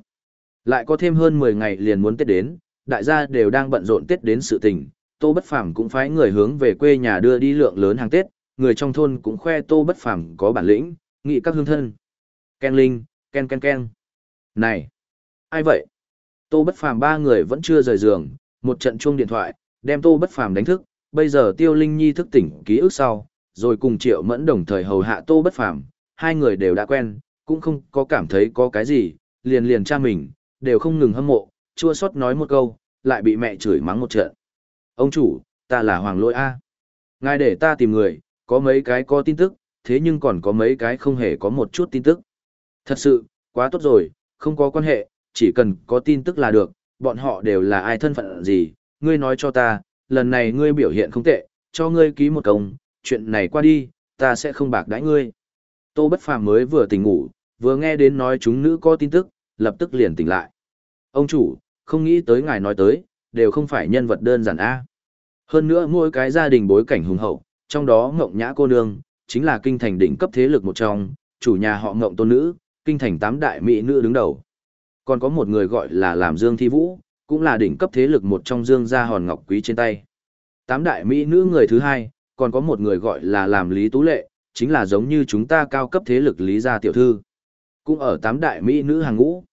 Lại có thêm hơn 10 ngày liền muốn Tết đến, đại gia đều đang bận rộn Tết đến sự tình, Tô Bất Phàm cũng phái người hướng về quê nhà đưa đi lượng lớn hàng Tết, người trong thôn cũng khoe Tô Bất Phàm có bản lĩnh, nghị các hương thân. Ken Linh, Ken Ken Ken. Này, ai vậy? Tô Bất Phàm ba người vẫn chưa rời giường, một trận chuông điện thoại, đem Tô Bất Phàm đánh thức, bây giờ Tiêu Linh Nhi thức tỉnh ký ức sau, rồi cùng Triệu Mẫn đồng thời hầu hạ Tô Bất Phàm, hai người đều đã quen, cũng không có cảm thấy có cái gì, liền liền cha mình, đều không ngừng hâm mộ, chua xót nói một câu, lại bị mẹ chửi mắng một trận. Ông chủ, ta là Hoàng Lỗi A. Ngài để ta tìm người, có mấy cái có tin tức, thế nhưng còn có mấy cái không hề có một chút tin tức. Thật sự, quá tốt rồi, không có quan hệ, chỉ cần có tin tức là được, bọn họ đều là ai thân phận gì, ngươi nói cho ta, lần này ngươi biểu hiện không tệ, cho ngươi ký một công, chuyện này qua đi, ta sẽ không bạc đãi ngươi. Tô Bất Phàm mới vừa tỉnh ngủ, vừa nghe đến nói chúng nữ có tin tức, lập tức liền tỉnh lại. Ông chủ, không nghĩ tới ngài nói tới, đều không phải nhân vật đơn giản A. Hơn nữa mỗi cái gia đình bối cảnh hùng hậu, trong đó Ngộng Nhã cô nương, chính là kinh thành đỉnh cấp thế lực một trong, chủ nhà họ Ngộng tôn nữ, kinh thành tám đại mỹ nữ đứng đầu. Còn có một người gọi là làm Dương Thi Vũ, cũng là đỉnh cấp thế lực một trong Dương gia hòn ngọc quý trên tay. Tám đại mỹ nữ người thứ hai, còn có một người gọi là làm Lý Tú Lệ, chính là giống như chúng ta cao cấp thế lực Lý gia tiểu thư. Cũng ở tám đại mỹ nữ hàng ngũ.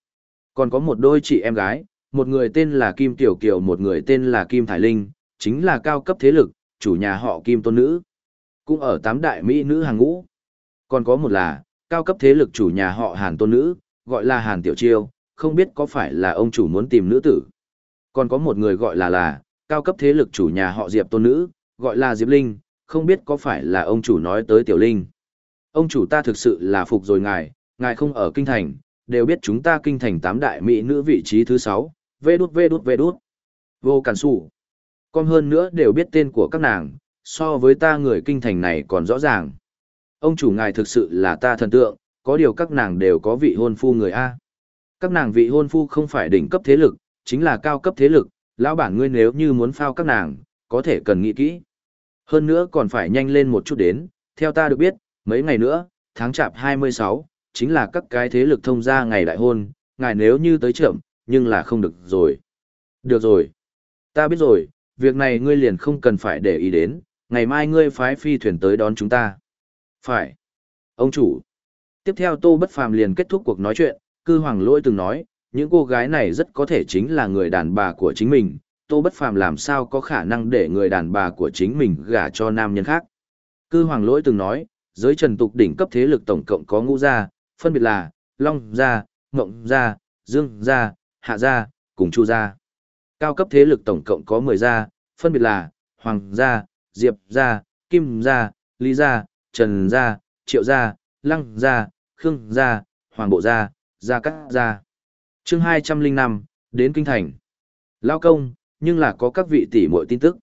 Còn có một đôi chị em gái, một người tên là Kim Tiểu Kiều một người tên là Kim Thải Linh, chính là cao cấp thế lực, chủ nhà họ Kim Tôn Nữ. Cũng ở tám đại mỹ nữ hàng ngũ. Còn có một là, cao cấp thế lực chủ nhà họ Hàn Tôn Nữ, gọi là Hàn Tiểu Chiêu, không biết có phải là ông chủ muốn tìm nữ tử. Còn có một người gọi là là, cao cấp thế lực chủ nhà họ Diệp Tôn Nữ, gọi là Diệp Linh, không biết có phải là ông chủ nói tới Tiểu Linh. Ông chủ ta thực sự là phục rồi ngài, ngài không ở kinh thành, đều biết chúng ta kinh thành tám đại mỹ nữ vị trí thứ sáu, vê đút vê đút vê đút. Vô cản sủ. còn hơn nữa đều biết tên của các nàng, so với ta người kinh thành này còn rõ ràng. Ông chủ ngài thực sự là ta thần tượng, có điều các nàng đều có vị hôn phu người A. Các nàng vị hôn phu không phải đỉnh cấp thế lực, chính là cao cấp thế lực, lão bản ngươi nếu như muốn phao các nàng, có thể cần nghĩ kỹ. Hơn nữa còn phải nhanh lên một chút đến, theo ta được biết, mấy ngày nữa, tháng chạp 26, chính là các cái thế lực thông ra ngày đại hôn, ngài nếu như tới chậm, nhưng là không được rồi. Được rồi. Ta biết rồi, việc này ngươi liền không cần phải để ý đến, ngày mai ngươi phái phi thuyền tới đón chúng ta. Phải. Ông chủ. Tiếp theo Tô Bất Phàm liền kết thúc cuộc nói chuyện, cư hoàng lỗi từng nói, những cô gái này rất có thể chính là người đàn bà của chính mình, Tô Bất Phàm làm sao có khả năng để người đàn bà của chính mình gả cho nam nhân khác. Cư hoàng lỗi từng nói, giới trần tục đỉnh cấp thế lực tổng cộng có ngũ gia, phân biệt là Long gia, Ngộng gia, Dương gia, Hạ gia, cùng Chu gia. Cao cấp thế lực tổng cộng có 10 gia, phân biệt là Hoàng gia, Diệp gia, Kim gia, Lý gia, Trần gia, Triệu gia, Lăng gia, Khương gia, Hoàng bộ gia, Gia Cát gia. Chương 205, đến kinh thành. Lao công, nhưng là có các vị tỷ muội tin tức.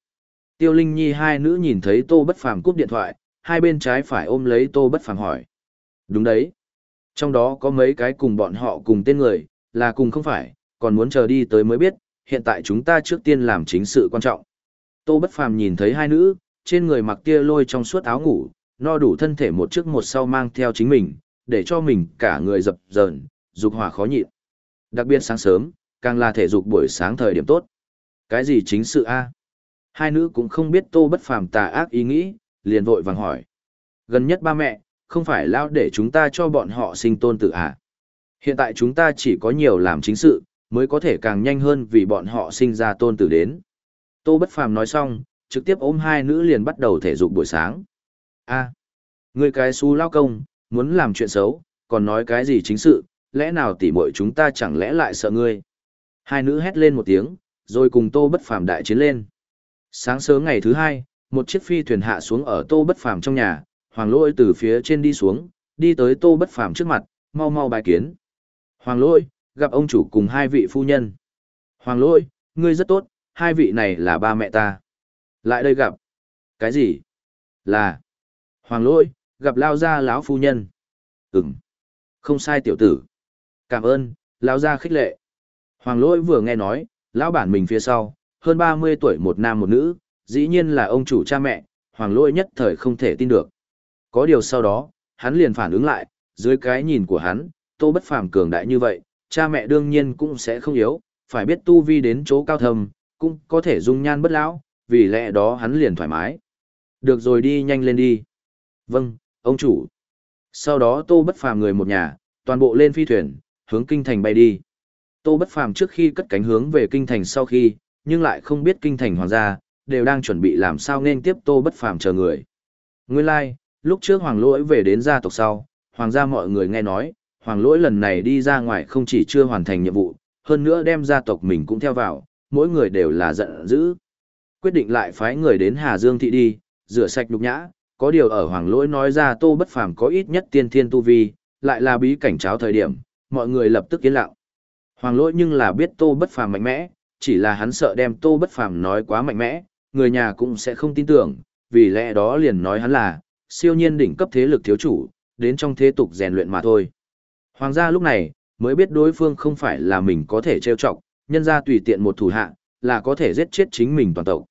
Tiêu Linh Nhi hai nữ nhìn thấy Tô Bất Phàm cúp điện thoại, hai bên trái phải ôm lấy Tô Bất Phàm hỏi. Đúng đấy. Trong đó có mấy cái cùng bọn họ cùng tên người, là cùng không phải, còn muốn chờ đi tới mới biết, hiện tại chúng ta trước tiên làm chính sự quan trọng. Tô Bất Phàm nhìn thấy hai nữ, trên người mặc tia lôi trong suốt áo ngủ, no đủ thân thể một trước một sau mang theo chính mình, để cho mình cả người dập dờn, dục hỏa khó nhịn. Đặc biệt sáng sớm, càng là thể dục buổi sáng thời điểm tốt. Cái gì chính sự a? Hai nữ cũng không biết Tô Bất Phàm tà ác ý nghĩ, liền vội vàng hỏi. Gần nhất ba mẹ, không phải lao để chúng ta cho bọn họ sinh tôn tử à? Hiện tại chúng ta chỉ có nhiều làm chính sự, mới có thể càng nhanh hơn vì bọn họ sinh ra tôn tử đến. Tô Bất Phàm nói xong, trực tiếp ôm hai nữ liền bắt đầu thể dục buổi sáng. A, người cái xú lao công, muốn làm chuyện xấu, còn nói cái gì chính sự, lẽ nào tỉ muội chúng ta chẳng lẽ lại sợ ngươi. Hai nữ hét lên một tiếng, rồi cùng tô bất phàm đại chiến lên. Sáng sớm ngày thứ hai, một chiếc phi thuyền hạ xuống ở tô bất phàm trong nhà, hoàng lỗi từ phía trên đi xuống, đi tới tô bất phàm trước mặt, mau mau bài kiến. Hoàng lỗi, gặp ông chủ cùng hai vị phu nhân. Hoàng lỗi, ngươi rất tốt, hai vị này là ba mẹ ta. Lại đây gặp. Cái gì? Là. Hoàng lỗi, gặp lao gia lão phu nhân. Ừm. Không sai tiểu tử. Cảm ơn, lao gia khích lệ. Hoàng lỗi vừa nghe nói, lão bản mình phía sau, hơn 30 tuổi một nam một nữ, dĩ nhiên là ông chủ cha mẹ, hoàng lỗi nhất thời không thể tin được. Có điều sau đó, hắn liền phản ứng lại, dưới cái nhìn của hắn, tô bất phàm cường đại như vậy, cha mẹ đương nhiên cũng sẽ không yếu, phải biết tu vi đến chỗ cao thầm cũng có thể dung nhan bất lão, vì lẽ đó hắn liền thoải mái. Được rồi đi nhanh lên đi. Vâng, ông chủ. Sau đó tô bất phàm người một nhà, toàn bộ lên phi thuyền, hướng kinh thành bay đi. Tô bất phàm trước khi cất cánh hướng về kinh thành sau khi, nhưng lại không biết kinh thành hoàng gia, đều đang chuẩn bị làm sao nên tiếp tô bất phàm chờ người. Nguyên lai, like, lúc trước hoàng lỗi về đến gia tộc sau, hoàng gia mọi người nghe nói, hoàng lỗi lần này đi ra ngoài không chỉ chưa hoàn thành nhiệm vụ, hơn nữa đem gia tộc mình cũng theo vào, mỗi người đều là giận dữ. Quyết định lại phái người đến Hà Dương thị đi, rửa sạch nhục nhã, có điều ở hoàng lỗi nói ra tô bất phàm có ít nhất tiên thiên tu vi, lại là bí cảnh cháo thời điểm, mọi người lập tức yên lặng. Hoàng lỗi nhưng là biết tô bất phàm mạnh mẽ, chỉ là hắn sợ đem tô bất phàm nói quá mạnh mẽ, người nhà cũng sẽ không tin tưởng, vì lẽ đó liền nói hắn là, siêu nhiên đỉnh cấp thế lực thiếu chủ, đến trong thế tục rèn luyện mà thôi. Hoàng gia lúc này, mới biết đối phương không phải là mình có thể trêu chọc, nhân ra tùy tiện một thủ hạ, là có thể giết chết chính mình toàn tộc.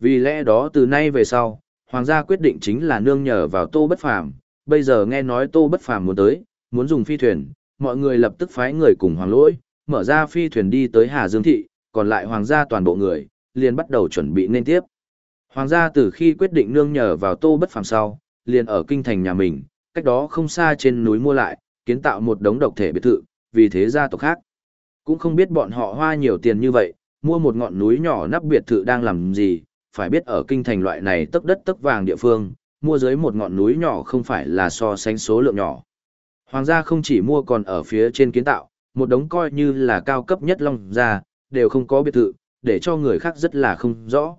Vì lẽ đó từ nay về sau, hoàng gia quyết định chính là nương nhờ vào tô bất phàm, bây giờ nghe nói tô bất phàm muốn tới, muốn dùng phi thuyền, mọi người lập tức phái người cùng hoàng lỗi, mở ra phi thuyền đi tới Hà Dương Thị, còn lại hoàng gia toàn bộ người, liền bắt đầu chuẩn bị nên tiếp. Hoàng gia từ khi quyết định nương nhờ vào tô bất phàm sau, liền ở kinh thành nhà mình, cách đó không xa trên núi mua lại, kiến tạo một đống độc thể biệt thự, vì thế gia tộc khác. Cũng không biết bọn họ hoa nhiều tiền như vậy, mua một ngọn núi nhỏ nắp biệt thự đang làm gì, phải biết ở kinh thành loại này tấc đất tấc vàng địa phương, mua dưới một ngọn núi nhỏ không phải là so sánh số lượng nhỏ. Hoàng gia không chỉ mua còn ở phía trên kiến tạo, một đống coi như là cao cấp nhất long gia, đều không có biệt thự, để cho người khác rất là không rõ.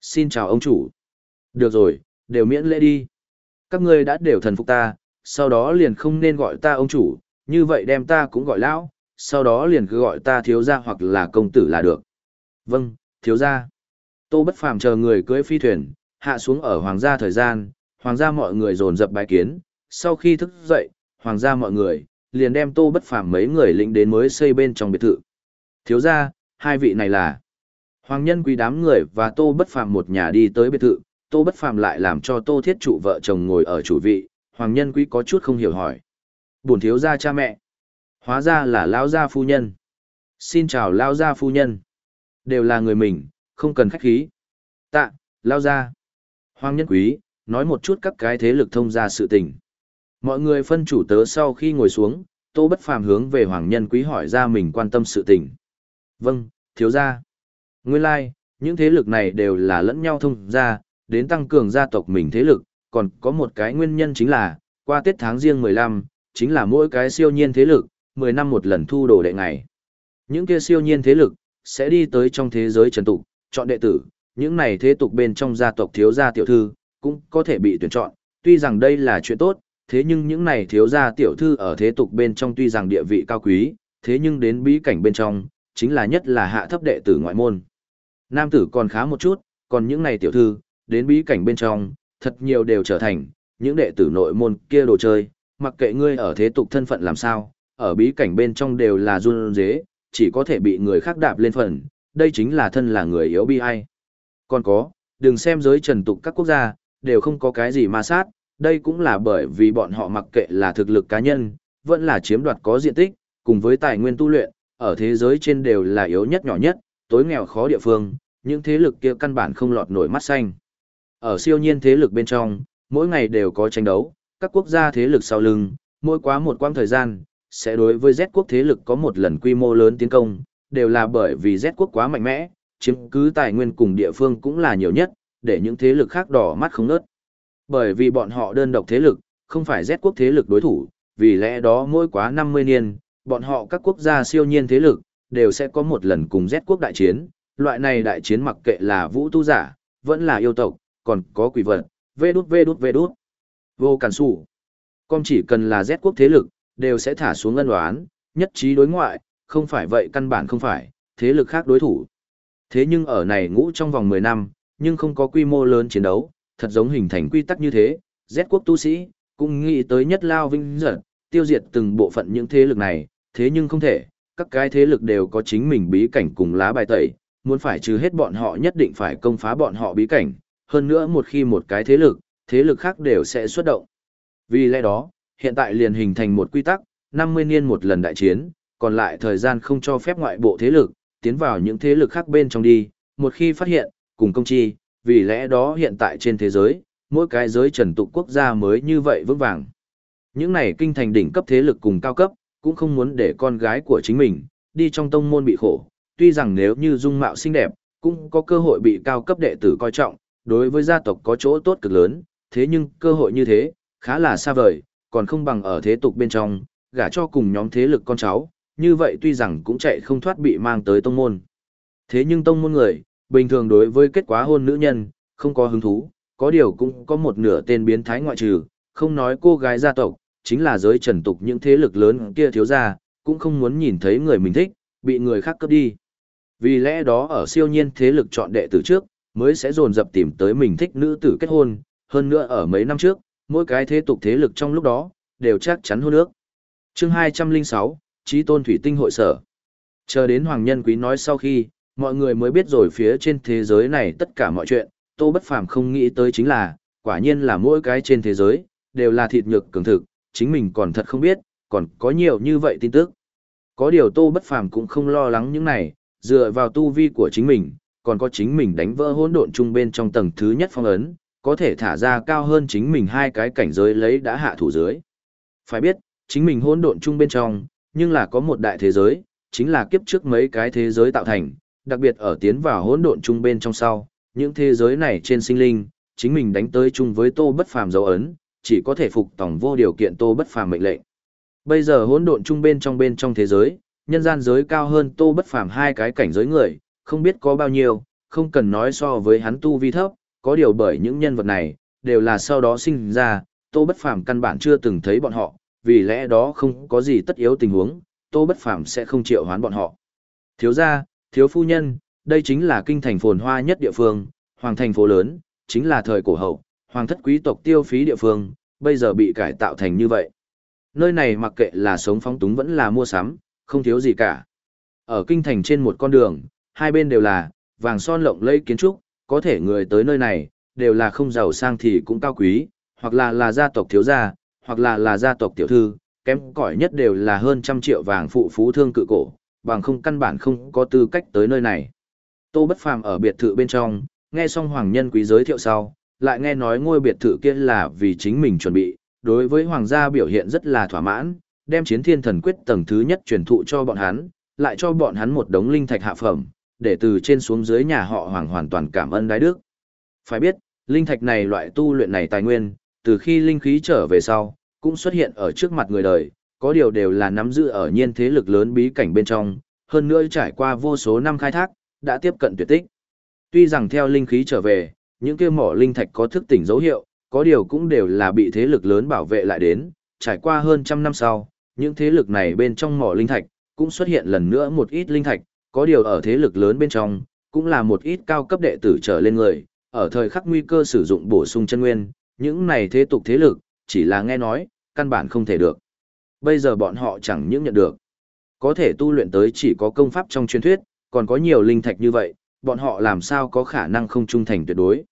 Xin chào ông chủ. Được rồi, đều miễn lễ đi. Các ngươi đã đều thần phục ta, sau đó liền không nên gọi ta ông chủ, như vậy đem ta cũng gọi lão, sau đó liền cứ gọi ta thiếu gia hoặc là công tử là được. Vâng, thiếu gia. Tô Bất Phàm chờ người cưỡi phi thuyền, hạ xuống ở hoàng gia thời gian, hoàng gia mọi người dồn dập bái kiến, sau khi thức dậy, hoàng gia mọi người liền đem Tô Bất Phàm mấy người lĩnh đến mới xây bên trong biệt thự. Thiếu gia, hai vị này là Hoàng nhân quý đám người và Tô Bất Phàm một nhà đi tới biệt thự, Tô Bất Phàm lại làm cho Tô Thiết trụ vợ chồng ngồi ở chủ vị, Hoàng nhân quý có chút không hiểu hỏi. Bổn thiếu gia cha mẹ. Hóa ra là lão gia phu nhân. Xin chào lão gia phu nhân. Đều là người mình, không cần khách khí. Tạ, lao ra, Hoàng nhân quý, nói một chút các cái thế lực thông ra sự tình. Mọi người phân chủ tớ sau khi ngồi xuống, Tô Bất Phàm hướng về Hoàng nhân quý hỏi ra mình quan tâm sự tình. Vâng, thiếu gia. Nguyên lai, like, những thế lực này đều là lẫn nhau thông ra, đến tăng cường gia tộc mình thế lực, còn có một cái nguyên nhân chính là, qua Tết tháng riêng 15, chính là mỗi cái siêu nhiên thế lực, 10 năm một lần thu đồ đệ ngày. Những kia siêu nhiên thế lực, sẽ đi tới trong thế giới trần tục, chọn đệ tử, những này thế tục bên trong gia tộc thiếu gia tiểu thư, cũng có thể bị tuyển chọn, tuy rằng đây là chuyện tốt, thế nhưng những này thiếu gia tiểu thư ở thế tục bên trong tuy rằng địa vị cao quý, thế nhưng đến bí cảnh bên trong, chính là nhất là hạ thấp đệ tử ngoại môn. Nam tử còn khá một chút, còn những này tiểu thư, đến bí cảnh bên trong, thật nhiều đều trở thành, những đệ tử nội môn kia đồ chơi, mặc kệ ngươi ở thế tục thân phận làm sao, ở bí cảnh bên trong đều là run dế, chỉ có thể bị người khác đạp lên phần, đây chính là thân là người yếu bi ai. Còn có, đừng xem giới trần tục các quốc gia, đều không có cái gì ma sát, đây cũng là bởi vì bọn họ mặc kệ là thực lực cá nhân, vẫn là chiếm đoạt có diện tích, cùng với tài nguyên tu luyện, ở thế giới trên đều là yếu nhất nhỏ nhất, tối nghèo khó địa phương, những thế lực kia căn bản không lọt nổi mắt xanh. Ở siêu nhiên thế lực bên trong, mỗi ngày đều có tranh đấu, các quốc gia thế lực sau lưng, mỗi quá một quãng thời gian, sẽ đối với Z quốc thế lực có một lần quy mô lớn tiến công, đều là bởi vì Z quốc quá mạnh mẽ, chiếm cứ tài nguyên cùng địa phương cũng là nhiều nhất, để những thế lực khác đỏ mắt không nớt. Bởi vì bọn họ đơn độc thế lực, không phải Z quốc thế lực đối thủ, vì lẽ đó mỗi quá 50 niên, bọn họ các quốc gia siêu nhiên thế lực, đều sẽ có một lần cùng Z quốc đại chiến, loại này đại chiến mặc kệ là vũ tu giả, vẫn là yêu tộc, còn có quỷ vật, vê đút vê đút vê đút. Vô cản sủ. Con chỉ cần là Z quốc thế lực, đều sẽ thả xuống ân đoán, nhất trí đối ngoại, không phải vậy căn bản không phải, thế lực khác đối thủ. Thế nhưng ở này ngũ trong vòng 10 năm, nhưng không có quy mô lớn chiến đấu, thật giống hình thành quy tắc như thế, Z quốc tu sĩ, cũng nghĩ tới nhất lao vinh giật, tiêu diệt từng bộ phận những thế lực này, thế nhưng không thể, các cái thế lực đều có chính mình bí cảnh cùng lá bài tẩy, muốn phải trừ hết bọn họ nhất định phải công phá bọn họ bí cảnh, hơn nữa một khi một cái thế lực, thế lực khác đều sẽ xuất động. Vì lẽ đó, hiện tại liền hình thành một quy tắc, 50 niên một lần đại chiến, còn lại thời gian không cho phép ngoại bộ thế lực, tiến vào những thế lực khác bên trong đi, một khi phát hiện, cùng công chi, vì lẽ đó hiện tại trên thế giới, mỗi cái giới trần tục quốc gia mới như vậy vững vàng. Những này kinh thành đỉnh cấp thế lực cùng cao cấp, cũng không muốn để con gái của chính mình, đi trong tông môn bị khổ, tuy rằng nếu như dung mạo xinh đẹp, cũng có cơ hội bị cao cấp đệ tử coi trọng, đối với gia tộc có chỗ tốt cực lớn, thế nhưng cơ hội như thế, khá là xa vời, còn không bằng ở thế tục bên trong, gả cho cùng nhóm thế lực con cháu, như vậy tuy rằng cũng chạy không thoát bị mang tới tông môn. Thế nhưng tông môn người, bình thường đối với kết quả hôn nữ nhân, không có hứng thú, có điều cũng có một nửa tên biến thái ngoại trừ, không nói cô gái gia tộc, chính là giới trần tục những thế lực lớn kia thiếu ra, cũng không muốn nhìn thấy người mình thích, bị người khác cướp đi. Vì lẽ đó ở siêu nhiên thế lực chọn đệ tử trước, mới sẽ dồn dập tìm tới mình thích nữ tử kết hôn, hơn nữa ở mấy năm trước, mỗi cái thế tục thế lực trong lúc đó, đều chắc chắn hôn ước. chương 206, trí Tôn Thủy Tinh Hội Sở. Chờ đến Hoàng Nhân Quý nói sau khi, mọi người mới biết rồi phía trên thế giới này tất cả mọi chuyện, Tô Bất Phàm không nghĩ tới chính là, quả nhiên là mỗi cái trên thế giới, đều là thịt nhược cường thực, chính mình còn thật không biết, còn có nhiều như vậy tin tức. Có điều Tô Bất Phàm cũng không lo lắng những này, dựa vào tu vi của chính mình, còn có chính mình đánh vỡ hỗn độn trung bên trong tầng thứ nhất phong ấn, có thể thả ra cao hơn chính mình hai cái cảnh giới lấy đã hạ thủ dưới. Phải biết, chính mình hỗn độn trung bên trong, nhưng là có một đại thế giới, chính là kiếp trước mấy cái thế giới tạo thành, đặc biệt ở tiến vào hỗn độn trung bên trong sau, những thế giới này trên sinh linh, chính mình đánh tới chung với Tô Bất Phàm dấu ấn, chỉ có thể phục tòng vô điều kiện Tô Bất Phàm mệnh lệnh. Bây giờ hỗn độn trung bên trong bên trong thế giới, nhân gian giới cao hơn Tô Bất Phàm hai cái cảnh giới người, không biết có bao nhiêu, không cần nói so với hắn tu vi thấp, có điều bởi những nhân vật này, đều là sau đó sinh ra, Tô Bất Phàm căn bản chưa từng thấy bọn họ, vì lẽ đó không có gì tất yếu tình huống, Tô Bất Phàm sẽ không triệu hoán bọn họ. Thiếu gia, thiếu phu nhân, đây chính là kinh thành phồn hoa nhất địa phương, hoàng thành phố lớn, chính là thời cổ hậu, hoàng thất quý tộc tiêu phí địa phương, bây giờ bị cải tạo thành như vậy. Nơi này mặc kệ là sống phóng túng vẫn là mua sắm, không thiếu gì cả. Ở kinh thành trên một con đường, hai bên đều là vàng son lộng lẫy kiến trúc, có thể người tới nơi này đều là không giàu sang thì cũng cao quý, hoặc là là gia tộc thiếu gia, hoặc là là gia tộc tiểu thư, kém cỏi nhất đều là hơn trăm triệu vàng phụ phú thương cự cổ, bằng không căn bản không có tư cách tới nơi này. Tô Bất Phàm ở biệt thự bên trong, nghe xong hoàng nhân quý giới thiệu sau, lại nghe nói ngôi biệt thự kia là vì chính mình chuẩn bị, đối với hoàng gia biểu hiện rất là thỏa mãn, đem chiến thiên thần quyết tầng thứ nhất truyền thụ cho bọn hắn, lại cho bọn hắn một đống linh thạch hạ phẩm, để từ trên xuống dưới nhà họ hoàng hoàn toàn cảm ơn đái đức. Phải biết, linh thạch này loại tu luyện này tài nguyên, từ khi linh khí trở về sau, cũng xuất hiện ở trước mặt người đời, có điều đều là nắm giữ ở nhiên thế lực lớn bí cảnh bên trong, hơn nữa trải qua vô số năm khai thác, đã tiếp cận tuyệt tích. Tuy rằng theo linh khí trở về, những kia mỏ linh thạch có thức tỉnh dấu hiệu, có điều cũng đều là bị thế lực lớn bảo vệ lại đến, trải qua hơn trăm năm sau, những thế lực này bên trong mỏ linh thạch, cũng xuất hiện lần nữa một ít linh thạch, có điều ở thế lực lớn bên trong, cũng là một ít cao cấp đệ tử trở lên người, ở thời khắc nguy cơ sử dụng bổ sung chân nguyên, những này thế tục thế lực, chỉ là nghe nói, căn bản không thể được. Bây giờ bọn họ chẳng những nhận được, có thể tu luyện tới chỉ có công pháp trong truyền thuyết, còn có nhiều linh thạch như vậy, bọn họ làm sao có khả năng không trung thành tuyệt đối.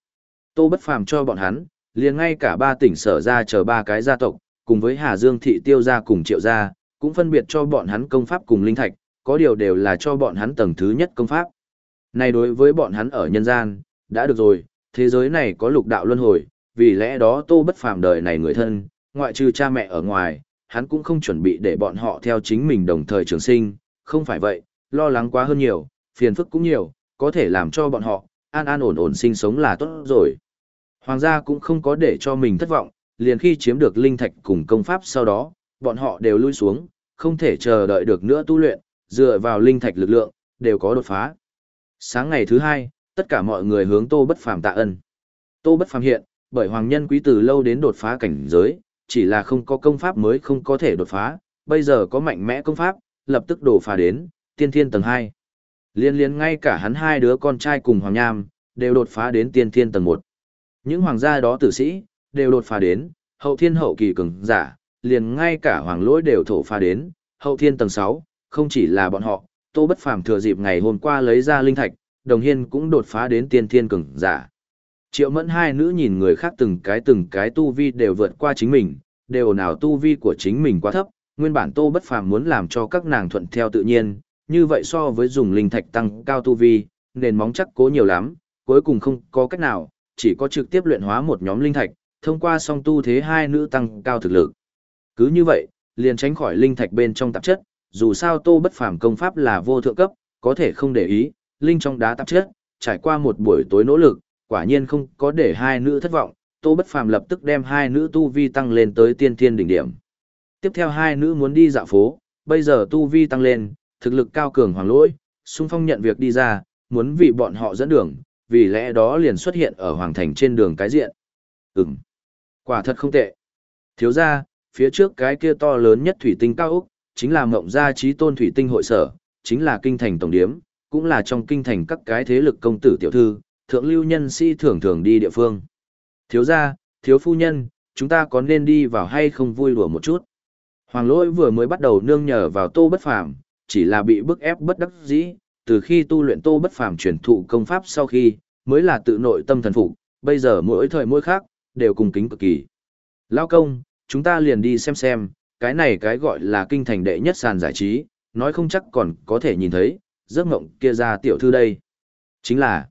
Tô bất phàm cho bọn hắn, liền ngay cả ba tỉnh sở ra chờ ba cái gia tộc, cùng với Hà Dương thị tiêu gia cùng triệu gia, cũng phân biệt cho bọn hắn công pháp cùng linh thạch, có điều đều là cho bọn hắn tầng thứ nhất công pháp. Này đối với bọn hắn ở nhân gian, đã được rồi, thế giới này có lục đạo luân hồi, vì lẽ đó tô bất phàm đời này người thân, ngoại trừ cha mẹ ở ngoài, hắn cũng không chuẩn bị để bọn họ theo chính mình đồng thời trường sinh, không phải vậy, lo lắng quá hơn nhiều, phiền phức cũng nhiều, có thể làm cho bọn họ an an ổn ổn sinh sống là tốt rồi. Hoàng gia cũng không có để cho mình thất vọng, liền khi chiếm được linh thạch cùng công pháp sau đó, bọn họ đều lui xuống, không thể chờ đợi được nữa tu luyện, dựa vào linh thạch lực lượng, đều có đột phá. Sáng ngày thứ hai, tất cả mọi người hướng Tô Bất Phàm tạ ân. Tô Bất Phàm hiện, bởi hoàng nhân quý từ lâu đến đột phá cảnh giới, chỉ là không có công pháp mới không có thể đột phá, bây giờ có mạnh mẽ công pháp, lập tức đổ phá đến tiên thiên tầng 2. Liên liên ngay cả hắn hai đứa con trai cùng Hoàng Nham, đều đột phá đến tiên thiên tầng 1. Những hoàng gia đó tử sĩ, đều đột phá đến, hậu thiên hậu kỳ cường giả, liền ngay cả hoàng lỗi đều thổ phá đến, hậu thiên tầng 6, không chỉ là bọn họ, Tô Bất Phàm thừa dịp ngày hôm qua lấy ra linh thạch, Đồng Hiên cũng đột phá đến tiên thiên cường giả. Triệu Mẫn hai nữ nhìn người khác từng cái từng cái tu vi đều vượt qua chính mình, đều nào tu vi của chính mình quá thấp, nguyên bản Tô Bất Phàm muốn làm cho các nàng thuận theo tự nhiên, như vậy so với dùng linh thạch tăng cao tu vi, nền móng chắc cố nhiều lắm, cuối cùng không có cách nào, chỉ có trực tiếp luyện hóa một nhóm linh thạch, thông qua song tu thế hai nữ tăng cao thực lực. Cứ như vậy, liền tránh khỏi linh thạch bên trong tạp chất, dù sao Tô Bất Phàm công pháp là vô thượng cấp, có thể không để ý, linh trong đá tạp chất, trải qua một buổi tối nỗ lực, quả nhiên không có để hai nữ thất vọng, Tô Bất Phàm lập tức đem hai nữ tu vi tăng lên tới tiên thiên đỉnh điểm. Tiếp theo hai nữ muốn đi dạo phố, bây giờ tu vi tăng lên, thực lực cao cường hoàng lỗi, xung phong nhận việc đi ra, muốn vì bọn họ dẫn đường, vì lẽ đó liền xuất hiện ở hoàng thành trên đường cái diện. Ừm, quả thật không tệ. Thiếu ra, phía trước cái kia to lớn nhất thủy tinh cao Úc, chính là mộng gia trí tôn thủy tinh hội sở, chính là kinh thành tổng điếm, cũng là trong kinh thành các cái thế lực công tử tiểu thư, thượng lưu nhân sĩ thường thường đi địa phương. Thiếu gia, thiếu phu nhân, chúng ta có nên đi vào hay không vui đùa một chút. Hoàng lỗi vừa mới bắt đầu nương nhờ vào tô bất phàm, chỉ là bị bức ép bất đắc dĩ, từ khi tu luyện tô bất phàm truyền thụ công pháp sau khi, mới là tự nội tâm thần phục, bây giờ mỗi thời mỗi khác, đều cùng kính cực kỳ. Lao công, chúng ta liền đi xem xem, cái này cái gọi là kinh thành đệ nhất sàn giải trí, nói không chắc còn có thể nhìn thấy, giấc mộng kia ra tiểu thư đây. Chính là,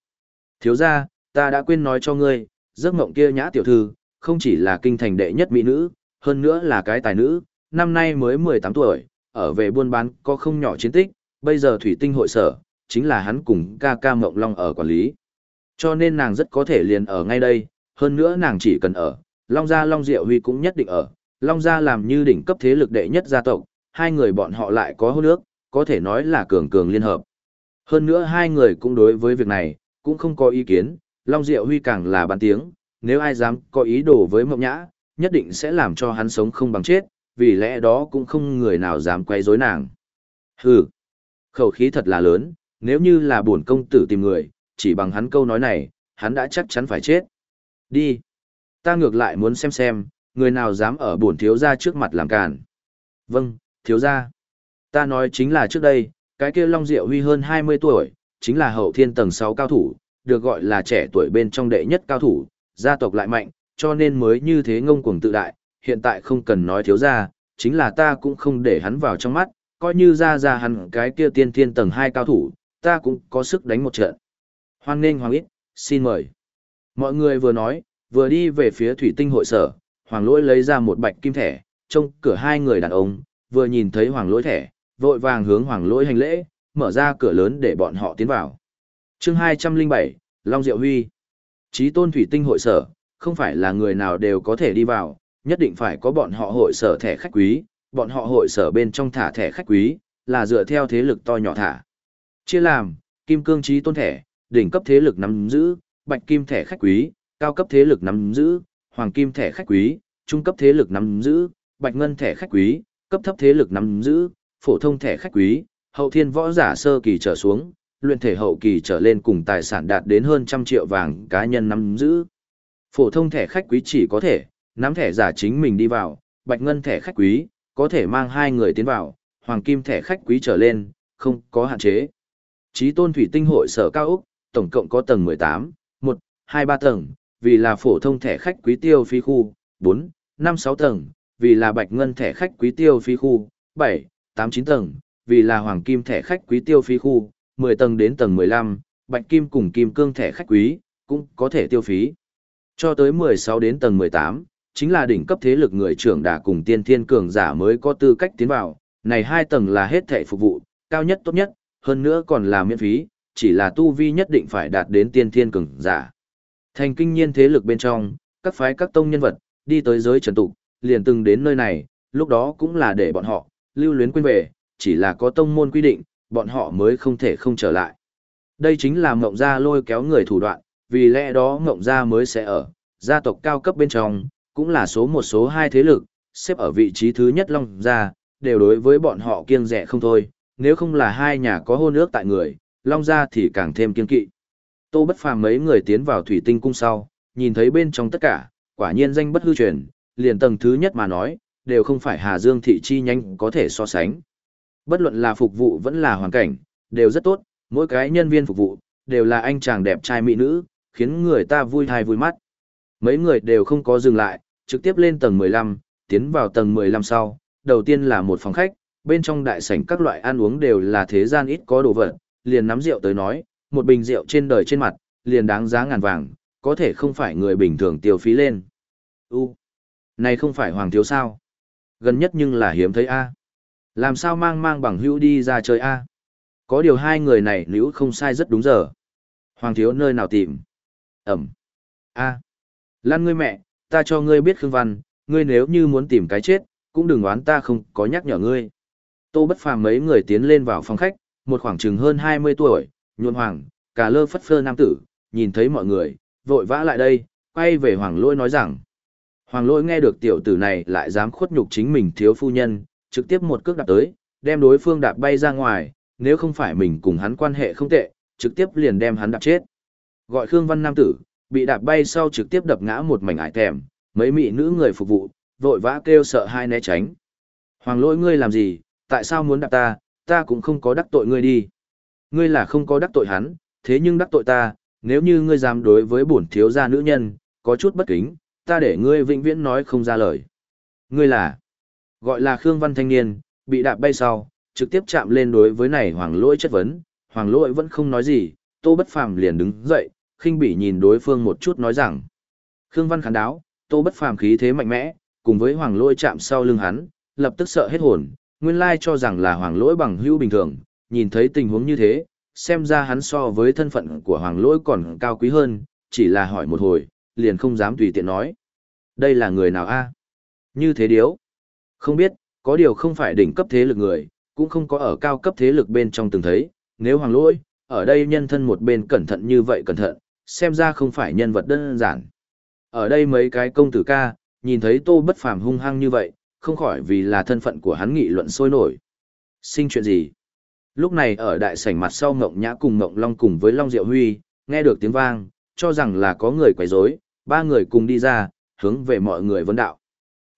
thiếu gia, ta đã quên nói cho ngươi, giấc mộng kia nhã tiểu thư, không chỉ là kinh thành đệ nhất mỹ nữ, hơn nữa là cái tài nữ, năm nay mới 18 tuổi, ở về buôn bán có không nhỏ chiến tích, bây giờ thủy tinh hội sở, chính là hắn cùng ca ca mộng long ở quản lý. Cho nên nàng rất có thể liền ở ngay đây, hơn nữa nàng chỉ cần ở, Long Gia Long Diệu Huy cũng nhất định ở, Long Gia làm như đỉnh cấp thế lực đệ nhất gia tộc, hai người bọn họ lại có hôn nước, có thể nói là cường cường liên hợp. Hơn nữa hai người cũng đối với việc này, cũng không có ý kiến, Long Diệu Huy càng là bàn tiếng, nếu ai dám có ý đồ với Mộng Nhã, nhất định sẽ làm cho hắn sống không bằng chết, vì lẽ đó cũng không người nào dám quay rối nàng. Hừ, khẩu khí thật là lớn, nếu như là bổn công tử tìm người, chỉ bằng hắn câu nói này, hắn đã chắc chắn phải chết. Đi. Ta ngược lại muốn xem xem, người nào dám ở bổn thiếu gia trước mặt làm càn. Vâng, thiếu gia. Ta nói chính là trước đây, cái kia Long Diệu Huy hơn 20 tuổi, chính là hậu thiên tầng 6 cao thủ, được gọi là trẻ tuổi bên trong đệ nhất cao thủ, gia tộc lại mạnh, cho nên mới như thế ngông cuồng tự đại, hiện tại không cần nói thiếu gia, chính là ta cũng không để hắn vào trong mắt, coi như ra ra hắn cái kia tiên thiên tầng 2 cao thủ, ta cũng có sức đánh một trận. Hoan nghênh Hoàng Ít, xin mời. Mọi người vừa nói, vừa đi về phía thủy tinh hội sở, Hoàng Lỗi lấy ra một bạch kim thẻ, trông cửa hai người đàn ông, vừa nhìn thấy Hoàng Lỗi thẻ, vội vàng hướng Hoàng Lỗi hành lễ, mở ra cửa lớn để bọn họ tiến vào. chương 207, Long Diệu Huy. Chí tôn thủy tinh hội sở, không phải là người nào đều có thể đi vào, nhất định phải có bọn họ hội sở thẻ khách quý, bọn họ hội sở bên trong thả thẻ khách quý, là dựa theo thế lực to nhỏ thả. Chia làm, kim cương chí tôn thẻ, đỉnh cấp thế lực nắm giữ, bạch kim thẻ khách quý, cao cấp thế lực nắm giữ, hoàng kim thẻ khách quý, trung cấp thế lực nắm giữ, bạch ngân thẻ khách quý, cấp thấp thế lực nắm giữ, phổ thông thẻ khách quý, hậu thiên võ giả sơ kỳ trở xuống, luyện thể hậu kỳ trở lên cùng tài sản đạt đến hơn trăm triệu vàng cá nhân nắm giữ. Phổ thông thẻ khách quý chỉ có thể, nắm thẻ giả chính mình đi vào, bạch ngân thẻ khách quý, có thể mang hai người tiến vào, hoàng kim thẻ khách quý trở lên, không có hạn chế. Chí tôn thủy tinh hội sở cao Úc, tổng cộng có tầng 18, 1, 2, 3 tầng, vì là phổ thông thẻ khách quý tiêu phí khu, 4, 5, 6 tầng, vì là bạch ngân thẻ khách quý tiêu phí khu, 7, 8, 9 tầng, vì là hoàng kim thẻ khách quý tiêu phí khu, 10 tầng đến tầng 15, bạch kim cùng kim cương thẻ khách quý, cũng có thể tiêu phí. Cho tới 16 đến tầng 18, chính là đỉnh cấp thế lực người trưởng đà cùng tiên thiên cường giả mới có tư cách tiến vào, này hai tầng là hết thẻ phục vụ, cao nhất tốt nhất, hơn nữa còn là miễn phí, chỉ là tu vi nhất định phải đạt đến tiên thiên cường giả. Thành kinh nhiên thế lực bên trong, các phái các tông nhân vật, đi tới giới trần tục, liền từng đến nơi này, lúc đó cũng là để bọn họ, lưu luyến quên về, chỉ là có tông môn quy định, bọn họ mới không thể không trở lại. Đây chính là Ngộng gia lôi kéo người thủ đoạn, vì lẽ đó Ngộng gia mới sẽ ở, gia tộc cao cấp bên trong, cũng là số một số hai thế lực, xếp ở vị trí thứ nhất Long gia, đều đối với bọn họ kiêng rẻ không thôi, nếu không là hai nhà có hôn ước tại người, Long gia thì càng thêm kiên kỵ. Tô Bất Phàm mấy người tiến vào thủy tinh cung sau, nhìn thấy bên trong tất cả, quả nhiên danh bất hư truyền, liền tầng thứ nhất mà nói, đều không phải Hà Dương thị chi nhánh có thể so sánh. Bất luận là phục vụ vẫn là hoàn cảnh, đều rất tốt, mỗi cái nhân viên phục vụ, đều là anh chàng đẹp trai mỹ nữ, khiến người ta vui thai vui mắt. Mấy người đều không có dừng lại, trực tiếp lên tầng 15, tiến vào tầng 15 sau, đầu tiên là một phòng khách, bên trong đại sảnh các loại ăn uống đều là thế gian ít có đồ vật, liền nắm rượu tới nói, một bình rượu trên đời trên mặt, liền đáng giá ngàn vàng, có thể không phải người bình thường tiêu phí lên. U, này không phải hoàng thiếu sao? Gần nhất nhưng là hiếm thấy A. Làm sao mang mang bằng hữu đi ra chơi A? Có điều hai người này nếu không sai rất đúng giờ. Hoàng thiếu nơi nào tìm? Ẩm. A. Lan ngươi mẹ, ta cho ngươi biết Khương Văn, ngươi nếu như muốn tìm cái chết, cũng đừng oán ta không có nhắc nhở ngươi. Tô bất phàm mấy người tiến lên vào phòng khách, một khoảng chừng hơn 20 tuổi, nhuộn hoàng, cả lơ phất phơ nam tử, nhìn thấy mọi người, vội vã lại đây, quay về hoàng lôi nói rằng. Hoàng lôi nghe được tiểu tử này lại dám khuất nhục chính mình thiếu phu nhân, trực tiếp một cước đạp tới, đem đối phương đạp bay ra ngoài, nếu không phải mình cùng hắn quan hệ không tệ, trực tiếp liền đem hắn đạp chết. Gọi Khương Văn Nam tử, bị đạp bay sau trực tiếp đập ngã một mảnh ải thèm, mấy mỹ nữ người phục vụ, vội vã kêu sợ hai né tránh. Hoàng lỗi ngươi làm gì, tại sao muốn đạp ta, ta cũng không có đắc tội ngươi đi. Ngươi là không có đắc tội hắn, thế nhưng đắc tội ta, nếu như ngươi dám đối với bổn thiếu gia nữ nhân, có chút bất kính, ta để ngươi vĩnh viễn nói không ra lời. Ngươi là, gọi là Khương Văn Thanh Niên, bị đạp bay sau, trực tiếp chạm lên đối với này hoàng lỗi chất vấn, hoàng lỗi vẫn không nói gì, tô bất phàm liền đứng dậy, khinh bỉ nhìn đối phương một chút nói rằng. Khương Văn khán đáo, tô bất phàm khí thế mạnh mẽ, cùng với hoàng lỗi chạm sau lưng hắn, lập tức sợ hết hồn, nguyên lai cho rằng là hoàng lỗi bằng hữu bình thường, nhìn thấy tình huống như thế, xem ra hắn so với thân phận của hoàng lỗi còn cao quý hơn, chỉ là hỏi một hồi, liền không dám tùy tiện nói. Đây là người nào a? Như thế điếu. Không biết, có điều không phải đỉnh cấp thế lực người, cũng không có ở cao cấp thế lực bên trong từng thấy, nếu hoàng lỗi, ở đây nhân thân một bên cẩn thận như vậy cẩn thận, xem ra không phải nhân vật đơn giản. Ở đây mấy cái công tử ca, nhìn thấy tô bất phàm hung hăng như vậy, không khỏi vì là thân phận của hắn nghị luận sôi nổi. Sinh chuyện gì? Lúc này ở đại sảnh mặt sau Ngộng Nhã cùng Ngộng Long cùng với Long Diệu Huy, nghe được tiếng vang, cho rằng là có người quấy rối, ba người cùng đi ra, hướng về mọi người vấn đạo.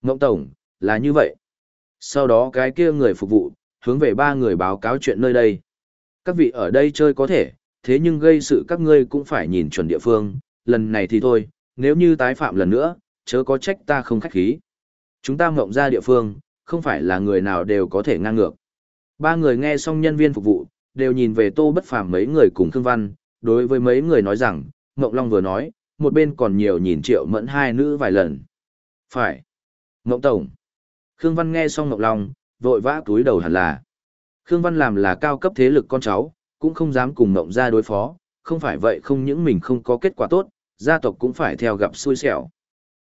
Ngộng Tổng, là như vậy. Sau đó cái kia người phục vụ, hướng về ba người báo cáo chuyện nơi đây. Các vị ở đây chơi có thể, thế nhưng gây sự các ngươi cũng phải nhìn chuẩn địa phương, lần này thì thôi, nếu như tái phạm lần nữa, chớ có trách ta không khách khí. Chúng ta mộng ra địa phương, không phải là người nào đều có thể ngang ngược. Ba người nghe xong nhân viên phục vụ, đều nhìn về tô bất phàm mấy người cùng Khương Văn, đối với mấy người nói rằng, Ngộng Long vừa nói, một bên còn nhiều nhìn triệu mẫn hai nữ vài lần. Phải. Ngộng Tổng. Khương Văn nghe xong Ngọc Long, vội vã túi đầu hẳn là. Khương Văn làm là cao cấp thế lực con cháu, cũng không dám cùng Ngộng ra đối phó, không phải vậy không những mình không có kết quả tốt, gia tộc cũng phải theo gặp xui xẻo.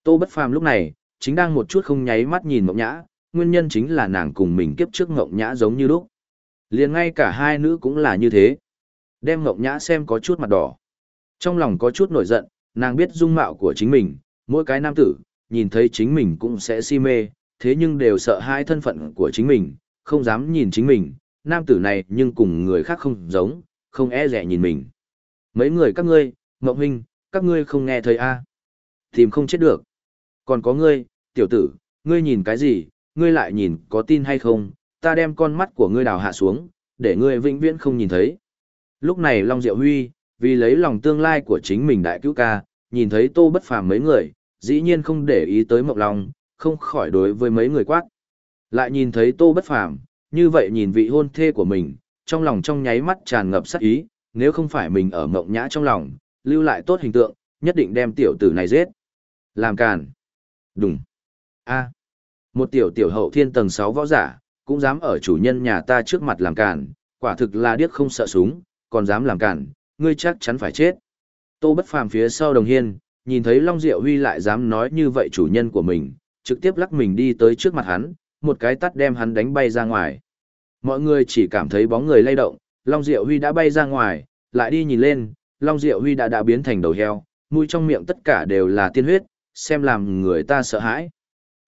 Tô Bất Phàm lúc này, chính đang một chút không nháy mắt nhìn Mộng Nhã, nguyên nhân chính là nàng cùng mình kiếp trước Mộng Nhã giống như lúc. Liền ngay cả hai nữ cũng là như thế. Đem Mộng Nhã xem có chút mặt đỏ. Trong lòng có chút nổi giận, nàng biết dung mạo của chính mình, mỗi cái nam tử, nhìn thấy chính mình cũng sẽ si mê, thế nhưng đều sợ hai thân phận của chính mình, không dám nhìn chính mình, nam tử này nhưng cùng người khác không giống, không e rẻ nhìn mình. Mấy người các ngươi, Ngọc Huynh, các ngươi không nghe thấy a à? Tìm không chết được. Còn có ngươi, tiểu tử, ngươi nhìn cái gì, ngươi lại nhìn có tin hay không, ta đem con mắt của ngươi đào hạ xuống, để ngươi vĩnh viễn không nhìn thấy. Lúc này Long Diệu Huy, vì lấy lòng tương lai của chính mình đại cứu ca, nhìn thấy tô bất phàm mấy người, dĩ nhiên không để ý tới Mộng Long, không khỏi đối với mấy người quát. Lại nhìn thấy tô bất phàm, như vậy nhìn vị hôn thê của mình, trong lòng trong nháy mắt tràn ngập sát ý, nếu không phải mình ở mộng nhã trong lòng, lưu lại tốt hình tượng, nhất định đem tiểu tử này giết. Làm càn. Đúng. a à. Một tiểu tiểu hậu thiên tầng 6 võ giả, cũng dám ở chủ nhân nhà ta trước mặt làm càn, quả thực là điếc không sợ súng, còn dám làm càn, ngươi chắc chắn phải chết. Tô bất phàm phía sau đồng hiên, nhìn thấy Long Diệu Huy lại dám nói như vậy chủ nhân của mình, trực tiếp lắc mình đi tới trước mặt hắn, một cái tắt đem hắn đánh bay ra ngoài. Mọi người chỉ cảm thấy bóng người lay động, Long Diệu Huy đã bay ra ngoài, lại đi nhìn lên, Long Diệu Huy đã đã biến thành đầu heo, mũi trong miệng tất cả đều là tiên huyết, xem làm người ta sợ hãi.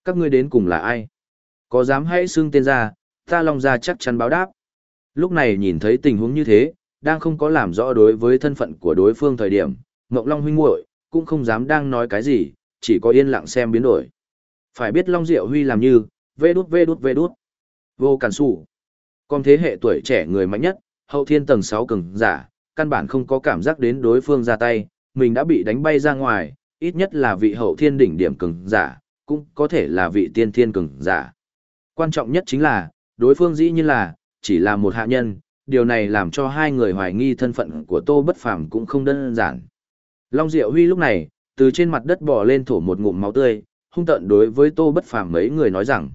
Các ngươi đến cùng là ai? Có dám hãy xưng tên ra, ta Long ra chắc chắn báo đáp. Lúc này nhìn thấy tình huống như thế, đang không có làm rõ đối với thân phận của đối phương thời điểm, Ngọc Long huynh muội cũng không dám đang nói cái gì, chỉ có yên lặng xem biến đổi. Phải biết Long Diệu Huy làm như, vê đút vê đút vê đút. Vô cản sủ. Con thế hệ tuổi trẻ người mạnh nhất, hậu thiên tầng 6 cường giả, căn bản không có cảm giác đến đối phương ra tay, mình đã bị đánh bay ra ngoài, ít nhất là vị hậu thiên đỉnh điểm cường giả, cũng có thể là vị tiên thiên cường giả. Quan trọng nhất chính là, đối phương dĩ nhiên là, chỉ là một hạ nhân, điều này làm cho hai người hoài nghi thân phận của Tô Bất Phàm cũng không đơn giản. Long Diệu Huy lúc này, từ trên mặt đất bò lên thổ một ngụm máu tươi, hung tận đối với Tô Bất Phàm mấy người nói rằng,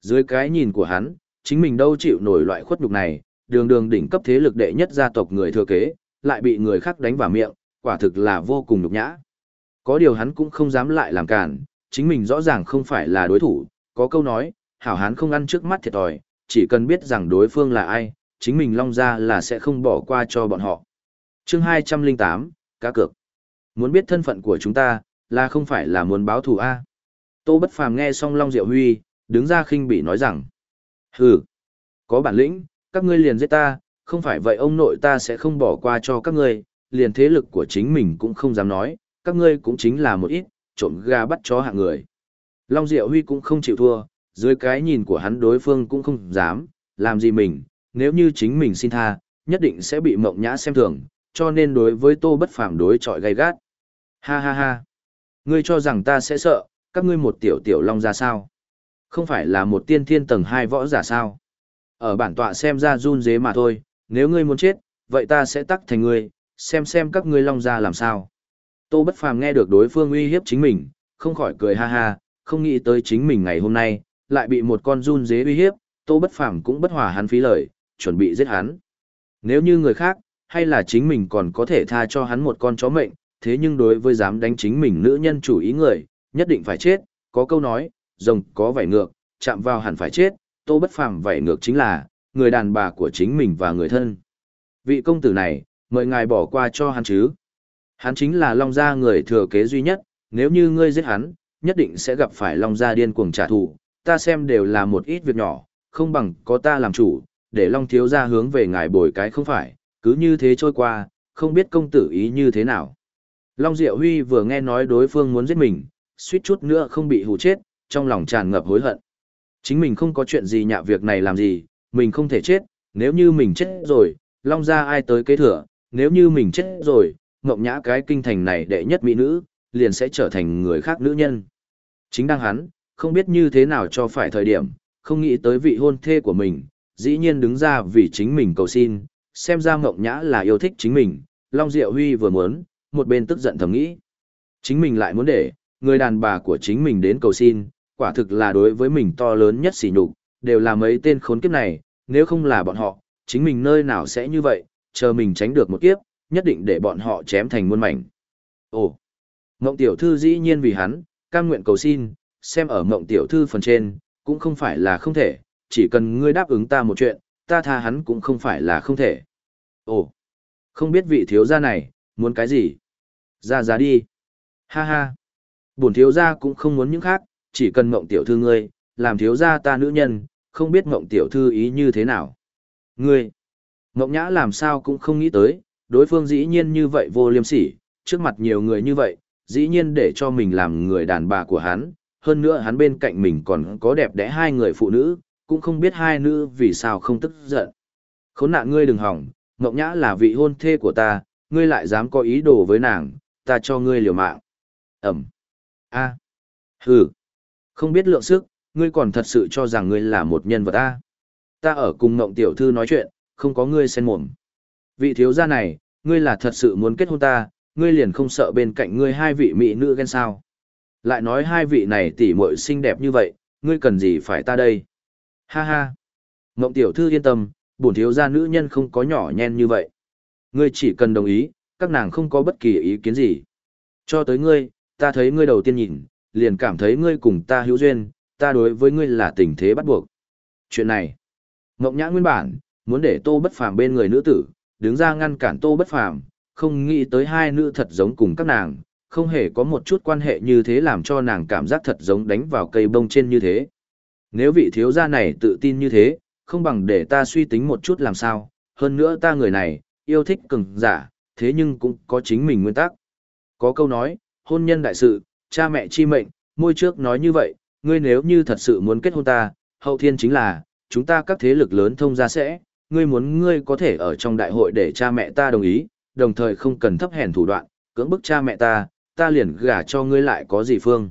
dưới cái nhìn của hắn, chính mình đâu chịu nổi loại khuất nhục này, đường đường đỉnh cấp thế lực đệ nhất gia tộc người thừa kế, lại bị người khác đánh vào miệng, quả thực là vô cùng nhục nhã. Có điều hắn cũng không dám lại làm cản, chính mình rõ ràng không phải là đối thủ, có câu nói, hảo hán không ăn trước mắt thiệt thòi, chỉ cần biết rằng đối phương là ai, chính mình long ra là sẽ không bỏ qua cho bọn họ. chương 208, cá cược. Muốn biết thân phận của chúng ta, là không phải là muốn báo thù A. Tô Bất Phàm nghe xong Long Diệu Huy, đứng ra khinh bỉ nói rằng, hừ, có bản lĩnh, các ngươi liền giết ta, không phải vậy ông nội ta sẽ không bỏ qua cho các ngươi, liền thế lực của chính mình cũng không dám nói, các ngươi cũng chính là một ít, trộm gà bắt chó hạng người. Long Diệu Huy cũng không chịu thua, dưới cái nhìn của hắn đối phương cũng không dám, làm gì mình, nếu như chính mình xin tha, nhất định sẽ bị mộng nhã xem thường, cho nên đối với tô bất phàm đối chọi gay gắt. Ha ha ha, ngươi cho rằng ta sẽ sợ, các ngươi một tiểu tiểu long ra sao? Không phải là một tiên thiên tầng hai võ giả sao? Ở bản tọa xem ra run dế mà thôi, nếu ngươi muốn chết, vậy ta sẽ tắc thành ngươi, xem xem các ngươi long ra làm sao. Tô Bất Phàm nghe được đối phương uy hiếp chính mình, không khỏi cười ha ha, không nghĩ tới chính mình ngày hôm nay, lại bị một con run dế uy hiếp, Tô Bất Phàm cũng bất hòa hắn phí lời, chuẩn bị giết hắn. Nếu như người khác, hay là chính mình còn có thể tha cho hắn một con chó mệnh, thế nhưng đối với dám đánh chính mình nữ nhân chủ ý người, nhất định phải chết, có câu nói, rồng có vảy ngược, chạm vào hẳn phải chết, Tô Bất Phàm vảy ngược chính là người đàn bà của chính mình và người thân. Vị công tử này, mời ngài bỏ qua cho hắn chứ. Hắn chính là Long Gia người thừa kế duy nhất, nếu như ngươi giết hắn, nhất định sẽ gặp phải Long Gia điên cuồng trả thù, ta xem đều là một ít việc nhỏ, không bằng có ta làm chủ, để Long Thiếu Gia hướng về ngài bồi cái không phải, cứ như thế trôi qua, không biết công tử ý như thế nào. Long Diệu Huy vừa nghe nói đối phương muốn giết mình, suýt chút nữa không bị hù chết, trong lòng tràn ngập hối hận. Chính mình không có chuyện gì nhạ việc này làm gì, mình không thể chết, nếu như mình chết rồi, Long Gia ai tới kế thừa, nếu như mình chết rồi, ngộng nhã cái kinh thành này đệ nhất mỹ nữ, liền sẽ trở thành người khác nữ nhân. Chính đang hắn, không biết như thế nào cho phải thời điểm, không nghĩ tới vị hôn thê của mình, dĩ nhiên đứng ra vì chính mình cầu xin, xem ra ngộng nhã là yêu thích chính mình, Long Diệu Huy vừa muốn, một bên tức giận thầm nghĩ. Chính mình lại muốn để, người đàn bà của chính mình đến cầu xin, quả thực là đối với mình to lớn nhất sỉ nhục, đều là mấy tên khốn kiếp này, nếu không là bọn họ, chính mình nơi nào sẽ như vậy, chờ mình tránh được một kiếp, nhất định để bọn họ chém thành muôn mảnh. Ồ, Ngộng tiểu thư dĩ nhiên vì hắn, cam nguyện cầu xin, xem ở Ngộng tiểu thư phần trên, cũng không phải là không thể, chỉ cần ngươi đáp ứng ta một chuyện, ta tha hắn cũng không phải là không thể. Ồ, không biết vị thiếu gia này, muốn cái gì? Ra ra đi. Ha ha. Bổn thiếu gia cũng không muốn những khác, chỉ cần Ngộng tiểu thư ngươi, làm thiếu gia ta nữ nhân, không biết Ngộng tiểu thư ý như thế nào. Ngươi, Ngộng nhã làm sao cũng không nghĩ tới, đối phương dĩ nhiên như vậy vô liêm sỉ, trước mặt nhiều người như vậy, dĩ nhiên để cho mình làm người đàn bà của hắn, hơn nữa hắn bên cạnh mình còn có đẹp đẽ hai người phụ nữ, cũng không biết hai nữ vì sao không tức giận. Khốn nạn ngươi đừng hỏng, Ngọc Nhã là vị hôn thê của ta, ngươi lại dám có ý đồ với nàng, ta cho ngươi liều mạng. Ẩm. A. Hừ. Không biết lượng sức, ngươi còn thật sự cho rằng ngươi là một nhân vật ta Ta ở cùng Ngộng Tiểu Thư nói chuyện, không có ngươi xen mồm. Vị thiếu gia này, ngươi là thật sự muốn kết hôn ta, ngươi liền không sợ bên cạnh ngươi hai vị mỹ nữ ghen sao. Lại nói hai vị này tỉ muội xinh đẹp như vậy, ngươi cần gì phải ta đây? Ha ha. ngộng tiểu thư yên tâm, bổn thiếu gia nữ nhân không có nhỏ nhen như vậy. Ngươi chỉ cần đồng ý, các nàng không có bất kỳ ý kiến gì. Cho tới ngươi, ta thấy ngươi đầu tiên nhìn, liền cảm thấy ngươi cùng ta hữu duyên, ta đối với ngươi là tình thế bắt buộc. Chuyện này, Ngộng Nhã nguyên bản, muốn để Tô Bất Phàm bên người nữ tử, đứng ra ngăn cản Tô Bất Phàm, không nghĩ tới hai nữ thật giống cùng các nàng, không hề có một chút quan hệ như thế làm cho nàng cảm giác thật giống đánh vào cây bông trên như thế. Nếu vị thiếu gia này tự tin như thế, không bằng để ta suy tính một chút làm sao, hơn nữa ta người này, yêu thích cường giả, thế nhưng cũng có chính mình nguyên tắc. Có câu nói, hôn nhân đại sự, cha mẹ chi mệnh, môi trước nói như vậy, ngươi nếu như thật sự muốn kết hôn ta, hậu thiên chính là, chúng ta các thế lực lớn thông ra sẽ, ngươi muốn ngươi có thể ở trong đại hội để cha mẹ ta đồng ý, đồng thời không cần thấp hèn thủ đoạn, cưỡng bức cha mẹ ta, ta liền gả cho ngươi lại có gì phương.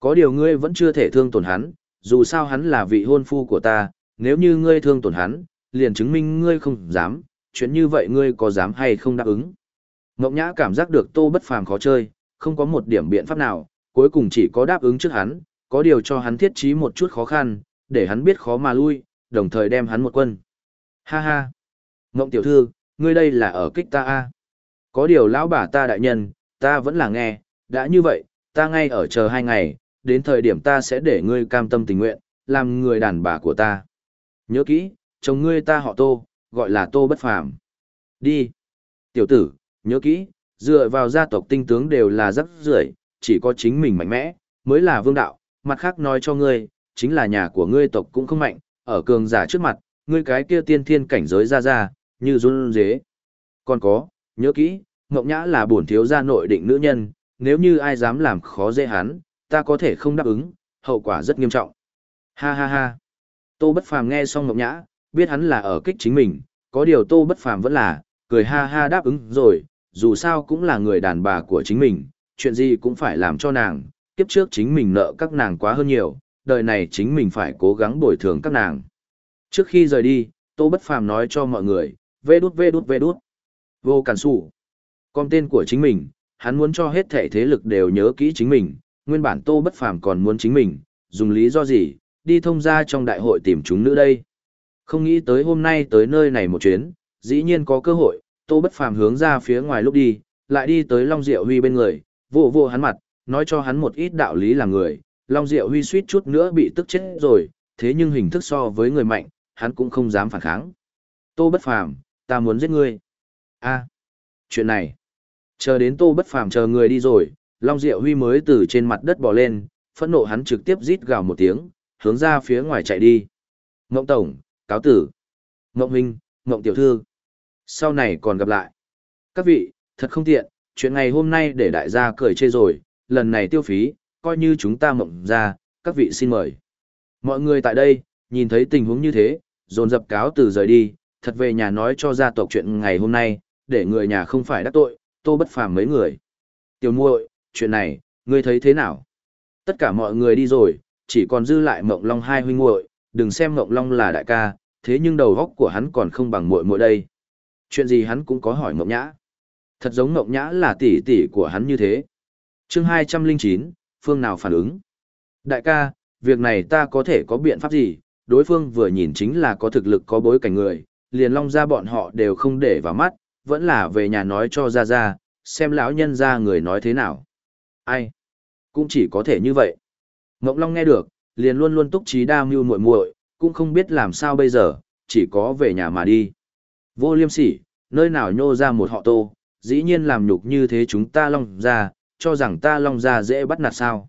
Có điều ngươi vẫn chưa thể thương tổn hắn, dù sao hắn là vị hôn phu của ta, nếu như ngươi thương tổn hắn, liền chứng minh ngươi không dám, chuyện như vậy ngươi có dám hay không đáp ứng. Ngọc Nhã cảm giác được tô bất phàm khó chơi, không có một điểm biện pháp nào, cuối cùng chỉ có đáp ứng trước hắn, có điều cho hắn thiết trí một chút khó khăn, để hắn biết khó mà lui, đồng thời đem hắn một quân. Ha ha! Ngộng tiểu thư, ngươi đây là ở kích ta a Có điều lão bà ta đại nhân, ta vẫn là nghe, đã như vậy, ta ngay ở chờ hai ngày, đến thời điểm ta sẽ để ngươi cam tâm tình nguyện, làm người đàn bà của ta. Nhớ kỹ, chồng ngươi ta họ tô, gọi là tô bất phàm. Đi! Tiểu tử, nhớ kỹ, dựa vào gia tộc tinh tướng đều là rất rưởi chỉ có chính mình mạnh mẽ, mới là vương đạo, mặt khác nói cho ngươi, chính là nhà của ngươi tộc cũng không mạnh, ở cường giả trước mặt, ngươi cái kia tiên thiên cảnh giới ra ra, như run dế. Còn có, nhớ kỹ, Ngọc Nhã là bổn thiếu gia nội định nữ nhân, nếu như ai dám làm khó dễ hắn, ta có thể không đáp ứng, hậu quả rất nghiêm trọng. Ha ha ha. Tô Bất Phàm nghe xong Ngọc Nhã, biết hắn là ở kích chính mình, có điều Tô Bất Phàm vẫn là, cười ha ha đáp ứng rồi, dù sao cũng là người đàn bà của chính mình, chuyện gì cũng phải làm cho nàng, kiếp trước chính mình nợ các nàng quá hơn nhiều, đời này chính mình phải cố gắng bồi thường các nàng. Trước khi rời đi, Tô Bất Phàm nói cho mọi người, vê đút vê đút vê đút. Vô cản sủ. Con tên của chính mình, hắn muốn cho hết thể thế lực đều nhớ kỹ chính mình, nguyên bản Tô Bất Phàm còn muốn chính mình, dùng lý do gì, đi thông gia trong đại hội tìm chúng nữ đây. Không nghĩ tới hôm nay tới nơi này một chuyến, dĩ nhiên có cơ hội, Tô Bất Phàm hướng ra phía ngoài lúc đi, lại đi tới Long Diệu Huy bên người, vỗ vỗ hắn mặt, nói cho hắn một ít đạo lý làm người, Long Diệu Huy suýt chút nữa bị tức chết rồi, thế nhưng hình thức so với người mạnh, hắn cũng không dám phản kháng. Tô Bất Phàm, ta muốn giết ngươi. A, chuyện này. Chờ đến Tô Bất Phàm chờ người đi rồi, Long Diệu Huy mới từ trên mặt đất bò lên, phẫn nộ hắn trực tiếp rít gào một tiếng, hướng ra phía ngoài chạy đi. Ngộng Tổng, cáo tử. Ngộng Huynh, Ngộng Tiểu Thư. Sau này còn gặp lại. Các vị, thật không tiện, chuyện ngày hôm nay để đại gia cười chê rồi, lần này tiêu phí, coi như chúng ta mộng ra, các vị xin mời. Mọi người tại đây, nhìn thấy tình huống như thế, dồn dập cáo từ rời đi, thật về nhà nói cho gia tộc chuyện ngày hôm nay, để người nhà không phải đắc tội, tô bất phàm mấy người. Tiểu muội, chuyện này, ngươi thấy thế nào? Tất cả mọi người đi rồi, chỉ còn dư lại Mộng Long hai huynh muội, đừng xem Mộng Long là đại ca, thế nhưng đầu óc của hắn còn không bằng muội muội đây. Chuyện gì hắn cũng có hỏi ngọc Nhã. Thật giống ngọc Nhã là tỷ tỷ của hắn như thế. Chương hai trăm linh chín, phương nào phản ứng? Đại ca, việc này ta có thể có biện pháp gì? Đối phương vừa nhìn chính là có thực lực có bối cảnh người, liền long ra bọn họ đều không để vào mắt, vẫn là về nhà nói cho ra ra, xem lão nhân ra người nói thế nào. Ai? Cũng chỉ có thể như vậy. Ngọc Long nghe được, liền luôn luôn túc trí đa mưu muội muội, cũng không biết làm sao bây giờ, chỉ có về nhà mà đi. Vô liêm sỉ, nơi nào nhô ra một họ tô, dĩ nhiên làm nhục như thế chúng ta long ra, cho rằng ta long ra dễ bắt nạt sao.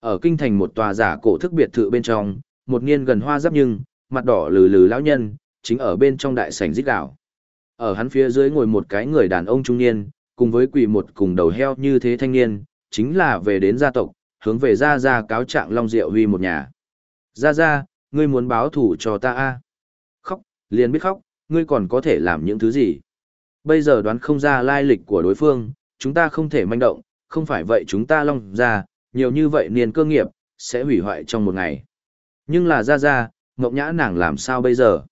Ở kinh thành một tòa giả cổ thức biệt thự bên trong, một niên gần hoa giáp nhưng, mặt đỏ lừ lừ lão nhân, chính ở bên trong đại sảnh rít gạo. Ở hắn phía dưới ngồi một cái người đàn ông trung niên, cùng với quỷ một cùng đầu heo như thế thanh niên, chính là về đến gia tộc, hướng về ra ra cáo trạng Long Diệu Huy một nhà. Ra ra, ngươi muốn báo thủ cho ta a Khóc, liền biết khóc, ngươi còn có thể làm những thứ gì? Bây giờ đoán không ra lai lịch của đối phương, chúng ta không thể manh động, không phải vậy chúng ta long ra, nhiều như vậy niên cơ nghiệp, sẽ hủy hoại trong một ngày. Nhưng là ra ra, ngọc nhã nàng làm sao bây giờ?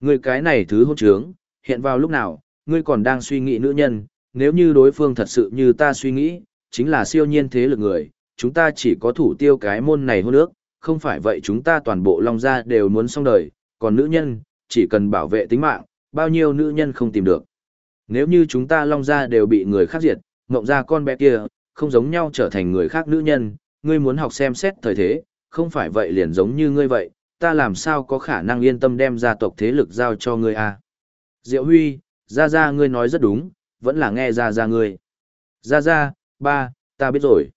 Ngươi cái này thứ hôn trướng, hiện vào lúc nào, ngươi còn đang suy nghĩ nữ nhân, nếu như đối phương thật sự như ta suy nghĩ, chính là siêu nhiên thế lực người, chúng ta chỉ có thủ tiêu cái môn này hôn ước, không phải vậy chúng ta toàn bộ long gia đều muốn xong đời, còn nữ nhân, chỉ cần bảo vệ tính mạng, bao nhiêu nữ nhân không tìm được. Nếu như chúng ta long gia đều bị người khác diệt, mộng ra con bé kia, không giống nhau trở thành người khác nữ nhân, ngươi muốn học xem xét thời thế, không phải vậy liền giống như ngươi vậy, ta làm sao có khả năng yên tâm đem gia tộc thế lực giao cho ngươi à. Diệu Huy, ra ra ngươi nói rất đúng, vẫn là nghe ra ra ngươi. Ra ra, ba, ta biết rồi.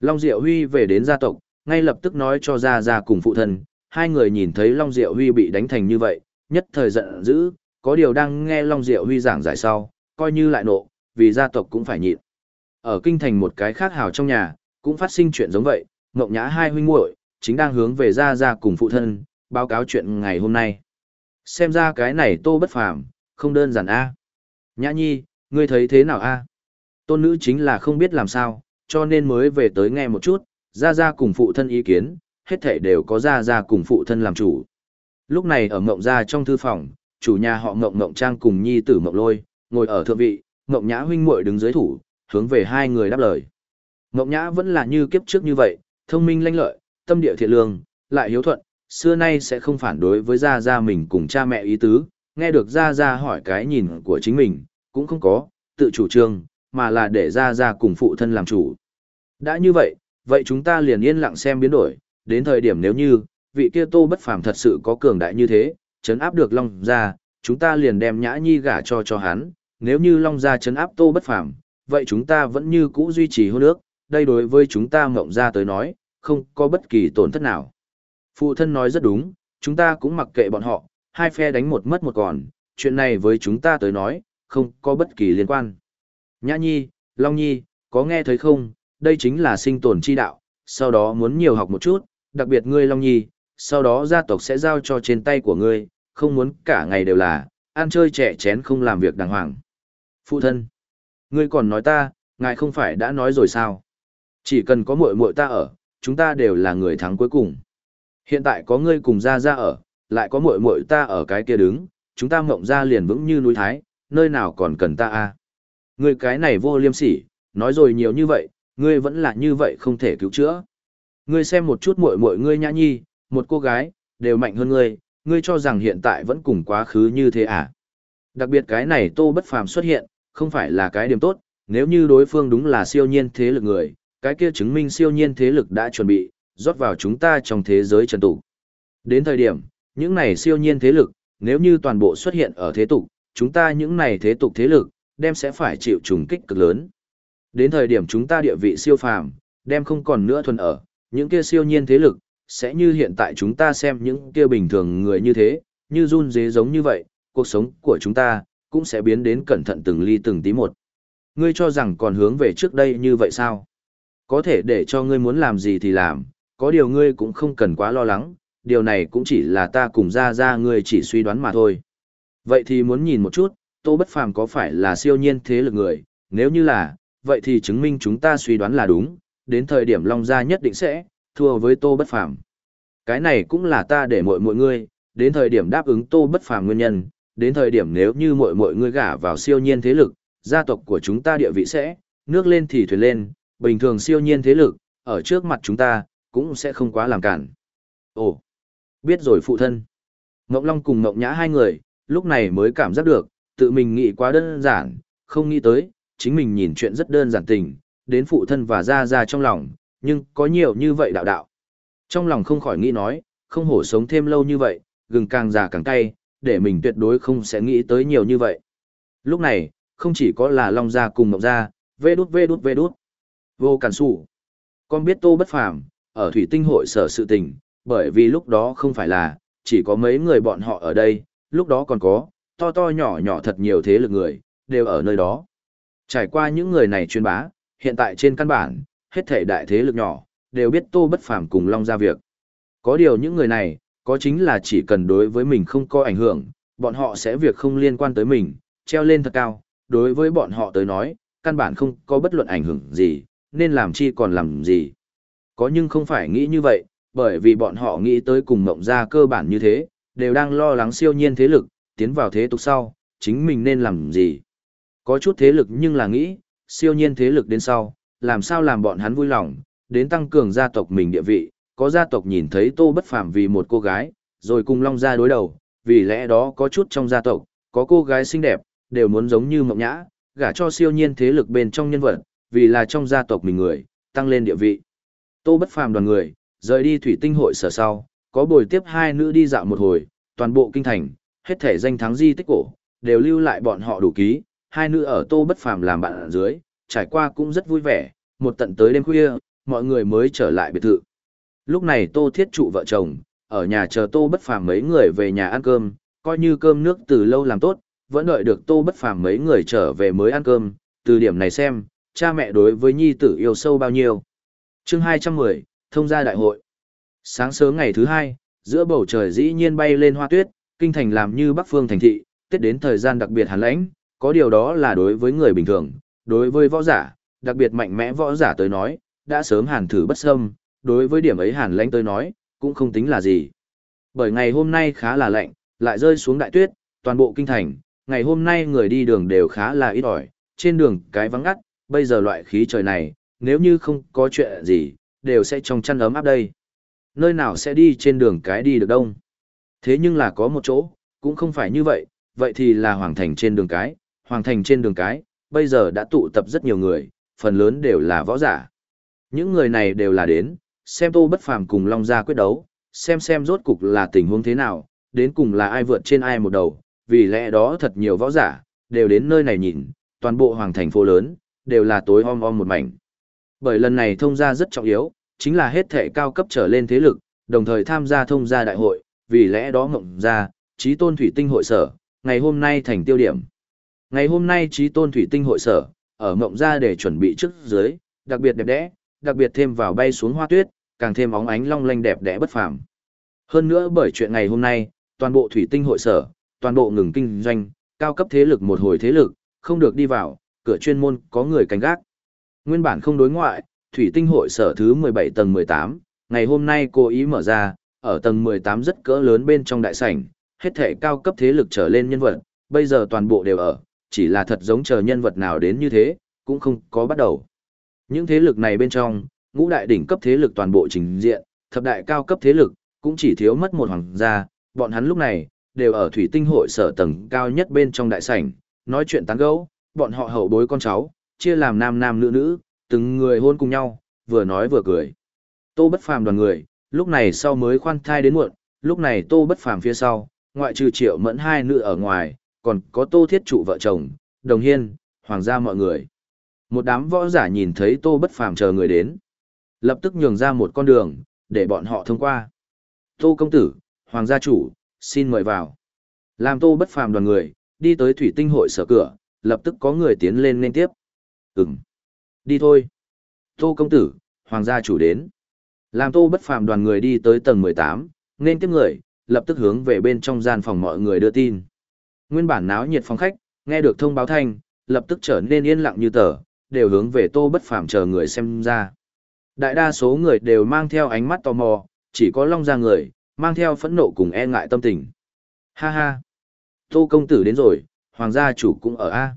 Long Diệu Huy về đến gia tộc, ngay lập tức nói cho ra ra cùng phụ thân, hai người nhìn thấy Long Diệu Huy bị đánh thành như vậy, nhất thời giận dữ, có điều đang nghe Long Diệu Huy giảng giải sau, coi như lại nộ, vì gia tộc cũng phải nhịn. Ở kinh thành một cái khác hào trong nhà, cũng phát sinh chuyện giống vậy, Ngộng Nhã hai huynh muội chính đang hướng về gia gia cùng phụ thân, báo cáo chuyện ngày hôm nay. Xem ra cái này tô bất phàm, không đơn giản a. Nhã Nhi, ngươi thấy thế nào a? Tôn nữ chính là không biết làm sao, cho nên mới về tới nghe một chút, Gia gia cùng phụ thân ý kiến, hết thảy đều có gia gia cùng phụ thân làm chủ. Lúc này ở Ngộng gia trong thư phòng, chủ nhà họ Ngộng Ngộng Trang cùng nhi tử Ngộng Lôi, ngồi ở thượng vị, Ngộng Nhã huynh muội đứng dưới thủ, hướng về hai người đáp lời. Ngộng Nhã vẫn là như kiếp trước như vậy, thông minh lanh lợi, tâm địa thiện lương, lại hiếu thuận, xưa nay sẽ không phản đối với gia gia mình cùng cha mẹ ý tứ, nghe được gia gia hỏi cái nhìn của chính mình, cũng không có, tự chủ trương, mà là để gia gia cùng phụ thân làm chủ. Đã như vậy, vậy chúng ta liền yên lặng xem biến đổi, đến thời điểm nếu như, vị kia tô bất phàm thật sự có cường đại như thế, chấn áp được Long gia, chúng ta liền đem nhã nhi gả cho cho hắn, nếu như Long gia chấn áp tô bất phàm, vậy chúng ta vẫn như cũ duy trì hôn ước, đây đối với chúng ta ngọng gia tới nói, không có bất kỳ tổn thất nào. Phụ thân nói rất đúng, chúng ta cũng mặc kệ bọn họ, hai phe đánh một mất một còn, chuyện này với chúng ta tới nói, không có bất kỳ liên quan. Nhã Nhi, Long Nhi, có nghe thấy không, đây chính là sinh tồn chi đạo, sau đó muốn nhiều học một chút, đặc biệt ngươi Long Nhi, sau đó gia tộc sẽ giao cho trên tay của ngươi, không muốn cả ngày đều là, ăn chơi trẻ chén không làm việc đàng hoàng. Phụ thân, ngươi còn nói ta, ngài không phải đã nói rồi sao? Chỉ cần có muội muội ta ở, chúng ta đều là người thắng cuối cùng. Hiện tại có ngươi cùng gia gia ở, lại có muội muội ta ở cái kia đứng, chúng ta mộng ra liền vững như núi thái, nơi nào còn cần ta a? À? Ngươi cái này vô liêm sỉ, nói rồi nhiều như vậy, ngươi vẫn là như vậy không thể cứu chữa. Ngươi xem một chút muội muội ngươi nhã nhi, một cô gái, đều mạnh hơn ngươi, ngươi cho rằng hiện tại vẫn cùng quá khứ như thế à? Đặc biệt cái này tô bất phàm xuất hiện, không phải là cái điểm tốt, nếu như đối phương đúng là siêu nhiên thế lực người, cái kia chứng minh siêu nhiên thế lực đã chuẩn bị, rót vào chúng ta trong thế giới trần tục. Đến thời điểm, những này siêu nhiên thế lực, nếu như toàn bộ xuất hiện ở thế tục, chúng ta những này thế tục thế lực, đem sẽ phải chịu trùng kích cực lớn. Đến thời điểm chúng ta địa vị siêu phàm, đem không còn nữa thuần ở, những kia siêu nhiên thế lực, sẽ như hiện tại chúng ta xem những kia bình thường người như thế, như run dế giống như vậy, cuộc sống của chúng ta, cũng sẽ biến đến cẩn thận từng ly từng tí một. Ngươi cho rằng còn hướng về trước đây như vậy sao? Có thể để cho ngươi muốn làm gì thì làm, có điều ngươi cũng không cần quá lo lắng, điều này cũng chỉ là ta cùng ra ra ngươi chỉ suy đoán mà thôi. Vậy thì muốn nhìn một chút, Tô Bất Phàm có phải là siêu nhiên thế lực người, nếu như là, vậy thì chứng minh chúng ta suy đoán là đúng, đến thời điểm Long Gia nhất định sẽ thua với Tô Bất Phàm. Cái này cũng là ta để mọi mọi ngươi, đến thời điểm đáp ứng Tô Bất Phàm nguyên nhân, đến thời điểm nếu như mọi mọi ngươi gả vào siêu nhiên thế lực, gia tộc của chúng ta địa vị sẽ nước lên thì thuyền lên, bình thường siêu nhiên thế lực, ở trước mặt chúng ta, cũng sẽ không quá làm cản. Ồ, biết rồi phụ thân. Ngộng Long cùng Ngộng Nhã hai người, lúc này mới cảm giác được, tự mình nghĩ quá đơn giản, không nghĩ tới, chính mình nhìn chuyện rất đơn giản tình, đến phụ thân và ra ra trong lòng, nhưng có nhiều như vậy đạo đạo. Trong lòng không khỏi nghĩ nói, không hổ sống thêm lâu như vậy, gừng càng già càng cay, để mình tuyệt đối không sẽ nghĩ tới nhiều như vậy. Lúc này, không chỉ có là Long gia cùng Ngọc gia, vê đút vê đút vê đút. Vô cản sủ. Con biết tô bất phàm, ở thủy tinh hội sở sự tình, bởi vì lúc đó không phải là, chỉ có mấy người bọn họ ở đây, lúc đó còn có, to to nhỏ nhỏ thật nhiều thế lực người, đều ở nơi đó. Trải qua những người này chuyên bá, hiện tại trên căn bản, hết thể đại thế lực nhỏ, đều biết tô bất phàm cùng Long ra việc. Có điều những người này, có chính là chỉ cần đối với mình không có ảnh hưởng, bọn họ sẽ việc không liên quan tới mình, treo lên thật cao, đối với bọn họ tới nói, căn bản không có bất luận ảnh hưởng gì, nên làm chi còn làm gì. Có nhưng không phải nghĩ như vậy, bởi vì bọn họ nghĩ tới cùng mộng ra cơ bản như thế, đều đang lo lắng siêu nhiên thế lực, tiến vào thế tục sau, chính mình nên làm gì. Có chút thế lực nhưng là nghĩ, siêu nhiên thế lực đến sau, làm sao làm bọn hắn vui lòng, đến tăng cường gia tộc mình địa vị, có gia tộc nhìn thấy tô bất phàm vì một cô gái, rồi cùng long gia đối đầu, vì lẽ đó có chút trong gia tộc, có cô gái xinh đẹp, đều muốn giống như mộng nhã, gả cho siêu nhiên thế lực bên trong nhân vật, vì là trong gia tộc mình người, tăng lên địa vị. Tô Bất Phàm đoàn người, rời đi thủy tinh hội sở sau, có buổi tiếp hai nữ đi dạo một hồi, toàn bộ kinh thành, hết thể danh thắng di tích cổ, đều lưu lại bọn họ đủ ký, hai nữ ở Tô Bất Phàm làm bạn ở dưới, trải qua cũng rất vui vẻ, một tận tới đêm khuya, mọi người mới trở lại biệt thự. Lúc này Tô Thiết trụ vợ chồng, ở nhà chờ Tô Bất Phàm mấy người về nhà ăn cơm, coi như cơm nước từ lâu làm tốt, vẫn đợi được Tô Bất Phàm mấy người trở về mới ăn cơm, từ điểm này xem, cha mẹ đối với nhi tử yêu sâu bao nhiêu. Chương 210, thông gia đại hội. Sáng sớm ngày thứ hai, giữa bầu trời dĩ nhiên bay lên hoa tuyết, kinh thành làm như Bắc Phương thành thị, tết đến thời gian đặc biệt hàn lãnh, có điều đó là đối với người bình thường, đối với võ giả, đặc biệt mạnh mẽ võ giả tới nói, đã sớm hàn thử bất xâm, đối với điểm ấy hàn lãnh tới nói, cũng không tính là gì. Bởi ngày hôm nay khá là lạnh, lại rơi xuống đại tuyết, toàn bộ kinh thành, ngày hôm nay người đi đường đều khá là ít ỏi, trên đường cái vắng ngắt, bây giờ loại khí trời này, nếu như không có chuyện gì, đều sẽ trong chăn ấm áp đây. Nơi nào sẽ đi trên đường cái đi được đông. Thế nhưng là có một chỗ, cũng không phải như vậy, vậy thì là hoàng thành trên đường cái, hoàng thành trên đường cái, bây giờ đã tụ tập rất nhiều người, phần lớn đều là võ giả. Những người này đều là đến, xem tô bất phàm cùng Long Gia quyết đấu, xem xem rốt cục là tình huống thế nào, đến cùng là ai vượt trên ai một đầu, vì lẽ đó thật nhiều võ giả, đều đến nơi này nhìn, toàn bộ hoàng thành phố lớn, đều là tối om om một mảnh. Bởi lần này thông gia rất trọng yếu, chính là hết thể cao cấp trở lên thế lực, đồng thời tham gia thông gia đại hội, vì lẽ đó ngộng ra, trí tôn thủy tinh hội sở, ngày hôm nay thành tiêu điểm. Ngày hôm nay trí tôn thủy tinh hội sở, ở mộng ra để chuẩn bị trước dưới, đặc biệt đẹp đẽ, đặc biệt thêm vào bay xuống hoa tuyết, càng thêm óng ánh long lanh đẹp đẽ bất phàm. Hơn nữa bởi chuyện ngày hôm nay, toàn bộ thủy tinh hội sở, toàn bộ ngừng kinh doanh, cao cấp thế lực một hồi thế lực, không được đi vào, cửa chuyên môn có người canh gác. Nguyên bản không đối ngoại, thủy tinh hội sở thứ 17 tầng 18, ngày hôm nay cố ý mở ra, ở tầng 18 rất cỡ lớn bên trong đại sảnh, hết thể cao cấp thế lực trở lên nhân vật, bây giờ toàn bộ đều ở, chỉ là thật giống chờ nhân vật nào đến như thế, cũng không có bắt đầu. Những thế lực này bên trong, ngũ đại đỉnh cấp thế lực toàn bộ trình diện, thập đại cao cấp thế lực, cũng chỉ thiếu mất một hoàng gia, bọn hắn lúc này, đều ở thủy tinh hội sở tầng cao nhất bên trong đại sảnh, nói chuyện tán gẫu, bọn họ hậu bối con cháu, chia làm nam nam nữ nữ, từng người hôn cùng nhau, vừa nói vừa cười. Tô bất phàm đoàn người, lúc này sau mới khoan thai đến muộn, lúc này tô bất phàm phía sau, ngoại trừ triệu mẫn hai nữ ở ngoài, còn có tô thiết trụ vợ chồng, đồng hiên, hoàng gia mọi người. Một đám võ giả nhìn thấy tô bất phàm chờ người đến. Lập tức nhường ra một con đường, để bọn họ thông qua. Tô công tử, hoàng gia chủ, xin mời vào. Làm tô bất phàm đoàn người, đi tới thủy tinh hội sở cửa, lập tức có người tiến lên nên tiếp. Ừm. Đi thôi. Tô công tử, hoàng gia chủ đến. Làm tô bất phàm đoàn người đi tới tầng 18, nên tiếp người, lập tức hướng về bên trong gian phòng mọi người đưa tin. Nguyên bản náo nhiệt phòng khách, nghe được thông báo thanh, lập tức trở nên yên lặng như tờ, đều hướng về tô bất phàm chờ người xem ra. Đại đa số người đều mang theo ánh mắt tò mò, chỉ có long ra người, mang theo phẫn nộ cùng e ngại tâm tình. Ha ha! Tô công tử đến rồi, hoàng gia chủ cũng ở A.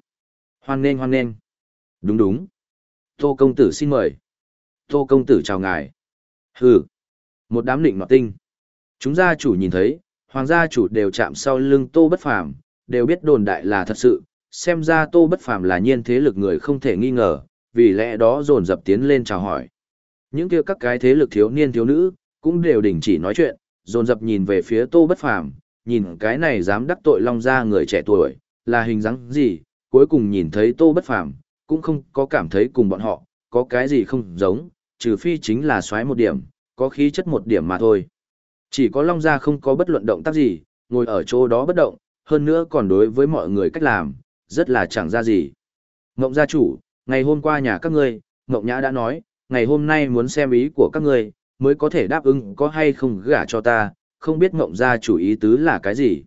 Hoan nghênh hoan nghênh. Đúng đúng. Tô công tử xin mời. Tô công tử chào ngài. Hừ. Một đám định nọt tinh. Chúng gia chủ nhìn thấy, hoàng gia chủ đều chạm sau lưng tô bất phàm, đều biết đồn đại là thật sự, xem ra tô bất phàm là nhiên thế lực người không thể nghi ngờ, vì lẽ đó dồn dập tiến lên chào hỏi. Những kia các cái thế lực thiếu niên thiếu nữ, cũng đều đình chỉ nói chuyện, dồn dập nhìn về phía tô bất phàm, nhìn cái này dám đắc tội long gia người trẻ tuổi, là hình dáng gì, cuối cùng nhìn thấy tô bất phàm, cũng không có cảm thấy cùng bọn họ, có cái gì không giống, trừ phi chính là xoáy một điểm, có khí chất một điểm mà thôi. Chỉ có long gia không có bất luận động tác gì, ngồi ở chỗ đó bất động, hơn nữa còn đối với mọi người cách làm, rất là chẳng ra gì. Ngộng gia chủ, ngày hôm qua nhà các ngươi, Ngộng Nhã đã nói, ngày hôm nay muốn xem ý của các ngươi, mới có thể đáp ứng có hay không gả cho ta, không biết Ngộng gia chủ ý tứ là cái gì.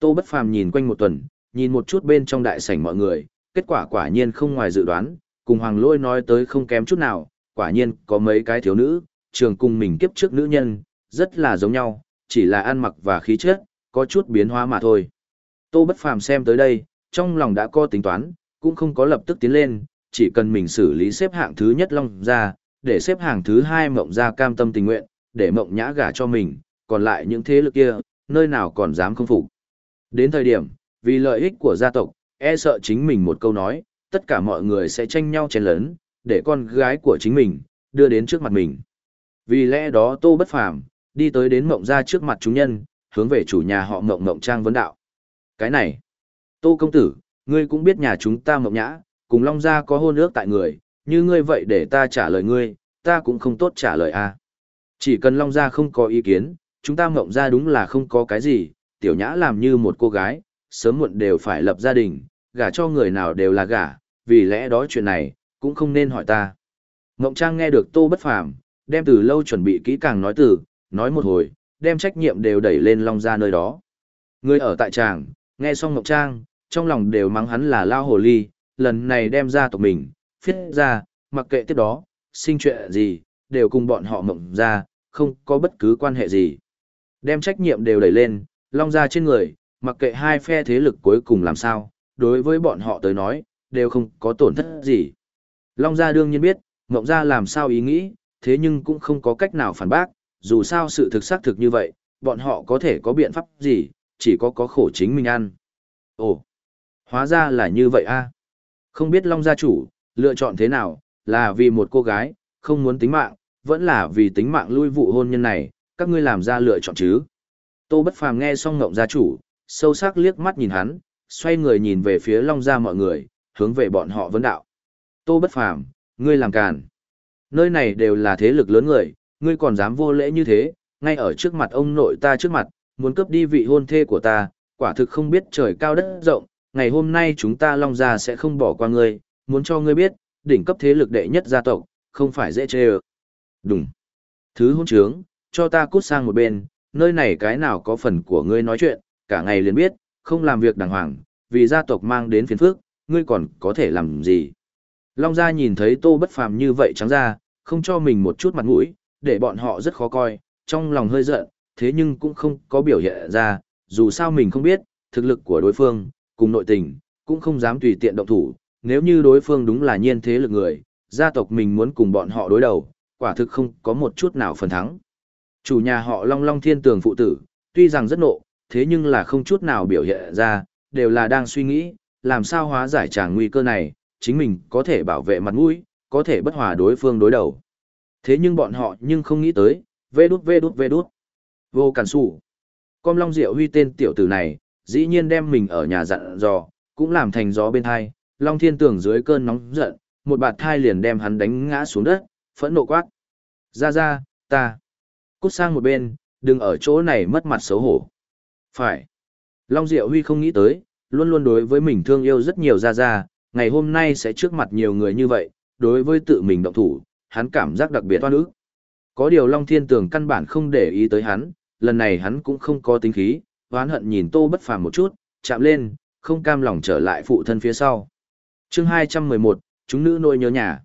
Tô Bất Phàm nhìn quanh một tuần, nhìn một chút bên trong đại sảnh mọi người, kết quả quả nhiên không ngoài dự đoán, cùng Hoàng Lôi nói tới không kém chút nào, quả nhiên có mấy cái thiếu nữ, trường cùng mình kiếp trước nữ nhân, rất là giống nhau, chỉ là ăn mặc và khí chất, có chút biến hóa mà thôi. Tô Bất Phàm xem tới đây, trong lòng đã có tính toán, cũng không có lập tức tiến lên, chỉ cần mình xử lý xếp hạng thứ nhất Long ra, để xếp hạng thứ hai Mộng ra cam tâm tình nguyện, để Mộng nhã gả cho mình, còn lại những thế lực kia, nơi nào còn dám không phục. Đến thời điểm, vì lợi ích của gia tộc, e sợ chính mình một câu nói, tất cả mọi người sẽ tranh nhau chen lớn, để con gái của chính mình, đưa đến trước mặt mình. Vì lẽ đó Tô Bất Phàm đi tới đến mộng ra trước mặt chúng nhân, hướng về chủ nhà họ mộng mộng trang vấn đạo. Cái này, Tô Công Tử, ngươi cũng biết nhà chúng ta mộng nhã, cùng Long Gia có hôn ước tại người, như ngươi vậy để ta trả lời ngươi, ta cũng không tốt trả lời a. Chỉ cần Long Gia không có ý kiến, chúng ta mộng ra đúng là không có cái gì, tiểu nhã làm như một cô gái, sớm muộn đều phải lập gia đình, gả cho người nào đều là gả, vì lẽ đó chuyện này, cũng không nên hỏi ta. Mộng Trang nghe được Tô Bất Phàm, đem từ lâu chuẩn bị kỹ càng nói từ, nói một hồi, đem trách nhiệm đều đẩy lên Long Gia nơi đó. Người ở tại tràng, nghe xong ngọc Trang, trong lòng đều mắng hắn là lao hồ ly, lần này đem ra tộc mình, phiết ra, mặc kệ tiếp đó, sinh chuyện gì, đều cùng bọn họ mộng ra, không có bất cứ quan hệ gì. Đem trách nhiệm đều đẩy lên, Long Gia trên người, mặc kệ hai phe thế lực cuối cùng làm sao, đối với bọn họ tới nói, đều không có tổn thất gì. Long Gia đương nhiên biết, ngọc ra làm sao ý nghĩ, thế nhưng cũng không có cách nào phản bác, dù sao sự thực xác thực như vậy, bọn họ có thể có biện pháp gì, chỉ có có khổ chính mình ăn. Ồ, hóa ra là như vậy a. Không biết Long Gia chủ, lựa chọn thế nào, là vì một cô gái, không muốn tính mạng, vẫn là vì tính mạng lui vụ hôn nhân này, các ngươi làm ra lựa chọn chứ. Tô Bất Phàm nghe xong Ngộng Gia chủ, sâu sắc liếc mắt nhìn hắn, xoay người nhìn về phía Long Gia mọi người, hướng về bọn họ vấn đạo. Tô Bất Phàm, ngươi làm càn. Nơi này đều là thế lực lớn người, ngươi còn dám vô lễ như thế, ngay ở trước mặt ông nội ta trước mặt, muốn cướp đi vị hôn thê của ta, quả thực không biết trời cao đất rộng, ngày hôm nay chúng ta Long Gia sẽ không bỏ qua ngươi, muốn cho ngươi biết, đỉnh cấp thế lực đệ nhất gia tộc, không phải dễ chê ơ. Đúng. Thứ hôn trướng, cho ta cút sang một bên, nơi này cái nào có phần của ngươi nói chuyện, cả ngày liền biết, không làm việc đàng hoàng, vì gia tộc mang đến phiền phức, ngươi còn có thể làm gì. Long gia nhìn thấy tô bất phàm như vậy trắng ra, không cho mình một chút mặt mũi, để bọn họ rất khó coi, trong lòng hơi giận, thế nhưng cũng không có biểu hiện ra, dù sao mình không biết, thực lực của đối phương, cùng nội tình, cũng không dám tùy tiện động thủ, nếu như đối phương đúng là nhiên thế lực người, gia tộc mình muốn cùng bọn họ đối đầu, quả thực không có một chút nào phần thắng. Chủ nhà họ Long Long Thiên Tường phụ tử, tuy rằng rất nộ, thế nhưng là không chút nào biểu hiện ra, đều là đang suy nghĩ, làm sao hóa giải tràng nguy cơ này, chính mình có thể bảo vệ mặt mũi, có thể bất hòa đối phương đối đầu. Thế nhưng bọn họ nhưng không nghĩ tới, vê đút vê đút vê đút. Vô cản sủ. Com Long Diệu Huy tên tiểu tử này, dĩ nhiên đem mình ở nhà dặn dò, cũng làm thành gió bên thai, Long Thiên Tường dưới cơn nóng giận, một bạt thai liền đem hắn đánh ngã xuống đất, phẫn nộ quát. Ra ra, ta. Cút sang một bên, đừng ở chỗ này mất mặt xấu hổ. Phải. Long Diệu Huy không nghĩ tới, luôn luôn đối với mình thương yêu rất nhiều ra ra, ngày hôm nay sẽ trước mặt nhiều người như vậy, đối với tự mình động thủ, hắn cảm giác đặc biệt oan ức. Có điều Long Thiên Tường căn bản không để ý tới hắn, lần này hắn cũng không có tính khí, oán hận nhìn Tô Bất Phàm một chút, chạm lên, không cam lòng trở lại phụ thân phía sau. Chương 211, chúng nữ nội nhớ nhà.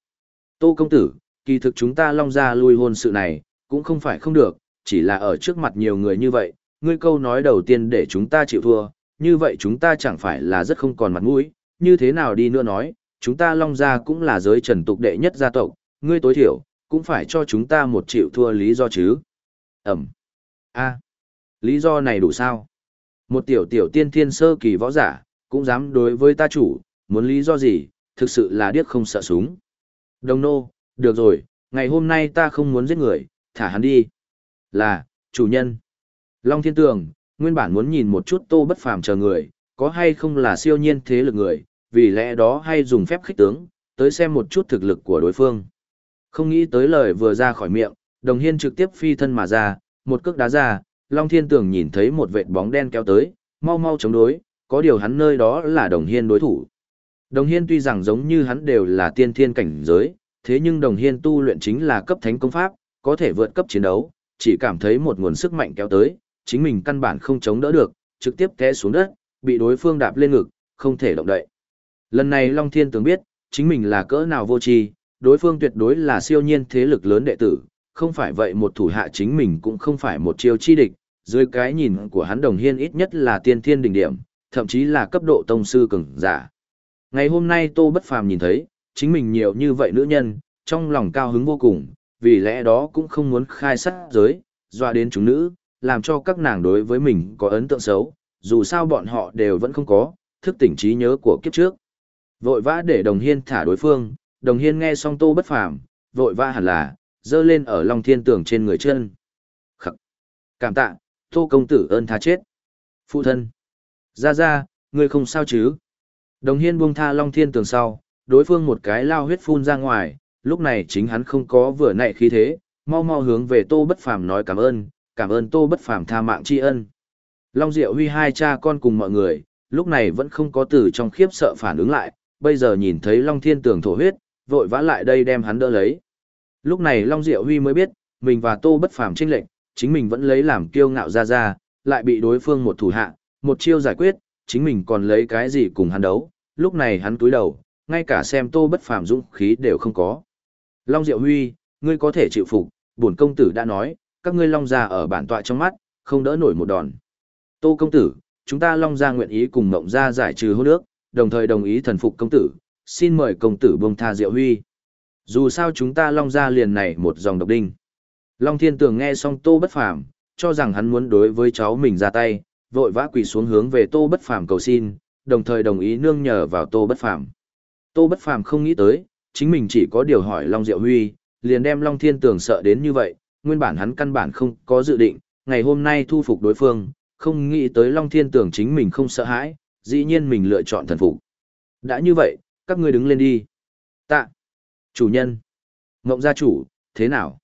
Tô công tử, kỳ thực chúng ta Long gia lui hôn sự này, cũng không phải không được, chỉ là ở trước mặt nhiều người như vậy, ngươi câu nói đầu tiên để chúng ta chịu thua, như vậy chúng ta chẳng phải là rất không còn mặt mũi, như thế nào đi nữa nói, chúng ta Long Gia cũng là giới trần tục đệ nhất gia tộc, ngươi tối thiểu, cũng phải cho chúng ta một chịu thua lý do chứ. Ẩm a lý do này đủ sao? Một tiểu tiểu tiên thiên sơ kỳ võ giả, cũng dám đối với ta chủ, muốn lý do gì, thực sự là điếc không sợ súng. Đồng nô, được rồi, ngày hôm nay ta không muốn giết người, thả hắn đi. Là, chủ nhân. Long Thiên Tường, nguyên bản muốn nhìn một chút tô bất phàm chờ người, có hay không là siêu nhiên thế lực người, vì lẽ đó hay dùng phép khích tướng, tới xem một chút thực lực của đối phương. Không nghĩ tới lời vừa ra khỏi miệng, đồng hiên trực tiếp phi thân mà ra, một cước đá ra, Long Thiên Tường nhìn thấy một vệt bóng đen kéo tới, mau mau chống đối, có điều hắn nơi đó là đồng hiên đối thủ. Đồng hiên tuy rằng giống như hắn đều là tiên thiên cảnh giới, thế nhưng đồng hiên tu luyện chính là cấp thánh công pháp, có thể vượt cấp chiến đấu, chỉ cảm thấy một nguồn sức mạnh kéo tới, chính mình căn bản không chống đỡ được, trực tiếp té xuống đất, bị đối phương đạp lên ngực, không thể động đậy. Lần này Long Thiên Tường biết, chính mình là cỡ nào vô tri, đối phương tuyệt đối là siêu nhiên thế lực lớn đệ tử, không phải vậy một thủ hạ chính mình cũng không phải một chiêu chi địch, dưới cái nhìn của hắn đồng hiên ít nhất là tiên thiên đỉnh điểm, thậm chí là cấp độ tông sư cường giả. Ngày hôm nay Tô Bất Phàm nhìn thấy, chính mình nhiều như vậy nữ nhân, trong lòng cao hứng vô cùng, vì lẽ đó cũng không muốn khai sát giới, dọa đến chúng nữ, làm cho các nàng đối với mình có ấn tượng xấu, dù sao bọn họ đều vẫn không có, thức tỉnh trí nhớ của kiếp trước. Vội vã để đồng hiên thả đối phương, Đồng Hiên nghe xong Tô Bất Phàm, vội vã hẳn là dơ lên ở Long Thiên Tường trên người chân. Khắc. Cảm tạ, Tô công tử ơn tha chết. Phụ thân. Ra ra, ngươi không sao chứ? Đồng Hiên buông tha Long Thiên Tường sau, đối phương một cái lao huyết phun ra ngoài, lúc này chính hắn không có vừa nãy khí thế, mau mau hướng về Tô Bất Phàm nói cảm ơn, cảm ơn Tô Bất Phàm tha mạng tri ân. Long Diệu Huy hai cha con cùng mọi người, lúc này vẫn không có từ trong khiếp sợ phản ứng lại, bây giờ nhìn thấy Long Thiên Tường thổ huyết, vội vã lại đây đem hắn đỡ lấy. Lúc này Long Diệu Huy mới biết, mình và Tô Bất Phàm chênh lệnh, chính mình vẫn lấy làm kiêu ngạo ra ra, lại bị đối phương một thủ hạ, một chiêu giải quyết, chính mình còn lấy cái gì cùng hắn đấu, lúc này hắn túi đầu, ngay cả xem Tô Bất Phàm dũng khí đều không có. Long Diệu Huy, ngươi có thể chịu phục, bổn công tử đã nói, các ngươi Long gia ở bản tọa trong mắt, không đỡ nổi một đòn. Tô công tử, chúng ta Long gia nguyện ý cùng Mộng gia giải trừ hôn nước, đồng thời đồng ý thần phục công tử, xin mời công tử buông tha Diệu Huy. Dù sao chúng ta Long gia liền này một dòng độc đinh. Long Thiên Tường nghe xong Tô Bất Phàm, cho rằng hắn muốn đối với cháu mình ra tay, vội vã quỳ xuống hướng về Tô Bất Phàm cầu xin, đồng thời đồng ý nương nhờ vào Tô Bất Phàm. Tô Bất Phàm không nghĩ tới, chính mình chỉ có điều hỏi Long Diệu Huy, liền đem Long Thiên Tường sợ đến như vậy, nguyên bản hắn căn bản không có dự định, ngày hôm nay thu phục đối phương, không nghĩ tới Long Thiên Tường chính mình không sợ hãi, dĩ nhiên mình lựa chọn thần phục. Đã như vậy, các ngươi đứng lên đi. Tạ. Chủ nhân. Ngộng gia chủ, thế nào?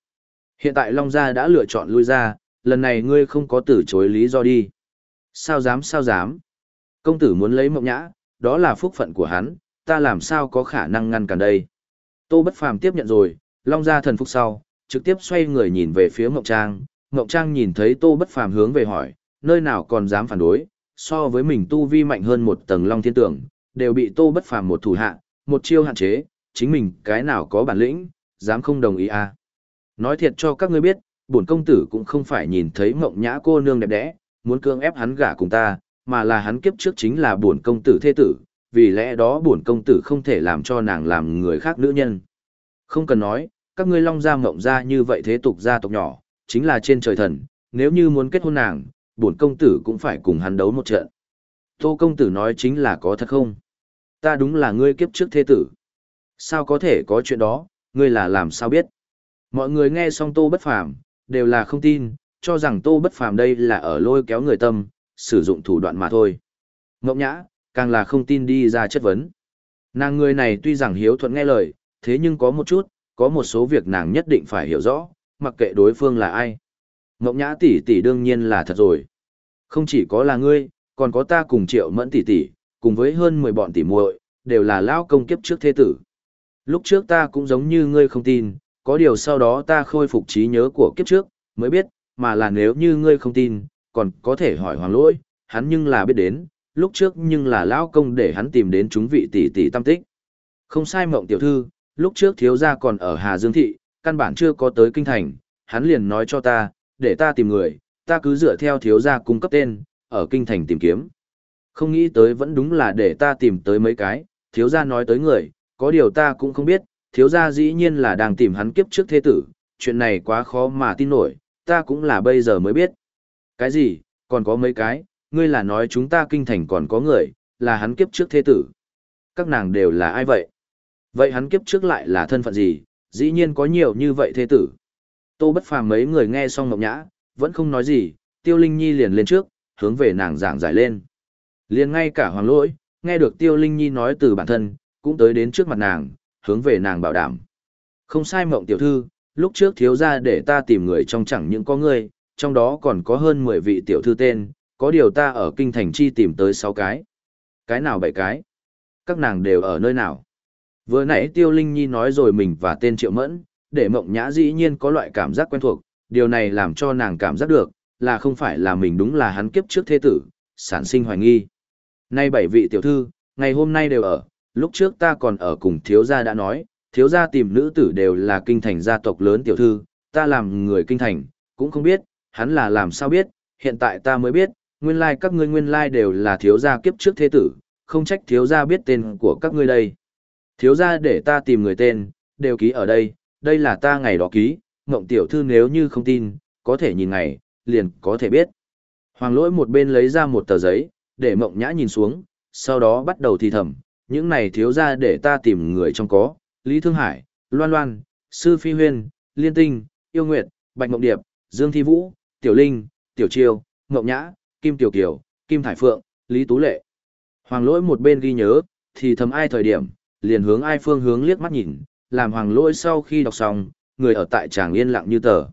Hiện tại Long Gia đã lựa chọn lui ra, lần này ngươi không có từ chối lý do đi. Sao dám sao dám? Công tử muốn lấy mộng nhã, đó là phúc phận của hắn, ta làm sao có khả năng ngăn cản đây? Tô Bất Phàm tiếp nhận rồi, Long Gia thần phục sau, trực tiếp xoay người nhìn về phía Mộng Trang. Mộng Trang nhìn thấy Tô Bất Phàm hướng về hỏi, nơi nào còn dám phản đối, so với mình tu vi mạnh hơn một tầng Long Thiên Tưởng, đều bị Tô Bất Phàm một thủ hạ, một chiêu hạn chế, chính mình cái nào có bản lĩnh, dám không đồng ý à. Nói thiệt cho các ngươi biết, bổn công tử cũng không phải nhìn thấy mộng nhã cô nương đẹp đẽ, muốn cưỡng ép hắn gả cùng ta, mà là hắn kiếp trước chính là bổn công tử thế tử, vì lẽ đó bổn công tử không thể làm cho nàng làm người khác nữ nhân. Không cần nói, các ngươi long gia mộng gia như vậy thế tục gia tộc nhỏ, chính là trên trời thần, nếu như muốn kết hôn nàng, bổn công tử cũng phải cùng hắn đấu một trận. Tô công tử nói chính là có thật không? Ta đúng là ngươi kiếp trước thế tử. Sao có thể có chuyện đó, ngươi là làm sao biết? Mọi người nghe xong Tô Bất Phàm, đều là không tin, cho rằng Tô Bất Phàm đây là ở lôi kéo người tâm, sử dụng thủ đoạn mà thôi. Ngọc Nhã, càng là không tin đi ra chất vấn. Nàng người này tuy rằng hiếu thuận nghe lời, thế nhưng có một chút, có một số việc nàng nhất định phải hiểu rõ, mặc kệ đối phương là ai. Ngọc Nhã tỷ tỷ đương nhiên là thật rồi. Không chỉ có là ngươi, còn có ta cùng Triệu Mẫn tỷ tỷ, cùng với hơn 10 bọn tỷ muội, đều là lão công kiếp trước thế tử. Lúc trước ta cũng giống như ngươi không tin, có điều sau đó ta khôi phục trí nhớ của kiếp trước, mới biết, mà là nếu như ngươi không tin, còn có thể hỏi hoàng lỗi, hắn nhưng là biết đến, lúc trước nhưng là lão công để hắn tìm đến chúng vị tỷ tỷ tâm tích. Không sai mộng tiểu thư, lúc trước thiếu gia còn ở Hà Dương Thị, căn bản chưa có tới kinh thành, hắn liền nói cho ta, để ta tìm người, ta cứ dựa theo thiếu gia cung cấp tên, ở kinh thành tìm kiếm. Không nghĩ tới vẫn đúng là để ta tìm tới mấy cái, thiếu gia nói tới người, có điều ta cũng không biết, thiếu gia dĩ nhiên là đang tìm hắn kiếp trước thế tử, chuyện này quá khó mà tin nổi, ta cũng là bây giờ mới biết. Cái gì, còn có mấy cái, ngươi là nói chúng ta kinh thành còn có người, là hắn kiếp trước thế tử. Các nàng đều là ai vậy? Vậy hắn kiếp trước lại là thân phận gì, dĩ nhiên có nhiều như vậy thế tử. Tô bất phàm mấy người nghe xong ngọc nhã, vẫn không nói gì, tiêu linh nhi liền lên trước, hướng về nàng giảng giải lên. Liền ngay cả hoàng lỗi, nghe được tiêu linh nhi nói từ bản thân, cũng tới đến trước mặt nàng, hướng về nàng bảo đảm. Không sai mộng tiểu thư, lúc trước thiếu ra để ta tìm người trong chẳng những có người, trong đó còn có hơn 10 vị tiểu thư tên, có điều ta ở kinh thành chi tìm tới 6 cái. Cái nào bảy cái? Các nàng đều ở nơi nào? Vừa nãy Tiêu Linh Nhi nói rồi mình và tên Triệu Mẫn, để mộng nhã dĩ nhiên có loại cảm giác quen thuộc, điều này làm cho nàng cảm giác được, là không phải là mình đúng là hắn kiếp trước thế tử, sản sinh hoài nghi. Nay bảy vị tiểu thư, ngày hôm nay đều ở, lúc trước ta còn ở cùng thiếu gia đã nói, thiếu gia tìm nữ tử đều là kinh thành gia tộc lớn tiểu thư, ta làm người kinh thành, cũng không biết, hắn là làm sao biết, hiện tại ta mới biết, nguyên lai các ngươi nguyên lai đều là thiếu gia kiếp trước thế tử, không trách thiếu gia biết tên của các ngươi đây. Thiếu gia để ta tìm người tên, đều ký ở đây, đây là ta ngày đó ký, mộng tiểu thư nếu như không tin, có thể nhìn ngày, liền có thể biết. Hoàng lỗi một bên lấy ra một tờ giấy, để mộng nhã nhìn xuống, sau đó bắt đầu thì thầm, những này thiếu ra để ta tìm người trong có, Lý Thương Hải, Loan Loan, Sư Phi Huyên, Liên Tinh, Yêu Nguyệt, Bạch Mộng Điệp, Dương Thi Vũ, Tiểu Linh, Tiểu Chiêu, Ngọc Nhã, Kim Tiểu Kiều, Kim Thải Phượng, Lý Tú Lệ. Hoàng lỗi một bên ghi nhớ, thì thầm ai thời điểm, liền hướng ai phương hướng liếc mắt nhìn, làm hoàng lỗi sau khi đọc xong, người ở tại tràng yên lặng như tờ.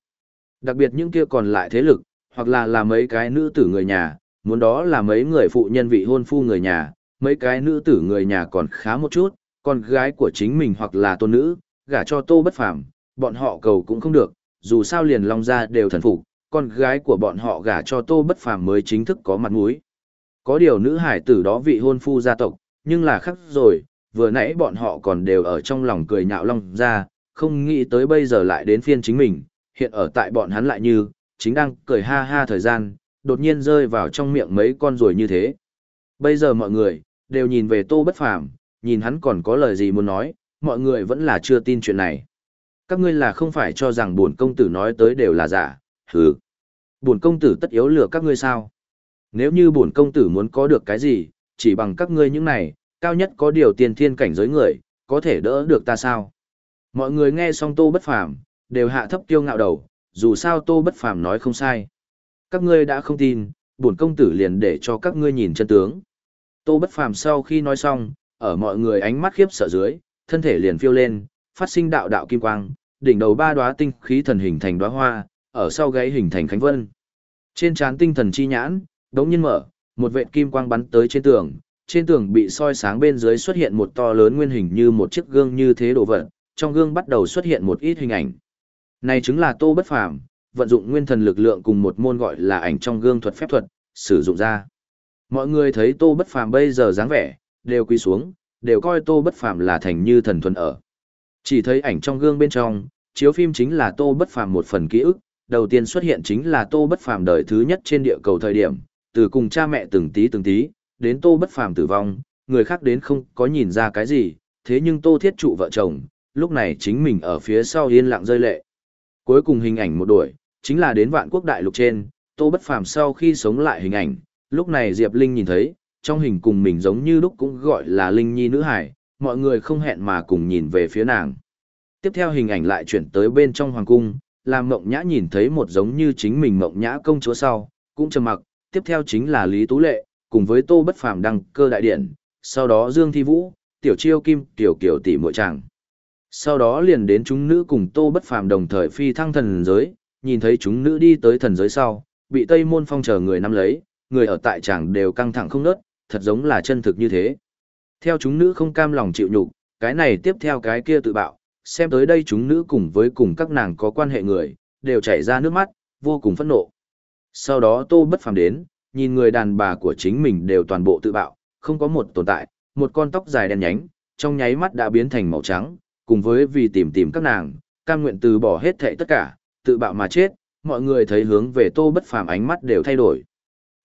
Đặc biệt những kia còn lại thế lực, hoặc là là mấy cái nữ tử người nhà, muốn đó là mấy người phụ nhân vị hôn phu người nhà, mấy cái nữ tử người nhà còn khá một chút, con gái của chính mình hoặc là tôn nữ, gả cho tô bất phàm, bọn họ cầu cũng không được, dù sao liền long gia đều thần phục, con gái của bọn họ gả cho tô bất phàm mới chính thức có mặt mũi. Có điều nữ hải tử đó vị hôn phu gia tộc, nhưng là khác rồi, vừa nãy bọn họ còn đều ở trong lòng cười nhạo long gia, không nghĩ tới bây giờ lại đến phiên chính mình, hiện ở tại bọn hắn lại như, chính đang cười ha ha thời gian, đột nhiên rơi vào trong miệng mấy con ruồi như thế. Bây giờ mọi người, đều nhìn về tô bất phàm, nhìn hắn còn có lời gì muốn nói, mọi người vẫn là chưa tin chuyện này. Các ngươi là không phải cho rằng buồn công tử nói tới đều là giả, hừ. Buồn công tử tất yếu lừa các ngươi sao? Nếu như buồn công tử muốn có được cái gì, chỉ bằng các ngươi những này, cao nhất có điều tiền thiên cảnh giới người, có thể đỡ được ta sao? Mọi người nghe xong tô bất phàm, đều hạ thấp kiêu ngạo đầu, dù sao tô bất phàm nói không sai. Các ngươi đã không tin, buồn công tử liền để cho các ngươi nhìn chân tướng. Tô bất phàm sau khi nói xong, ở mọi người ánh mắt khiếp sợ dưới, thân thể liền phiêu lên, phát sinh đạo đạo kim quang, đỉnh đầu ba đóa tinh khí thần hình thành đóa hoa, ở sau gáy hình thành khánh vân. Trên trán tinh thần chi nhãn, đống nhiên mở, một vệt kim quang bắn tới trên tường, trên tường bị soi sáng bên dưới xuất hiện một to lớn nguyên hình như một chiếc gương như thế đồ vật, trong gương bắt đầu xuất hiện một ít hình ảnh. Này chứng là Tô Bất Phàm, vận dụng nguyên thần lực lượng cùng một môn gọi là ảnh trong gương thuật phép thuật, sử dụng ra. Mọi người thấy Tô Bất Phàm bây giờ dáng vẻ, đều quỳ xuống, đều coi Tô Bất Phàm là thành như thần thuần ở. Chỉ thấy ảnh trong gương bên trong, chiếu phim chính là Tô Bất Phàm một phần ký ức, đầu tiên xuất hiện chính là Tô Bất Phàm đời thứ nhất trên địa cầu thời điểm, từ cùng cha mẹ từng tí từng tí, đến Tô Bất Phàm tử vong, người khác đến không có nhìn ra cái gì, thế nhưng Tô Thiết trụ vợ chồng, lúc này chính mình ở phía sau yên lặng rơi lệ. Cuối cùng hình ảnh một đuổi, chính là đến vạn quốc đại lục trên, Tô Bất Phàm sau khi sống lại hình ảnh, lúc này Diệp Linh nhìn thấy, trong hình cùng mình giống như lúc cũng gọi là Linh Nhi nữ hải, mọi người không hẹn mà cùng nhìn về phía nàng. Tiếp theo hình ảnh lại chuyển tới bên trong hoàng cung, làm Mộng Nhã nhìn thấy một giống như chính mình Mộng Nhã công chúa sau, cũng trầm mặc, tiếp theo chính là Lý Tú Lệ, cùng với Tô Bất Phàm đăng cơ đại điện, sau đó Dương Thi Vũ, Tiểu Chiêu Kim, Tiểu Kiều tỷ muội chàng. Sau đó liền đến chúng nữ cùng Tô Bất Phàm đồng thời phi thăng thần giới, nhìn thấy chúng nữ đi tới thần giới sau, bị Tây Môn Phong chờ người nắm lấy, người ở tại tràng đều căng thẳng không nớt, thật giống là chân thực như thế. Theo chúng nữ không cam lòng chịu nhục, cái này tiếp theo cái kia tự bạo, xem tới đây chúng nữ cùng với cùng các nàng có quan hệ người, đều chảy ra nước mắt, vô cùng phẫn nộ. Sau đó Tô Bất Phàm đến, nhìn người đàn bà của chính mình đều toàn bộ tự bạo, không có một tồn tại, một con tóc dài đen nhánh, trong nháy mắt đã biến thành màu trắng, cùng với vì tìm tìm các nàng, cam nguyện từ bỏ hết thệ tất cả, tự bạo mà chết, mọi người thấy hướng về Tô Bất Phàm ánh mắt đều thay đổi.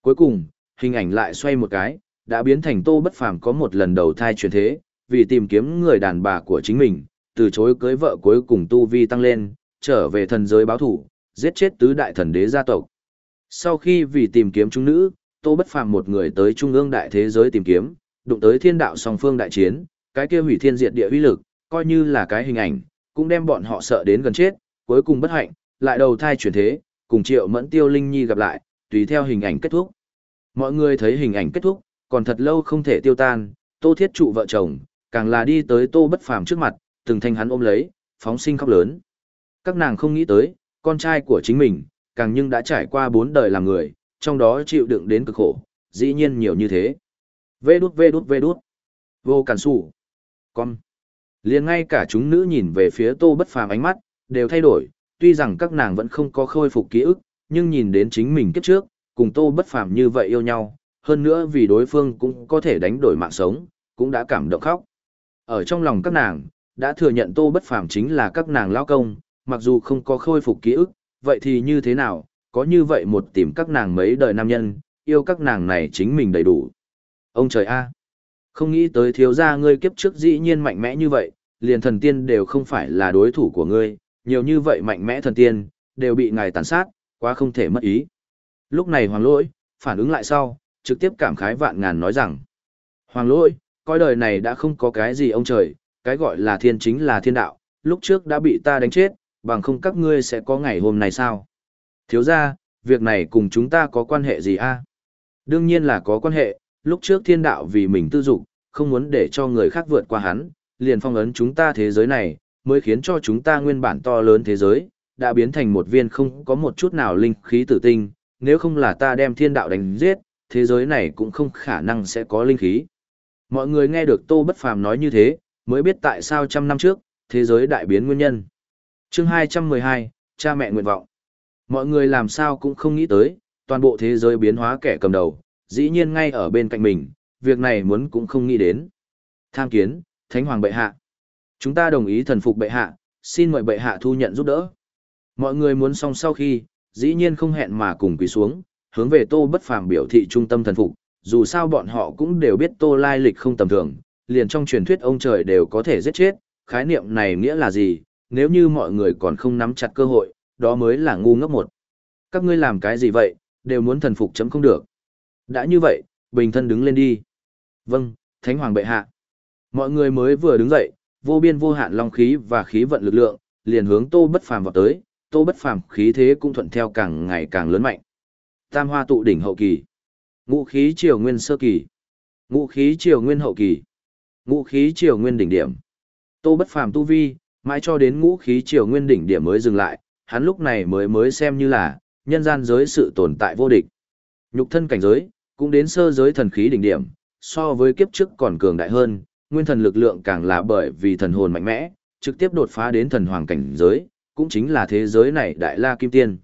Cuối cùng, hình ảnh lại xoay một cái, đã biến thành Tô Bất Phàm có một lần đầu thai chuyển thế, vì tìm kiếm người đàn bà của chính mình, từ chối cưới vợ cuối cùng tu vi tăng lên, trở về thần giới báo thủ, giết chết tứ đại thần đế gia tộc. Sau khi vì tìm kiếm chúng nữ, Tô Bất Phàm một người tới trung ương đại thế giới tìm kiếm, đụng tới thiên đạo song phương đại chiến, cái kia hủy thiên diệt địa uy lực, coi như là cái hình ảnh, cũng đem bọn họ sợ đến gần chết, cuối cùng bất hạnh, lại đầu thai chuyển thế, cùng Triệu Mẫn Tiêu Linh Nhi gặp lại, tùy theo hình ảnh kết thúc. Mọi người thấy hình ảnh kết thúc, còn thật lâu không thể tiêu tan, Tô Thiết trụ vợ chồng, càng là đi tới Tô Bất Phàm trước mặt, từng thanh hắn ôm lấy, phóng sinh khóc lớn. Các nàng không nghĩ tới, con trai của chính mình, càng nhưng đã trải qua bốn đời làm người, trong đó chịu đựng đến cực khổ, dĩ nhiên nhiều như thế. Vê đút vê đút vê đút. Vô cản sủ. Con. liền ngay cả chúng nữ nhìn về phía tô bất phàm ánh mắt, đều thay đổi, tuy rằng các nàng vẫn không có khôi phục ký ức, nhưng nhìn đến chính mình kiếp trước, cùng tô bất phàm như vậy yêu nhau, hơn nữa vì đối phương cũng có thể đánh đổi mạng sống, cũng đã cảm động khóc. Ở trong lòng các nàng, đã thừa nhận tô bất phàm chính là các nàng lao công, mặc dù không có khôi phục ký ức, vậy thì như thế nào, có như vậy một tìm các nàng mấy đời nam nhân, yêu các nàng này chính mình đầy đủ. Ông trời a, không nghĩ tới thiếu gia ngươi kiếp trước dĩ nhiên mạnh mẽ như vậy, liền thần tiên đều không phải là đối thủ của ngươi, nhiều như vậy mạnh mẽ thần tiên, đều bị ngài tàn sát, quá không thể mất ý. Lúc này hoàng lỗi, phản ứng lại sau, trực tiếp cảm khái vạn ngàn nói rằng, hoàng lỗi, coi đời này đã không có cái gì ông trời, cái gọi là thiên chính là thiên đạo, lúc trước đã bị ta đánh chết, bằng không các ngươi sẽ có ngày hôm nay sao? Thiếu ra, việc này cùng chúng ta có quan hệ gì a? Đương nhiên là có quan hệ, lúc trước thiên đạo vì mình tư dục, không muốn để cho người khác vượt qua hắn, liền phong ấn chúng ta thế giới này, mới khiến cho chúng ta nguyên bản to lớn thế giới, đã biến thành một viên không có một chút nào linh khí tử tinh, nếu không là ta đem thiên đạo đánh giết, thế giới này cũng không khả năng sẽ có linh khí. Mọi người nghe được Tô Bất Phàm nói như thế, mới biết tại sao trăm năm trước, thế giới đại biến nguyên nhân. Chương 212, cha mẹ nguyện vọng. Mọi người làm sao cũng không nghĩ tới, toàn bộ thế giới biến hóa kẻ cầm đầu, dĩ nhiên ngay ở bên cạnh mình, việc này muốn cũng không nghĩ đến. Tham kiến, Thánh Hoàng bệ hạ. Chúng ta đồng ý thần phục bệ hạ, xin mời bệ hạ thu nhận giúp đỡ. Mọi người muốn xong sau khi, dĩ nhiên không hẹn mà cùng quỳ xuống, hướng về Tô Bất Phàm biểu thị trung tâm thần phục, dù sao bọn họ cũng đều biết Tô lai lịch không tầm thường, liền trong truyền thuyết ông trời đều có thể giết chết, khái niệm này nghĩa là gì, nếu như mọi người còn không nắm chặt cơ hội, đó mới là ngu ngốc một. Các ngươi làm cái gì vậy, đều muốn thần phục chấm không được. Đã như vậy, bình thân đứng lên đi. Vâng, Thánh Hoàng bệ hạ. Mọi người mới vừa đứng dậy, vô biên vô hạn long khí và khí vận lực lượng, liền hướng Tô Bất Phàm vào tới, Tô Bất Phàm khí thế cũng thuận theo càng ngày càng lớn mạnh. Tam Hoa tụ đỉnh hậu kỳ, Ngũ khí triều nguyên sơ kỳ, Ngũ khí triều nguyên hậu kỳ, Ngũ khí triều nguyên đỉnh điểm. Tô Bất Phàm tu vi, mãi cho đến Ngũ khí triều nguyên đỉnh điểm mới dừng lại, hắn lúc này mới mới xem như là nhân gian giới sự tồn tại vô địch. Nhục thân cảnh giới, cũng đến sơ giới thần khí đỉnh điểm, so với kiếp trước còn cường đại hơn, nguyên thần lực lượng càng là bởi vì thần hồn mạnh mẽ, trực tiếp đột phá đến thần hoàng cảnh giới, cũng chính là thế giới này đại la kim tiên.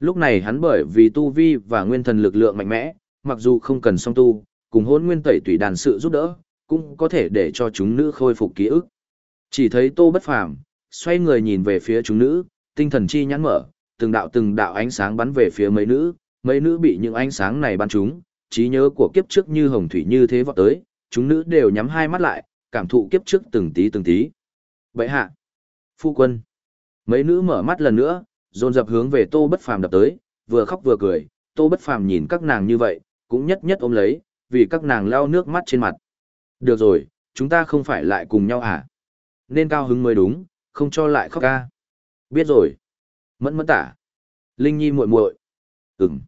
Lúc này hắn bởi vì tu vi và nguyên thần lực lượng mạnh mẽ, mặc dù không cần song tu, cùng hôn nguyên tẩy tùy đàn sự giúp đỡ, cũng có thể để cho chúng nữ khôi phục ký ức. Chỉ thấy tô bất phàm, xoay người nhìn về phía chúng nữ, tinh thần chi nhãn mở, từng đạo từng đạo ánh sáng bắn về phía mấy nữ, mấy nữ bị những ánh sáng này bắn trúng, trí nhớ của kiếp trước như hồng thủy như thế vọt tới, chúng nữ đều nhắm hai mắt lại, cảm thụ kiếp trước từng tí từng tí. Bệ hạ, phu quân, mấy nữ mở mắt lần nữa, dồn dập hướng về Tô Bất Phàm đập tới, vừa khóc vừa cười, Tô Bất Phàm nhìn các nàng như vậy, cũng nhất nhất ôm lấy, vì các nàng lau nước mắt trên mặt. Được rồi, chúng ta không phải lại cùng nhau à? Nên cao hứng mới đúng, không cho lại khóc ca. Biết rồi. Mẫn mẫn tả. Linh Nhi muội muội. Ừm.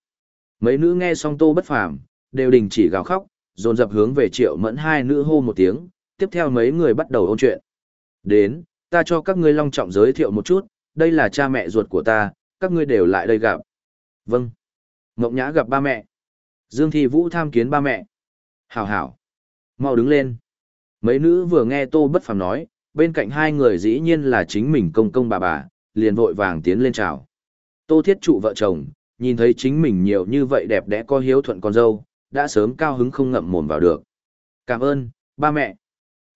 Mấy nữ nghe xong Tô Bất Phàm, đều đình chỉ gào khóc, dồn dập hướng về Triệu Mẫn hai nữ hô một tiếng, tiếp theo mấy người bắt đầu ôn chuyện. Đến, ta cho các ngươi long trọng giới thiệu một chút, đây là cha mẹ ruột của ta, các ngươi đều lại đây gặp. Vâng. Ngọc Nhã gặp ba mẹ. Dương Thi Vũ tham kiến ba mẹ. Hảo hảo. Mau đứng lên. Mấy nữ vừa nghe Tô Bất Phàm nói, bên cạnh hai người dĩ nhiên là chính mình công công bà bà, liền vội vàng tiến lên chào. Tô Thiết trụ vợ chồng, nhìn thấy chính mình nhiều như vậy đẹp đẽ có hiếu thuận con dâu, đã sớm cao hứng không ngậm mồm vào được. Cảm ơn, ba mẹ.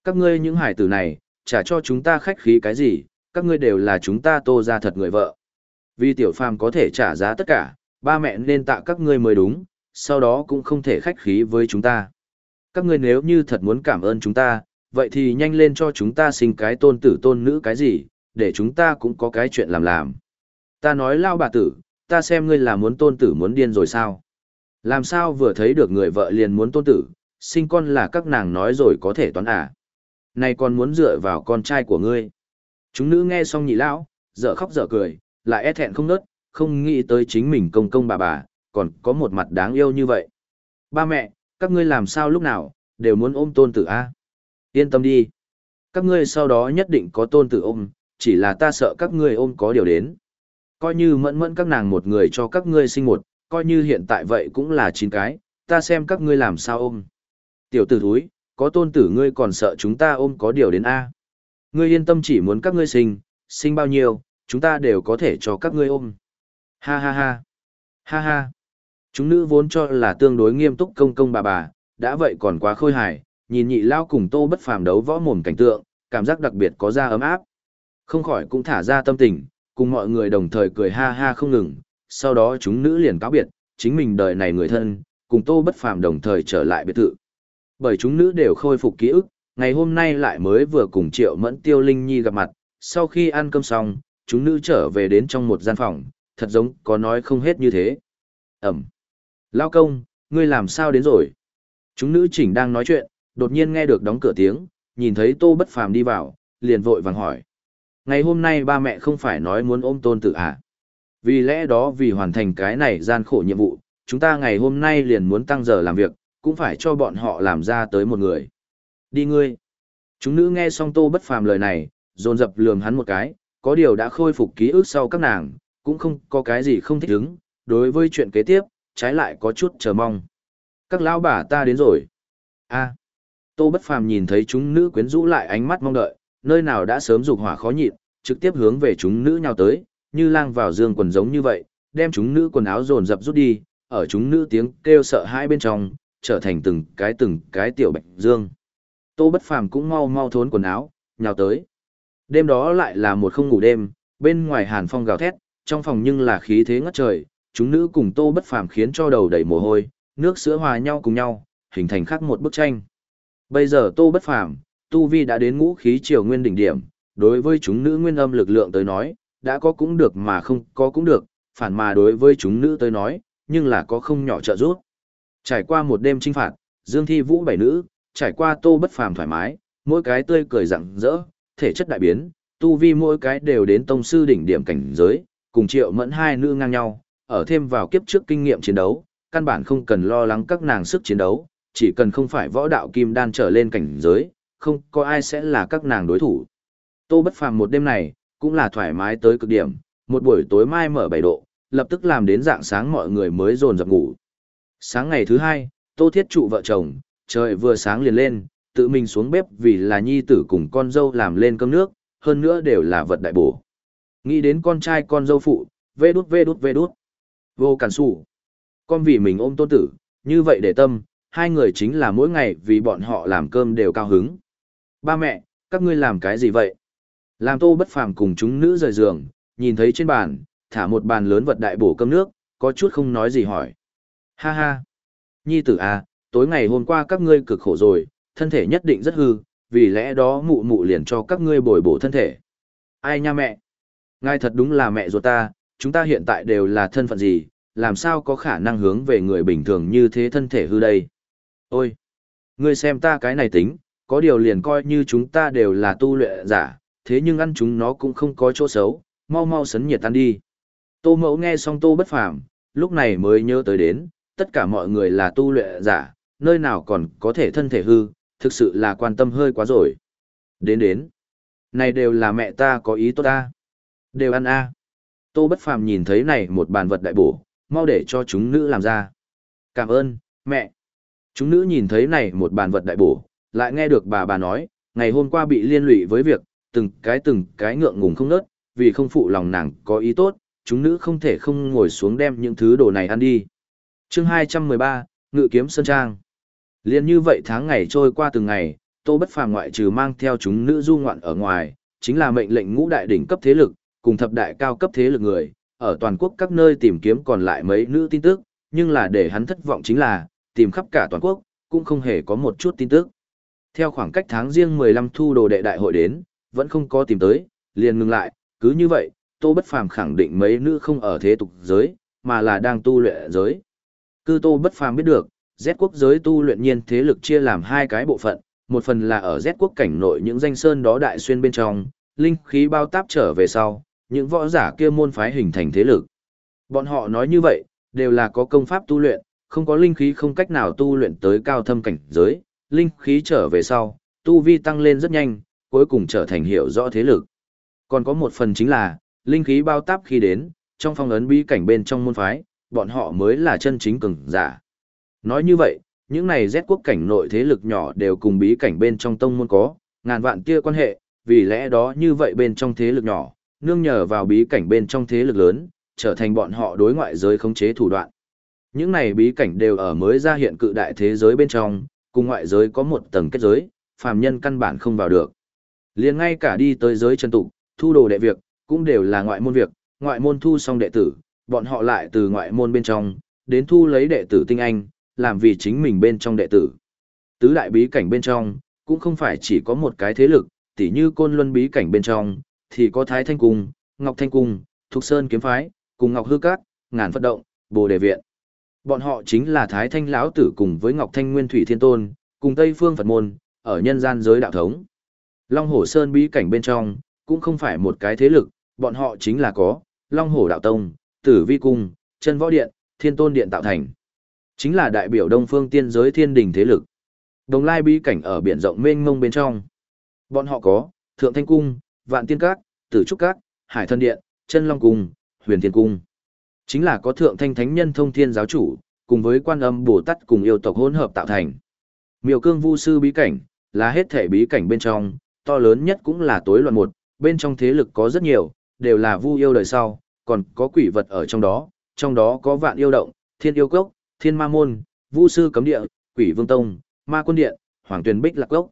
Các ngươi những hải tử này, trả cho chúng ta khách khí cái gì, các ngươi đều là chúng ta tô ra thật người vợ. Vì tiểu phàm có thể trả giá tất cả, ba mẹ nên tạ các ngươi mới đúng, sau đó cũng không thể khách khí với chúng ta. Các ngươi nếu như thật muốn cảm ơn chúng ta, vậy thì nhanh lên cho chúng ta sinh cái tôn tử tôn nữ cái gì, để chúng ta cũng có cái chuyện làm làm. Ta nói lao bà tử, ta xem ngươi là muốn tôn tử muốn điên rồi sao? Làm sao vừa thấy được người vợ liền muốn tôn tử, sinh con là các nàng nói rồi có thể toán à? Này còn muốn dựa vào con trai của ngươi. Chúng nữ nghe xong nhị lão, dở khóc dở cười, lại e thẹn không nớt, không nghĩ tới chính mình công công bà bà, còn có một mặt đáng yêu như vậy. Ba mẹ, các ngươi làm sao lúc nào, đều muốn ôm tôn tử a? Yên tâm đi. Các ngươi sau đó nhất định có tôn tử ôm, chỉ là ta sợ các ngươi ôm có điều đến. Coi như mẫn mẫn các nàng một người cho các ngươi sinh một, coi như hiện tại vậy cũng là chín cái, ta xem các ngươi làm sao ôm. Tiểu tử thúi, có tôn tử ngươi còn sợ chúng ta ôm có điều đến A. Ngươi yên tâm chỉ muốn các ngươi sinh, sinh bao nhiêu, chúng ta đều có thể cho các ngươi ôm. Ha ha ha. Ha ha. Chúng nữ vốn cho là tương đối nghiêm túc công công bà bà, đã vậy còn quá khôi hài, nhìn nhị lao cùng tô bất phàm đấu võ mồm cảnh tượng, cảm giác đặc biệt có da ấm áp. Không khỏi cũng thả ra tâm tình, cùng mọi người đồng thời cười ha ha không ngừng, sau đó chúng nữ liền cáo biệt, chính mình đời này người thân, cùng tô bất phàm đồng thời trở lại biệt thự. Bởi chúng nữ đều khôi phục ký ức, ngày hôm nay lại mới vừa cùng Triệu Mẫn Tiêu Linh Nhi gặp mặt, sau khi ăn cơm xong, chúng nữ trở về đến trong một gian phòng, thật giống có nói không hết như thế. Ẩm. Lao công, ngươi làm sao đến rồi? Chúng nữ chỉnh đang nói chuyện, đột nhiên nghe được đóng cửa tiếng, nhìn thấy Tô Bất Phàm đi vào, liền vội vàng hỏi. Ngày hôm nay ba mẹ không phải nói muốn ôm tôn tử à? Vì lẽ đó vì hoàn thành cái này gian khổ nhiệm vụ, chúng ta ngày hôm nay liền muốn tăng giờ làm việc, cũng phải cho bọn họ làm ra tới một người. Đi ngươi. Chúng nữ nghe xong Tô Bất Phàm lời này, dồn dập lườm hắn một cái, có điều đã khôi phục ký ức sau các nàng, cũng không có cái gì không thích ứng, đối với chuyện kế tiếp, trái lại có chút chờ mong. Các lão bà ta đến rồi. A. Tô Bất Phàm nhìn thấy chúng nữ quyến rũ lại ánh mắt mong đợi, nơi nào đã sớm dục hỏa khó nhịn, trực tiếp hướng về chúng nữ nhào tới, như lang vào dương quần giống như vậy, đem chúng nữ quần áo dồn dập rút đi, ở chúng nữ tiếng kêu sợ hãi bên trong, trở thành từng cái từng cái tiểu bạch dương. Tô Bất Phàm cũng mau mau thốn quần áo, nhào tới. Đêm đó lại là một không ngủ đêm, bên ngoài hàn phong gào thét, trong phòng nhưng là khí thế ngất trời, chúng nữ cùng Tô Bất Phàm khiến cho đầu đầy mồ hôi, nước sữa hòa nhau cùng nhau, hình thành khác một bức tranh. Bây giờ Tô Bất Phàm, tu vi đã đến ngũ khí triều nguyên đỉnh điểm, đối với chúng nữ nguyên âm lực lượng tới nói, đã có cũng được mà không có cũng được, phản mà đối với chúng nữ tới nói, nhưng là có không nhỏ trợ giúp. Trải qua một đêm trinh phạt, Dương Thi Vũ bảy nữ, trải qua Tô Bất Phàm thoải mái, mỗi cái tươi cười rạng rỡ, thể chất đại biến, tu vi mỗi cái đều đến tông sư đỉnh điểm cảnh giới, cùng Triệu Mẫn hai nữ ngang nhau, ở thêm vào kiếp trước kinh nghiệm chiến đấu, căn bản không cần lo lắng các nàng sức chiến đấu, chỉ cần không phải võ đạo kim đan trở lên cảnh giới, không có ai sẽ là các nàng đối thủ. Tô Bất Phàm một đêm này, cũng là thoải mái tới cực điểm, một buổi tối mai mở bảy độ, lập tức làm đến dạng sáng mọi người mới dồn dập ngủ. Sáng ngày thứ hai, Tô Thiết trụ vợ chồng, trời vừa sáng liền lên, tự mình xuống bếp vì là nhi tử cùng con dâu làm lên cơm nước, hơn nữa đều là vật đại bổ. Nghĩ đến con trai con dâu phụ, vê đút vê đút vê đút. Vô cản sủ. Con vì mình ôm tôn tử, như vậy để tâm, hai người chính là mỗi ngày vì bọn họ làm cơm đều cao hứng. Ba mẹ, các ngươi làm cái gì vậy? Làm tô bất phàm cùng chúng nữ rời giường, nhìn thấy trên bàn, thả một bàn lớn vật đại bổ cơm nước, có chút không nói gì hỏi. Ha ha. Nhi tử à, tối ngày hôm qua các ngươi cực khổ rồi, thân thể nhất định rất hư, vì lẽ đó mụ mụ liền cho các ngươi bồi bổ thân thể. Ai nha mẹ? Ngài thật đúng là mẹ ruột ta, chúng ta hiện tại đều là thân phận gì, làm sao có khả năng hướng về người bình thường như thế thân thể hư đây? Ôi! Ngươi xem ta cái này tính, có điều liền coi như chúng ta đều là tu luyện giả, thế nhưng ăn chúng nó cũng không có chỗ xấu, mau mau sấn nhiệt tan đi. Tô mẫu nghe xong tô bất phàm, lúc này mới nhớ tới đến, tất cả mọi người là tu luyện giả, nơi nào còn có thể thân thể hư, thực sự là quan tâm hơi quá rồi. Đến đến. Này đều là mẹ ta có ý tốt ta. Đều ăn a. Tô bất phàm nhìn thấy này một bàn vật đại bổ, mau để cho chúng nữ làm ra. Cảm ơn, mẹ. Chúng nữ nhìn thấy này một bàn vật đại bổ, lại nghe được bà bà nói, ngày hôm qua bị liên lụy với việc, từng cái từng cái ngượng ngùng không nớt, vì không phụ lòng nàng có ý tốt, chúng nữ không thể không ngồi xuống đem những thứ đồ này ăn đi chương 213, Ngự Kiếm Sơn Trang Liên như vậy tháng ngày trôi qua từng ngày, Tô Bất Phàm ngoại trừ mang theo chúng nữ du ngoạn ở ngoài, chính là mệnh lệnh ngũ đại đỉnh cấp thế lực, cùng thập đại cao cấp thế lực người, ở toàn quốc các nơi tìm kiếm còn lại mấy nữ tin tức, nhưng là để hắn thất vọng chính là, tìm khắp cả toàn quốc, cũng không hề có một chút tin tức. Theo khoảng cách tháng riêng 15 thu đồ đệ đại hội đến, vẫn không có tìm tới, liền ngừng lại, cứ như vậy, Tô Bất Phàm khẳng định mấy nữ không ở thế tục giới, mà là đang tu luyện giới. Cư Tô Bất Phàm biết được, Z quốc giới tu luyện nhiên thế lực chia làm hai cái bộ phận, một phần là ở Z quốc cảnh nội những danh sơn đó đại xuyên bên trong, linh khí bao táp trở về sau, những võ giả kia môn phái hình thành thế lực. Bọn họ nói như vậy, đều là có công pháp tu luyện, không có linh khí không cách nào tu luyện tới cao thâm cảnh giới, linh khí trở về sau, tu vi tăng lên rất nhanh, cuối cùng trở thành hiểu rõ thế lực. Còn có một phần chính là, linh khí bao táp khi đến, trong phong ấn bí cảnh bên trong môn phái, bọn họ mới là chân chính cường giả. Nói như vậy, những này Z quốc cảnh nội thế lực nhỏ đều cùng bí cảnh bên trong tông môn có, ngàn vạn kia quan hệ, vì lẽ đó như vậy bên trong thế lực nhỏ, nương nhờ vào bí cảnh bên trong thế lực lớn, trở thành bọn họ đối ngoại giới khống chế thủ đoạn. Những này bí cảnh đều ở mới ra hiện cự đại thế giới bên trong, cùng ngoại giới có một tầng kết giới, phàm nhân căn bản không vào được. Liền ngay cả đi tới giới chân tụ, thu đồ đệ việc, cũng đều là ngoại môn việc, ngoại môn thu xong đệ tử, bọn họ lại từ ngoại môn bên trong, đến thu lấy đệ tử tinh anh, làm vì chính mình bên trong đệ tử. Tứ đại bí cảnh bên trong, cũng không phải chỉ có một cái thế lực, tỉ như côn luân bí cảnh bên trong, thì có Thái Thanh Cung, Ngọc Thanh Cung, Thục Sơn Kiếm Phái, cùng Ngọc Hư Cát, Ngàn Phật Động, Bồ Đề Viện. Bọn họ chính là Thái Thanh Lão Tử cùng với Ngọc Thanh Nguyên Thủy Thiên Tôn, cùng Tây Phương Phật Môn, ở nhân gian giới đạo thống. Long Hổ Sơn bí cảnh bên trong, cũng không phải một cái thế lực, bọn họ chính là có, Long Hổ Đạo Tông, Tử Vi Cung, Chân Võ Điện, Thiên Tôn Điện tạo thành. Chính là đại biểu Đông Phương Tiên giới thiên đình thế lực. Đồng lai bí cảnh ở biển rộng mênh mông bên trong. Bọn họ có, Thượng Thanh Cung, Vạn Tiên Các, Tử Trúc Các, Hải Thân Điện, Chân Long Cung, Huyền Thiên Cung. Chính là có Thượng Thanh Thánh Nhân Thông Thiên Giáo Chủ, cùng với quan âm Bồ Tát cùng yêu tộc hỗn hợp tạo thành. Miêu cương vu sư bí cảnh, là hết thể bí cảnh bên trong, to lớn nhất cũng là tối loạn một, bên trong thế lực có rất nhiều, đều là vu yêu đời sau, còn có quỷ vật ở trong đó, trong đó có vạn yêu động, thiên yêu cốc, thiên ma môn, vu sư cấm địa, quỷ vương tông, ma quân điện, hoàng tuyền bích lạc cốc.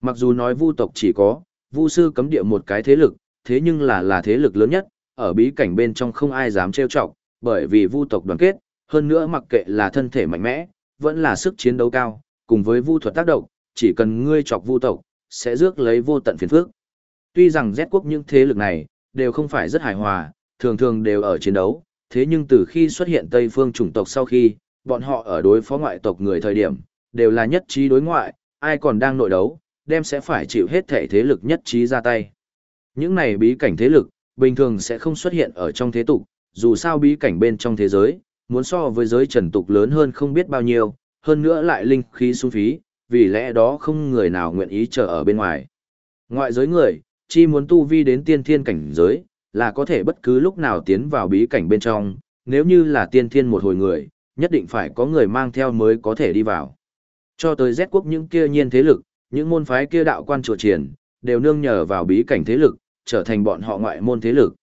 Mặc dù nói vu tộc chỉ có, vu sư cấm địa một cái thế lực, thế nhưng là là thế lực lớn nhất, ở bí cảnh bên trong không ai dám trêu chọc, bởi vì vu tộc đoàn kết, hơn nữa mặc kệ là thân thể mạnh mẽ, vẫn là sức chiến đấu cao, cùng với vu thuật tác động, chỉ cần ngươi chọc vu tộc, sẽ rước lấy vô tận phiền phức. Tuy rằng Z quốc những thế lực này, đều không phải rất hài hòa, thường thường đều ở chiến đấu, thế nhưng từ khi xuất hiện Tây phương chủng tộc sau khi, bọn họ ở đối phó ngoại tộc người thời điểm, đều là nhất trí đối ngoại, ai còn đang nội đấu, đem sẽ phải chịu hết thể thế lực nhất trí ra tay. Những này bí cảnh thế lực, bình thường sẽ không xuất hiện ở trong thế tục, dù sao bí cảnh bên trong thế giới, muốn so với giới trần tục lớn hơn không biết bao nhiêu, hơn nữa lại linh khí sung phí, vì lẽ đó không người nào nguyện ý chờ ở bên ngoài. Ngoại giới người, chi muốn tu vi đến tiên thiên cảnh giới, là có thể bất cứ lúc nào tiến vào bí cảnh bên trong, nếu như là tiên thiên một hồi người, nhất định phải có người mang theo mới có thể đi vào. Cho tới Z quốc những kia nhiên thế lực, những môn phái kia đạo quan chùa triển, đều nương nhờ vào bí cảnh thế lực, trở thành bọn họ ngoại môn thế lực.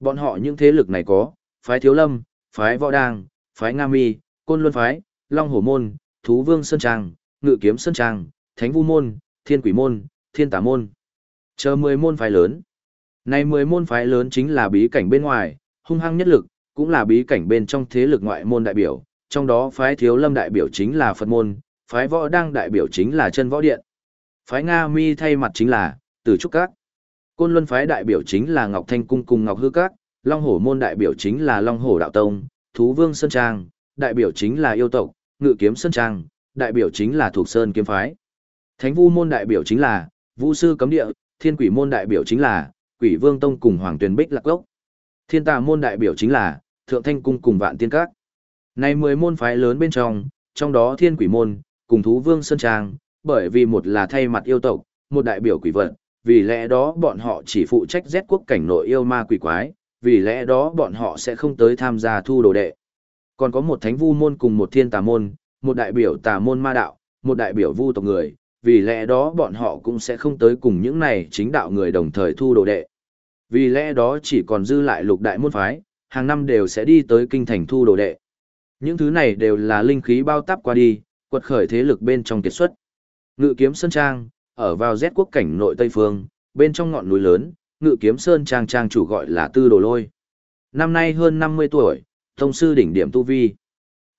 Bọn họ những thế lực này có, phái thiếu lâm, phái võ Đàng, phái nga mi, côn luân phái, long hổ môn, thú vương sơn trang, ngự kiếm sơn trang, thánh vu môn, thiên quỷ môn, thiên tà môn. Chờ mười môn phái lớn. Này mười môn phái lớn chính là bí cảnh bên ngoài, hung hăng nhất lực, cũng là bí cảnh bên trong thế lực ngoại môn đại biểu, trong đó phái thiếu lâm đại biểu chính là Phật môn, phái võ đăng đại biểu chính là chân võ điện. Phái Nga mi thay mặt chính là Tử Trúc Các. Côn Luân phái đại biểu chính là Ngọc Thanh Cung cùng Ngọc Hư Các, Long Hổ môn đại biểu chính là Long Hổ Đạo Tông, Thú Vương Sơn Trang, đại biểu chính là yêu tộc, Ngự Kiếm Sơn Trang, đại biểu chính là Thuộc Sơn Kiếm Phái. Thánh Vu môn đại biểu chính là Vu sư cấm địa, Thiên Quỷ môn đại biểu chính là Quỷ Vương Tông cùng Hoàng Tuyền Bích Lạc Gốc. Thiên Tà môn đại biểu chính là Thượng Thanh cung cùng Vạn Tiên Các. Này mười môn phái lớn bên trong, trong đó Thiên Quỷ môn cùng Thú Vương Sơn Trang, bởi vì một là thay mặt yêu tộc, một đại biểu quỷ vật, vì lẽ đó bọn họ chỉ phụ trách rét quốc cảnh nội yêu ma quỷ quái, vì lẽ đó bọn họ sẽ không tới tham gia thu đồ đệ. Còn có một thánh vu môn cùng một thiên tà môn, một đại biểu tà môn ma đạo, một đại biểu vu tộc người, vì lẽ đó bọn họ cũng sẽ không tới cùng những này chính đạo người đồng thời thu đồ đệ. Vì lẽ đó chỉ còn dư lại lục đại môn phái, hàng năm đều sẽ đi tới kinh thành thu đồ đệ. Những thứ này đều là linh khí bao tắp qua đi, quật khởi thế lực bên trong kiệt xuất. Ngự kiếm Sơn Trang, ở vào Z quốc cảnh nội Tây Phương, bên trong ngọn núi lớn, ngự kiếm Sơn Trang Trang chủ gọi là Tư Đồ Lôi. Năm nay hơn 50 tuổi, thông sư đỉnh điểm Tu Vi.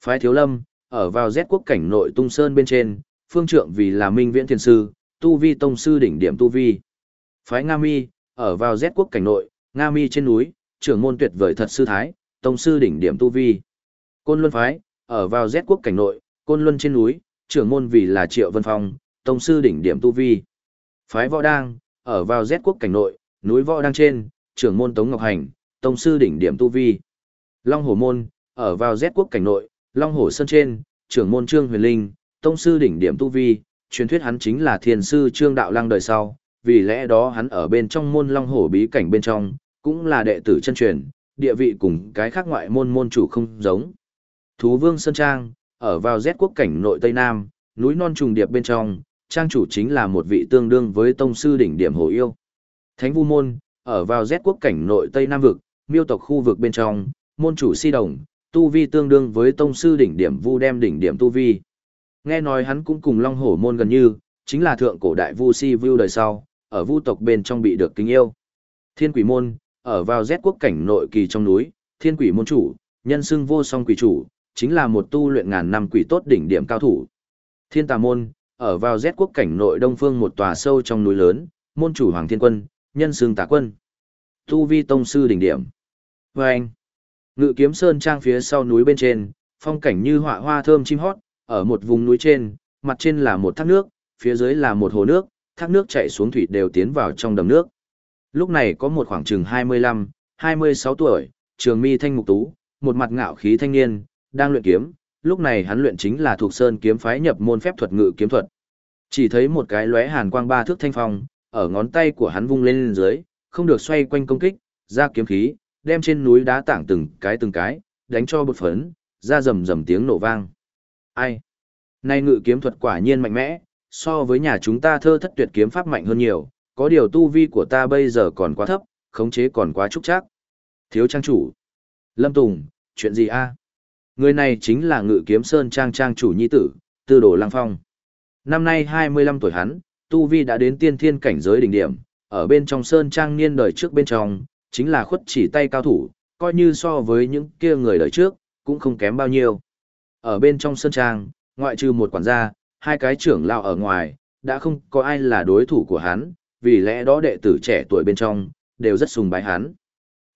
Phái Thiếu Lâm, ở vào Z quốc cảnh nội Tung Sơn bên trên, phương trượng vì là Minh Viễn Thiền Sư, Tu Vi Tông sư đỉnh điểm Tu Vi. Phái Nga Mi, ở vào Z quốc cảnh nội, Nga Mi trên núi, trưởng môn tuyệt vời thật sư thái, Tông sư đỉnh điểm Tu Vi. Côn Luân Phái, ở vào Z quốc cảnh nội, Côn Luân trên núi, trưởng môn vì là Triệu Vân Phong, tông sư đỉnh điểm tu vi. Phái võ đang, ở vào Z quốc cảnh nội, núi võ đang trên, trưởng môn Tống Ngọc Hành, tông sư đỉnh điểm tu vi. Long Hổ môn, ở vào Z quốc cảnh nội, Long Hổ sơn trên, trưởng môn Trương Huyền Linh, tông sư đỉnh điểm tu vi, truyền thuyết hắn chính là thiền sư Trương Đạo Lăng đời sau, vì lẽ đó hắn ở bên trong môn Long Hổ bí cảnh bên trong, cũng là đệ tử chân truyền, địa vị cùng cái khác ngoại môn môn chủ không giống. Thú Vương Sơn Trang, ở vào Z quốc cảnh nội Tây Nam, núi non trùng điệp bên trong, trang chủ chính là một vị tương đương với tông sư đỉnh điểm hồ yêu. Thánh Vu Môn, ở vào Z quốc cảnh nội Tây Nam Vực, miêu tộc khu vực bên trong, môn chủ si đồng, tu vi tương đương với tông sư đỉnh điểm Vu đem đỉnh điểm tu vi. Nghe nói hắn cũng cùng Long Hổ Môn gần như, chính là thượng cổ đại Vu si Vu đời sau, ở Vu tộc bên trong bị được kính yêu. Thiên Quỷ Môn, ở vào Z quốc cảnh nội kỳ trong núi, Thiên Quỷ Môn chủ, nhân xưng vô song quỷ chủ, chính là một tu luyện ngàn năm quỷ tốt đỉnh điểm cao thủ. Thiên Tà Môn, ở vào Z quốc cảnh nội đông phương một tòa sâu trong núi lớn, môn chủ Hoàng Thiên Quân, nhân xưng tà quân. Tu vi tông sư đỉnh điểm. Và anh, ngự kiếm sơn trang phía sau núi bên trên, phong cảnh như họa hoa thơm chim hót, ở một vùng núi trên, mặt trên là một thác nước, phía dưới là một hồ nước, thác nước chảy xuống thủy đều tiến vào trong đầm nước. Lúc này có một khoảng chừng 25, 26 tuổi, trường mi thanh mục tú, một mặt ngạo khí thanh niên, đang luyện kiếm, lúc này hắn luyện chính là thuộc sơn kiếm phái nhập môn phép thuật ngự kiếm thuật. Chỉ thấy một cái lóe hàn quang ba thước thanh phong, ở ngón tay của hắn vung lên lên dưới, không được xoay quanh công kích, ra kiếm khí, đem trên núi đá tảng từng cái từng cái, đánh cho bột phấn, ra rầm rầm tiếng nổ vang. Ai? Nay ngự kiếm thuật quả nhiên mạnh mẽ, so với nhà chúng ta thơ thất tuyệt kiếm pháp mạnh hơn nhiều, có điều tu vi của ta bây giờ còn quá thấp, khống chế còn quá trúc chắc. Thiếu trang chủ. Lâm Tùng, chuyện gì a? Người này chính là ngự kiếm sơn trang trang chủ nhi tử, tư đồ lăng phong. Năm nay 25 tuổi hắn, tu vi đã đến tiên thiên cảnh giới đỉnh điểm, ở bên trong sơn trang niên đời trước bên trong, chính là khuất chỉ tay cao thủ, coi như so với những kia người đời trước, cũng không kém bao nhiêu. Ở bên trong sơn trang, ngoại trừ một quản gia, hai cái trưởng lao ở ngoài, đã không có ai là đối thủ của hắn, vì lẽ đó đệ tử trẻ tuổi bên trong, đều rất sùng bái hắn.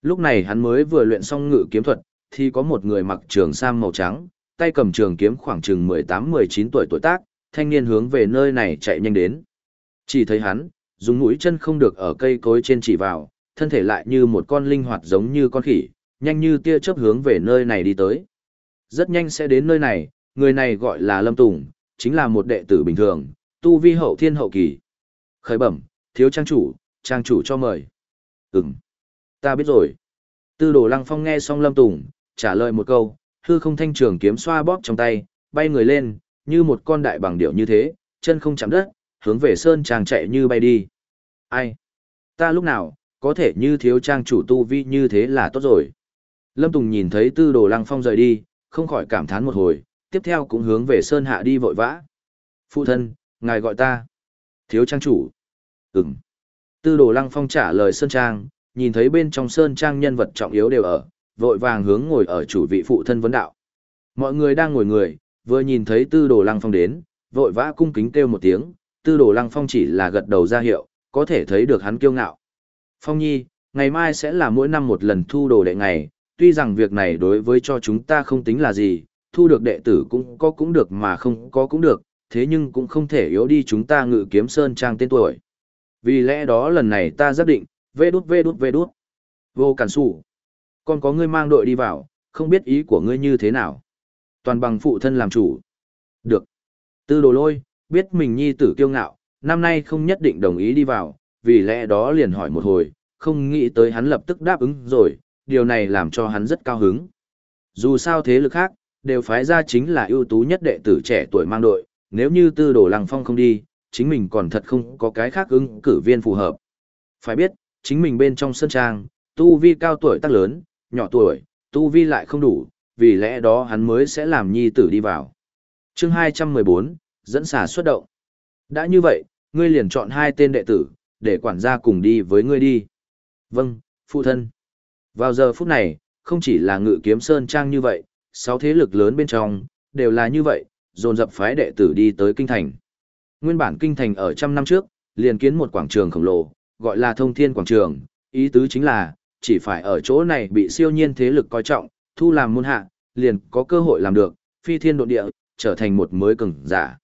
Lúc này hắn mới vừa luyện xong ngự kiếm thuật, thì có một người mặc trường sam màu trắng, tay cầm trường kiếm khoảng chừng 18-19 tuổi tuổi tác, thanh niên hướng về nơi này chạy nhanh đến. Chỉ thấy hắn, dùng mũi chân không được ở cây cối trên chỉ vào, thân thể lại như một con linh hoạt giống như con khỉ, nhanh như tia chớp hướng về nơi này đi tới. Rất nhanh sẽ đến nơi này, người này gọi là Lâm Tùng, chính là một đệ tử bình thường, tu vi hậu thiên hậu kỳ. Khởi bẩm, thiếu trang chủ, trang chủ cho mời. Ừm, ta biết rồi. Tư đồ lăng phong nghe xong Lâm Tùng, trả lời một câu, hư không thanh trường kiếm xoa bóp trong tay, bay người lên, như một con đại bằng điệu như thế, chân không chạm đất, hướng về sơn trang chạy như bay đi. Ai? Ta lúc nào, có thể như thiếu trang chủ tu vi như thế là tốt rồi. Lâm Tùng nhìn thấy tư đồ lăng phong rời đi, không khỏi cảm thán một hồi, tiếp theo cũng hướng về sơn hạ đi vội vã. Phụ thân, ngài gọi ta. Thiếu trang chủ. Ừm. Tư đồ lăng phong trả lời sơn trang, nhìn thấy bên trong sơn trang nhân vật trọng yếu đều ở, vội vàng hướng ngồi ở chủ vị phụ thân vấn đạo. Mọi người đang ngồi người, vừa nhìn thấy tư đồ lăng phong đến, vội vã cung kính kêu một tiếng, tư đồ lăng phong chỉ là gật đầu ra hiệu, có thể thấy được hắn kiêu ngạo. Phong nhi, ngày mai sẽ là mỗi năm một lần thu đồ đệ ngày, tuy rằng việc này đối với cho chúng ta không tính là gì, thu được đệ tử cũng có cũng được mà không có cũng được, thế nhưng cũng không thể yếu đi chúng ta ngự kiếm sơn trang tên tuổi. Vì lẽ đó lần này ta xác định, vê đút vê đút vê đút. Vô cản sủ. Còn có ngươi mang đội đi vào, không biết ý của ngươi như thế nào. Toàn bằng phụ thân làm chủ. Được. Tư đồ lôi, biết mình nhi tử kiêu ngạo, năm nay không nhất định đồng ý đi vào, vì lẽ đó liền hỏi một hồi, không nghĩ tới hắn lập tức đáp ứng rồi, điều này làm cho hắn rất cao hứng. Dù sao thế lực khác, đều phái ra chính là ưu tú nhất đệ tử trẻ tuổi mang đội, nếu như tư đồ lăng phong không đi, chính mình còn thật không có cái khác ứng cử viên phù hợp. Phải biết, chính mình bên trong sân trang, tu vi cao tuổi tác lớn, nhỏ tuổi, tu vi lại không đủ, vì lẽ đó hắn mới sẽ làm nhi tử đi vào. chương 214, dẫn xả xuất động. Đã như vậy, ngươi liền chọn hai tên đệ tử, để quản gia cùng đi với ngươi đi. Vâng, phụ thân. Vào giờ phút này, không chỉ là ngự kiếm sơn trang như vậy, sáu thế lực lớn bên trong, đều là như vậy, dồn dập phái đệ tử đi tới kinh thành. Nguyên bản kinh thành ở trăm năm trước, liền kiến một quảng trường khổng lồ, gọi là thông thiên quảng trường, ý tứ chính là, chỉ phải ở chỗ này bị siêu nhiên thế lực coi trọng, thu làm môn hạ, liền có cơ hội làm được, phi thiên độ địa, trở thành một mới cường giả.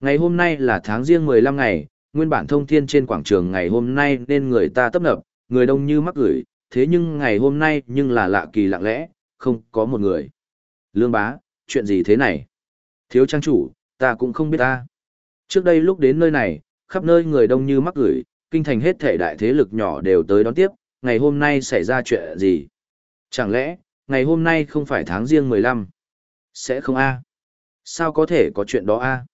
Ngày hôm nay là tháng riêng 15 ngày, nguyên bản thông thiên trên quảng trường ngày hôm nay nên người ta tấp nập, người đông như mắc gửi, thế nhưng ngày hôm nay nhưng là lạ kỳ lặng lẽ, không có một người. Lương bá, chuyện gì thế này? Thiếu trang chủ, ta cũng không biết ta. Trước đây lúc đến nơi này, khắp nơi người đông như mắc gửi, kinh thành hết thể đại thế lực nhỏ đều tới đón tiếp, ngày hôm nay xảy ra chuyện gì? Chẳng lẽ, ngày hôm nay không phải tháng riêng 15? Sẽ không a? Sao có thể có chuyện đó a?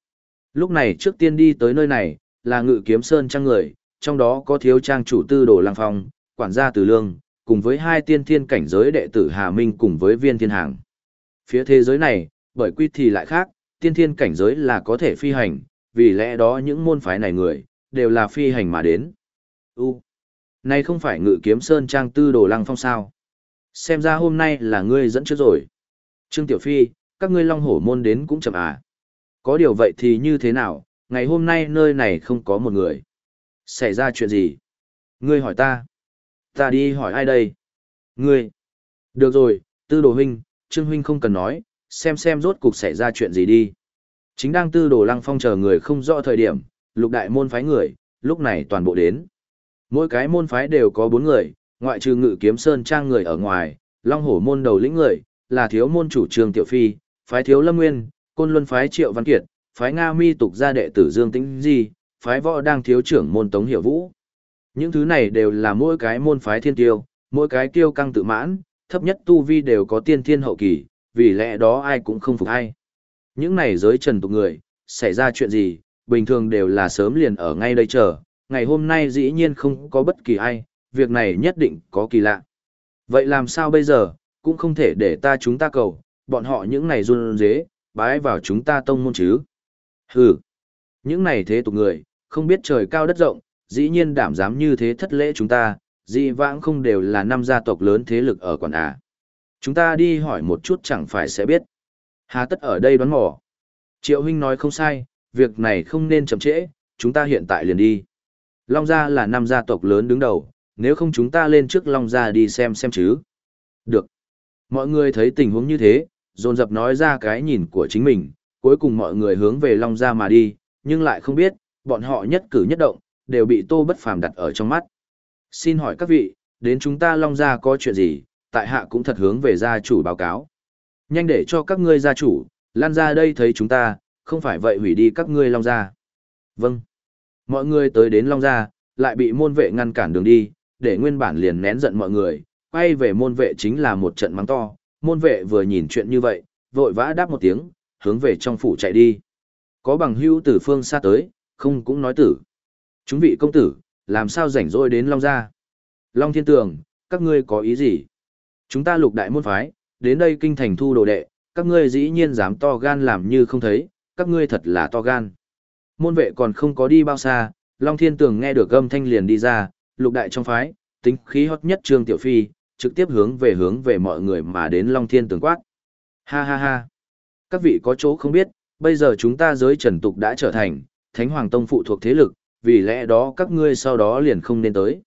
Lúc này trước tiên đi tới nơi này, là ngự kiếm sơn trang người, trong đó có thiếu trang chủ tư đồ Lang phong, quản gia từ lương, cùng với hai tiên thiên cảnh giới đệ tử Hà Minh cùng với viên thiên hàng. Phía thế giới này, bởi quy thì lại khác, tiên thiên cảnh giới là có thể phi hành, vì lẽ đó những môn phái này người, đều là phi hành mà đến. U, này không phải ngự kiếm sơn trang tư đồ lăng phong sao. Xem ra hôm nay là ngươi dẫn trước rồi. Trương Tiểu Phi, các ngươi long hổ môn đến cũng chậm à. Có điều vậy thì như thế nào, ngày hôm nay nơi này không có một người. Xảy ra chuyện gì? Ngươi hỏi ta. Ta đi hỏi ai đây? Ngươi. Được rồi, tư đồ huynh, trương huynh không cần nói, xem xem rốt cục xảy ra chuyện gì đi. Chính đang tư đồ lăng phong chờ người không rõ thời điểm, lục đại môn phái người, lúc này toàn bộ đến. Mỗi cái môn phái đều có bốn người, ngoại trừ ngự kiếm sơn trang người ở ngoài, long hổ môn đầu lĩnh người, là thiếu môn chủ trường tiểu phi, phái thiếu lâm nguyên, côn luân phái triệu văn kiệt, phái Nga mi tục gia đệ tử Dương Tĩnh Di, phái võ đang thiếu trưởng môn Tống Hiểu Vũ. Những thứ này đều là mỗi cái môn phái thiên tiêu, mỗi cái tiêu căng tự mãn, thấp nhất tu vi đều có tiên thiên hậu kỳ, vì lẽ đó ai cũng không phục ai. Những này giới trần tục người, xảy ra chuyện gì, bình thường đều là sớm liền ở ngay đây chờ, ngày hôm nay dĩ nhiên không có bất kỳ ai, việc này nhất định có kỳ lạ. Vậy làm sao bây giờ, cũng không thể để ta chúng ta cầu, bọn họ những này run dế, bái vào chúng ta tông môn chứ. Hừ, những này thế tục người, không biết trời cao đất rộng, dĩ nhiên đảm dám như thế thất lễ chúng ta, dị vãng không đều là năm gia tộc lớn thế lực ở quản à. Chúng ta đi hỏi một chút chẳng phải sẽ biết. Hà tất ở đây đoán mò. Triệu huynh nói không sai, việc này không nên chậm trễ, chúng ta hiện tại liền đi. Long gia là năm gia tộc lớn đứng đầu, nếu không chúng ta lên trước Long gia đi xem xem chứ. Được. Mọi người thấy tình huống như thế, dồn dập nói ra cái nhìn của chính mình, cuối cùng mọi người hướng về Long gia mà đi, nhưng lại không biết, bọn họ nhất cử nhất động, đều bị Tô Bất Phàm đặt ở trong mắt. Xin hỏi các vị, đến chúng ta Long gia có chuyện gì, tại hạ cũng thật hướng về gia chủ báo cáo. Nhanh để cho các ngươi gia chủ, lan ra đây thấy chúng ta, không phải vậy hủy đi các ngươi Long gia. Vâng. Mọi người tới đến Long gia, lại bị môn vệ ngăn cản đường đi, để nguyên bản liền nén giận mọi người, quay về môn vệ chính là một trận mắng to, môn vệ vừa nhìn chuyện như vậy, vội vã đáp một tiếng, hướng về trong phủ chạy đi. Có bằng hưu từ phương xa tới, không cũng nói tử. Chúng vị công tử, làm sao rảnh rỗi đến Long Gia? Long Thiên Tường, các ngươi có ý gì? Chúng ta lục đại môn phái, đến đây kinh thành thu đồ đệ, các ngươi dĩ nhiên dám to gan làm như không thấy, các ngươi thật là to gan. Môn vệ còn không có đi bao xa, Long Thiên Tường nghe được âm thanh liền đi ra, lục đại trong phái, tính khí hot nhất Trương Tiểu Phi, trực tiếp hướng về hướng về mọi người mà đến Long Thiên Tường quát. Ha ha ha. Các vị có chỗ không biết, bây giờ chúng ta giới trần tục đã trở thành, Thánh Hoàng Tông phụ thuộc thế lực, vì lẽ đó các ngươi sau đó liền không nên tới.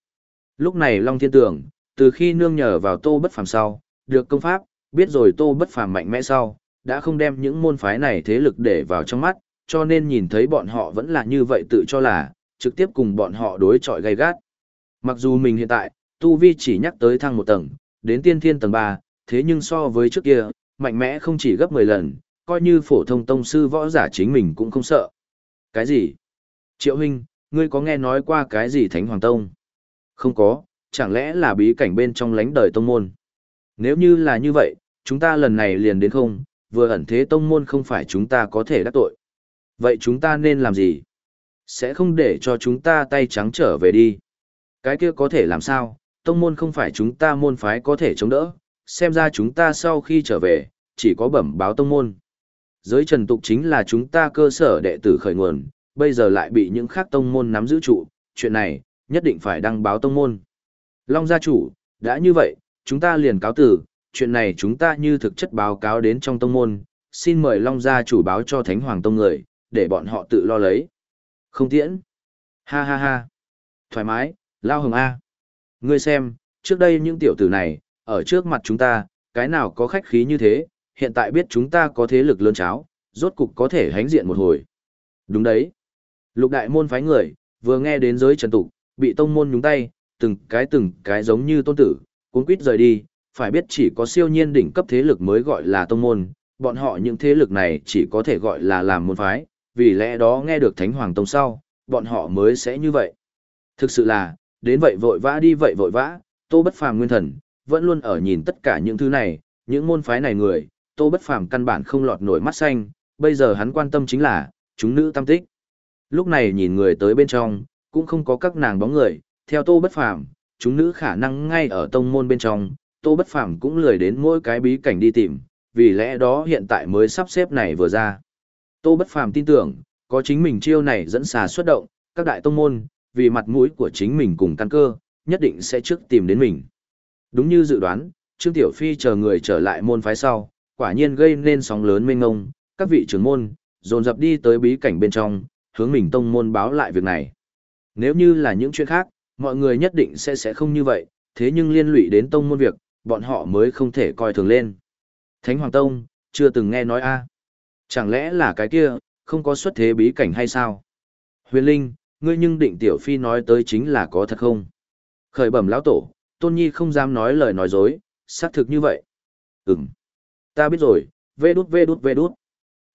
Lúc này Long Thiên Tường, từ khi nương nhờ vào Tô Bất Phàm sau, được công pháp, biết rồi Tô Bất Phàm mạnh mẽ sau, đã không đem những môn phái này thế lực để vào trong mắt, cho nên nhìn thấy bọn họ vẫn là như vậy tự cho là, trực tiếp cùng bọn họ đối chọi gay gắt. Mặc dù mình hiện tại, Tu Vi chỉ nhắc tới thăng một tầng, đến tiên thiên tầng 3, thế nhưng so với trước kia, mạnh mẽ không chỉ gấp 10 lần, coi như phổ thông tông sư võ giả chính mình cũng không sợ. Cái gì? Triệu huynh, ngươi có nghe nói qua cái gì Thánh Hoàng Tông? Không có, chẳng lẽ là bí cảnh bên trong lánh đời tông môn? Nếu như là như vậy, chúng ta lần này liền đến không, vừa ẩn thế tông môn không phải chúng ta có thể đắc tội. Vậy chúng ta nên làm gì? Sẽ không để cho chúng ta tay trắng trở về đi. Cái kia có thể làm sao, tông môn không phải chúng ta môn phái có thể chống đỡ, xem ra chúng ta sau khi trở về, chỉ có bẩm báo tông môn. Giới trần tục chính là chúng ta cơ sở đệ tử khởi nguồn, bây giờ lại bị những khác tông môn nắm giữ trụ, chuyện này, nhất định phải đăng báo tông môn. Long gia chủ, đã như vậy, chúng ta liền cáo tử, chuyện này chúng ta như thực chất báo cáo đến trong tông môn, xin mời Long gia chủ báo cho Thánh Hoàng Tông người, để bọn họ tự lo lấy. Không tiễn. Ha ha ha. Thoải mái, Lao Hồng A. Ngươi xem, trước đây những tiểu tử này, ở trước mặt chúng ta, cái nào có khách khí như thế, hiện tại biết chúng ta có thế lực lớn cháo, rốt cục có thể hánh diện một hồi. Đúng đấy. Lục đại môn phái người, vừa nghe đến giới trần tục, bị tông môn nhúng tay, từng cái từng cái giống như tôn tử, cuốn quýt rời đi, phải biết chỉ có siêu nhiên đỉnh cấp thế lực mới gọi là tông môn, bọn họ những thế lực này chỉ có thể gọi là làm môn phái, vì lẽ đó nghe được Thánh Hoàng Tông sau, bọn họ mới sẽ như vậy. Thực sự là, đến vậy vội vã đi vậy vội vã, Tô Bất Phàm nguyên thần, vẫn luôn ở nhìn tất cả những thứ này, những môn phái này người, Tô Bất Phàm căn bản không lọt nổi mắt xanh, bây giờ hắn quan tâm chính là, chúng nữ tam tích. Lúc này nhìn người tới bên trong, cũng không có các nàng bóng người, theo Tô Bất Phàm, chúng nữ khả năng ngay ở tông môn bên trong, Tô Bất Phàm cũng lười đến mỗi cái bí cảnh đi tìm, vì lẽ đó hiện tại mới sắp xếp này vừa ra. Tô Bất Phàm tin tưởng, có chính mình chiêu này dẫn xà xuất động, các đại tông môn, vì mặt mũi của chính mình cùng căn cơ, nhất định sẽ trước tìm đến mình. Đúng như dự đoán, Trương Tiểu Phi chờ người trở lại môn phái sau, quả nhiên gây nên sóng lớn mênh ngông, các vị trưởng môn, dồn dập đi tới bí cảnh bên trong, hướng mình tông môn báo lại việc này. Nếu như là những chuyện khác, mọi người nhất định sẽ sẽ không như vậy, thế nhưng liên lụy đến tông môn việc, bọn họ mới không thể coi thường lên. Thánh Hoàng Tông, chưa từng nghe nói a Chẳng lẽ là cái kia, không có xuất thế bí cảnh hay sao? Huyền Linh, ngươi nhưng định tiểu phi nói tới chính là có thật không? Khởi bẩm lão tổ, Tôn Nhi không dám nói lời nói dối, xác thực như vậy. Ừm. Ta biết rồi, vê đút vê đút vê đút.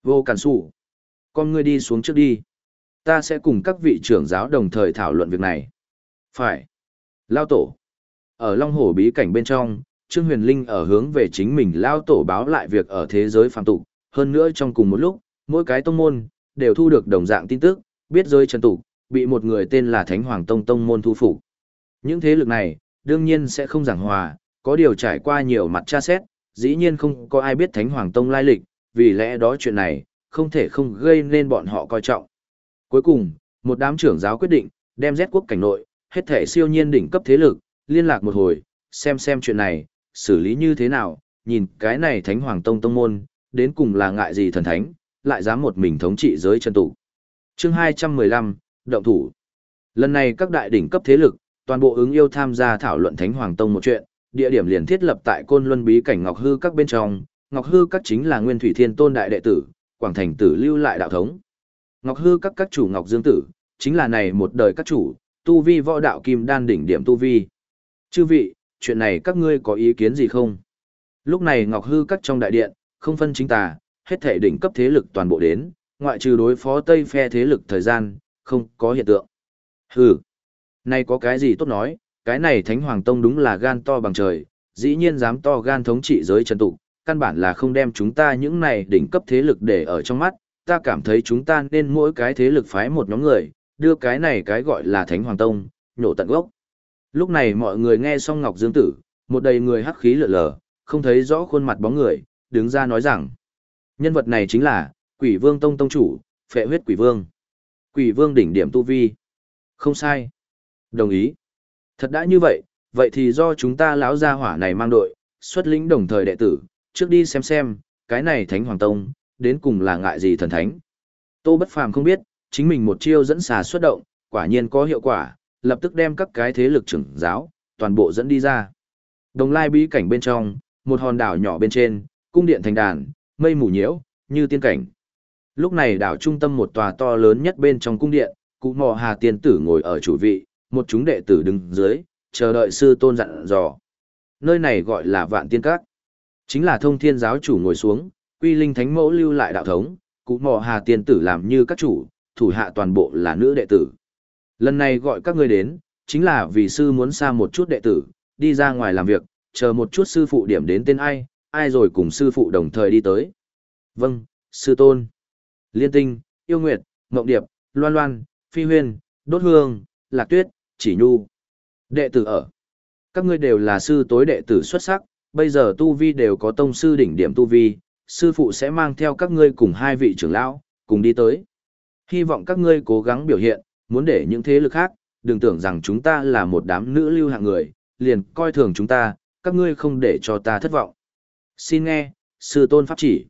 Vô cản sủ. Con ngươi đi xuống trước đi. Ta sẽ cùng các vị trưởng giáo đồng thời thảo luận việc này. Phải. Lao tổ. Ở Long Hổ bí cảnh bên trong, Trương Huyền Linh ở hướng về chính mình Lao tổ báo lại việc ở thế giới phàm tục. Hơn nữa trong cùng một lúc, mỗi cái tông môn, đều thu được đồng dạng tin tức, biết giới trần tục, bị một người tên là Thánh Hoàng Tông Tông môn thu phục. Những thế lực này, đương nhiên sẽ không giảng hòa, có điều trải qua nhiều mặt tra xét, dĩ nhiên không có ai biết Thánh Hoàng Tông lai lịch, vì lẽ đó chuyện này, không thể không gây nên bọn họ coi trọng. Cuối cùng, một đám trưởng giáo quyết định, đem Z quốc cảnh nội, hết thể siêu nhiên đỉnh cấp thế lực, liên lạc một hồi, xem xem chuyện này, xử lý như thế nào, nhìn cái này Thánh Hoàng Tông Tông Môn, đến cùng là ngại gì thần thánh, lại dám một mình thống trị giới chân tụ. Chương 215, Động thủ. Lần này các đại đỉnh cấp thế lực, toàn bộ ứng yêu tham gia thảo luận Thánh Hoàng Tông một chuyện, địa điểm liền thiết lập tại Côn Luân bí cảnh Ngọc Hư các bên trong, Ngọc Hư các chính là Nguyên Thủy Thiên Tôn đại đệ tử, Quảng Thành tử lưu lại đạo thống. Ngọc Hư các các chủ Ngọc Dương tử, chính là này một đời các chủ, tu vi võ đạo kim đan đỉnh điểm tu vi. Chư vị, chuyện này các ngươi có ý kiến gì không? Lúc này Ngọc Hư các trong đại điện, không phân chính tà, hết thể đỉnh cấp thế lực toàn bộ đến, ngoại trừ đối phó Tây phe thế lực thời gian, không có hiện tượng. Hừ, này có cái gì tốt nói, cái này Thánh Hoàng Tông đúng là gan to bằng trời, dĩ nhiên dám to gan thống trị giới trần tụ, căn bản là không đem chúng ta những này đỉnh cấp thế lực để ở trong mắt, ta cảm thấy chúng ta nên mỗi cái thế lực phái một nhóm người, đưa cái này cái gọi là Thánh Hoàng Tông, nhổ tận gốc. Lúc này mọi người nghe xong Ngọc Dương Tử, một đầy người hắc khí lở lờ, không thấy rõ khuôn mặt bóng người, đứng ra nói rằng, nhân vật này chính là, Quỷ Vương Tông Tông Chủ, Phệ huyết Quỷ Vương. Quỷ Vương đỉnh điểm tu vi. Không sai. Đồng ý. Thật đã như vậy, vậy thì do chúng ta lão gia hỏa này mang đội, xuất lĩnh đồng thời đệ tử, trước đi xem xem, cái này Thánh Hoàng Tông, đến cùng là ngại gì thần thánh. Tô Bất Phàm không biết, chính mình một chiêu dẫn xà xuất động, quả nhiên có hiệu quả, lập tức đem các cái thế lực trưởng giáo, toàn bộ dẫn đi ra. Đồng lai bí cảnh bên trong, một hòn đảo nhỏ bên trên, cung điện thành đàn, mây mù nhiễu, như tiên cảnh. Lúc này đảo trung tâm một tòa to lớn nhất bên trong cung điện, cụ mò hà tiên tử ngồi ở chủ vị, một chúng đệ tử đứng dưới, chờ đợi sư tôn dặn dò. Nơi này gọi là vạn tiên các. Chính là thông thiên giáo chủ ngồi xuống, quy linh thánh mẫu lưu lại đạo thống, cụ mò hà tiên tử làm như các chủ, thủ hạ toàn bộ là nữ đệ tử. Lần này gọi các ngươi đến, chính là vì sư muốn xa một chút đệ tử, đi ra ngoài làm việc, chờ một chút sư phụ điểm đến tên ai, ai rồi cùng sư phụ đồng thời đi tới. Vâng, sư tôn. Liên tinh, yêu nguyệt, mộng điệp, loan loan, phi huyên, đốt hương, lạc tuyết, chỉ nhu. Đệ tử ở. Các ngươi đều là sư tối đệ tử xuất sắc, bây giờ tu vi đều có tông sư đỉnh điểm tu vi, sư phụ sẽ mang theo các ngươi cùng hai vị trưởng lão, cùng đi tới. Hy vọng các ngươi cố gắng biểu hiện, muốn để những thế lực khác, đừng tưởng rằng chúng ta là một đám nữ lưu hạng người, liền coi thường chúng ta, các ngươi không để cho ta thất vọng. Xin nghe, sư tôn pháp chỉ.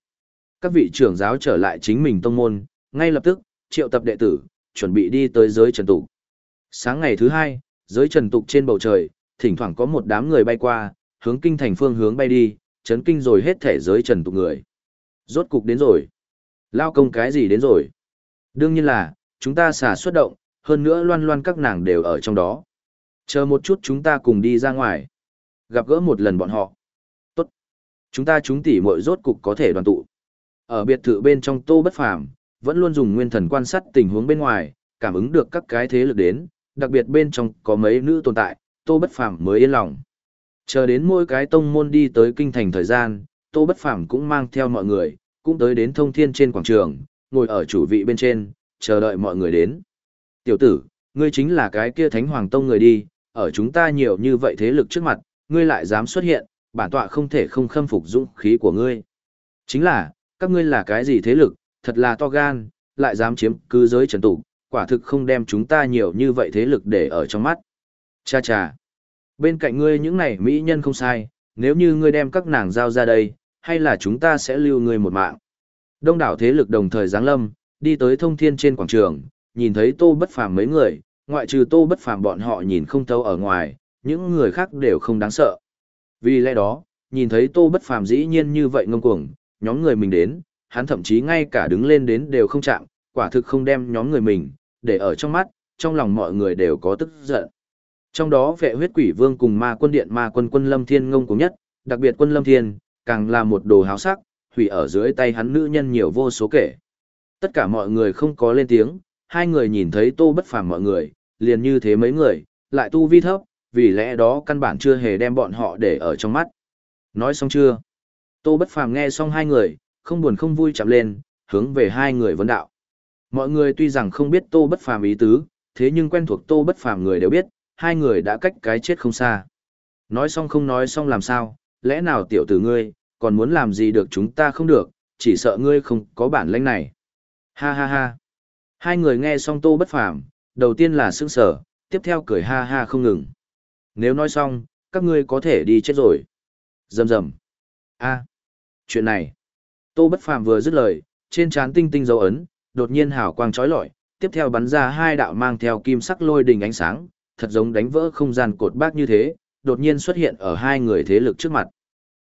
Các vị trưởng giáo trở lại chính mình tông môn, ngay lập tức, triệu tập đệ tử, chuẩn bị đi tới giới trần tục. Sáng ngày thứ hai, giới trần tục trên bầu trời, thỉnh thoảng có một đám người bay qua, hướng kinh thành phương hướng bay đi, chấn kinh rồi hết thể giới trần tục người. Rốt cục đến rồi. Lao công cái gì đến rồi? Đương nhiên là, chúng ta xả xuất động, hơn nữa loan loan các nàng đều ở trong đó. Chờ một chút chúng ta cùng đi ra ngoài. Gặp gỡ một lần bọn họ. Tốt. Chúng ta chúng tỉ muội rốt cục có thể đoàn tụ. Ở biệt thự bên trong tô bất phàm, vẫn luôn dùng nguyên thần quan sát tình huống bên ngoài, cảm ứng được các cái thế lực đến, đặc biệt bên trong có mấy nữ tồn tại, tô bất phàm mới yên lòng. Chờ đến mỗi cái tông môn đi tới kinh thành thời gian, tô bất phàm cũng mang theo mọi người, cũng tới đến thông thiên trên quảng trường, ngồi ở chủ vị bên trên, chờ đợi mọi người đến. Tiểu tử, ngươi chính là cái kia thánh hoàng tông người đi, ở chúng ta nhiều như vậy thế lực trước mặt, ngươi lại dám xuất hiện, bản tọa không thể không khâm phục dũng khí của ngươi. Chính là, các ngươi là cái gì thế lực, thật là to gan, lại dám chiếm cứ giới trần tụ, quả thực không đem chúng ta nhiều như vậy thế lực để ở trong mắt. Cha cha, bên cạnh ngươi những này mỹ nhân không sai, nếu như ngươi đem các nàng giao ra đây, hay là chúng ta sẽ lưu ngươi một mạng. Đông đảo thế lực đồng thời giáng lâm, đi tới thông thiên trên quảng trường, nhìn thấy tô bất phàm mấy người, ngoại trừ tô bất phàm bọn họ nhìn không thấu ở ngoài, những người khác đều không đáng sợ. Vì lẽ đó, nhìn thấy tô bất phàm dĩ nhiên như vậy ngông cuồng, nhóm người mình đến, hắn thậm chí ngay cả đứng lên đến đều không chạm, quả thực không đem nhóm người mình, để ở trong mắt, trong lòng mọi người đều có tức giận. Trong đó vệ huyết quỷ vương cùng ma quân điện ma quân quân lâm thiên ngông cùng nhất, đặc biệt quân lâm thiên, càng là một đồ háo sắc, hủy ở dưới tay hắn nữ nhân nhiều vô số kể. Tất cả mọi người không có lên tiếng, hai người nhìn thấy tô bất phàm mọi người, liền như thế mấy người, lại tu vi thấp, vì lẽ đó căn bản chưa hề đem bọn họ để ở trong mắt. Nói xong chưa? Tô bất phàm nghe xong hai người, không buồn không vui chạm lên, hướng về hai người vấn đạo. Mọi người tuy rằng không biết tô bất phàm ý tứ, thế nhưng quen thuộc tô bất phàm người đều biết, hai người đã cách cái chết không xa. Nói xong không nói xong làm sao, lẽ nào tiểu tử ngươi, còn muốn làm gì được chúng ta không được, chỉ sợ ngươi không có bản lĩnh này. Ha ha ha. Hai người nghe xong tô bất phàm, đầu tiên là sững sở, tiếp theo cười ha ha không ngừng. Nếu nói xong, các ngươi có thể đi chết rồi. Rầm rầm. A. Chuyện này. Tô bất phàm vừa dứt lời, trên trán tinh tinh dấu ấn, đột nhiên hào quang chói lọi, tiếp theo bắn ra hai đạo mang theo kim sắc lôi đình ánh sáng, thật giống đánh vỡ không gian cột bác như thế, đột nhiên xuất hiện ở hai người thế lực trước mặt.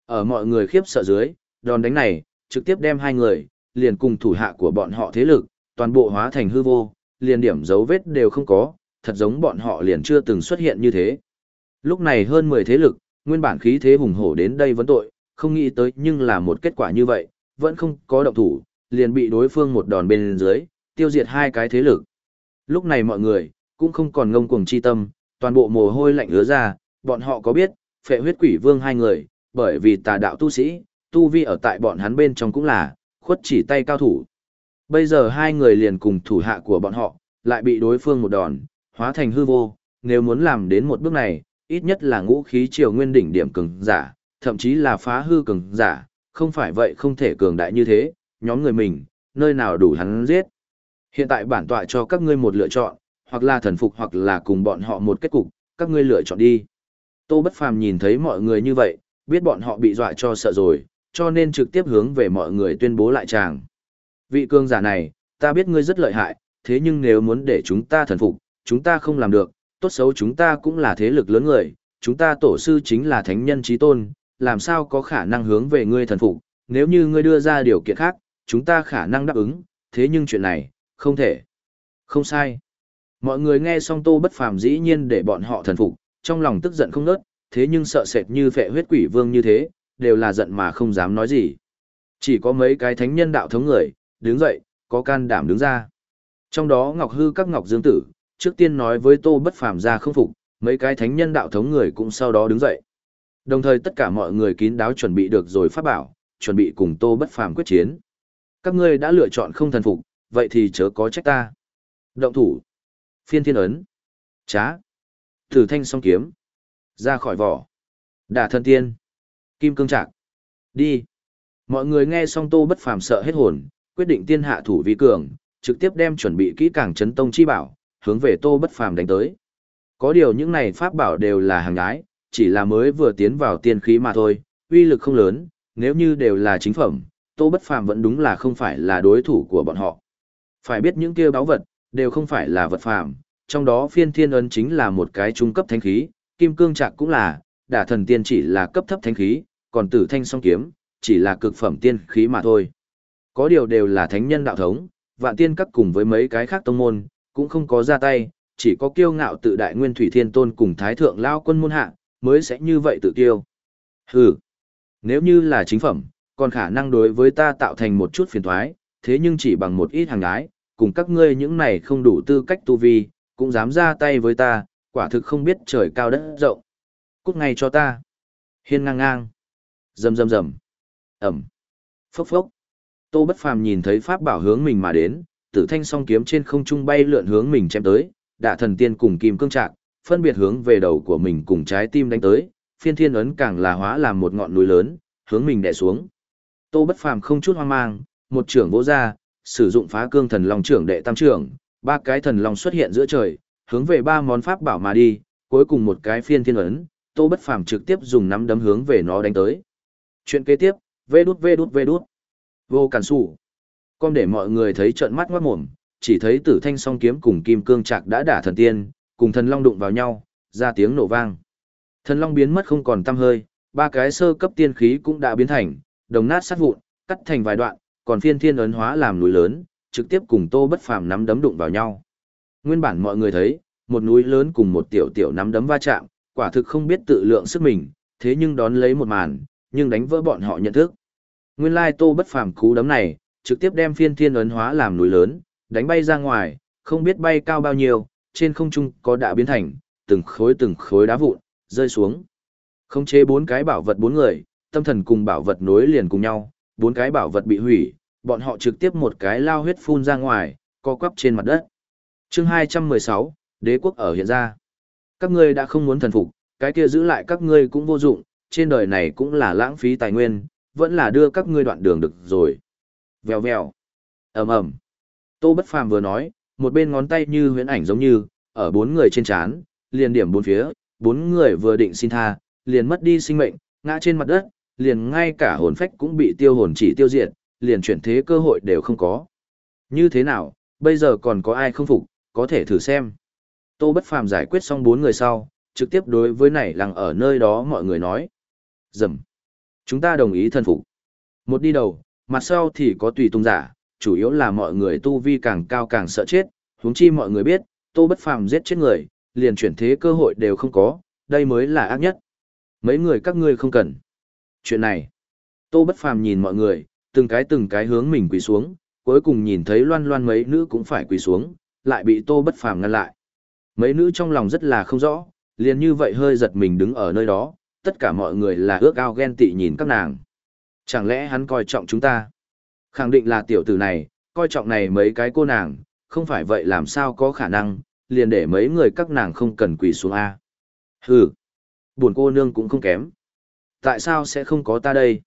Ở mọi người khiếp sợ dưới, đòn đánh này, trực tiếp đem hai người, liền cùng thủ hạ của bọn họ thế lực, toàn bộ hóa thành hư vô, liền điểm dấu vết đều không có, thật giống bọn họ liền chưa từng xuất hiện như thế. Lúc này hơn 10 thế lực, nguyên bản khí thế hùng hổ đến đây vấn tội, không nghĩ tới nhưng là một kết quả như vậy, vẫn không có động thủ, liền bị đối phương một đòn bên dưới, tiêu diệt hai cái thế lực. Lúc này mọi người, cũng không còn ngông cuồng chi tâm, toàn bộ mồ hôi lạnh ứa ra, bọn họ có biết, phệ huyết quỷ vương hai người, bởi vì tà đạo tu sĩ, tu vi ở tại bọn hắn bên trong cũng là, khuất chỉ tay cao thủ. Bây giờ hai người liền cùng thủ hạ của bọn họ, lại bị đối phương một đòn, hóa thành hư vô, nếu muốn làm đến một bước này, ít nhất là ngũ khí triều nguyên đỉnh điểm cường giả, thậm chí là phá hư cường giả, không phải vậy không thể cường đại như thế, nhóm người mình, nơi nào đủ hắn giết. Hiện tại bản tọa cho các ngươi một lựa chọn, hoặc là thần phục hoặc là cùng bọn họ một kết cục, các ngươi lựa chọn đi. Tô Bất Phàm nhìn thấy mọi người như vậy, biết bọn họ bị dọa cho sợ rồi, cho nên trực tiếp hướng về mọi người tuyên bố lại chàng. Vị cương giả này, ta biết ngươi rất lợi hại, thế nhưng nếu muốn để chúng ta thần phục, chúng ta không làm được, tốt xấu chúng ta cũng là thế lực lớn người, chúng ta tổ sư chính là thánh nhân trí tôn, làm sao có khả năng hướng về ngươi thần phục, nếu như ngươi đưa ra điều kiện khác, chúng ta khả năng đáp ứng, thế nhưng chuyện này, không thể. Không sai. Mọi người nghe xong tô bất phàm dĩ nhiên để bọn họ thần phục, trong lòng tức giận không nớt, thế nhưng sợ sệt như phệ huyết quỷ vương như thế, đều là giận mà không dám nói gì. Chỉ có mấy cái thánh nhân đạo thống người, đứng dậy, có can đảm đứng ra. Trong đó Ngọc Hư các Ngọc Dương Tử, trước tiên nói với Tô Bất Phàm ra không phục, mấy cái thánh nhân đạo thống người cũng sau đó đứng dậy. Đồng thời tất cả mọi người kín đáo chuẩn bị được rồi phát bảo, chuẩn bị cùng Tô Bất Phàm quyết chiến. Các ngươi đã lựa chọn không thần phục, vậy thì chớ có trách ta. Động thủ. Phiên thiên ấn. Trá. Thử thanh song kiếm. Ra khỏi vỏ. Đả thân tiên. Kim cương trạc. Đi. Mọi người nghe xong Tô Bất Phàm sợ hết hồn, quyết định tiên hạ thủ vi cường, trực tiếp đem chuẩn bị kỹ càng chấn tông chi bảo, hướng về Tô Bất Phàm đánh tới. Có điều những này pháp bảo đều là hàng ái, chỉ là mới vừa tiến vào tiên khí mà thôi, uy lực không lớn, nếu như đều là chính phẩm, Tô Bất Phàm vẫn đúng là không phải là đối thủ của bọn họ. Phải biết những kia báu vật, đều không phải là vật phàm, trong đó phiên thiên ấn chính là một cái trung cấp thánh khí, kim cương trạc cũng là, đả thần tiên chỉ là cấp thấp thánh khí, còn tử thanh song kiếm, chỉ là cực phẩm tiên khí mà thôi. Có điều đều là thánh nhân đạo thống, vạn tiên các cùng với mấy cái khác tông môn, cũng không có ra tay, chỉ có kiêu ngạo tự đại nguyên thủy thiên tôn cùng thái thượng lao quân môn hạ, mới sẽ như vậy tự kiêu. Hừ, nếu như là chính phẩm, còn khả năng đối với ta tạo thành một chút phiền thoái, thế nhưng chỉ bằng một ít hàng ái, cùng các ngươi những này không đủ tư cách tu vi, cũng dám ra tay với ta, quả thực không biết trời cao đất rộng. Cút ngay cho ta. Hiên ngang ngang. Rầm rầm rầm. Ẩm. Phốc phốc. Tô Bất Phàm nhìn thấy pháp bảo hướng mình mà đến, tử thanh song kiếm trên không trung bay lượn hướng mình chém tới, đả thần tiên cùng kim cương trạng phân biệt hướng về đầu của mình cùng trái tim đánh tới, phiên thiên ấn càng là hóa làm một ngọn núi lớn, hướng mình đè xuống. Tô Bất Phàm không chút hoang mang, một trưởng vỗ ra, sử dụng phá cương thần long trưởng đệ tam trưởng, ba cái thần long xuất hiện giữa trời, hướng về ba món pháp bảo mà đi, cuối cùng một cái phiên thiên ấn, Tô Bất Phàm trực tiếp dùng nắm đấm hướng về nó đánh tới. Chuyện kế tiếp, vê đút vê đút vê đút. Vô cản sủ. Con để mọi người thấy trợn mắt ngoát mồm, chỉ thấy tử thanh song kiếm cùng kim cương trạc đã đả thần tiên, cùng thần long đụng vào nhau, ra tiếng nổ vang. Thần long biến mất không còn tăm hơi, ba cái sơ cấp tiên khí cũng đã biến thành, đồng nát sát vụn, cắt thành vài đoạn, còn phiên thiên ấn hóa làm núi lớn, trực tiếp cùng tô bất phàm nắm đấm đụng vào nhau. Nguyên bản mọi người thấy, một núi lớn cùng một tiểu tiểu nắm đấm va chạm, quả thực không biết tự lượng sức mình, thế nhưng đón lấy một màn, nhưng đánh vỡ bọn họ nhận thức. Nguyên lai Tô Bất Phàm cú đấm này, trực tiếp đem phiên thiên ấn hóa làm núi lớn, đánh bay ra ngoài, không biết bay cao bao nhiêu, trên không trung có đã biến thành từng khối từng khối đá vụn rơi xuống. Khống chế bốn cái bảo vật bốn người, tâm thần cùng bảo vật nối liền cùng nhau, bốn cái bảo vật bị hủy, bọn họ trực tiếp một cái lao huyết phun ra ngoài, co quắp trên mặt đất. Chương 216, Đế quốc ở hiện ra. Các ngươi đã không muốn thần phục, cái kia giữ lại các ngươi cũng vô dụng, trên đời này cũng là lãng phí tài nguyên, vẫn là đưa các ngươi đoạn đường được rồi. Vèo vèo. ầm ầm. Tô Bất Phàm vừa nói, một bên ngón tay như huyễn ảnh giống như, ở bốn người trên chán, liền điểm bốn phía, bốn người vừa định xin tha, liền mất đi sinh mệnh, ngã trên mặt đất, liền ngay cả hồn phách cũng bị tiêu hồn chỉ tiêu diệt, liền chuyển thế cơ hội đều không có. Như thế nào, bây giờ còn có ai không phục, có thể thử xem. Tô Bất Phàm giải quyết xong bốn người sau, trực tiếp đối với này lăng ở nơi đó mọi người nói. Dầm. Chúng ta đồng ý thân phục. Một đi đầu, mặt sau thì có tùy tung giả, chủ yếu là mọi người tu vi càng cao càng sợ chết, huống chi mọi người biết, Tô Bất Phàm giết chết người, liền chuyển thế cơ hội đều không có, đây mới là ác nhất. Mấy người các ngươi không cần. Chuyện này, Tô Bất Phàm nhìn mọi người, từng cái từng cái hướng mình quỳ xuống, cuối cùng nhìn thấy loan loan mấy nữ cũng phải quỳ xuống, lại bị Tô Bất Phàm ngăn lại. Mấy nữ trong lòng rất là không rõ, liền như vậy hơi giật mình đứng ở nơi đó, tất cả mọi người là ước ao ghen tị nhìn các nàng. Chẳng lẽ hắn coi trọng chúng ta? Khẳng định là tiểu tử này, coi trọng này mấy cái cô nàng, không phải vậy làm sao có khả năng, liền để mấy người các nàng không cần quỳ xuống A. Hừ, buồn cô nương cũng không kém. Tại sao sẽ không có ta đây?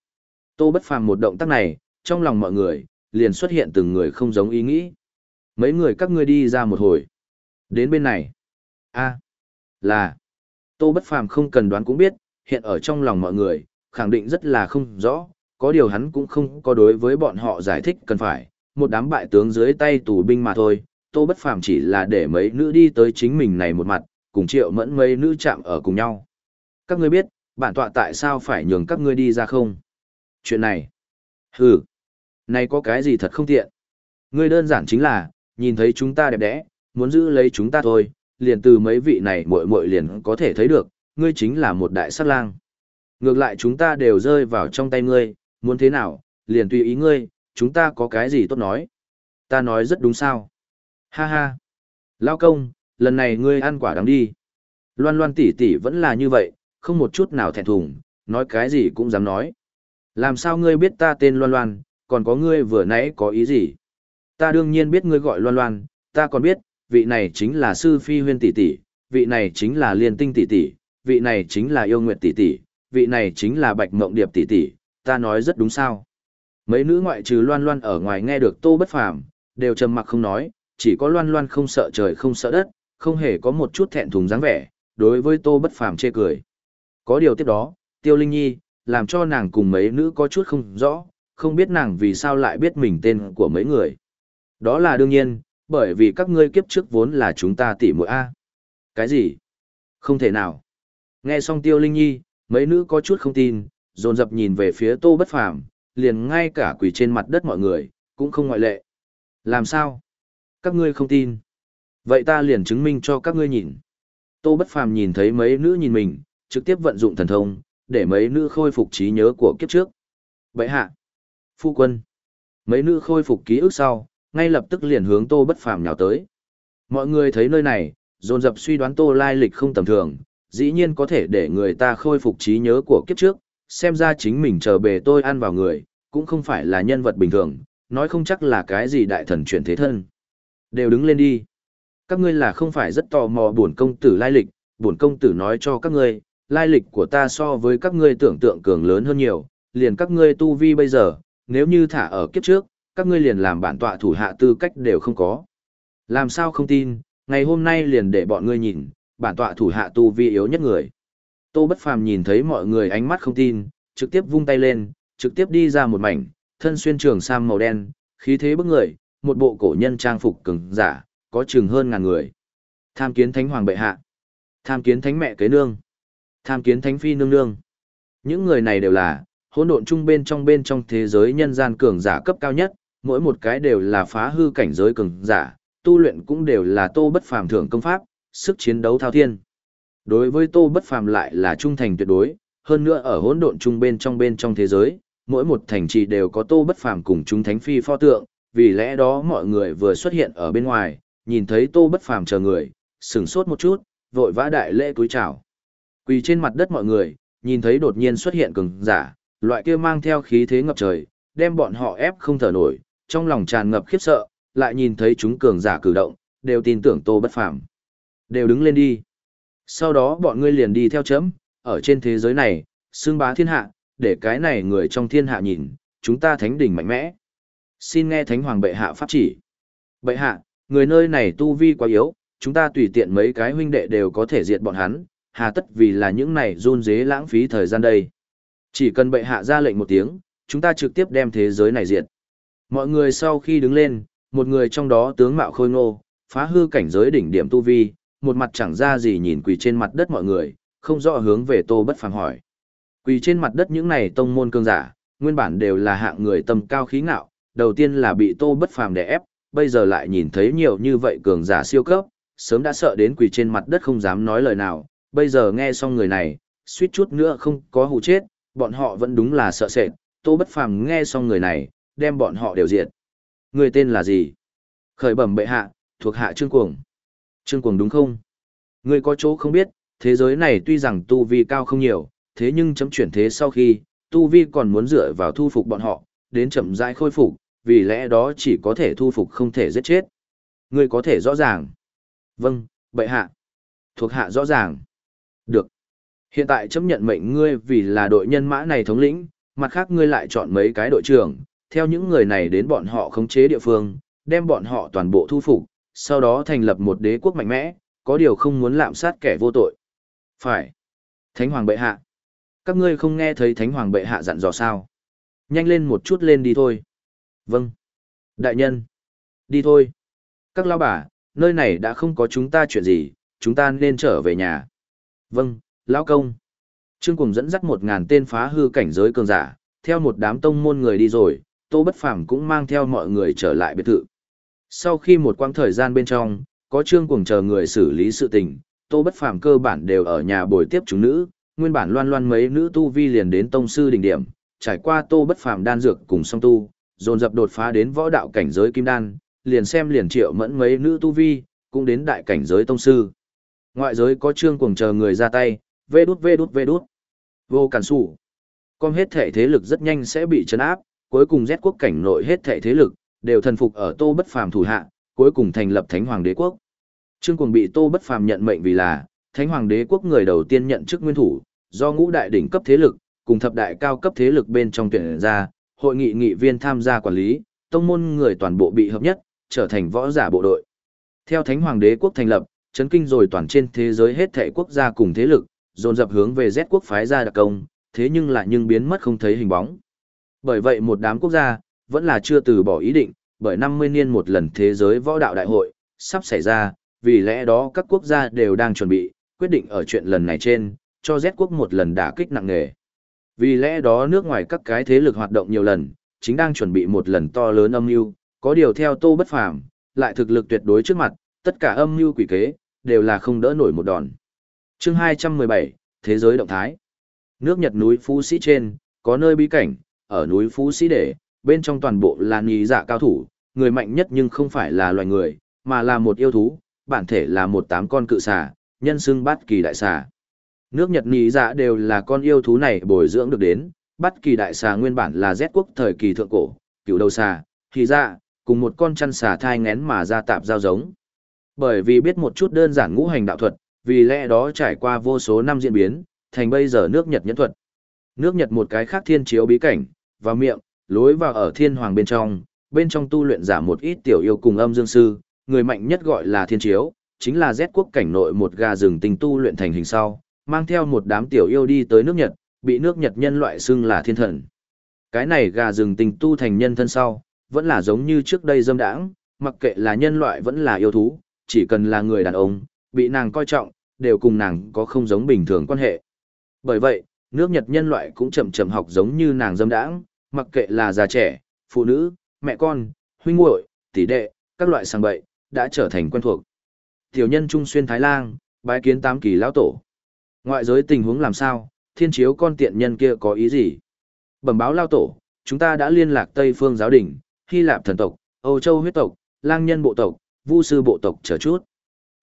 Tô bất phàm một động tác này, trong lòng mọi người, liền xuất hiện từng người không giống ý nghĩ. Mấy người các ngươi đi ra một hồi. Đến bên này. A, là. Tô bất phàm không cần đoán cũng biết, hiện ở trong lòng mọi người, khẳng định rất là không rõ, có điều hắn cũng không có đối với bọn họ giải thích cần phải, một đám bại tướng dưới tay tù binh mà thôi, Tô Bất Phàm chỉ là để mấy nữ đi tới chính mình này một mặt, cùng Triệu Mẫn mấy nữ chạm ở cùng nhau. Các ngươi biết, bản tọa tại sao phải nhường các ngươi đi ra không? Chuyện này, hừ, này có cái gì thật không tiện. Ngươi đơn giản chính là, nhìn thấy chúng ta đẹp đẽ, muốn giữ lấy chúng ta thôi, liền từ mấy vị này muội muội liền có thể thấy được, ngươi chính là một đại sát lang. Ngược lại chúng ta đều rơi vào trong tay ngươi, muốn thế nào, liền tùy ý ngươi, chúng ta có cái gì tốt nói. Ta nói rất đúng sao. Ha ha. Lao công, lần này ngươi ăn quả đắng đi. Loan loan tỷ tỷ vẫn là như vậy, không một chút nào thẹn thùng, nói cái gì cũng dám nói. Làm sao ngươi biết ta tên loan loan, còn có ngươi vừa nãy có ý gì? Ta đương nhiên biết ngươi gọi loan loan, ta còn biết, vị này chính là sư phi huyên tỷ tỷ, vị này chính là liên tinh tỷ tỷ, vị này chính là yêu nguyệt tỷ tỷ, vị này chính là bạch mộng điệp tỷ tỷ, ta nói rất đúng sao. Mấy nữ ngoại trừ loan loan ở ngoài nghe được tô bất phàm, đều trầm mặc không nói, chỉ có loan loan không sợ trời không sợ đất, không hề có một chút thẹn thùng dáng vẻ, đối với tô bất phàm chê cười. Có điều tiếp đó, tiêu linh nhi, làm cho nàng cùng mấy nữ có chút không rõ, không biết nàng vì sao lại biết mình tên của mấy người. Đó là đương nhiên, bởi vì các ngươi kiếp trước vốn là chúng ta tỉ muội A. Cái gì? Không thể nào. Nghe xong tiêu linh nhi, mấy nữ có chút không tin, dồn dập nhìn về phía tô bất phàm, liền ngay cả quỳ trên mặt đất mọi người, cũng không ngoại lệ. Làm sao? Các ngươi không tin. Vậy ta liền chứng minh cho các ngươi nhìn. Tô bất phàm nhìn thấy mấy nữ nhìn mình, trực tiếp vận dụng thần thông, để mấy nữ khôi phục trí nhớ của kiếp trước. Bệ hạ. Phu quân. Mấy nữ khôi phục ký ức sau, ngay lập tức liền hướng tô bất phàm nhào tới. Mọi người thấy nơi này, dồn dập suy đoán tô lai lịch không tầm thường, dĩ nhiên có thể để người ta khôi phục trí nhớ của kiếp trước, xem ra chính mình chờ bề tôi ăn vào người, cũng không phải là nhân vật bình thường, nói không chắc là cái gì đại thần chuyển thế thân. Đều đứng lên đi. Các ngươi là không phải rất tò mò buồn công tử lai lịch, buồn công tử nói cho các ngươi, lai lịch của ta so với các ngươi tưởng tượng cường lớn hơn nhiều, liền các ngươi tu vi bây giờ, nếu như thả ở kiếp trước, các ngươi liền làm bản tọa thủ hạ tư cách đều không có. Làm sao không tin, ngày hôm nay liền để bọn ngươi nhìn, bản tọa thủ hạ tu vi yếu nhất người. Tô Bất Phàm nhìn thấy mọi người ánh mắt không tin, trực tiếp vung tay lên, trực tiếp đi ra một mảnh, thân xuyên trường sam màu đen, khí thế bức người, một bộ cổ nhân trang phục cứng giả, có chừng hơn ngàn người. Tham kiến thánh hoàng bệ hạ, tham kiến thánh mẹ kế nương, tham kiến thánh phi nương nương. Những người này đều là hỗn độn trung bên trong bên trong thế giới nhân gian cường giả cấp cao nhất, mỗi một cái đều là phá hư cảnh giới cường giả, tu luyện cũng đều là tô bất phàm thưởng công pháp, sức chiến đấu thao thiên. Đối với tô bất phàm lại là trung thành tuyệt đối, hơn nữa ở hỗn độn trung bên trong bên trong thế giới, mỗi một thành trì đều có tô bất phàm cùng chúng thánh phi pho tượng, vì lẽ đó mọi người vừa xuất hiện ở bên ngoài, nhìn thấy tô bất phàm chờ người, sửng sốt một chút, vội vã đại lễ cúi chào. Quỳ trên mặt đất mọi người, nhìn thấy đột nhiên xuất hiện cường giả, loại kia mang theo khí thế ngập trời, đem bọn họ ép không thở nổi, trong lòng tràn ngập khiếp sợ, lại nhìn thấy chúng cường giả cử động, đều tin tưởng tô bất phàm. Đều đứng lên đi. Sau đó bọn ngươi liền đi theo chấm, ở trên thế giới này, xương bá thiên hạ, để cái này người trong thiên hạ nhìn, chúng ta thánh đỉnh mạnh mẽ. Xin nghe thánh hoàng bệ hạ pháp chỉ. Bệ hạ, người nơi này tu vi quá yếu, chúng ta tùy tiện mấy cái huynh đệ đều có thể diệt bọn hắn, hà tất vì là những này run dế lãng phí thời gian đây. Chỉ cần bệ hạ ra lệnh một tiếng, chúng ta trực tiếp đem thế giới này diệt. Mọi người sau khi đứng lên, một người trong đó tướng mạo khôi ngô, phá hư cảnh giới đỉnh điểm tu vi, một mặt chẳng ra gì nhìn quỳ trên mặt đất mọi người, không rõ hướng về Tô Bất Phàm hỏi. Quỳ trên mặt đất những này tông môn cương giả, nguyên bản đều là hạng người tầm cao khí ngạo, đầu tiên là bị Tô Bất Phàm đè ép, bây giờ lại nhìn thấy nhiều như vậy cường giả siêu cấp, sớm đã sợ đến quỳ trên mặt đất không dám nói lời nào, bây giờ nghe xong người này, suýt chút nữa không có hù chết, bọn họ vẫn đúng là sợ sệt, Tô Bất Phàm nghe xong người này, đem bọn họ đều diệt. Người tên là gì? Khởi bẩm bệ hạ, thuộc hạ Trương Cuồng. Trương Cuồng đúng không? Người có chỗ không biết, thế giới này tuy rằng tu vi cao không nhiều, thế nhưng chấm chuyển thế sau khi, tu vi còn muốn dựa vào thu phục bọn họ, đến chậm rãi khôi phục, vì lẽ đó chỉ có thể thu phục không thể giết chết. Người có thể rõ ràng. Vâng, bệ hạ. Thuộc hạ rõ ràng. Được. Hiện tại chấp nhận mệnh ngươi vì là đội nhân mã này thống lĩnh, mặt khác ngươi lại chọn mấy cái đội trưởng, theo những người này đến bọn họ khống chế địa phương, đem bọn họ toàn bộ thu phục, sau đó thành lập một đế quốc mạnh mẽ, có điều không muốn lạm sát kẻ vô tội. Phải. Thánh hoàng bệ hạ. Các ngươi không nghe thấy thánh hoàng bệ hạ dặn dò sao? Nhanh lên một chút lên đi thôi. Vâng. Đại nhân. Đi thôi. Các lao bà, nơi này đã không có chúng ta chuyện gì, chúng ta nên trở về nhà. Vâng, lão công. Trương cùng dẫn dắt một ngàn tên phá hư cảnh giới cường giả, theo một đám tông môn người đi rồi, Tô Bất Phàm cũng mang theo mọi người trở lại biệt thự. Sau khi một quãng thời gian bên trong, có Trương cùng chờ người xử lý sự tình, Tô Bất Phàm cơ bản đều ở nhà bồi tiếp chúng nữ, nguyên bản loan loan mấy nữ tu vi liền đến tông sư đỉnh điểm, trải qua Tô Bất Phàm đan dược cùng song tu, dồn dập đột phá đến võ đạo cảnh giới kim đan, liền xem liền triệu mẫn mấy nữ tu vi, cũng đến đại cảnh giới tông sư. Ngoại giới có Trương cuồng chờ người ra tay, vê đút vê đút vê đút. Vô cản sủ. Con hết thể thế lực rất nhanh sẽ bị chấn áp, cuối cùng rét quốc cảnh nội hết thể thế lực, đều thần phục ở Tô Bất Phàm thủ hạ, cuối cùng thành lập Thánh Hoàng Đế quốc. Trương Cuồng bị Tô Bất Phàm nhận mệnh vì là Thánh Hoàng Đế quốc người đầu tiên nhận chức nguyên thủ, do ngũ đại đỉnh cấp thế lực cùng thập đại cao cấp thế lực bên trong tuyển ra, hội nghị nghị viên tham gia quản lý, tông môn người toàn bộ bị hợp nhất, trở thành võ giả bộ đội. Theo Thánh Hoàng Đế quốc thành lập, chấn kinh rồi toàn trên thế giới hết thảy quốc gia cùng thế lực, dồn dập hướng về Z quốc phái ra đặc công, thế nhưng lại nhưng biến mất không thấy hình bóng. Bởi vậy một đám quốc gia, vẫn là chưa từ bỏ ý định, bởi 50 niên một lần thế giới võ đạo đại hội, sắp xảy ra, vì lẽ đó các quốc gia đều đang chuẩn bị, quyết định ở chuyện lần này trên, cho Z quốc một lần đả kích nặng nề. Vì lẽ đó nước ngoài các cái thế lực hoạt động nhiều lần, chính đang chuẩn bị một lần to lớn âm mưu, có điều theo Tô Bất Phàm, lại thực lực tuyệt đối trước mặt, tất cả âm mưu quỷ kế đều là không đỡ nổi một đòn. Chương 217, thế giới động thái. Nước Nhật núi Phú Sĩ trên, có nơi bí cảnh, ở núi Phú Sĩ để, bên trong toàn bộ là nhì dạ cao thủ, người mạnh nhất nhưng không phải là loài người, mà là một yêu thú, bản thể là một tám con cự xà, nhân xưng bát kỳ đại xà. Nước Nhật nhì dạ đều là con yêu thú này bồi dưỡng được đến, bát kỳ đại xà nguyên bản là Z quốc thời kỳ thượng cổ, cựu đầu xà, thì dạ, cùng một con chăn xà thai ngén mà ra tạp giao giống. Bởi vì biết một chút đơn giản ngũ hành đạo thuật, vì lẽ đó trải qua vô số năm diễn biến, thành bây giờ nước Nhật nhẫn thuật. Nước Nhật một cái khác thiên chiếu bí cảnh, vào miệng, lối vào ở thiên hoàng bên trong, bên trong tu luyện giả một ít tiểu yêu cùng âm dương sư, người mạnh nhất gọi là thiên chiếu, chính là Z quốc cảnh nội một gà rừng tình tu luyện thành hình sau, mang theo một đám tiểu yêu đi tới nước Nhật, bị nước Nhật nhân loại xưng là thiên thần. Cái này gà rừng tình tu thành nhân thân sau, vẫn là giống như trước đây dâm đãng, mặc kệ là nhân loại vẫn là yêu thú, chỉ cần là người đàn ông, bị nàng coi trọng, đều cùng nàng có không giống bình thường quan hệ. Bởi vậy, nước Nhật nhân loại cũng chậm chậm học giống như nàng dâm đãng, mặc kệ là già trẻ, phụ nữ, mẹ con, huynh muội, tỷ đệ, các loại sang bậy, đã trở thành quen thuộc. Tiểu nhân Trung Xuyên Thái Lang, bái kiến tám kỳ lão tổ. Ngoại giới tình huống làm sao, thiên chiếu con tiện nhân kia có ý gì? Bẩm báo lao tổ, chúng ta đã liên lạc Tây Phương giáo đình, Hy Lạp thần tộc, Âu Châu huyết tộc, lang nhân bộ tộc, vu sư bộ tộc chờ chút.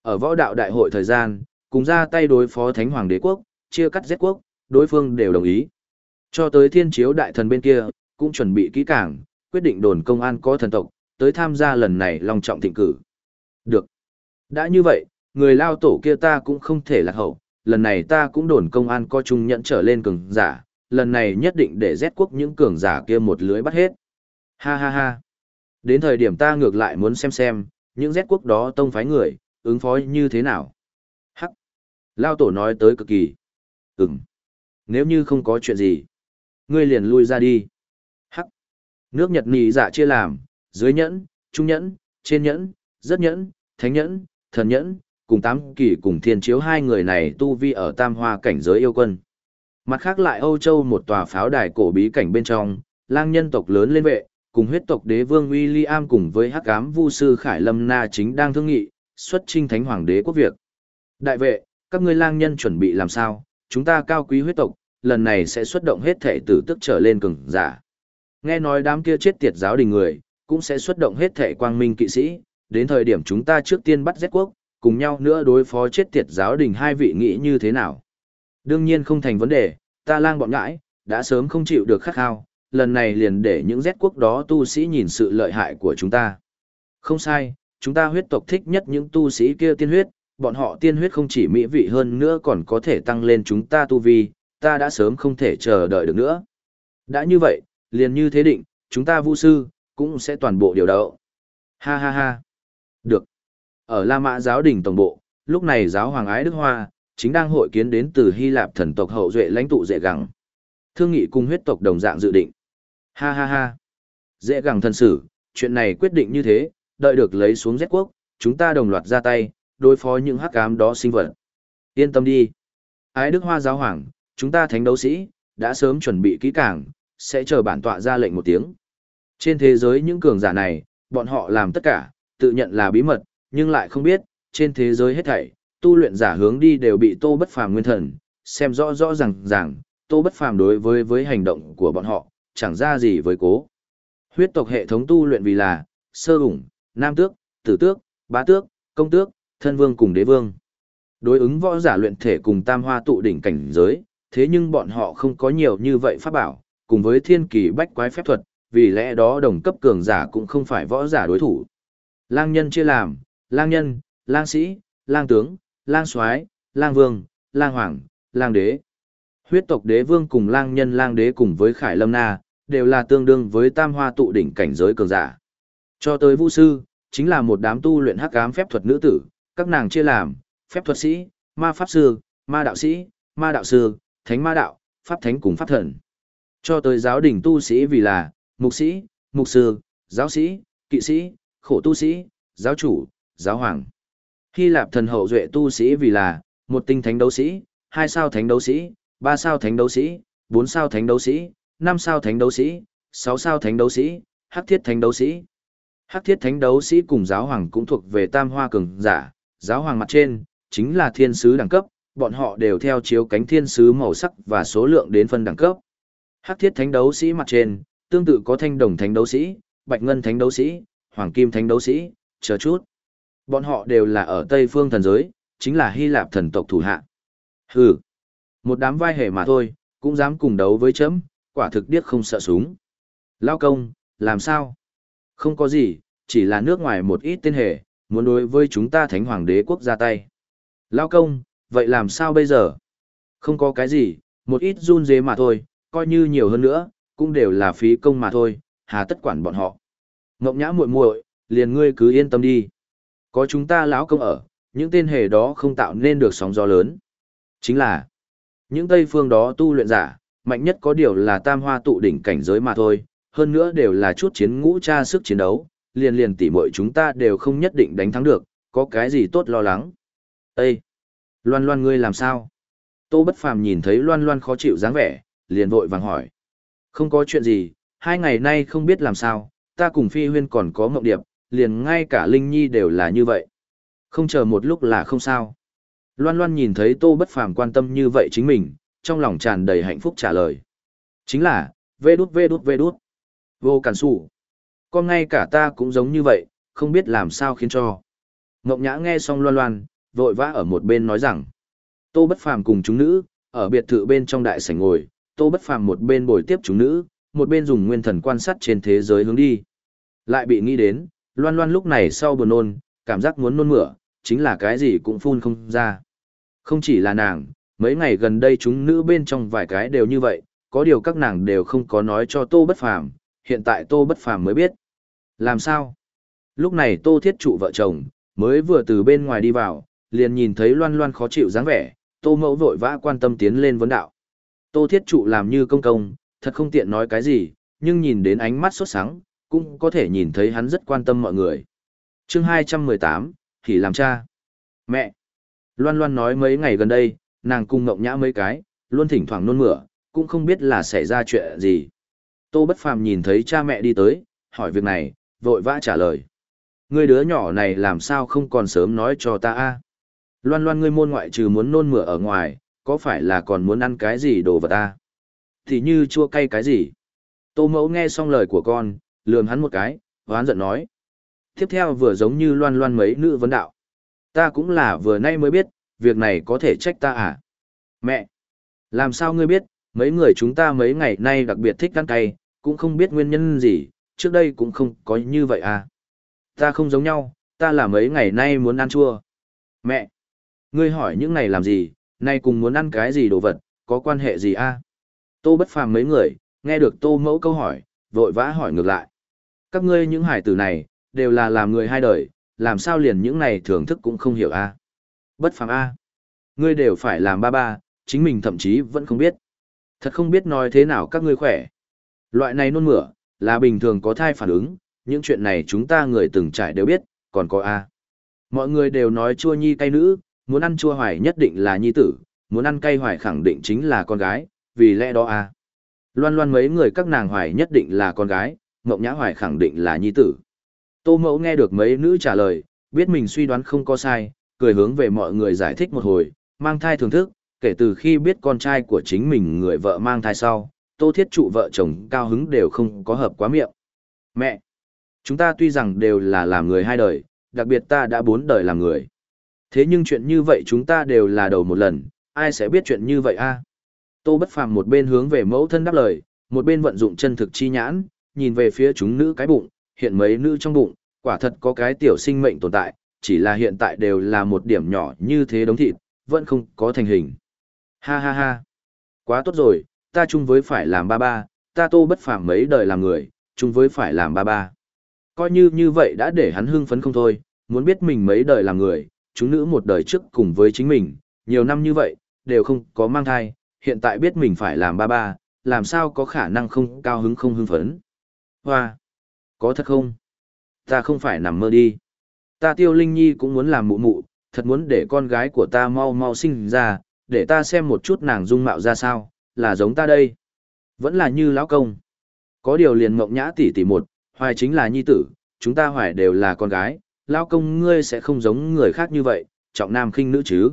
Ở võ đạo đại hội thời gian, cùng ra tay đối phó Thánh Hoàng đế quốc, chia cắt giết quốc, đối phương đều đồng ý. Cho tới thiên chiếu đại thần bên kia, cũng chuẩn bị kỹ càng, quyết định đồn công an có thần tộc, tới tham gia lần này long trọng thịnh cử. Được. Đã như vậy, người lao tổ kia ta cũng không thể lạc hậu, lần này ta cũng đồn công an có trung nhận trở lên cường giả, lần này nhất định để rét quốc những cường giả kia một lưới bắt hết. Ha ha ha. Đến thời điểm ta ngược lại muốn xem xem, những rét quốc đó tông phái người, ứng phó như thế nào. Hắc. Lao tổ nói tới cực kỳ. Ừm. Nếu như không có chuyện gì, ngươi liền lui ra đi. Hắc. Nước Nhật nì dạ chia làm, dưới nhẫn, trung nhẫn, trên nhẫn, rất nhẫn, thánh nhẫn, thần nhẫn, cùng tám kỳ cùng thiên chiếu hai người này tu vi ở tam hoa cảnh giới yêu quân. Mặt khác lại Âu Châu một tòa pháo đài cổ bí cảnh bên trong, lang nhân tộc lớn lên vệ, cùng huyết tộc đế vương William cùng với hắc ám vu sư Khải Lâm Na chính đang thương nghị, xuất trinh thánh hoàng đế quốc việc. Đại vệ, các ngươi lang nhân chuẩn bị làm sao, chúng ta cao quý huyết tộc, lần này sẽ xuất động hết thể tử tức trở lên cường giả. Nghe nói đám kia chết tiệt giáo đình người, cũng sẽ xuất động hết thể quang minh kỵ sĩ, đến thời điểm chúng ta trước tiên bắt giết quốc, cùng nhau nữa đối phó chết tiệt giáo đình hai vị nghĩ như thế nào. Đương nhiên không thành vấn đề, ta lang bọn ngãi, đã sớm không chịu được khắc khao, lần này liền để những rét quốc đó tu sĩ nhìn sự lợi hại của chúng ta. Không sai, chúng ta huyết tộc thích nhất những tu sĩ kia tiên huyết, bọn họ tiên huyết không chỉ mỹ vị hơn nữa còn có thể tăng lên chúng ta tu vi, ta đã sớm không thể chờ đợi được nữa. Đã như vậy, liền như thế định, chúng ta vu sư, cũng sẽ toàn bộ điều đậu. Ha ha ha. Được. Ở La Mã giáo đình tổng bộ, lúc này giáo hoàng ái Đức Hoa, chính đang hội kiến đến từ Hy Lạp thần tộc hậu duệ lãnh tụ dễ gẳng. Thương nghị cùng huyết tộc đồng dạng dự định. Ha ha ha. Dễ gẳng thần sử, chuyện này quyết định như thế, đợi được lấy xuống Z quốc, chúng ta đồng loạt ra tay, đối phó những hắc ám đó sinh vật. Yên tâm đi. Ái Đức Hoa giáo hoàng, chúng ta thánh đấu sĩ, đã sớm chuẩn bị kỹ càng, sẽ chờ bản tọa ra lệnh một tiếng. Trên thế giới những cường giả này, bọn họ làm tất cả, tự nhận là bí mật, nhưng lại không biết, trên thế giới hết thảy, tu luyện giả hướng đi đều bị Tô Bất Phàm nguyên thần, xem rõ rõ ràng ràng, Tô Bất Phàm đối với với hành động của bọn họ, chẳng ra gì với cố. Huyết tộc hệ thống tu luyện vì là, sơ ủng, nam tước, tử tước, bá tước, công tước, thân vương cùng đế vương. Đối ứng võ giả luyện thể cùng tam hoa tụ đỉnh cảnh giới, thế nhưng bọn họ không có nhiều như vậy pháp bảo, cùng với thiên kỳ bách quái phép thuật, vì lẽ đó đồng cấp cường giả cũng không phải võ giả đối thủ. Lang nhân chia làm, lang nhân, lang sĩ, lang tướng, lang soái, lang vương, lang hoàng, lang đế. Huyết tộc đế vương cùng lang nhân lang đế cùng với Khải Lâm Na, đều là tương đương với tam hoa tụ đỉnh cảnh giới cường giả. Cho tới vũ sư, chính là một đám tu luyện hắc ám phép thuật nữ tử, các nàng chia làm, phép thuật sĩ, ma pháp sư, ma đạo sĩ, ma đạo sư, thánh ma đạo, pháp thánh cùng pháp thần. Cho tới giáo đình tu sĩ vì là, mục sĩ, mục sư, giáo sĩ, kỵ sĩ, khổ tu sĩ, giáo chủ, giáo hoàng. Hy Lạp thần hậu duệ tu sĩ vì là, một tinh thánh đấu sĩ, hai sao thánh đấu sĩ, ba sao thánh đấu sĩ, bốn sao thánh đấu sĩ, năm sao thánh đấu sĩ, sáu sao thánh đấu sĩ, hắc thiết thánh đấu sĩ. Hắc thiết thánh đấu sĩ cùng giáo hoàng cũng thuộc về tam hoa cường giả, giáo hoàng mặt trên, chính là thiên sứ đẳng cấp, bọn họ đều theo chiếu cánh thiên sứ màu sắc và số lượng đến phân đẳng cấp. Hắc thiết thánh đấu sĩ mặt trên, tương tự có thanh đồng thánh đấu sĩ, bạch ngân thánh đấu sĩ, hoàng kim thánh đấu sĩ, chờ chút. Bọn họ đều là ở Tây phương thần giới, chính là Hy Lạp thần tộc thủ hạ. Hừ, một đám vai hề mà thôi, cũng dám cùng đấu với chấm, quả thực điếc không sợ súng. Lao công, làm sao? Không có gì, chỉ là nước ngoài một ít tên hề, muốn đối với chúng ta thánh hoàng đế quốc ra tay. Lao công, vậy làm sao bây giờ? Không có cái gì, một ít run dế mà thôi, coi như nhiều hơn nữa, cũng đều là phí công mà thôi, hà tất quản bọn họ. Ngộng nhã muội muội, liền ngươi cứ yên tâm đi. Có chúng ta lão công ở, những tên hề đó không tạo nên được sóng gió lớn. Chính là, những tây phương đó tu luyện giả, mạnh nhất có điều là tam hoa tụ đỉnh cảnh giới mà thôi, hơn nữa đều là chút chiến ngũ tra sức chiến đấu, liền liền tỉ muội chúng ta đều không nhất định đánh thắng được, có cái gì tốt lo lắng. Ê! Loan loan ngươi làm sao? Tô Bất Phàm nhìn thấy loan loan khó chịu dáng vẻ, liền vội vàng hỏi. Không có chuyện gì, hai ngày nay không biết làm sao, ta cùng Phi Huyên còn có mộng điệp, liền ngay cả Linh Nhi đều là như vậy. Không chờ một lúc là không sao. Loan Loan nhìn thấy Tô Bất Phàm quan tâm như vậy chính mình, trong lòng tràn đầy hạnh phúc trả lời. Chính là, vê đút vê đút vê đút. Vô cản sủ. Con ngay cả ta cũng giống như vậy, không biết làm sao khiến cho. Ngọc Nhã nghe xong Loan Loan, vội vã ở một bên nói rằng. Tô Bất Phàm cùng chúng nữ, ở biệt thự bên trong đại sảnh ngồi, Tô Bất Phàm một bên bồi tiếp chúng nữ, một bên dùng nguyên thần quan sát trên thế giới hướng đi. Lại bị nghĩ đến, Loan Loan lúc này sau buồn nôn, cảm giác muốn nôn mửa, chính là cái gì cũng phun không ra. Không chỉ là nàng, mấy ngày gần đây chúng nữ bên trong vài cái đều như vậy, có điều các nàng đều không có nói cho Tô Bất Phàm, hiện tại Tô Bất Phàm mới biết. Làm sao? Lúc này Tô Thiết trụ vợ chồng, mới vừa từ bên ngoài đi vào, liền nhìn thấy Loan Loan khó chịu dáng vẻ, Tô Mẫu vội vã quan tâm tiến lên vấn đạo. Tô Thiết trụ làm như công công, thật không tiện nói cái gì, nhưng nhìn đến ánh mắt sốt sáng, cũng có thể nhìn thấy hắn rất quan tâm mọi người. chương 218, thì làm cha. Mẹ! Loan Loan nói mấy ngày gần đây, nàng cung ngộng nhã mấy cái, luôn thỉnh thoảng nôn mửa, cũng không biết là xảy ra chuyện gì. Tô Bất Phàm nhìn thấy cha mẹ đi tới, hỏi việc này, vội vã trả lời. Ngươi đứa nhỏ này làm sao không còn sớm nói cho ta a? Loan Loan ngươi môn ngoại trừ muốn nôn mửa ở ngoài, có phải là còn muốn ăn cái gì đồ vật ta? Thì như chua cay cái gì? Tô mẫu nghe xong lời của con, lườm hắn một cái, hoán giận nói. Tiếp theo vừa giống như loan loan mấy nữ vấn đạo. Ta cũng là vừa nay mới biết, việc này có thể trách ta à? Mẹ! Làm sao ngươi biết, mấy người chúng ta mấy ngày nay đặc biệt thích ăn cay, cũng không biết nguyên nhân gì, trước đây cũng không có như vậy à? Ta không giống nhau, ta là mấy ngày nay muốn ăn chua. Mẹ! Ngươi hỏi những này làm gì, nay cùng muốn ăn cái gì đồ vật, có quan hệ gì à? Tô bất phàm mấy người, nghe được tô mẫu câu hỏi, vội vã hỏi ngược lại. Các ngươi những hải tử này, đều là làm người hai đời, làm sao liền những này thưởng thức cũng không hiểu a Bất phàm a Ngươi đều phải làm ba ba, chính mình thậm chí vẫn không biết. Thật không biết nói thế nào các ngươi khỏe. Loại này nôn mửa, là bình thường có thai phản ứng, những chuyện này chúng ta người từng trải đều biết, còn có a Mọi người đều nói chua nhi cay nữ, muốn ăn chua hoài nhất định là nhi tử, muốn ăn cay hoài khẳng định chính là con gái, vì lẽ đó a Loan loan mấy người các nàng hoài nhất định là con gái, mộng nhã hoài khẳng định là nhi tử. Tô mẫu nghe được mấy nữ trả lời, biết mình suy đoán không có sai, cười hướng về mọi người giải thích một hồi, mang thai thưởng thức, kể từ khi biết con trai của chính mình người vợ mang thai sau, tô thiết trụ vợ chồng cao hứng đều không có hợp quá miệng. Mẹ! Chúng ta tuy rằng đều là làm người hai đời, đặc biệt ta đã bốn đời làm người. Thế nhưng chuyện như vậy chúng ta đều là đầu một lần, ai sẽ biết chuyện như vậy a? Tô Bất Phàm một bên hướng về mẫu thân đáp lời, một bên vận dụng chân thực chi nhãn, nhìn về phía chúng nữ cái bụng, hiện mấy nữ trong bụng, quả thật có cái tiểu sinh mệnh tồn tại, chỉ là hiện tại đều là một điểm nhỏ như thế đống thịt, vẫn không có thành hình. Ha ha ha. Quá tốt rồi, ta chung với phải làm ba ba, ta tô bất phàm mấy đời làm người, chung với phải làm ba ba. Coi như như vậy đã để hắn hưng phấn không thôi, muốn biết mình mấy đời làm người, chúng nữ một đời trước cùng với chính mình, nhiều năm như vậy, đều không có mang thai, hiện tại biết mình phải làm ba ba, làm sao có khả năng không cao hứng không hưng phấn. Hoa! Có thật không? Ta không phải nằm mơ đi. Ta tiêu linh nhi cũng muốn làm mụ mụ, thật muốn để con gái của ta mau mau sinh ra, để ta xem một chút nàng dung mạo ra sao, là giống ta đây. Vẫn là như lão công. Có điều liền mộng nhã tỷ tỷ một, hoài chính là nhi tử, chúng ta hoài đều là con gái, lão công ngươi sẽ không giống người khác như vậy, trọng nam khinh nữ chứ.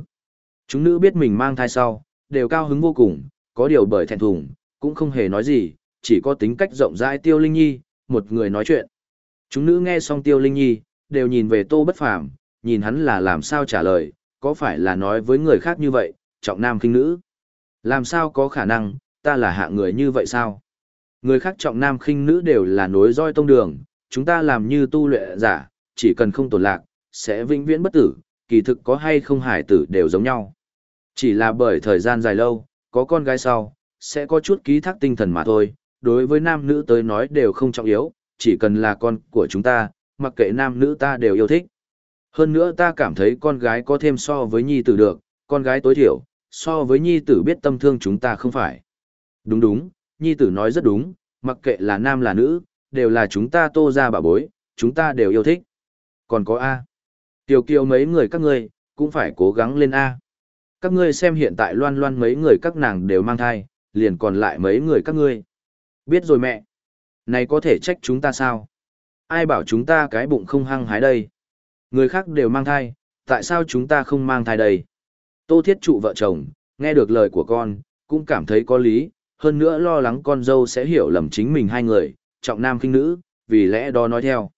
Chúng nữ biết mình mang thai sau, đều cao hứng vô cùng, có điều bởi thẹn thùng, cũng không hề nói gì, chỉ có tính cách rộng rãi Tiêu Linh Nhi, một người nói chuyện. Chúng nữ nghe xong Tiêu Linh Nhi, đều nhìn về Tô Bất Phàm, nhìn hắn là làm sao trả lời, có phải là nói với người khác như vậy, trọng nam khinh nữ. Làm sao có khả năng, ta là hạ người như vậy sao? Người khác trọng nam khinh nữ đều là nối roi tông đường, chúng ta làm như tu luyện giả, chỉ cần không tổn lạc, sẽ vĩnh viễn bất tử, kỳ thực có hay không hải tử đều giống nhau. Chỉ là bởi thời gian dài lâu, có con gái sau, sẽ có chút ký thác tinh thần mà thôi, đối với nam nữ tới nói đều không trọng yếu, chỉ cần là con của chúng ta, mặc kệ nam nữ ta đều yêu thích. Hơn nữa ta cảm thấy con gái có thêm so với nhi tử được, con gái tối thiểu, so với nhi tử biết tâm thương chúng ta không phải. Đúng đúng, nhi tử nói rất đúng, mặc kệ là nam là nữ, đều là chúng ta tô ra bà bối, chúng ta đều yêu thích. Còn có A. Tiểu kiều mấy người các ngươi, cũng phải cố gắng lên A. Các ngươi xem hiện tại loan loan mấy người các nàng đều mang thai, liền còn lại mấy người các ngươi. Biết rồi mẹ. Này có thể trách chúng ta sao? Ai bảo chúng ta cái bụng không hăng hái đây? Người khác đều mang thai, tại sao chúng ta không mang thai đây? Tô Thiết Trụ vợ chồng, nghe được lời của con, cũng cảm thấy có lý, hơn nữa lo lắng con dâu sẽ hiểu lầm chính mình hai người, trọng nam khinh nữ, vì lẽ đó nói theo.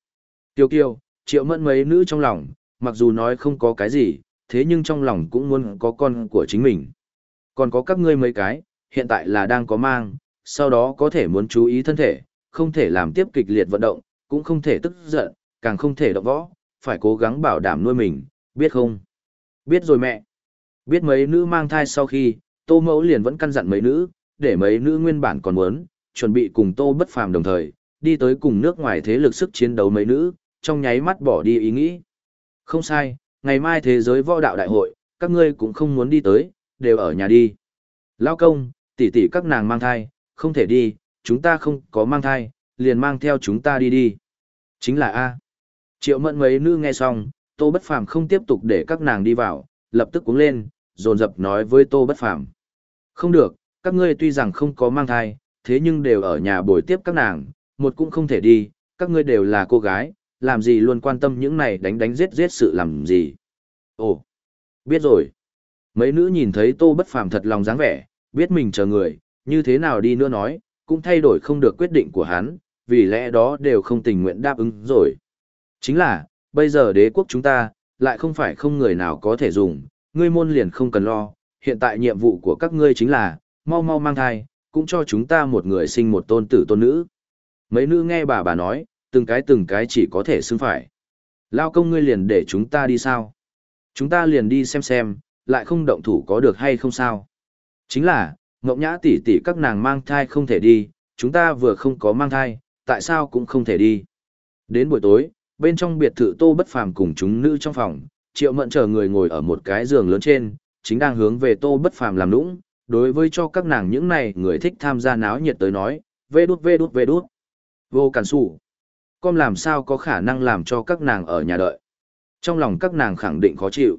Tiêu kiêu, triệu mẫn mấy nữ trong lòng, mặc dù nói không có cái gì, thế nhưng trong lòng cũng muốn có con của chính mình. Còn có các ngươi mấy cái, hiện tại là đang có mang, sau đó có thể muốn chú ý thân thể, không thể làm tiếp kịch liệt vận động, cũng không thể tức giận, càng không thể động võ, phải cố gắng bảo đảm nuôi mình, biết không? Biết rồi mẹ. Biết mấy nữ mang thai sau khi, tô mẫu liền vẫn căn dặn mấy nữ, để mấy nữ nguyên bản còn muốn, chuẩn bị cùng tô bất phàm đồng thời, đi tới cùng nước ngoài thế lực sức chiến đấu mấy nữ, trong nháy mắt bỏ đi ý nghĩ. Không sai, ngày mai thế giới võ đạo đại hội, các ngươi cũng không muốn đi tới, đều ở nhà đi. Lao công, tỷ tỷ các nàng mang thai, không thể đi, chúng ta không có mang thai, liền mang theo chúng ta đi đi. Chính là A. Triệu mẫn mấy nữ nghe xong, Tô Bất Phàm không tiếp tục để các nàng đi vào, lập tức cuống lên, dồn dập nói với Tô Bất Phàm Không được, các ngươi tuy rằng không có mang thai, thế nhưng đều ở nhà bồi tiếp các nàng, một cũng không thể đi, các ngươi đều là cô gái, làm gì luôn quan tâm những này đánh đánh giết giết sự làm gì. Ồ, biết rồi. Mấy nữ nhìn thấy Tô Bất Phàm thật lòng dáng vẻ, biết mình chờ người, như thế nào đi nữa nói, cũng thay đổi không được quyết định của hắn, vì lẽ đó đều không tình nguyện đáp ứng rồi. Chính là, bây giờ đế quốc chúng ta, lại không phải không người nào có thể dùng, ngươi môn liền không cần lo, hiện tại nhiệm vụ của các ngươi chính là, mau mau mang thai, cũng cho chúng ta một người sinh một tôn tử tôn nữ. Mấy nữ nghe bà bà nói, từng cái từng cái chỉ có thể xưng phải. Lao công ngươi liền để chúng ta đi sao? Chúng ta liền đi xem xem, lại không động thủ có được hay không sao? Chính là, Ngọc Nhã tỷ tỷ các nàng mang thai không thể đi, chúng ta vừa không có mang thai, tại sao cũng không thể đi. Đến buổi tối, bên trong biệt thự Tô Bất Phàm cùng chúng nữ trong phòng, Triệu Mẫn chờ người ngồi ở một cái giường lớn trên, chính đang hướng về Tô Bất Phàm làm nũng, đối với cho các nàng những này người thích tham gia náo nhiệt tới nói, vê đút vê đút vê đút. Vô cản sủ. Con làm sao có khả năng làm cho các nàng ở nhà đợi. Trong lòng các nàng khẳng định khó chịu.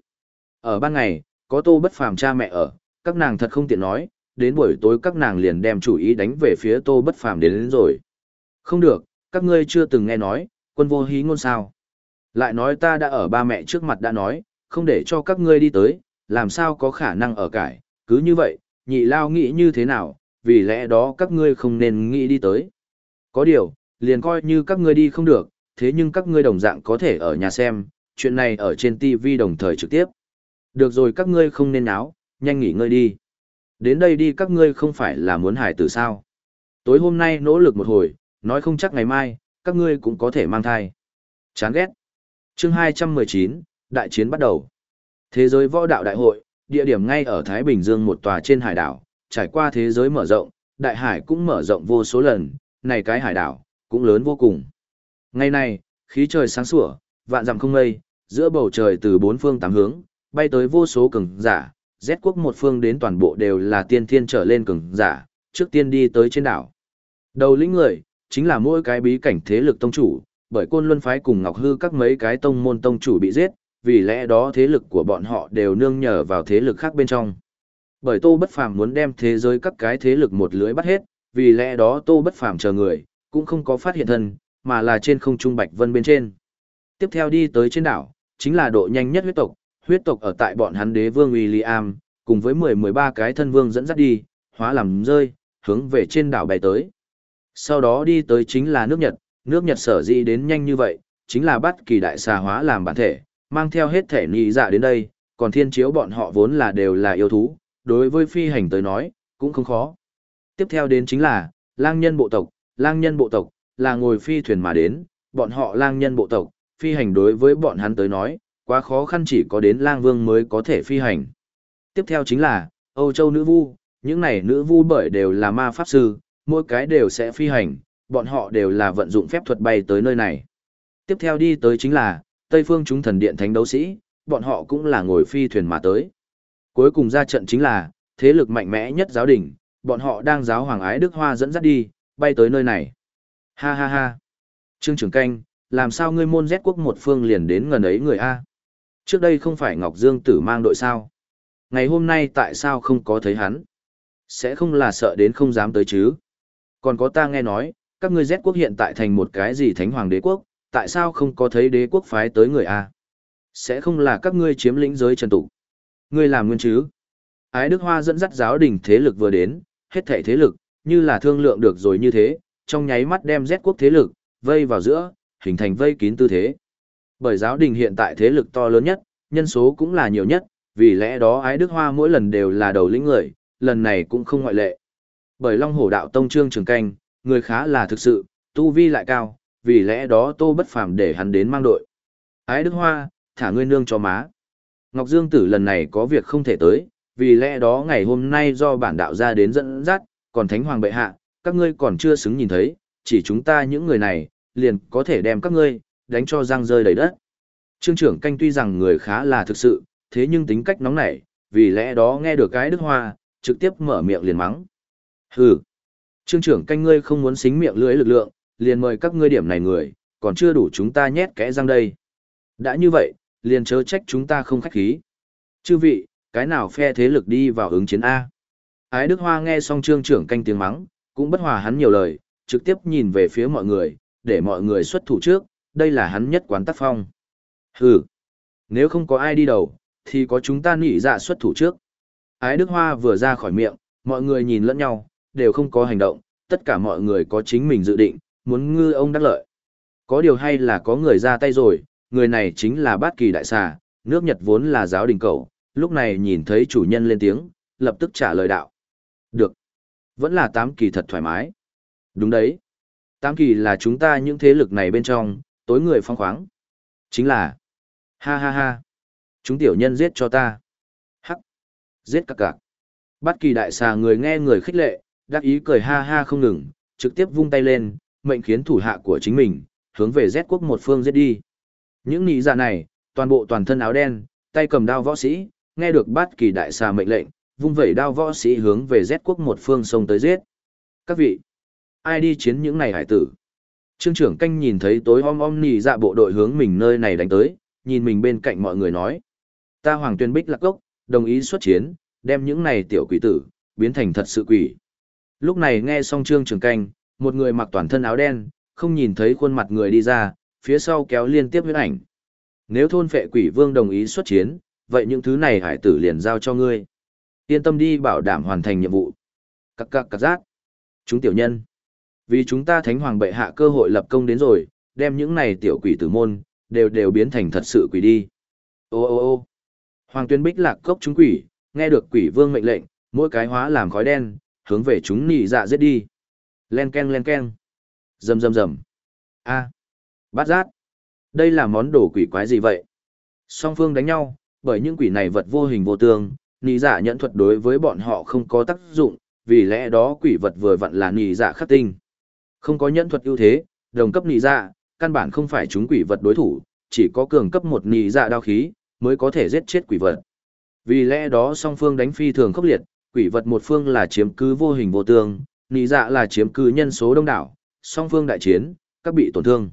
Ở ban ngày, có Tô Bất Phàm cha mẹ ở, các nàng thật không tiện nói, đến buổi tối các nàng liền đem chủ ý đánh về phía Tô Bất Phàm đến, đến rồi. Không được, các ngươi chưa từng nghe nói, quân vô hí ngôn sao. Lại nói ta đã ở ba mẹ trước mặt đã nói, không để cho các ngươi đi tới, làm sao có khả năng ở cải, cứ như vậy, nhị lao nghĩ như thế nào, vì lẽ đó các ngươi không nên nghĩ đi tới. Có điều, liền coi như các ngươi đi không được, thế nhưng các ngươi đồng dạng có thể ở nhà xem, chuyện này ở trên TV đồng thời trực tiếp. Được rồi các ngươi không nên áo, nhanh nghỉ ngơi đi. Đến đây đi các ngươi không phải là muốn hải tử sao. Tối hôm nay nỗ lực một hồi, nói không chắc ngày mai, các ngươi cũng có thể mang thai. Chán ghét. Chương 219, đại chiến bắt đầu. Thế giới võ đạo đại hội, địa điểm ngay ở Thái Bình Dương một tòa trên hải đảo, trải qua thế giới mở rộng, đại hải cũng mở rộng vô số lần, này cái hải đảo, cũng lớn vô cùng. Ngày nay, khí trời sáng sủa, vạn dặm không mây, giữa bầu trời từ bốn phương tám hướng, bay tới vô số cường giả, rét quốc một phương đến toàn bộ đều là tiên thiên trở lên cường giả, trước tiên đi tới trên đảo. Đầu lĩnh người, chính là mỗi cái bí cảnh thế lực tông chủ, bởi côn luân phái cùng ngọc hư các mấy cái tông môn tông chủ bị giết, vì lẽ đó thế lực của bọn họ đều nương nhờ vào thế lực khác bên trong. Bởi Tô Bất Phàm muốn đem thế giới các cái thế lực một lưới bắt hết, vì lẽ đó Tô Bất Phàm chờ người, cũng không có phát hiện thân, mà là trên không trung bạch vân bên trên. Tiếp theo đi tới trên đảo, chính là độ nhanh nhất huyết tộc, huyết tộc ở tại bọn hắn đế vương William, cùng với 10-13 cái thân vương dẫn dắt đi, hóa làm rơi, hướng về trên đảo bay tới. Sau đó đi tới chính là nước Nhật, nước Nhật sở dĩ đến nhanh như vậy, chính là bắt kỳ đại xà hóa làm bản thể, mang theo hết thể nhị dạ đến đây, còn thiên chiếu bọn họ vốn là đều là yêu thú, đối với phi hành tới nói, cũng không khó. Tiếp theo đến chính là, lang nhân bộ tộc, lang nhân bộ tộc, là ngồi phi thuyền mà đến, bọn họ lang nhân bộ tộc, phi hành đối với bọn hắn tới nói, quá khó khăn chỉ có đến lang vương mới có thể phi hành. Tiếp theo chính là, Âu Châu nữ vu, những này nữ vu bởi đều là ma pháp sư, mỗi cái đều sẽ phi hành, bọn họ đều là vận dụng phép thuật bay tới nơi này. Tiếp theo đi tới chính là, Tây phương chúng thần điện thánh đấu sĩ, bọn họ cũng là ngồi phi thuyền mà tới. Cuối cùng ra trận chính là, thế lực mạnh mẽ nhất giáo đình, bọn họ đang giáo hoàng ái Đức Hoa dẫn dắt đi, bay tới nơi này. Ha ha ha. Trương Trường Canh, làm sao ngươi môn rét quốc một phương liền đến gần ấy người A? Trước đây không phải Ngọc Dương Tử mang đội sao? Ngày hôm nay tại sao không có thấy hắn? Sẽ không là sợ đến không dám tới chứ? Còn có ta nghe nói, các ngươi Z quốc hiện tại thành một cái gì thánh hoàng đế quốc, tại sao không có thấy đế quốc phái tới người a? Sẽ không là các ngươi chiếm lĩnh giới trần tụ. Ngươi làm nguyên chứ? Ái Đức Hoa dẫn dắt giáo đình thế lực vừa đến, hết thảy thế lực, như là thương lượng được rồi như thế, trong nháy mắt đem Z quốc thế lực, vây vào giữa, hình thành vây kín tư thế. Bởi giáo đình hiện tại thế lực to lớn nhất, nhân số cũng là nhiều nhất, vì lẽ đó Ái Đức Hoa mỗi lần đều là đầu lĩnh người, lần này cũng không ngoại lệ. Bởi Long Hổ Đạo Tông Trương Trường Canh, người khá là thực sự, tu vi lại cao, vì lẽ đó Tô Bất Phàm để hắn đến mang đội. Ái Đức Hoa, thả ngươi nương cho má. Ngọc Dương Tử lần này có việc không thể tới, vì lẽ đó ngày hôm nay do bản đạo ra đến dẫn dắt, còn Thánh Hoàng bệ hạ, các ngươi còn chưa xứng nhìn thấy, chỉ chúng ta những người này, liền có thể đem các ngươi, đánh cho răng rơi đầy đất. Trương trưởng canh tuy rằng người khá là thực sự, thế nhưng tính cách nóng nảy, vì lẽ đó nghe được cái đức hoa, trực tiếp mở miệng liền mắng. Hừ, trương trưởng canh ngươi không muốn xính miệng lưỡi lực lượng, liền mời các ngươi điểm này người, còn chưa đủ chúng ta nhét kẽ răng đây. Đã như vậy, liền chớ trách chúng ta không khách khí. Chư vị, cái nào phe thế lực đi vào ứng chiến A. Ái Đức Hoa nghe xong trương trưởng canh tiếng mắng, cũng bất hòa hắn nhiều lời, trực tiếp nhìn về phía mọi người, để mọi người xuất thủ trước, đây là hắn nhất quán tác phong. Hừ, nếu không có ai đi đầu, thì có chúng ta nỉ dạ xuất thủ trước. Ái Đức Hoa vừa ra khỏi miệng, mọi người nhìn lẫn nhau, đều không có hành động, tất cả mọi người có chính mình dự định, muốn ngư ông đắc lợi. Có điều hay là có người ra tay rồi, người này chính là Bát Kỳ Đại Xà, nước Nhật vốn là giáo đình cầu, lúc này nhìn thấy chủ nhân lên tiếng, lập tức trả lời đạo. Được. Vẫn là tám kỳ thật thoải mái. Đúng đấy. Tám kỳ là chúng ta những thế lực này bên trong, tối người phong khoáng. Chính là. Ha ha ha. Chúng tiểu nhân giết cho ta. Hắc. Giết các cạc. Bát kỳ đại xà người nghe người khích lệ, đắc ý cười ha ha không ngừng, trực tiếp vung tay lên, mệnh khiến thủ hạ của chính mình, hướng về Z quốc một phương giết đi. Những nị dạ này, toàn bộ toàn thân áo đen, tay cầm đao võ sĩ, nghe được bát kỳ đại xà mệnh lệnh, vung vẩy đao võ sĩ hướng về Z quốc một phương sông tới giết. Các vị, ai đi chiến những này hải tử? Trương trưởng canh nhìn thấy tối om om nị dạ bộ đội hướng mình nơi này đánh tới, nhìn mình bên cạnh mọi người nói. Ta hoàng tuyên bích lạc gốc, đồng ý xuất chiến, đem những này tiểu quỷ tử, biến thành thật sự quỷ. Lúc này nghe xong trương trưởng canh, một người mặc toàn thân áo đen, không nhìn thấy khuôn mặt người đi ra, phía sau kéo liên tiếp huyết ảnh. Nếu thôn phệ quỷ vương đồng ý xuất chiến, vậy những thứ này hải tử liền giao cho ngươi. Yên tâm đi bảo đảm hoàn thành nhiệm vụ. Cặc cặc cặc giác. Chúng tiểu nhân. Vì chúng ta thánh hoàng bệ hạ cơ hội lập công đến rồi, đem những này tiểu quỷ tử môn, đều đều biến thành thật sự quỷ đi. Ô ô ô Hoàng tuyên bích lạc cốc chúng quỷ, nghe được quỷ vương mệnh lệnh, mỗi cái hóa làm khói đen, hướng về chúng nị dạ giết đi. Len ken len ken. Rầm rầm rầm. A. Bát giác. Đây là món đồ quỷ quái gì vậy? Song phương đánh nhau, bởi những quỷ này vật vô hình vô tương, nị dạ nhẫn thuật đối với bọn họ không có tác dụng, vì lẽ đó quỷ vật vừa vặn là nị dạ khắc tinh. Không có nhẫn thuật ưu thế, đồng cấp nị dạ, căn bản không phải chúng quỷ vật đối thủ, chỉ có cường cấp một nị dạ đao khí, mới có thể giết chết quỷ vật. Vì lẽ đó song phương đánh phi thường khốc liệt, quỷ vật một phương là chiếm cứ vô hình vô tương, nị dạ là chiếm cứ nhân số đông đảo, song phương đại chiến, các bị tổn thương.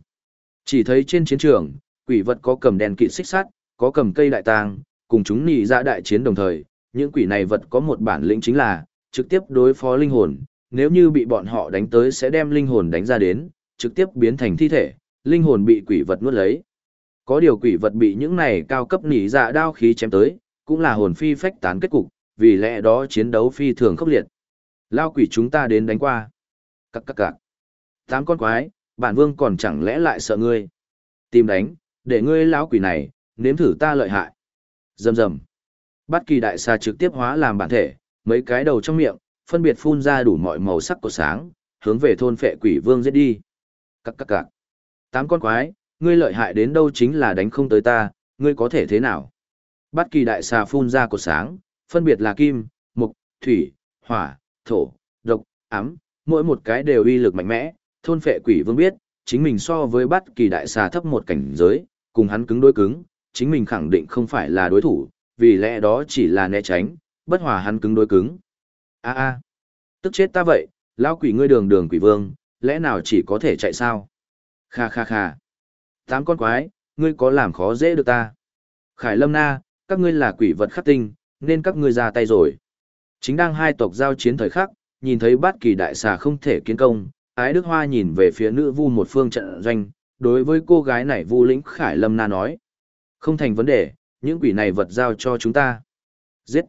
Chỉ thấy trên chiến trường, quỷ vật có cầm đèn kỵ xích sắt, có cầm cây đại tang, cùng chúng nị dạ đại chiến đồng thời, những quỷ này vật có một bản lĩnh chính là trực tiếp đối phó linh hồn, nếu như bị bọn họ đánh tới sẽ đem linh hồn đánh ra đến, trực tiếp biến thành thi thể, linh hồn bị quỷ vật nuốt lấy. Có điều quỷ vật bị những này cao cấp nỉ dạ đao khí chém tới, cũng là hồn phi phách tán kết cục, vì lẽ đó chiến đấu phi thường khốc liệt. Lao quỷ chúng ta đến đánh qua. Cắc cắc cạc. Tám con quái, bản vương còn chẳng lẽ lại sợ ngươi. Tìm đánh, để ngươi lão quỷ này, nếm thử ta lợi hại. Dầm dầm. Bắt kỳ đại xà trực tiếp hóa làm bản thể, mấy cái đầu trong miệng, phân biệt phun ra đủ mọi màu sắc của sáng, hướng về thôn phệ quỷ vương giết đi. Cắc cắc cạc. Tám con quái, ngươi lợi hại đến đâu chính là đánh không tới ta, ngươi có thể thế nào? bất kỳ đại xà phun ra của sáng, phân biệt là kim, mục, thủy, hỏa, thổ, độc, ám, mỗi một cái đều uy lực mạnh mẽ, thôn phệ quỷ vương biết, chính mình so với bất kỳ đại xà thấp một cảnh giới, cùng hắn cứng đối cứng, chính mình khẳng định không phải là đối thủ, vì lẽ đó chỉ là né tránh, bất hòa hắn cứng đối cứng. A a, tức chết ta vậy, lão quỷ ngươi đường đường quỷ vương, lẽ nào chỉ có thể chạy sao? Kha kha kha. Tám con quái, ngươi có làm khó dễ được ta. Khải Lâm Na, các ngươi là quỷ vật khắc tinh, nên các ngươi ra tay rồi. Chính đang hai tộc giao chiến thời khắc, nhìn thấy bát kỳ đại xà không thể kiến công, ái đức hoa nhìn về phía nữ vu một phương trận doanh, đối với cô gái này Vu Lĩnh Khải Lâm Na nói. Không thành vấn đề, những quỷ này vật giao cho chúng ta. Giết.